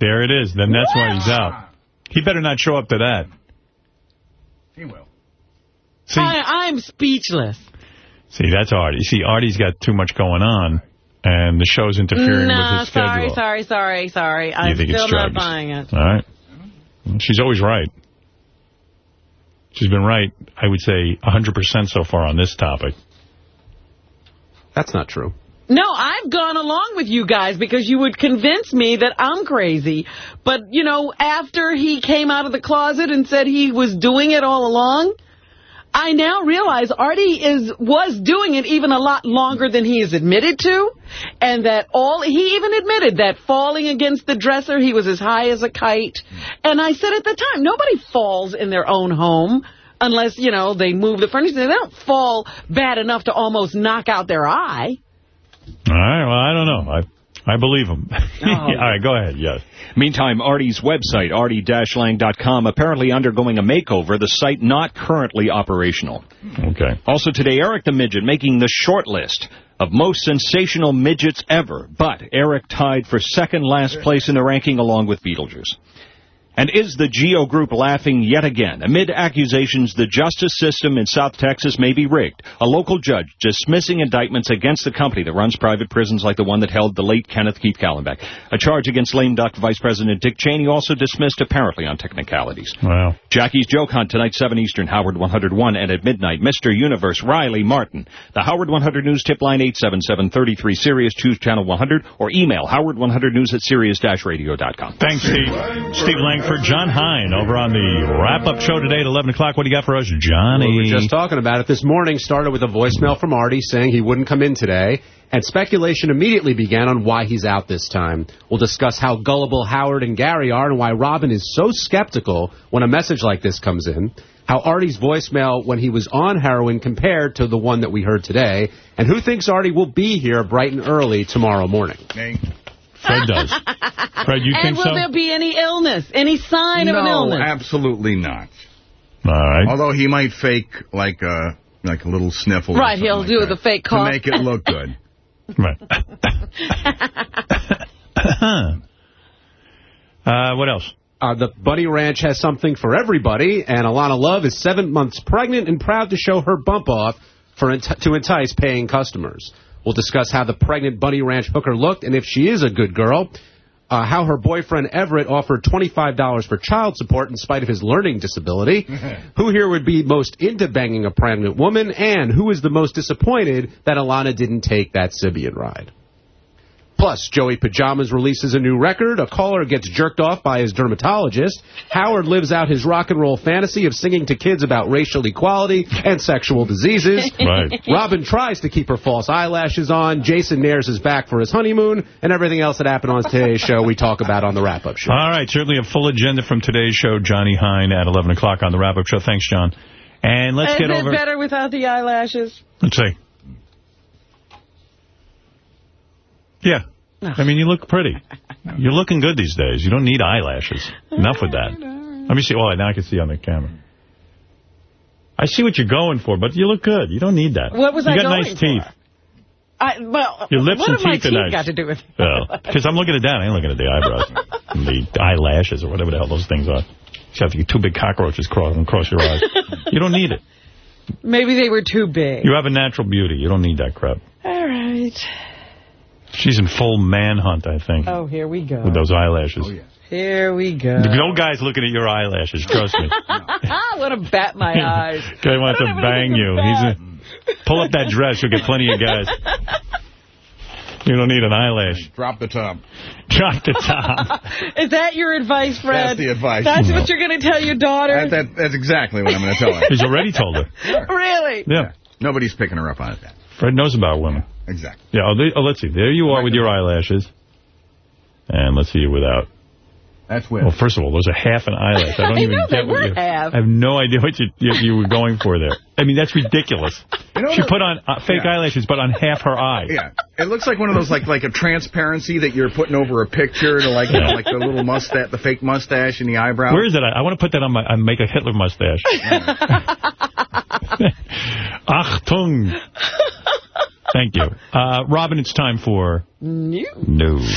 There it is. Then that's why he's out. He better not show up to that. He will. See, I, I'm speechless. see, that's Artie. See, Artie's got too much going on, and the show's interfering no, with his schedule. sorry, sorry, sorry, sorry. I'm think it's still not drugs? buying it. All right. She's always right. She's been right, I would say, 100% so far on this topic. That's not true. No, I've gone along with you guys because you would convince me that I'm crazy. But, you know, after he came out of the closet and said he was doing it all along, I now realize Artie is was doing it even a lot longer than he has admitted to. And that all, he even admitted that falling against the dresser, he was as high as a kite. And I said at the time, nobody falls in their own home unless, you know, they move the furniture. They don't fall bad enough to almost knock out their eye. All right, well, I don't know. I I believe him. [laughs] Oh, all right, go ahead, yes. Meantime, Artie's website, artie-lang.com, apparently undergoing a makeover, the site not currently operational. Okay. Also today, Eric the Midget making the short list of most sensational midgets ever, but Eric tied for second last place in the ranking along with Beetlejuice. And is the Geo Group laughing yet again? Amid accusations the justice system in South Texas may be rigged, a local judge dismissing indictments against the company that runs private prisons like the one that held the late Kenneth Keith Kallenbach. A charge against lame duck Vice President Dick Cheney also dismissed apparently on technicalities. Wow. Jackie's Joke Hunt tonight, 7 Eastern, Howard 101, and at midnight, Mr. Universe, Riley Martin. The Howard 100 News tip line 877-33 Sirius, choose channel 100, or email howard100news at sirius-radio.com. Thanks, Steve. Steve Langford, Jon Hein, over on the wrap-up show today at 11 o'clock. What do you got for us, Johnny? We were just talking about it. This morning started with a voicemail from Artie saying he wouldn't come in today, and speculation immediately began on why he's out this time. We'll discuss how gullible Howard and Gary are and why Robin is so skeptical when a message like this comes in. How Artie's voicemail when he was on heroin compared to the one that we heard today, and who thinks Artie will be here bright and early tomorrow morning. Fred does. Fred, you and think will there be any illness, any sign of an illness? no, illness? absolutely not. All right. Although he might fake like a like a little sniffle. or Right, something he'll like do that the fake cough. to make it look good. [laughs] Right. [laughs] uh, what else? Uh, the Bunny Ranch has something for everybody, and Alana Love is seven months pregnant and proud to show her bump off for ent- to entice paying customers. We'll discuss how the pregnant Bunny Ranch hooker looked and if she is a good girl. uh, how her boyfriend Everett offered $25 for child support in spite of his learning disability, [laughs] who here would be most into banging a pregnant woman, and who is the most disappointed that Alana didn't take that Sybian ride. Plus, Joey Pajamas releases a new record. A caller gets jerked off by his dermatologist. Howard lives out his rock and roll fantasy of singing to kids about racial equality and sexual diseases. [laughs] Right. Robin tries to keep her false eyelashes on. Jason Nares is back for his honeymoon. And everything else that happened on today's show we talk about on the wrap-up show. All right, certainly a full agenda from today's show. Johnny Hein at 11 o'clock on the wrap-up show. Thanks, John. And let's uh, Is get it over... better without the eyelashes? Let's see. Yeah. I mean, you look pretty. [laughs] You're looking good these days. You don't need eyelashes. Enough with that. Let me see. Oh, now I can see on the camera. I see what you're going for, but you look good. You don't need that. What was you I got going nice for? teeth. I, well, Your lips what and have my teeth are teeth nice. got to do with it? [laughs] Well, because I'm looking at that. I ain't looking at the eyebrows. and [laughs] the eyelashes or whatever the hell those things are. You have two big cockroaches crawling across your eyes. You don't need it. Maybe they were too big. You have a natural beauty. You don't need that crap. All right. She's in full manhunt, I think, Oh, here we go. with those eyelashes. Oh, here we go. No guy's looking at your eyelashes, trust me. I want to bat my [laughs] eyes. Guy wants to [laughs] bang you. He's a, pull up that dress. You'll get plenty of guys. [laughs] You don't need an eyelash. Drop the top. Drop the top. Is that your advice, Fred? That's the advice. That's No. what you're going to tell your daughter? That, that, that's exactly what I'm going to tell her. He's already told her. Really? Yeah. Nobody's picking her up on it. Fred knows about women. Exactly. Yeah, oh, oh, let's see. There you are with your eyelashes. And let's see you without. That's weird. Well, first of all, those are half an eyelash. I don't [laughs] I even know, they get what you... half. I have no idea what you, you, you were going for there. I mean, that's ridiculous. know she what- put on uh, fake Yeah. eyelashes, but on half her eye. Yeah, it looks like one of those like like a transparency that you're putting over a picture to like you know, like the little mustache, the fake mustache and the eyebrow. Where is it? I, I want to put that on my, I make a Hitler mustache. [laughs] Achtung. Thank you. Uh, Robin, it's time for New. news.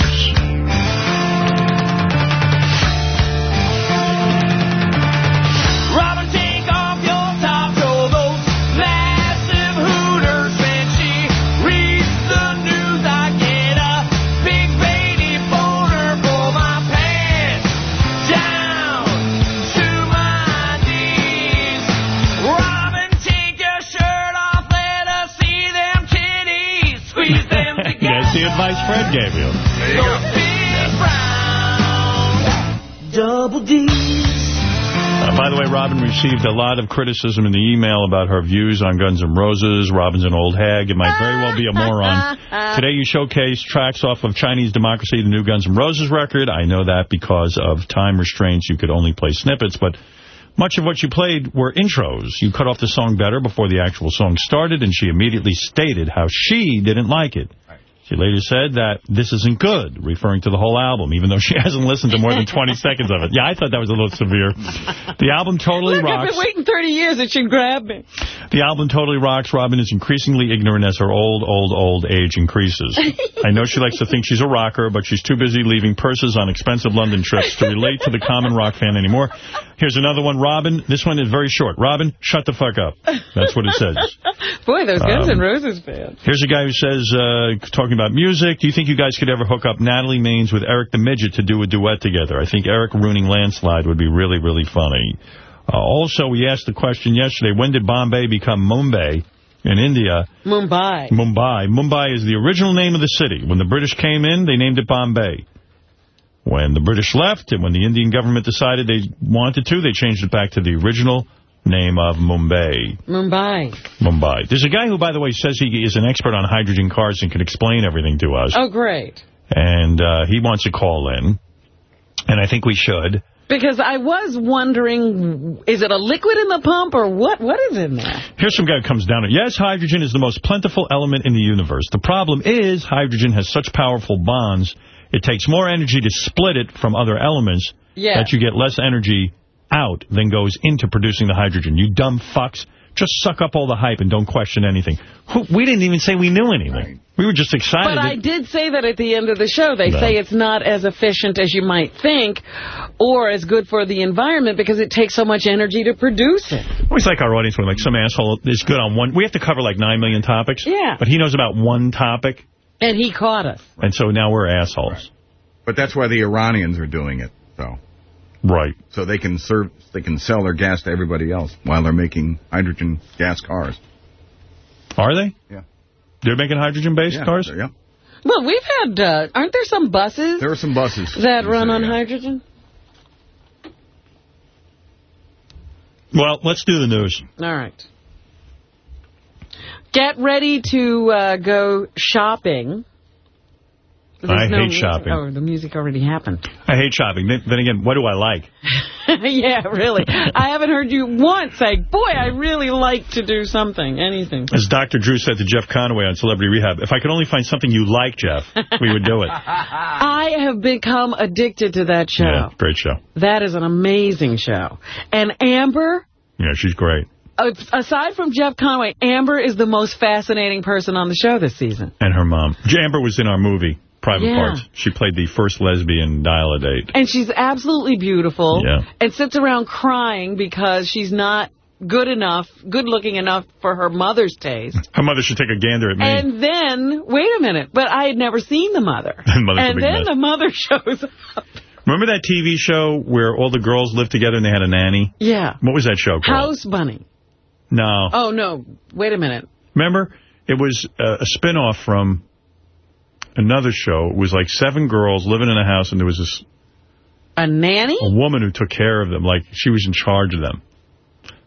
That's the advice Fred gave you. Those big brown double D's. Uh, by the way, Robin received a lot of criticism in the email about her views on Guns N' Roses. Robin's an old hag. It might very well be a moron. [laughs] Today you showcased tracks off of Chinese Democracy, the new Guns N' Roses record. I know that because of time restraints, you could only play snippets, but much of what you played were intros. You cut off the song better before the actual song started, and she immediately stated how she didn't like it. She later said that this isn't good, referring to the whole album, even though she [laughs] hasn't listened to more than 20 [laughs] seconds of it. Yeah, I thought that was a little severe. The album totally Look, I've been waiting 30 years. It should grab me. The album totally rocks. Robin is increasingly ignorant as her old, old, old age increases. [laughs] I know she likes to think she's a rocker, but she's too busy leaving purses on expensive London trips to relate to the common rock fan anymore. Here's another one. Robin, this one is very short. Robin, shut the fuck up. That's what it says. [laughs] Boy, those Guns Um, N' Roses fans. Here's a guy who says, uh, talking about music, do you think you guys could ever hook up Natalie Maines with Eric the Midget to do a duet together? I think Eric ruining Landslide would be really, really funny. Uh, also, we asked the question yesterday, when did Bombay become Mumbai in India? Mumbai. Mumbai. Mumbai is the original name of the city. When the British came in, they named it Bombay. When the British left and when the Indian government decided they wanted to, they changed it back to the original name of Mumbai. Mumbai. Mumbai. There's a guy who, by the way, says he is an expert on hydrogen cars and can explain everything to us. Oh, great. And uh, he wants to call in. And I think we should. Because I was wondering, is it a liquid in the pump or what? What is in there? Here's some guy who comes down. Yes, hydrogen is the most plentiful element in the universe. The problem is hydrogen has such powerful bonds, it takes more energy to split it from other elements Yeah. that you get less energy out than goes into producing the hydrogen. You dumb fucks. Just suck up all the hype and don't question anything. We didn't even say we knew anything. We were just excited. But I did say that at the end of the show. They No. say it's not as efficient as you might think or as good for the environment because it takes so much energy to produce it. Always like our audience when like some asshole is good on one. We have to cover like 9 million topics. Yeah. But he knows about one topic, And he caught us. and so now we're assholes. But that's why the Iranians are doing it, so. Right. So they can serve, they can sell their gas to everybody else while they're making hydrogen gas cars. Are they? Yeah. They're making hydrogen-based Yeah, cars? Yeah. Well, we've had, uh, aren't there some buses There are some buses. that run on hydrogen? Well, let's do the news. All right. Get ready to uh, go shopping. There's I no hate music- shopping. Oh, the music already happened. I hate shopping. Then, then again, what do I like? [laughs] yeah, really. I haven't heard you once say, boy, I really like to do something, anything. As Dr. Drew said to Jeff Conaway on Celebrity Rehab, if I could only find something you like, Jeff, we would do it. [laughs] [laughs] I have become addicted to that show. Yeah, great show. That is an amazing show. And Amber, Yeah, she's great. Uh, aside from Jeff Conaway, Amber is the most fascinating person on the show this season. And her mom. Amber was in our movie, Private Yeah. Parts. She played the first lesbian dial-a-date. And she's absolutely beautiful. Yeah. And sits around crying because she's not good enough, good looking enough for her mother's taste. Her mother should take a gander at me. And then, wait a minute, but I had never seen the mother. [laughs] And and then mess. the mother [laughs] shows up. Remember that TV show where all the girls lived together and they had a nanny? Yeah. What was that show called? House Bunny. No. Oh, no. Wait a minute. Remember? It was uh, a spin-off from another show. It was like seven girls living in a house, and there was this A nanny? a woman who took care of them, like she was in charge of them.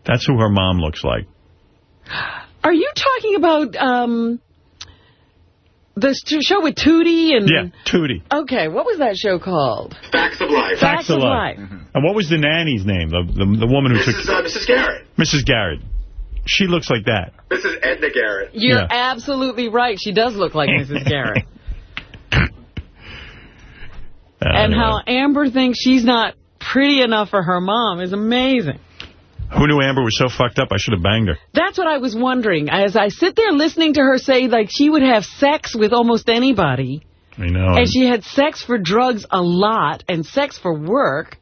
That's who her mom looks like. [gasps] Are you talking about um, the show with Tootie? and? Yeah, Tootie. Okay, what was that show called? Facts of life. Facts of Life. And what was the nanny's name? The the, the woman who Mrs. took... Uh, Mrs. Garrett. Mrs. Garrett. She looks like that. Mrs. Edna Garrett. You're Yeah. absolutely right. She does look like Mrs. [laughs] Garrett. Uh, and anyway. how Amber thinks she's not pretty enough for her mom is amazing. Who knew Amber was so fucked up? I should have banged her. That's what I was wondering. As I sit there listening to her say, like, she would have sex with almost anybody, I know. and she had sex for drugs a lot and sex for work,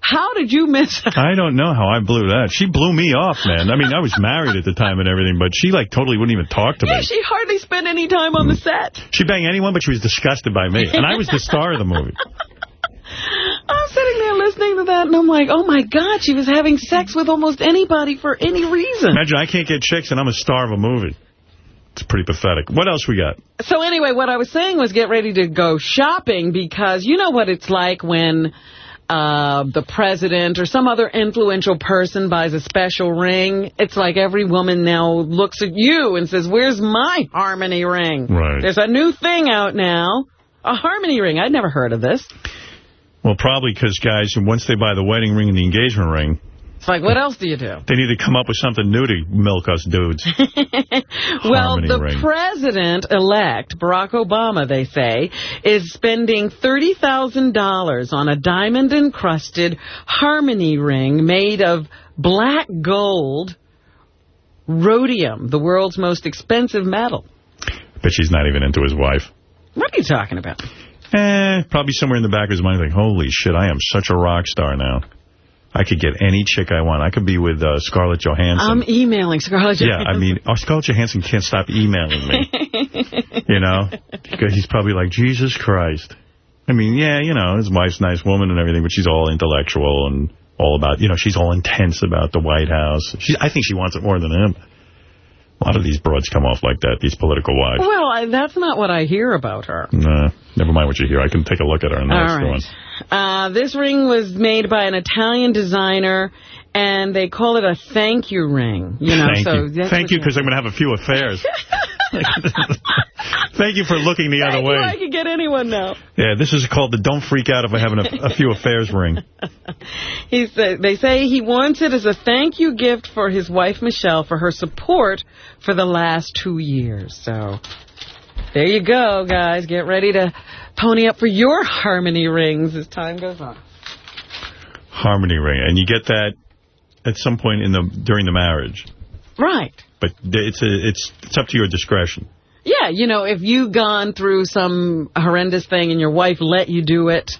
how did you miss her? I don't know how I blew that. She blew me off, man. I mean, I was married at the time and everything, but she, like, totally wouldn't even talk to Yeah, me. she hardly spent any time on the mm. set. She banged anyone, but she was disgusted by me. And I was the star of the movie. [laughs] I'm sitting there listening to that, and I'm like, oh, my God, she was having sex with almost anybody for any reason. Imagine I can't get chicks and I'm a star of a movie. It's pretty pathetic. What else we got? So anyway, what I was saying was get ready to go shopping because you know what it's like when uh, the president or some other influential person buys a special ring. It's like every woman now looks at you and says, where's my Harmony ring? Right. There's a new thing out now, a Harmony ring. I'd never heard of this. Well, probably because guys, once they buy the wedding ring and the engagement ring, It's like, what else do you do? they need to come up with something new to milk us dudes. [laughs] Well, Harmony the ring. president-elect, Barack Obama, they say, is spending $30,000 on a diamond-encrusted Harmony ring made of black gold rhodium, the world's most expensive metal. But she's not even into his wife. What are you talking about? Eh, probably somewhere in the back of his mind, like, holy shit, I am such a rock star now. I could get any chick I want. I could be with uh, Scarlett Johansson. I'm emailing Scarlett yeah, I mean, oh, Scarlett Johansson can't stop emailing me. [laughs] you know? Because he's probably like, Jesus Christ. I mean, yeah, you know, his wife's a nice woman and everything, but she's all intellectual and all about, you know, she's all intense about the White House. She, I think she wants it more than him. A lot of these broads come off like that, these political wives. Well, I, that's not what I hear about her. Nah, never mind what you hear. I can take a look at her and All right. Uh, this ring was made by an Italian designer, and they call it a thank you ring. You know, Thank so you. Thank you, because I'm going to have a few affairs. [laughs] [laughs] Thank you for looking the other way. I could get anyone now. Yeah, this is called the Don't Freak Out If I Have a, a Few Affairs ring. [laughs] He said, they say he wants it as a thank you gift for his wife, Michelle, for her support for the last two years. So there you go, guys. Get ready to pony up for your harmony rings as time goes on. Harmony ring. And you get that at some point in the during the marriage. Right. But it's a, it's it's up to your discretion. Yeah, you know, if you've gone through some horrendous thing and your wife let you do it,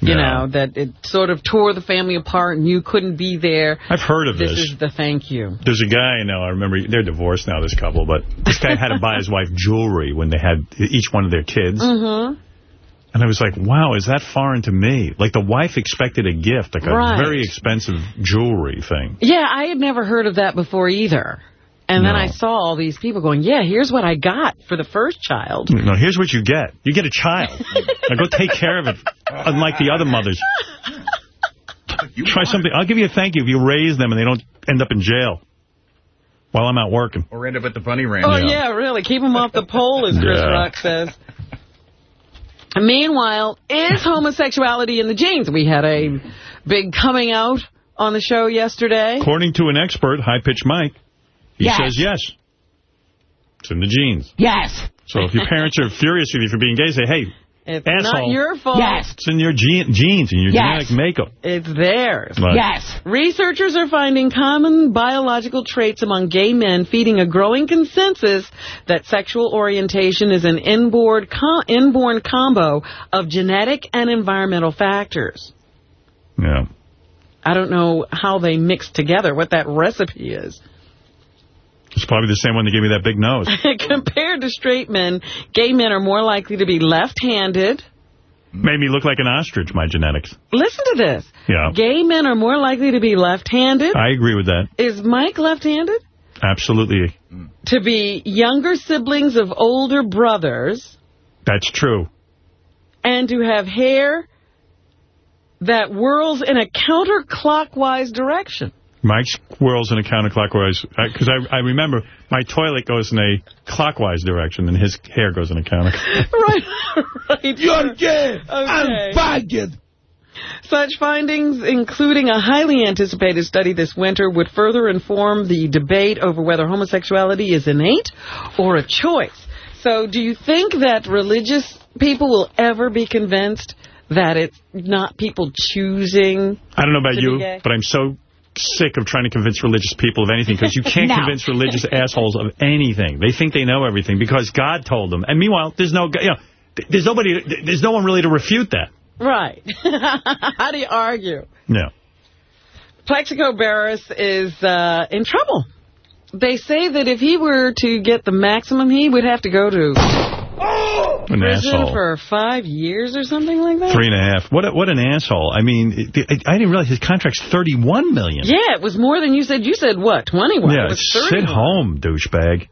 you know, that it sort of tore the family apart and you couldn't be there. I've heard of This this. is the thank you. There's a guy now, I remember, they're divorced now, this couple, but this guy had to buy his wife jewelry when they had each one of their kids. Mm-hmm. And I was like, wow, is that foreign to me? Like, the wife expected a gift, like a Right. very expensive jewelry thing. Yeah, I had never heard of that before either. And then I saw all these people going, yeah, here's what I got for the first child. No, here's what you get. You get a child. now go take care of it, unlike the other mothers. Try something. I'll give you a thank you if you raise them and they don't end up in jail while I'm out working. Or end up at the bunny ranch. Oh, yeah, really. Keep them off the pole, as Chris Yeah. Rock says. Meanwhile, is homosexuality in the genes? We had a big coming out on the show yesterday. According to an expert, High Pitch Mike, he Yes. says yes. It's in the genes. Yes. So if your parents are furious with you for being gay, say, hey, It's asshole. not your fault. It's in your gene, genes and your Yes. genetic makeup. It's theirs. Right. Yes. Researchers are finding common biological traits among gay men, feeding a growing consensus that sexual orientation is an inborn, com inborn combo of genetic and environmental factors. Yeah. I don't know how they mix together, what that recipe is. It's probably the same one that gave me that big nose. [laughs] Compared to straight men, gay men are more likely to be left-handed. Made me look like an ostrich, my genetics. Listen to this. Yeah. Gay men are more likely to be left-handed. I agree with that. Is Mike left-handed? Absolutely. To be younger siblings of older brothers That's true. and to have hair that whirls in a counterclockwise direction. Mike's whirls in a counterclockwise, uh, because I, I remember my toilet goes in a clockwise direction and his hair goes in a counterclockwise. [laughs] right, right. You're gay. I'm faggot. Such findings, including a highly anticipated study this winter, would further inform the debate over whether homosexuality is innate or a choice. So do you think that religious people will ever be convinced that it's not people choosing I don't know about you, but I'm so sick of trying to convince religious people of anything, because you can't [laughs] No. convince religious assholes of anything. They think they know everything because God told them. And meanwhile, there's no, you know, there's nobody, there's no one really to refute that. Right. [laughs] How do you argue? No. Plaxico Burress is uh, in trouble. They say that if he were to get the maximum, he would have to go to Oh! An prison asshole. for five years or something like that. Three and a half. What a, what an asshole. I mean, it, I I didn't realize his contract's 31 million. Yeah, it was more than you said. You said, what, 21? Yeah, it was sit home, douchebag.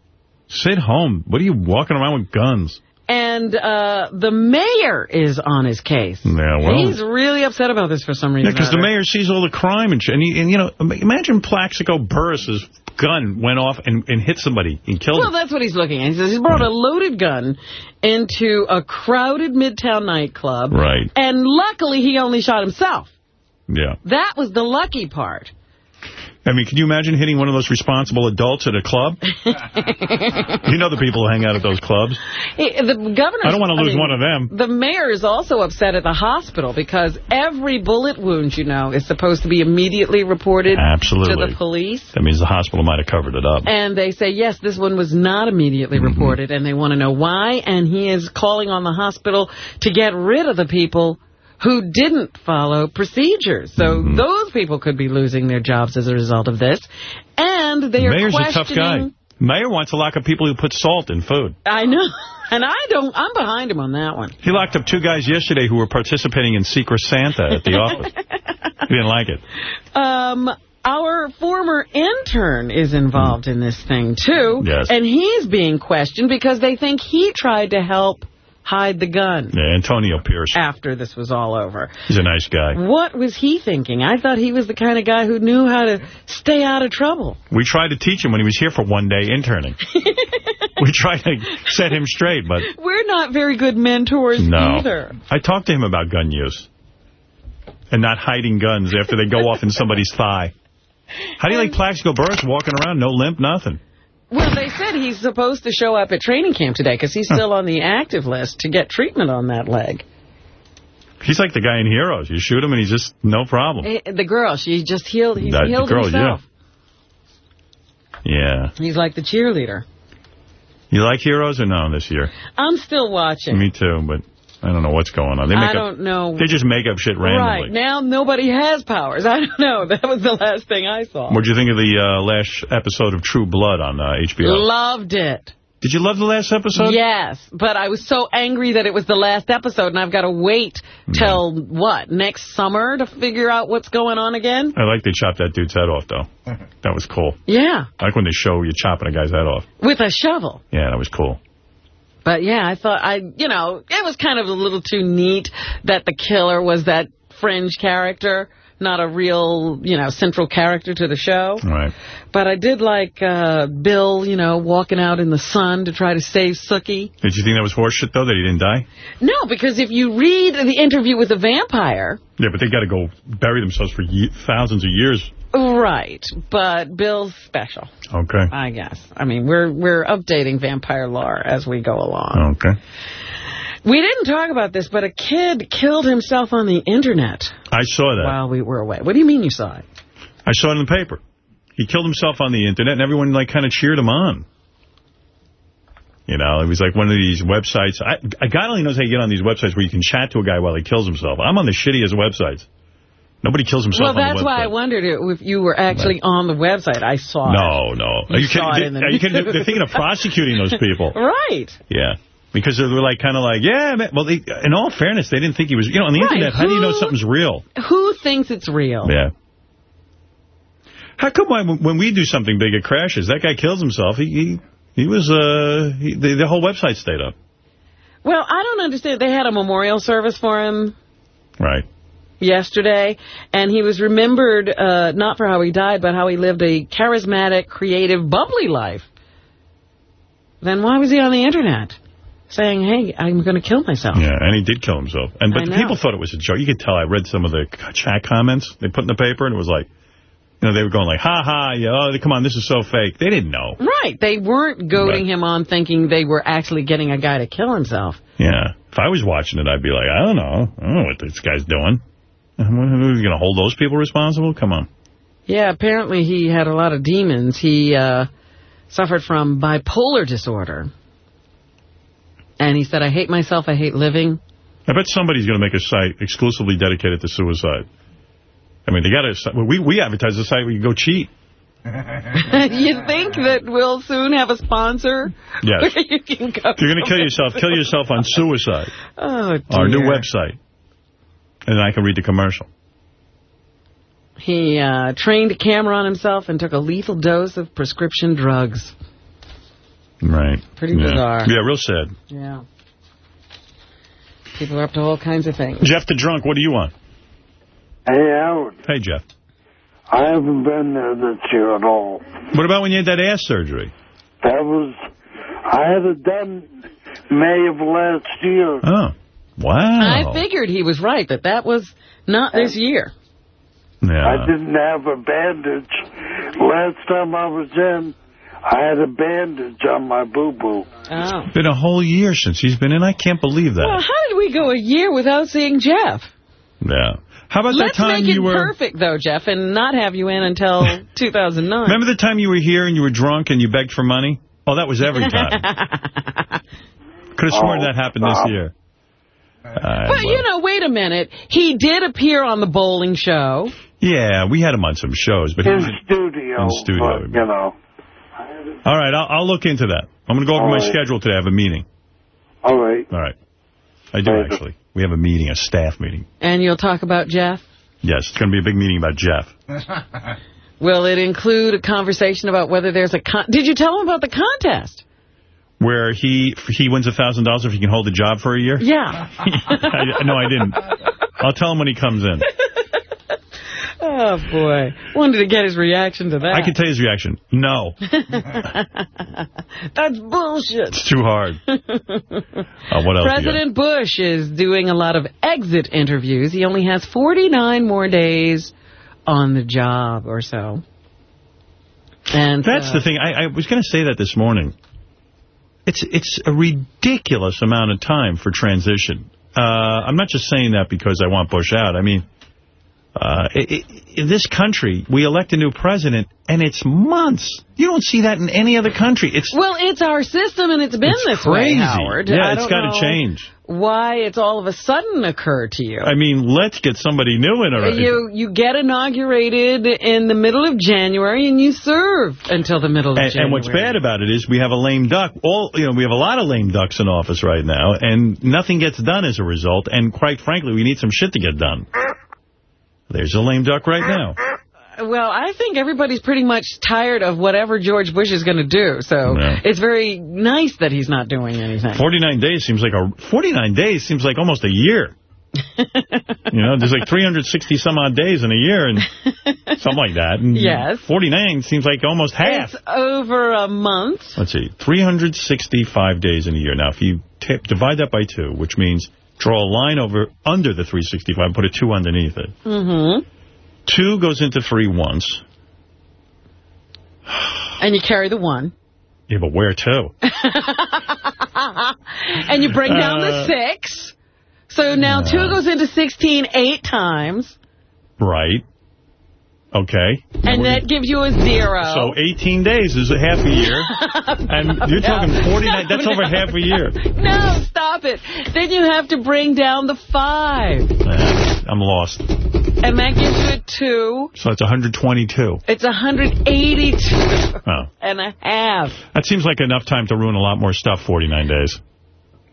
Sit home. What are you walking around with guns? And uh, the mayor is on his case. Yeah, well. He's really upset about this for some reason. because the mayor sees all the crime and shit. And, and you know, imagine Plaxico Burress's gun went off and, and hit somebody and killed him. Well, him. that's what he's looking at. He says he brought a loaded gun into a crowded Midtown nightclub. Right. And luckily, he only shot himself. Yeah. That was the lucky part. I mean, can you imagine hitting one of those responsible adults at a club? [laughs] you know the people who hang out at those clubs. He- The governor. I don't want to lose one of them. The mayor is also upset at the hospital because every bullet wound, you know, is supposed to be immediately reported Absolutely. to the police. That means the hospital might have covered it up. And they say, yes, this one was not immediately Mm-hmm. reported, and they want to know why. And he is calling on the hospital to get rid of the people who didn't follow procedures. So Mm-hmm. those people could be losing their jobs as a result of this. And they are Mayor's a tough guy. questioning- Mayor wants to lock up people who put salt in food. I know. [laughs] And I don't, I'm behind him on that one. He locked up two guys yesterday who were participating in Secret Santa at the [laughs] office. He didn't like it. Um, our former intern is involved in this thing, too. Yes. And he's being questioned because they think he tried to help hide the gun Yeah, Antonio Pierce. after this was all over. He's a nice guy. What was he thinking? I thought he was the kind of guy who knew how to stay out of trouble. We tried to teach him when he was here for one day interning. [laughs] we tried to set him straight, but We're not very good mentors no. either. I talked to him about gun use and not hiding guns after they go off in somebody's thigh. How do you like Plaxico Burress walking around, no limp, nothing? Well, they said he's supposed to show up at training camp today because he's still on the active list to get treatment on that leg. He's like the guy in Heroes. You shoot him and he's just no problem. Eh, The girl, she just healed, he's That healed girl, himself. Yeah. He's like the cheerleader. You like Heroes or no this year? I'm still watching. Me too, but I don't know what's going on. They make I up, don't know. They just make up shit randomly. Right, now nobody has powers. [laughs] I don't know. That was the last thing I saw. What'd you think of the uh, last episode of True Blood on uh, HBO? Loved it. Did you love the last episode? Yes, but I was so angry that it was the last episode, and I've got to wait till, what, next summer to figure out what's going on again? I like they chopped that dude's head off, though. [laughs] That was cool. Yeah, I like when they show you chopping a guy's head off. with a shovel. Yeah, that was cool. But yeah, I thought, I, you know, it was kind of a little too neat that the killer was that fringe character, not a real, you know, central character to the show. Right. But I did like uh, Bill, you know, walking out in the sun to try to save Sookie. Did you think that was horseshit, though, that he didn't die? No, because if you read the interview with the vampire, Yeah, but they got to go bury themselves for thousands of years. Right, but Bill's special, Okay. I guess. I mean, we're we're updating vampire lore as we go along. Okay. We didn't talk about this, but a kid killed himself on the Internet I saw that. while we were away. What do you mean you saw it? I saw it in the paper. He killed himself on the internet, and everyone, like, kind of cheered him on. You know, it was like one of these websites. I, God only knows how you get on these websites where you can chat to a guy while he kills himself. I'm on the shittiest websites. Nobody kills himself Well, on the that's why I wondered if you were actually on the website. I saw it. No, no. You you saw it in the you kidding? They're thinking of prosecuting those people. [laughs] Right. Yeah. Because they were like, kind of like, yeah, man. Well, they, in all fairness, they didn't think he was, you know, on the Right. internet, how do you know something's real? Who thinks it's real? Yeah. How come when, when we do something big, it crashes? That guy kills himself. He he, he was, uh, he, the, the whole website stayed up. Well, I don't understand. They had a memorial service for him Right. Yesterday, and he was remembered uh, not for how he died, but how he lived a charismatic, creative, bubbly life. Then why was he on the Internet saying, hey, I'm going to kill myself? Yeah, and he did kill himself. And But the people thought it was a joke. You could tell. I read some of the chat comments they put in the paper, and it was like, you know, they were going like, ha ha, yeah, oh, come on, this is so fake. They didn't know. Right. They weren't goading him on thinking they were actually getting a guy to kill himself. Yeah. If I was watching it, I'd be like, I don't know. I don't know what this guy's doing. Are you going to hold those people responsible? Come on. Yeah, apparently he had a lot of demons. He uh, suffered from bipolar disorder. And he said, I hate myself, I hate living. I bet somebody's going to make a site exclusively dedicated to suicide. I mean, they got to. We we advertise the site where you go cheat. [laughs] you think that we'll soon have a sponsor? Yes. Where [laughs] you can go If you're going to kill yourself, kill yourself on suicide. Oh, Our new website. And I can read the commercial. He uh, trained a camera on himself and took a lethal dose of prescription drugs. Right. Pretty yeah. bizarre. Yeah, real sad. Yeah. People are up to all kinds of things. Jeff the Drunk, what do you want? Hey, Howard. Hey, Jeff. I haven't been there this year at all. What about when you had that ass surgery? That was, I had it done May of last year. Oh, wow. I figured he was right, that that was not this year. Yeah. I didn't have a bandage. Last time I was in, I had a bandage on my boo-boo. Oh. Been a whole year since he's been in. I can't believe that. Well, how did we go a year without seeing Jeff? yeah. How about Let's that time make it you were... perfect, though, Jeff, and not have you in until [laughs] 2009. Remember the time you were here and you were drunk and you begged for money? Oh, that was every time. [laughs] Could have sworn Oh, that happened this uh, year. Uh, But, you know, wait a minute. He did appear on the bowling show. yeah, we had him on some shows, but he In was studio. in studio. but, you know. All right, I'll, I'll look into that. I'm going to go over All my right. schedule today. I have a meeting. All right. All right. I do, actually. We have a meeting, a staff meeting. And you'll talk about Jeff? Yes, it's going to be a big meeting about Jeff. [laughs] Will it include a conversation about whether there's a con... Did you tell him about the contest? Where he he wins a $1,000 if he can hold a job for a year? Yeah. I, [laughs] no, I didn't. I'll tell him when he comes in. [laughs] oh, boy. Wanted to get his reaction to that. I can tell you his reaction. No. [laughs] That's bullshit. It's too hard. Uh, what else? President Bush is doing a lot of exit interviews. He only has 49 more days on the job or so. And That's uh, the thing. I, I was going to say that this morning. It's it's a ridiculous amount of time for transition. Uh, I'm not just saying that because I want Bush out. I mean, Uh, i i in this country, we elect a new president, and it's months. You don't see that in any other country. It's Well, it's our system, and it's been It's this crazy. way, Howard. Yeah, it's don't gotta change. Why it's all of a sudden occurred to you. I mean, let's get somebody new in already. You you get inaugurated in the middle of January and you serve until the middle of And, January. and what's bad about it is we have a lame duck. All you know, we have a lot of lame ducks in office right now, and nothing gets done as a result. And quite frankly, we need some shit to get done. There's a lame duck right now. Well, I think everybody's pretty much tired of whatever George Bush is going to do. So Yeah. it's very nice that he's not doing anything. 49 days seems like a 49 days seems like almost a year. [laughs] you know, there's like 360 some odd days in a year and [laughs] something like that. And Yes. 49 seems like almost half. It's over a month. Let's see, 365 days in a year. Now, if you divide that by two, which means draw a line over under the 365 and put a two underneath it. Mm-hmm. Two goes into three once. And you carry the one. Yeah, but where to? [laughs] and you bring down the Uh, six. So now two goes into 16 eight times. Right. Okay. And that gives you a zero. So 18 days is a half a year. [laughs] and you're talking 49. That's over half a year. No, stop it. Then you have to bring down the five. Uh, I'm lost. And that gives you a two. So it's 122. It's 182 Oh. and a half. That seems like enough time to ruin a lot more stuff, 49 days.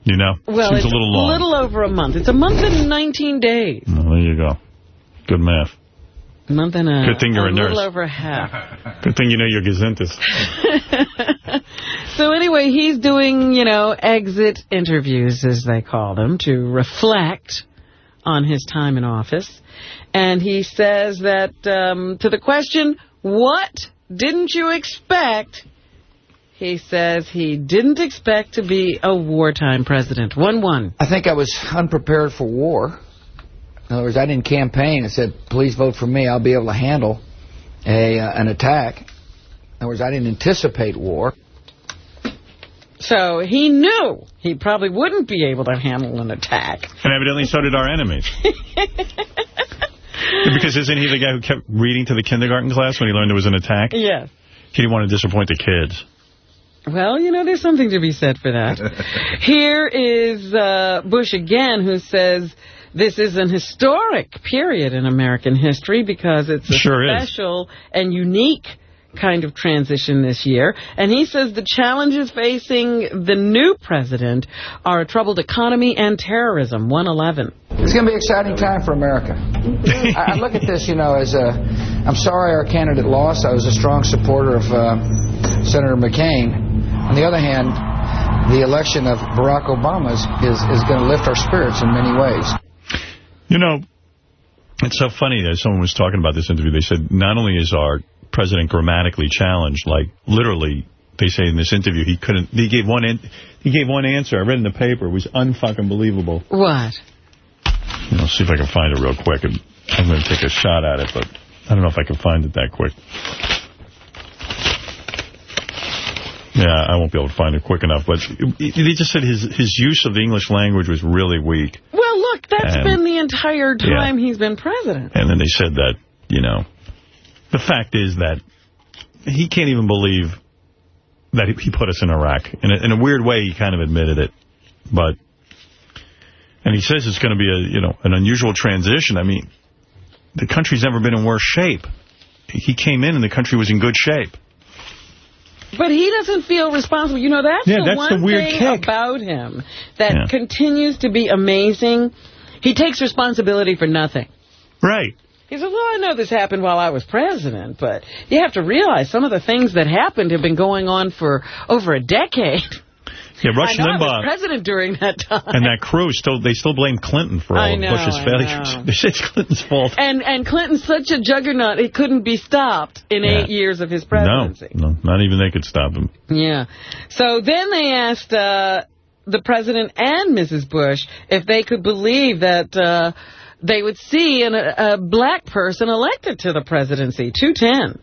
You know? Well, seems it's a little long. A little over a month. It's a month and 19 days. Well, there you go. Good math. A month and a, Good thing you're a little nurse. over half. [laughs] Good thing you know your gazintas. [laughs] So anyway, he's doing, you know, exit interviews, as they call them, to reflect on his time in office. And he says that um, to the question, what didn't you expect? He says he didn't expect to be a wartime president. 1-1. I think I was unprepared for war. In other words, I didn't campaign and said, please vote for me. I'll be able to handle a uh, an attack. In other words, I didn't anticipate war. So he knew he probably wouldn't be able to handle an attack. And evidently so did our enemies. [laughs] because isn't he the guy who kept reading to the kindergarten class when he learned there was an attack? Yes. He didn't want to disappoint the kids. Well, you know, there's something to be said for that. [laughs] Here is uh, Bush again, who says this is an historic period in American history because it's a Sure is. special and unique kind of transition this year. And he says the challenges facing the new president are a troubled economy and terrorism. 111. It's going to be an exciting time for America. I, I look at this, you know, as a. I'm sorry our candidate lost. I was a strong supporter of uh, Senator McCain. On the other hand, the election of Barack Obama is, is, is going to lift our spirits in many ways. You know, it's so funny that someone was talking about this interview. They said not only is our president grammatically challenged, like literally, they say in this interview he couldn't. He gave one. In, he gave one answer. I read in the paper. It was unfucking believable. What? You know, see if I can find it real quick. And I'm going to take a shot at it, but I don't know if I can find it that quick. Yeah, I won't be able to find it quick enough. But they just said his his use of the English language was really weak. Well, look, that's And- been the entire Yeah. time he's been president. And then they said that, you know, the fact is that he can't even believe that he put us in Iraq. In a, in a weird way, he kind of admitted it. But, and he says it's going to be a, you know, an unusual transition. I mean, the country's never been in worse shape. He came in and the country was in good shape. But he doesn't feel responsible. You know, that's Yeah, the that's one the weird thing kick. about him that Yeah. continues to be amazing. He takes responsibility for nothing. Right. He says, well, I know this happened while I was president, but you have to realize some of the things that happened have been going on for over a decade. [laughs] Yeah, Rush I know I was Limbaugh president during that time. and that crew, still they still blame Clinton for all I of Bush's failures. [laughs] They say it's Clinton's fault. And and Clinton's such a juggernaut, it couldn't be stopped in Yeah. eight years of his presidency. No, no, not even they could stop him. Yeah. So then they asked uh, the president and Mrs. Bush if they could believe that uh, they would see an, a black person elected to the presidency. 210.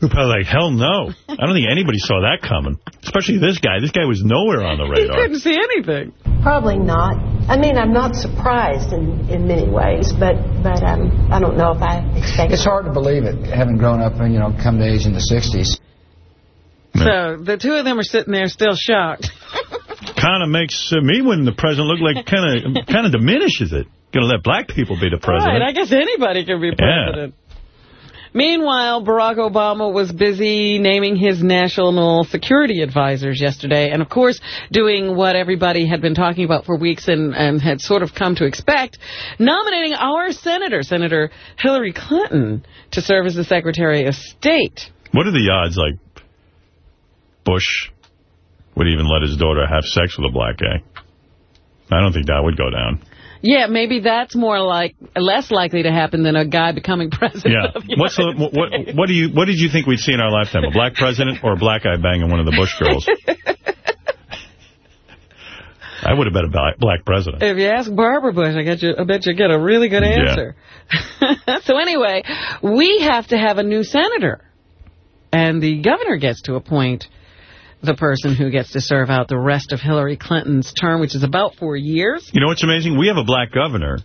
Who probably like, hell no. I don't think anybody saw that coming. Especially this guy. This guy was nowhere on the radar. He radar. couldn't see anything. Probably not. I mean, I'm not surprised in, in many ways, but but um, I don't know if I expect. It's hard to believe it, having grown up and you know come to age in the '60s. So the two of them are sitting there still shocked. Kind of makes uh, me, when the president look like, kind of kind of diminishes it. Going to let black people be the president. Right, I guess anybody can be president. Yeah. Meanwhile, Barack Obama was busy naming his national security advisors yesterday, and of course, doing what everybody had been talking about for weeks and, and had sort of come to expect, nominating our senator, Senator Hillary Clinton, to serve as the Secretary of State. What are the odds, like, Bush would even let his daughter have sex with a black guy? I don't think that would go down. Yeah, maybe that's more like less likely to happen than a guy becoming [laughs] president. Yeah. What's the, what, what do you what did you think we'd see in our lifetime? A black president or a black guy banging one of the Bush girls? [laughs] I would have been a black, black president. If you ask Barbara Bush, I, get you, I bet you get a really good answer. Yeah. answer. [laughs] so anyway, we have to have a new senator. And the governor gets to appoint the person who gets to serve out the rest of Hillary Clinton's term, which is about four years. You know what's amazing? We have a black governor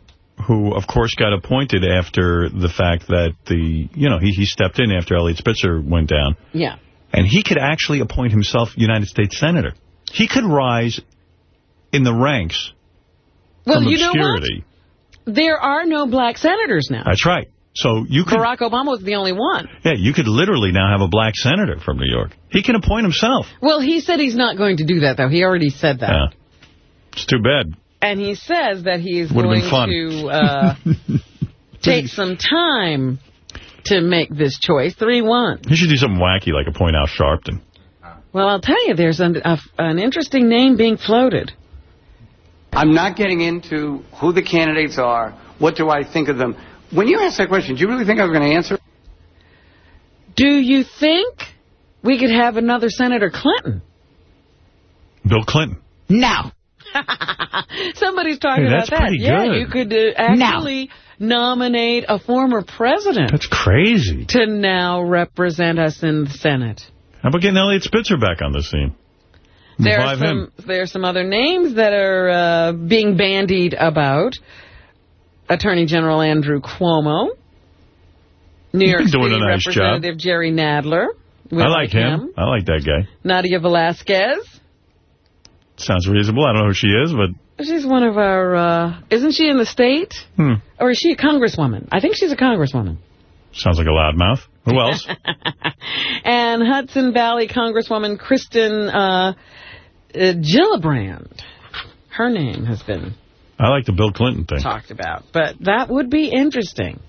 who, of course, got appointed after the fact that the, you know, he, he stepped in after Eliot Spitzer went down. Yeah. And he could actually appoint himself United States Senator. He could rise in the ranks Well, from you know what? obscurity. There are no black senators now. That's right. So you could, Barack Obama was the only one. yeah, you could literally now have a black senator from New York. He can appoint himself. Well, he said he's not going to do that, though. He already said that. Yeah. It's too bad. And he says that he is Would've going to [laughs] uh, take some time to make this choice. 3-1. He should do something wacky like appoint Al Sharpton. Well, I'll tell you, there's an, a, an interesting name being floated. I'm not getting into who the candidates are. What do I think of them? When you asked that question, do you really think I was going to answer? Do you think we could have another Senator Clinton? Bill Clinton. No. [laughs] Somebody's talking Hey, about that's that. pretty yeah, good. you could uh, actually nominate a former president That's crazy. to now represent us in the Senate. How about getting Eliot Spitzer back on the scene? There are Revive him. some there are some other names that are uh, being bandied about. Attorney General Andrew Cuomo, New York City a nice job. Representative Jerry Nadler. We I like him. I like that guy. Nydia Velázquez. Sounds reasonable. I don't know who she is, but She's one of our. Uh, isn't she in the state, hmm, or is she a congresswoman? I think she's a congresswoman. sounds like a loudmouth. Who else? [laughs] And Hudson Valley Congresswoman Kirsten uh, uh, Gillibrand. Her name has been I like the Bill Clinton thing. talked about. But that would be interesting.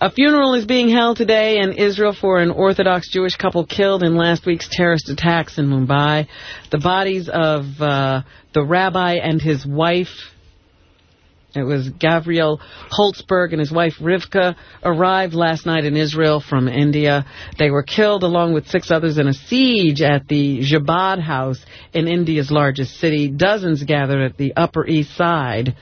A funeral is being held today in Israel for an Orthodox Jewish couple killed in last week's terrorist attacks in Mumbai. The bodies of uh, the rabbi and his wife, it was Gabriel Holtzberg and his wife Rivka, arrived last night in Israel from India. They were killed along with six others in a siege at the Chabad House in India's largest city. Dozens gathered at the Upper East Side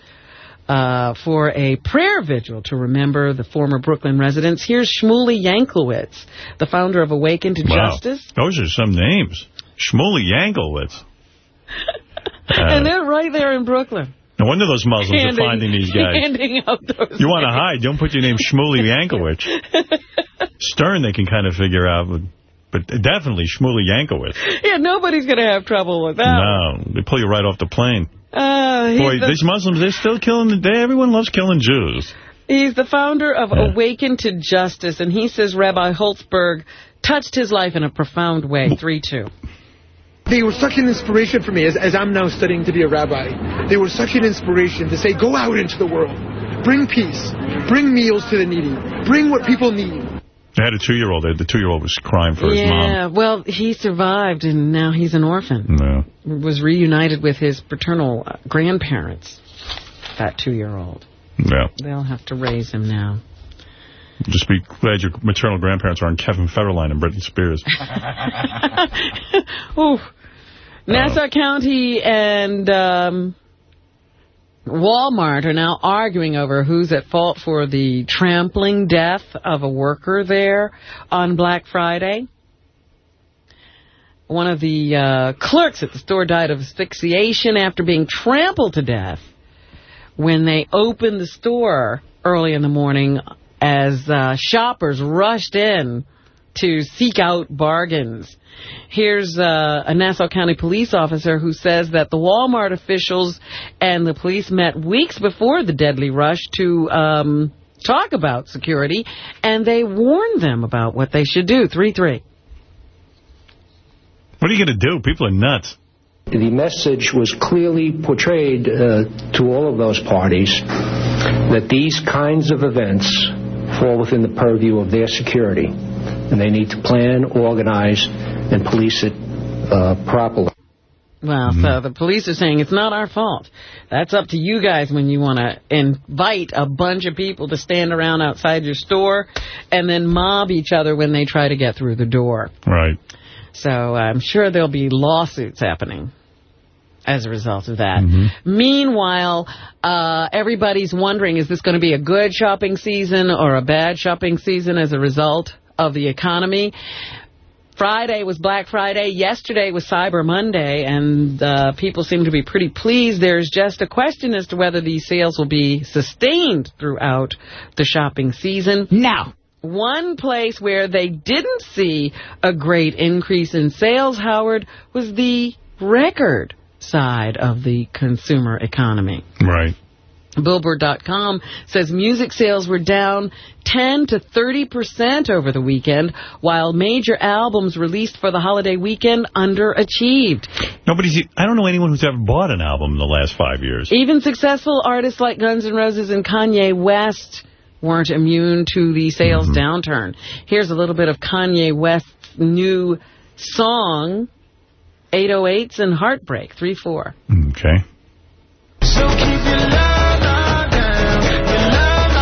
uh, for a prayer vigil to remember the former Brooklyn residents. Here's Shmuley Yanklowitz, the founder of Awaken to Wow. Justice. Those are some names. Shmuley Yanklowitz. [laughs] and they're right there in Brooklyn. No wonder those Muslims are finding these guys. Handing You want to hide, don't put your name Shmuley Yankowicz. [laughs] Stern they can kind of figure out, but, but definitely Shmuley Yankowicz. Yeah, nobody's going to have trouble with that. No, they pull you right off the plane. Uh, Boy, the, these Muslims, they're still killing the day. Everyone loves killing Jews. he's the founder of Awaken to Justice, and he says Rabbi Holtzberg touched his life in a profound way. 3-2. They were such an inspiration for me as, as I'm now studying to be a rabbi. They were such an inspiration to say, go out into the world, bring peace, bring meals to the needy, bring what people need. They had a two-year-old. The two-year-old was crying for his mom. Yeah, well, he survived, and now he's an orphan. No. Was reunited with his paternal uh, grandparents, that two-year-old. Yeah. They'll have to raise him now. Just be glad your maternal grandparents aren't Kevin Federline and Britney Spears. [laughs] Ooh. Nassau County and um, Walmart are now arguing over who's at fault for the trampling death of a worker there on Black Friday. One of the uh, clerks at the store died of asphyxiation after being trampled to death when they opened the store early in the morning as uh, shoppers rushed in to seek out bargains. Here's uh, a Nassau County police officer who says that the Walmart officials and the police met weeks before the deadly rush to um, talk about security, and they warned them about what they should do. 3-3. What are you going to do? People are nuts. The message was clearly portrayed uh, to all of those parties that these kinds of events fall within the purview of their security, and they need to plan, organize, and police it uh, properly. Well, so the police are saying it's not our fault. That's up to you guys when you want to invite a bunch of people to stand around outside your store and then mob each other when they try to get through the door. Right. So I'm sure there'll be lawsuits happening as a result of that. Meanwhile, uh, everybody's wondering, is this going to be a good shopping season or a bad shopping season as a result of the economy? Friday was Black Friday. Yesterday was Cyber Monday, and uh, people seem to be pretty pleased. There's just a question as to whether these sales will be sustained throughout the shopping season. Now, one place where they didn't see a great increase in sales, Howard, was the record side of the consumer economy. Right. Billboard.com says music sales were down 10 to 30 percent over the weekend, while major albums released for the holiday weekend underachieved. Nobody's. I don't know anyone who's ever bought an album in the last five years. Even successful artists like Guns N' Roses and Kanye West weren't immune to the sales mm-hmm. downturn. Here's a little bit of Kanye West's new song, 808s and Heartbreak, 3-4. Okay.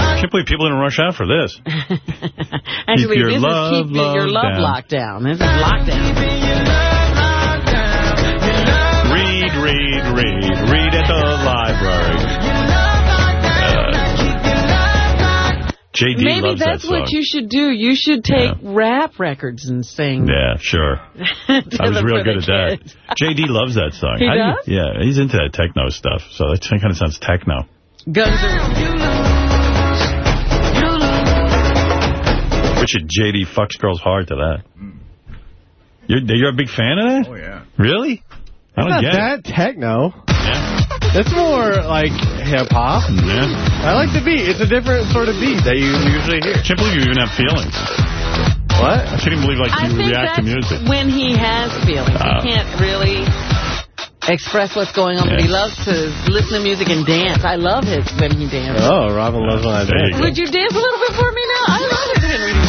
I can't believe people didn't rush out for this. [laughs] Actually, your this love, is Keep love Your Love locked Down. Lockdown. This is Lockdown. Read, read, read. Read at the library. JD Maybe loves that's that song. what you should do. You should take rap records and sing. Yeah, sure. [laughs] I was real good the at that. [laughs] JD loves that song. He How do you- does? yeah, he's into that techno stuff, so that kind of sounds techno. Guns N' Richard JD fucks girls hard to that. You're, you're a big fan of that? Oh, yeah. Really? I don't It's not get that it. techno. Yeah. It's more like hip-hop. Yeah. I like the beat. It's a different sort of beat that you usually hear. I can't believe you even have feelings. What? I can't even believe like I you think react to that's music. when he has feelings. Oh. he uh, can't really express what's going on, but he loves to listen to music and dance. I love his when he dances. Oh, Robin loves when I There you dance. Would you dance a little bit for me now? I love it when he dances.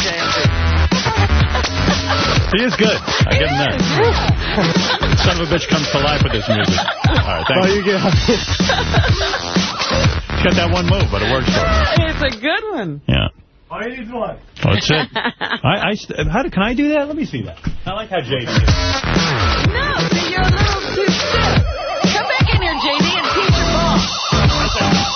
He is good. I give him that. Son of a bitch comes to life with this music. All right, Oh, thanks. you get He's got that one move, but it works for him. It's a good one. Yeah. All he needs one. Well, that's it. [laughs] I, I, st- how do, can I do that? Let me see that. I like how JD is. No, you're a little too stiff. Come back in here, JD, and teach your ball.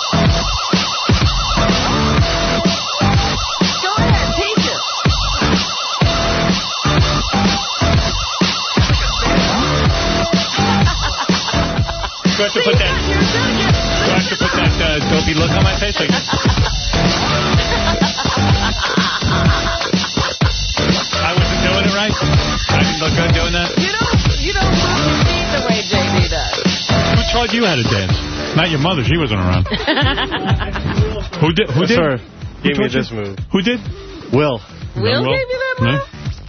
Do I have to put that, do I have to put that uh, dopey look on my face? Like, I wasn't doing it right? I didn't look good doing that? You don't, you don't move your feet the way JD does. Who taught you how to dance? Not your mother. She wasn't around. Who did? Who did? Sir, Who gave me taught you? this move. Who did? Will. Will gave you that No?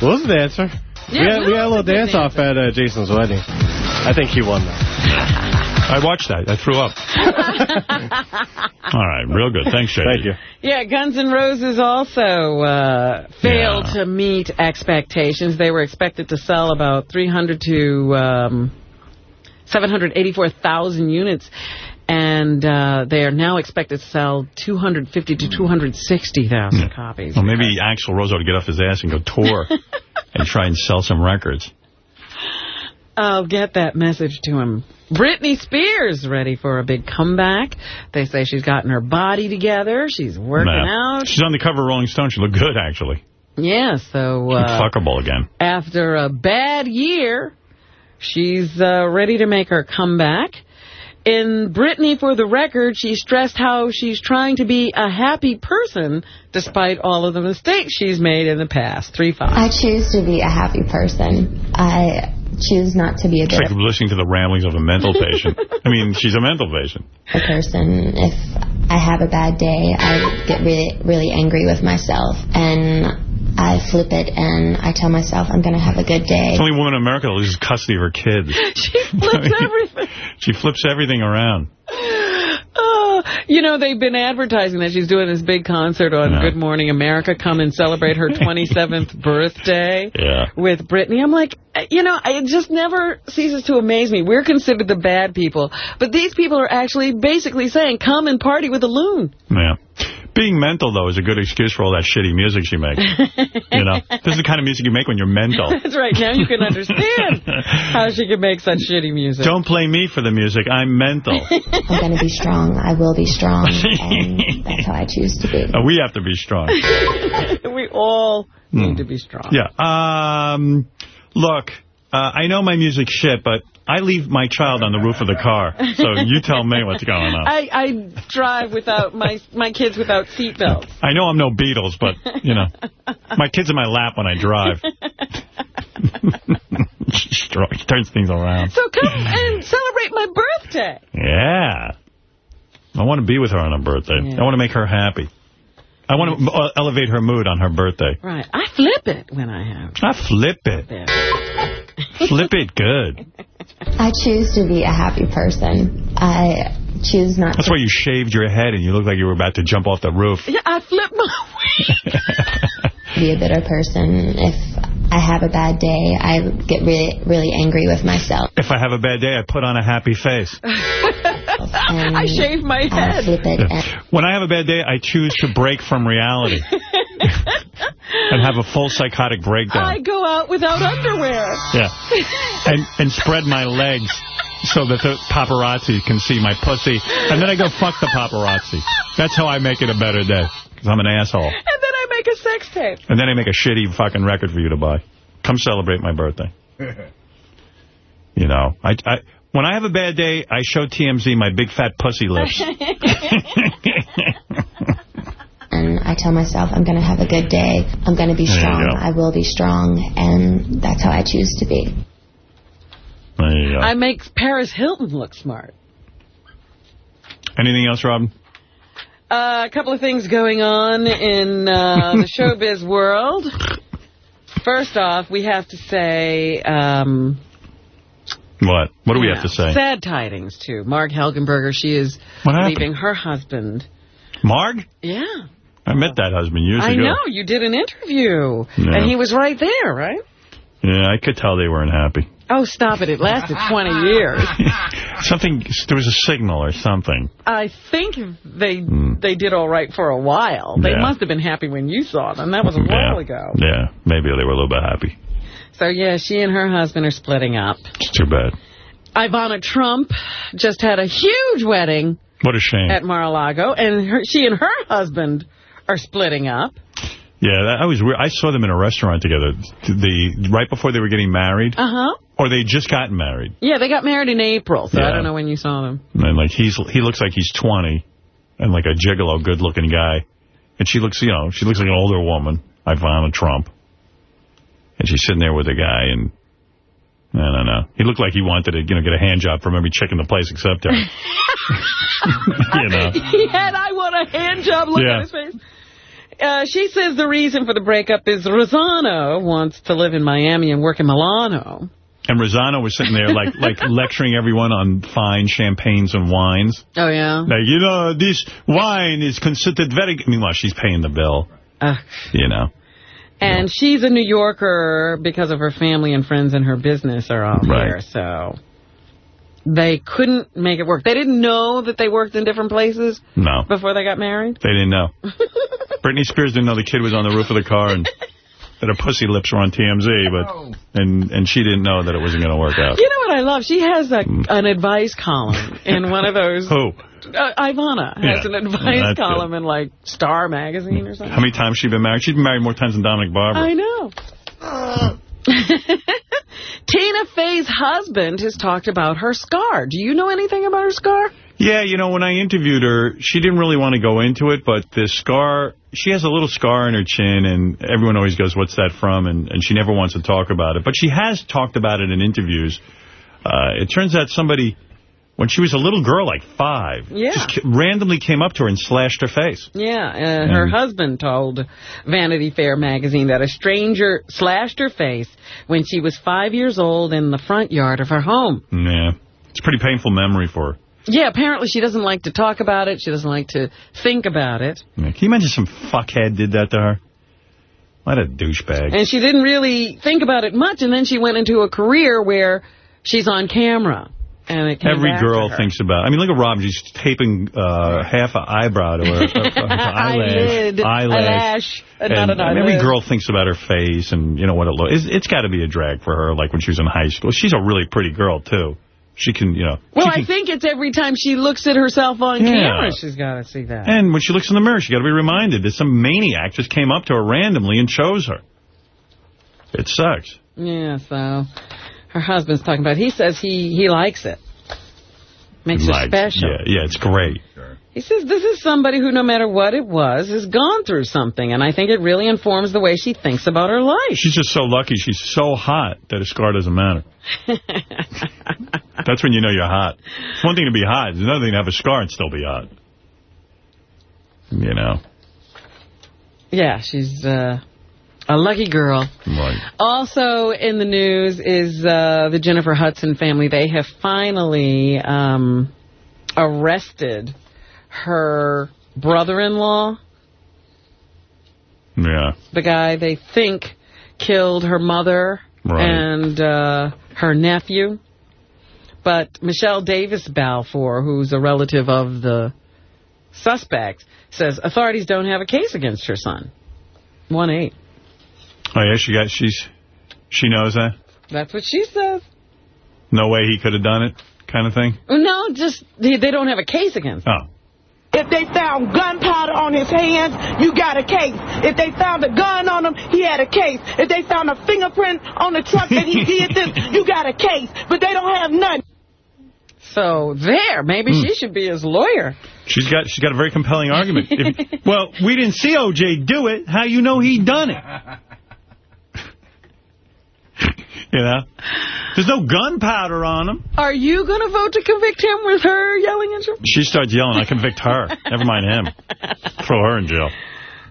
Will's a dancer. we, had, we had a little a good dance off at uh, Jason's wedding. I think he won that. I watched that. I threw up. [laughs] All right, real good. Thanks, JD. Thank you. Yeah, Guns N' Roses also uh, failed to meet expectations. They were expected to sell about 300 to um, 784,000 units, and uh, they are now expected to sell 250 to 260,000 copies. Well, maybe Axl Rose ought to get off his ass and go tour [laughs] and try and sell some records. I'll get that message to him. Britney Spears ready for a big comeback. They say she's gotten her body together. She's working Nah. out. She's on the cover of Rolling Stone. She looked good, actually. Yeah, so She's uh, fuckable again. after a bad year She's uh, ready to make her comeback. In Britney, for the record, she stressed how she's trying to be a happy person despite all of the mistakes she's made in the past. 3-5. I choose to be a happy person. I choose not to be a It's like listening to the ramblings of a mental patient. [laughs] I mean, she's a mental patient. A person. If I have a bad day, I get really, really angry with myself. And I flip it and I tell myself I'm going to have a good day. It's the only woman in America that loses custody of her kids. [laughs] She flips [laughs] everything. She flips everything around. Oh, you know, they've been advertising that she's doing this big concert on Good Morning America. Come and celebrate her [laughs] 27th birthday Yeah. with Britney. I'm like, you know, it just never ceases to amaze me. We're considered the bad people, but these people are actually basically saying, come and party with a loon. Yeah. Being mental, though, is a good excuse for all that shitty music she makes. [laughs] you know, this is the kind of music you make when you're mental. [laughs] That's right. Now you can understand [laughs] how she can make such shitty music. Don't play me for the music. I'm mental. I'm going to be strong. I will be strong. And that's how I choose to be. Uh, we have to be strong. we all Hmm. need to be strong. Yeah. Um, look, uh, I know my music shit, but I leave my child on the roof of the car. So you tell me what's going on. [laughs] I, I drive without my my kids without seatbelts. I know I'm no Beatles, but, you know, my kid's in my lap when I drive. [laughs] [laughs] she turns things around. So come and celebrate my birthday. Yeah. I want to be with her on her birthday. I want to make her happy. I want to uh, elevate her mood on her birthday. Right. I flip it when I have. I flip it. Flip it good. I choose to be a happy person. I choose not That's to why you shaved your head and you look like you were about to jump off the roof. Yeah, I flip my wig. [laughs] be a bitter person. If I have a bad day, I get really, really angry with myself. If I have a bad day, I put on a happy face. [laughs] I shave my I head. flip it When I have a bad day, I choose to break from reality [laughs] and have a full psychotic breakdown. I go out without underwear. Yeah. [laughs] And, and spread my legs so that the paparazzi can see my pussy. And then I go fuck the paparazzi. That's how I make it a better day. Because I'm an asshole. And then I make a sex tape. And then I make a shitty fucking record for you to buy. Come celebrate my birthday. [laughs] You know, I, I when I have a bad day, I show TMZ my big fat pussy lips. [laughs] and I tell myself I'm going to have a good day. I'm going to be strong. I will be strong, and that's how I choose to be. There you go. I make Paris Hilton look smart. Anything else, Robin? Uh, a couple of things going on in uh, [laughs] the showbiz world. First off, we have to say... Um, What? What do we you have to say? Sad tidings to Marg Helgenberger. She is leaving her husband. Marg? Yeah. I met that husband years I ago. know. You did an interview. Yeah. And he was right there, right? Yeah, I could tell they weren't happy. Oh, stop it. It lasted 20 years. [laughs] Something, there was a signal or something. I think they hmm. they did all right for a while. They. Yeah. must have been happy when you saw them. That was a while yeah. ago. Yeah, maybe they were a little bit happy. So, yeah, she and her husband are splitting up. It's too bad. Ivana Trump just had a huge wedding What a shame. at Mar-a-Lago, and her, she and her husband are splitting up. Yeah, that, I was weird. I saw them in a restaurant together. The right before they were getting married, Uh-huh. or they just gotten married. Yeah, they got married in April, so I don't know when you saw them. And like he's he looks like he's 20, and like a gigolo, good-looking guy, and she looks, you know, she looks like an older woman, Ivana Trump, and she's sitting there with a guy, and I don't know. He looked like he wanted to, you know, get a hand job from every chick in the place except her. [laughs] [laughs] you know. he had I want a hand job look Yeah. on his face. Uh, she says the reason for the breakup is Rossano wants to live in Miami and work in Milano. And Rossano was sitting there like like [laughs] lecturing everyone on fine champagnes and wines. Oh, yeah? Like, you know, this wine is considered very... Meanwhile, she's paying the bill, Uh, you know. and she's a New Yorker because of her family and friends and her business are all Right. here, so they couldn't make it work. They didn't know that they worked in different places No, before they got married. they didn't know. [laughs] Britney Spears didn't know the kid was on the roof of the car and that her pussy lips were on TMZ, but and and she didn't know that it wasn't going to work out. You know what I love? She has a, an advice column in one of those. Who? Uh, Ivana has Yeah. an advice That's good. column in, like, Star Magazine or something. How many times she been married? She's been married more times than Dominic Barbara. I know. Tina [laughs] Tina Fey's husband has talked about her scar. Do you know anything about her scar? Yeah, you know, when I interviewed her, she didn't really want to go into it, but the scar, she has a little scar in her chin, and everyone always goes, what's that from? And, and she never wants to talk about it. But she has talked about it in interviews. Uh, it turns out somebody, when she was a little girl, like five, Yeah. just randomly came up to her and slashed her face. Yeah, uh, her husband told Vanity Fair magazine that a stranger slashed her face when she was five years old in the front yard of her home. Yeah. It's a pretty painful memory for her. Yeah, apparently she doesn't like to talk about it. She doesn't like to think about it. Yeah. Can you imagine some fuckhead did that to her? What a douchebag. And she didn't really think about it much, and then she went into a career where she's on camera. And it Every girl thinks about. I mean, look at Robin. She's taping uh, half an eyebrow to her, [laughs] her, eyelash, eyelash, And, not an every girl thinks about her face and you know what it looks. It's, it's got to be a drag for her. Like when she was in high school, she's a really pretty girl too. She can, you know. Well, she I think it's every time she looks at herself on Yeah. camera, she's got to see that. And when she looks in the mirror, she got to be reminded that some maniac just came up to her randomly and chose her. It sucks. Yeah, so her husband's talking about. He says he he likes it. Makes her Like, special. Yeah, yeah, it's great. He says this is somebody who, no matter what it was, has gone through something, and I think it really informs the way she thinks about her life. She's just so lucky. She's so hot that a scar doesn't matter. [laughs] That's when you know you're hot. It's one thing to be hot. It's another thing to have a scar and still be hot. You know. Yeah, she's uh, a lucky girl. Right. Also in the news is uh, the Jennifer Hudson family. They have finally um, arrested her brother-in-law, Yeah. the guy they think killed her mother Right. and uh, her nephew. But Michelle Davis Balfour, who's a relative of the suspect, says authorities don't have a case against her son. 1-8. Oh, yeah, she got, she's, she knows that? That's what she says. No way he could have done it kind of thing? No, just they, they don't have a case against him. Oh. If they found gunpowder on his hands, you got a case. If they found a gun on him, he had a case. If they found a fingerprint on the truck that he [laughs] did this, you got a case. But they don't have none. So there, maybe Hmm. she should be his lawyer. She's got she's got a very compelling argument. If, well, we didn't see O.J. do it. How you know he done it? You know? There's no gunpowder on him. Are you going to vote to convict him with her yelling at you? She starts yelling, I convict her. Never mind him. Throw her in jail.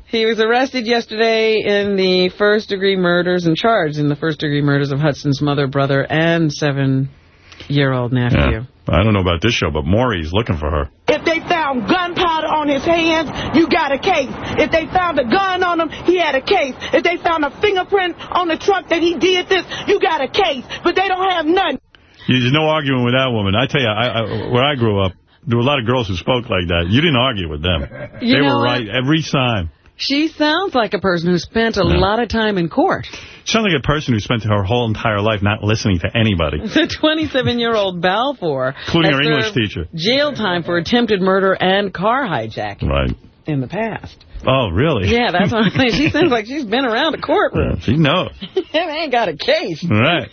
He was arrested yesterday in the first-degree murders and charged in the first-degree murders of Hudson's mother, brother, and seven-year-old nephew. Yeah. I don't know about this show, but Maury's looking for her. If they found gunpowder on his hands, you got a case. If they found a gun on him, he had a case. If they found a fingerprint on the truck that he did this, you got a case. But they don't have none. There's no arguing with that woman. I tell you, I, I, where I grew up, there were a lot of girls who spoke like that. You didn't argue with them. You they know were what? right every time. She sounds like a person who spent a lot of time in court. Sounds like a person who spent her whole entire life not listening to anybody, [laughs] The 27-year-old Balfour including her English teacher. jail time for attempted murder and car hijacking Right. in the past. Oh, really? Yeah, that's what I'm saying. She sounds like she's been around a courtroom. She knows. [laughs] It ain't got a case. Right.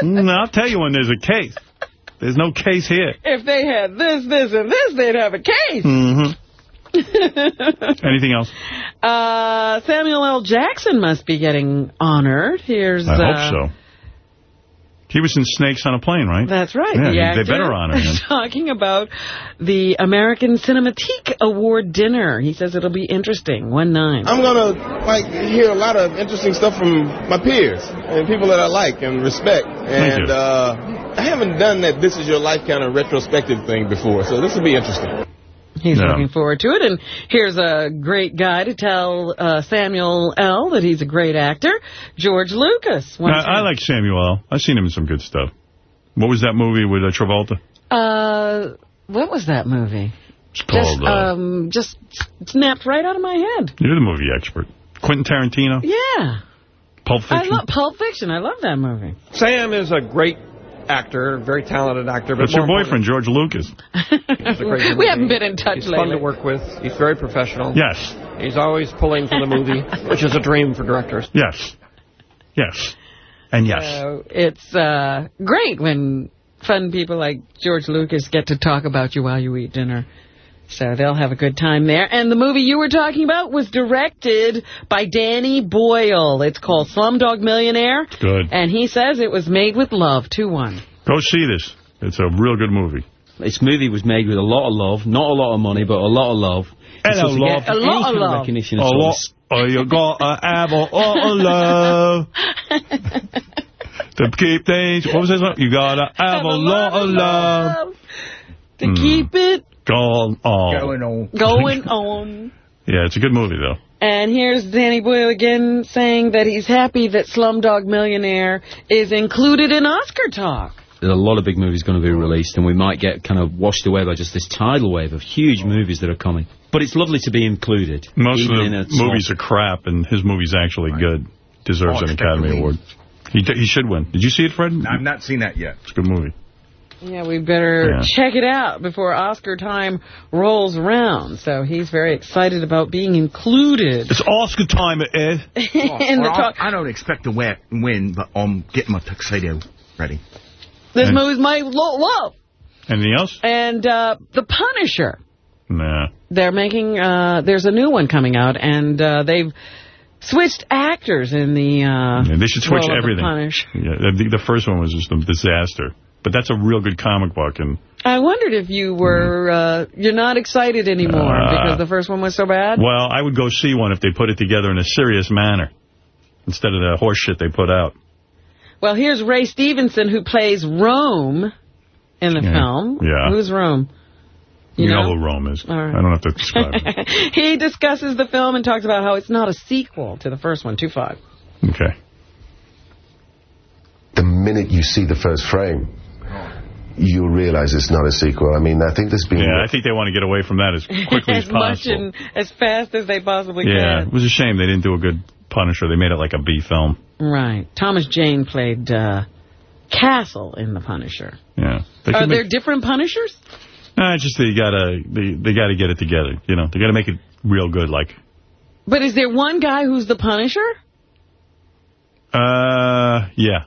Mm, I'll tell you when there's a case. There's no case here. If they had this, this, and this, they'd have a case. hmm [laughs] Anything else? Uh, Samuel L. Jackson must be getting honored. Here's. I uh, hope so. He was in Snakes on a Plane, right? That's right. Yeah, the they actor better honor him. [laughs] talking about the American Cinematheque Award dinner. He says it'll be interesting. One nine. I'm going to like hear a lot of interesting stuff from my peers and people that I like and respect. Thank And you. uh, I haven't done that This Is Your Life kind of retrospective thing before, so this will be interesting. He's Yeah. looking forward to it. And here's a great guy to tell uh, Samuel L. that he's a great actor. George Lucas. I, I like Samuel. L. I've seen him in some good stuff. What was that movie with uh, Travolta? Uh, what was that movie? It's called, just, uh, um, just snapped right out of my head. you're the movie expert. Quentin Tarantino? Yeah. Pulp I Fiction? love Pulp Fiction. I love that movie. Sam is a great actor, very talented actor. But That's your boyfriend, George Lucas. importantly, [laughs] he's a great human we haven't been in touch He's lately. fun to work with. He's very professional. Yes. He's always pulling for the movie, [laughs] which is a dream for directors. Yes. Yes. And yes. So it's uh, great when fun people like George Lucas get to talk about you while you eat dinner. So they'll have a good time there. And the movie you were talking about was directed by Danny Boyle. It's called Slumdog Millionaire. Good. And he says it was made with love, 2-1. Go see this. It's a real good movie. This movie was made with a lot of love, not a lot of money, but a lot of love. And a to lot- a lot of kind love. recognition A at all, lot- Oh, you gotta have a lot of love [laughs] to keep things. What was this one? You gotta have a lot of love To Hmm. keep it going on. on. going [laughs] on. Yeah, it's a good movie, though. And here's Danny Boyle again saying that he's happy that Slumdog Millionaire is included in Oscar talk. There's a lot of big movies going to be released, and we might get kind of washed away by just this tidal wave of huge movies that are coming. But it's lovely to be included. Most of the a movies are crap, and his movie's actually good. Deserves Oh, an Academy Award. He, d- he should win. Did you see it, Fred? I've not seen that yet. It's a good movie. Yeah, we better Yeah. check it out before Oscar time rolls around. So he's very excited about being included. It's Oscar time, Ed. [laughs] in the talk. I, I don't expect to win, win, but I'm getting my tuxedo ready. This And- movie's my lo- love. Anything else? And uh, The Punisher. Nah. They're making, uh, there's a new one coming out, and uh, they've switched actors in the uh, Yeah, they should switch role of the everything. Punish. Yeah, the, the first one was just a disaster. But that's a real good comic book, and I wondered if you were, uh, you're not excited anymore Uh, because the first one was so bad? well, I would go see one if they put it together in a serious manner instead of the horse shit they put out. Well, here's Ray Stevenson, who plays Rome in the Yeah. film. Yeah. Who's Rome? You, You know? know? who Rome is. All right. I don't have to describe it. [laughs] he discusses the film and talks about how it's not a sequel to the first one, 2-5. Okay. the minute you see the first frame, you'll realize it's not a sequel. I mean, I think there's been... Yeah, I think they want to get away from that as [laughs] quickly as as much possible. and as fast as they possibly Yeah, can. it was a shame they didn't do a good Punisher. They made it like a B film. Right. Thomas Jane played uh, Castle in The Punisher. Yeah. They Are there make, different Punishers? nah, it's just they gotta they, they gotta get it together. You know, they gotta make it real good. Like, But is there one guy who's the Punisher? uh, yeah,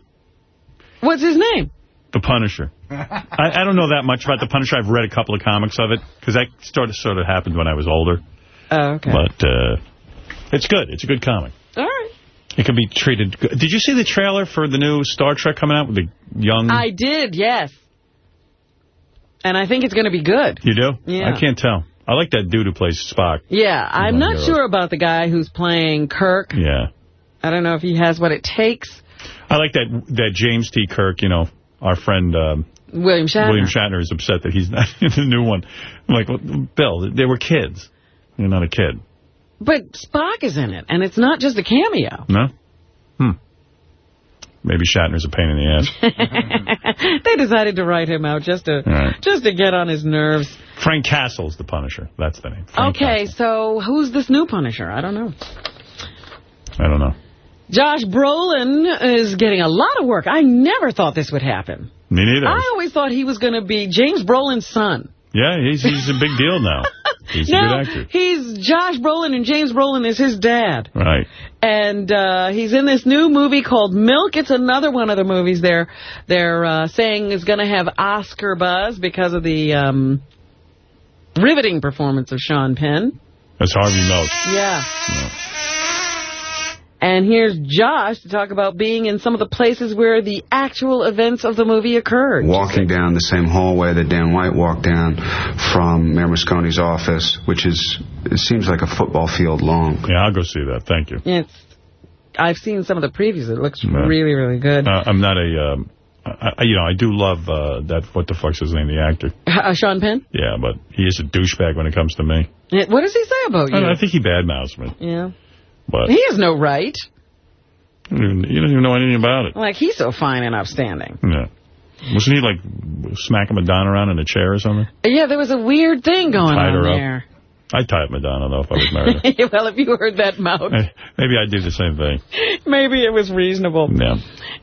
What's his name? the Punisher. [laughs] I, I don't know that much about the Punisher. I've read a couple of comics of it because that sort of sort of happened when I was older. Oh, okay. But uh, it's good. It's a good comic. All right. It can be treated good. Did you see the trailer for the new Star Trek coming out with the young... I did, yes. And I think it's going to be good. You do? Yeah. I can't tell. I like that dude who plays Spock. Yeah, I'm not sure about the guy who's playing Kirk. Yeah. I don't know if he has what it takes. I like that that James T. Kirk, you know, our friend um, William Shatner. William Shatner is upset that he's [laughs] not in the new one. I'm like, well, Bill, they were kids. You're not a kid. But Spock is in it, and it's not just a cameo. No? Hmm. Maybe Shatner's a pain in the ass. [laughs] they decided to write him out just to right. just to get on his nerves. Frank Castle's the Punisher. That's the name. Frank okay, so who's this new Punisher? I don't know. I don't know. Josh Brolin is getting a lot of work. I never thought this would happen. Me neither. I always thought he was going to be James Brolin's son. Yeah, he's he's a big deal now. [laughs] He's a no, good actor. he's Josh Brolin, and James Brolin is his dad. Right. And uh, he's in this new movie called Milk. It's another one of the movies they're they're uh, saying is going to have Oscar buzz because of the um, riveting performance of Sean Penn. That's Harvey Milk. Yeah. And here's Josh to talk about being in some of the places where the actual events of the movie occurred. walking down the same hallway that Dan White walked down from Mayor Moscone's office, which is, it seems like a football field long. Yeah, I'll go see that. Thank you. It's, I've seen some of the previews. It looks Yeah. really, really good. Uh, I'm not a, um, I, I- you know, I do love uh, that, what the fuck's his name, the actor. Uh, Sean Penn? Yeah, but he is a douchebag when it comes to me. Yeah, What does he say about I, you? I think he badmouths me, yeah. But He has no right. you don't even- you don't even know anything about it. Like, he's so fine and upstanding. Yeah. Wasn't he, like, smacking Madonna around in a chair or something? Yeah, there was a weird thing going Tied on her up. there. I'd tie up Madonna, though, if I was married. [laughs] well, if you heard that mouth, Maybe I'd do the same thing. [laughs] maybe it was reasonable. Yeah.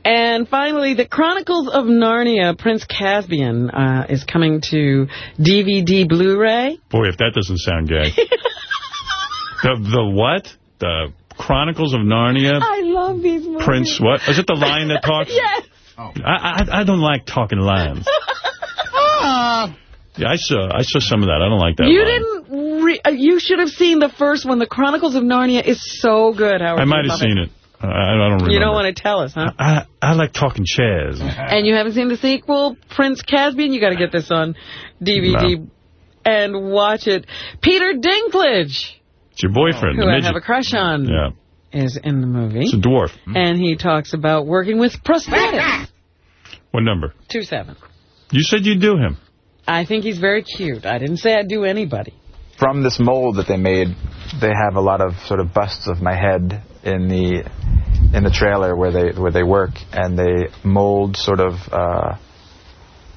And finally, The Chronicles of Narnia, Prince Caspian, uh, is coming to DVD Blu-ray. Boy, if that doesn't sound gay. [laughs] the the what? The Chronicles of Narnia. I love these movies. Prince, what? Is it the lion that [laughs] talks? yes. I, I I don't like talking lions. [laughs] Yeah, I saw I saw some of that. I don't like that. You lion. didn't. Re uh, you should have seen the first one. The Chronicles of Narnia is so good. Howard. I might have seen it. I, I don't remember. You don't want to tell us, huh? I, I like talking chairs. And you haven't seen the sequel, Prince Caspian? You got to get this on DVD and watch it. Peter Dinklage, It's your boyfriend, who the I midget. have a crush on, yeah, is in the movie. it's a dwarf. And he talks about working with prosthetics. [laughs] What number? Two seven. You said you'd do him. I think he's very cute. I didn't say I'd do anybody. From this mold that they made, they have a lot of sort of busts of my head in the in the trailer where they where they work, and they mold sort of uh,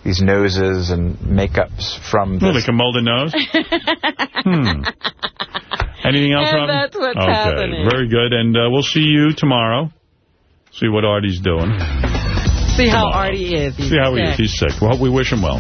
these noses and makeups from Oh, this. like a molded nose? [laughs] hmm. Anything else, And Robin? that's what's okay, happening. very good. And uh, we'll see you tomorrow. See what Artie's doing. See how Artie is. He's See how he sick. is. He's sick. Well, we wish him well.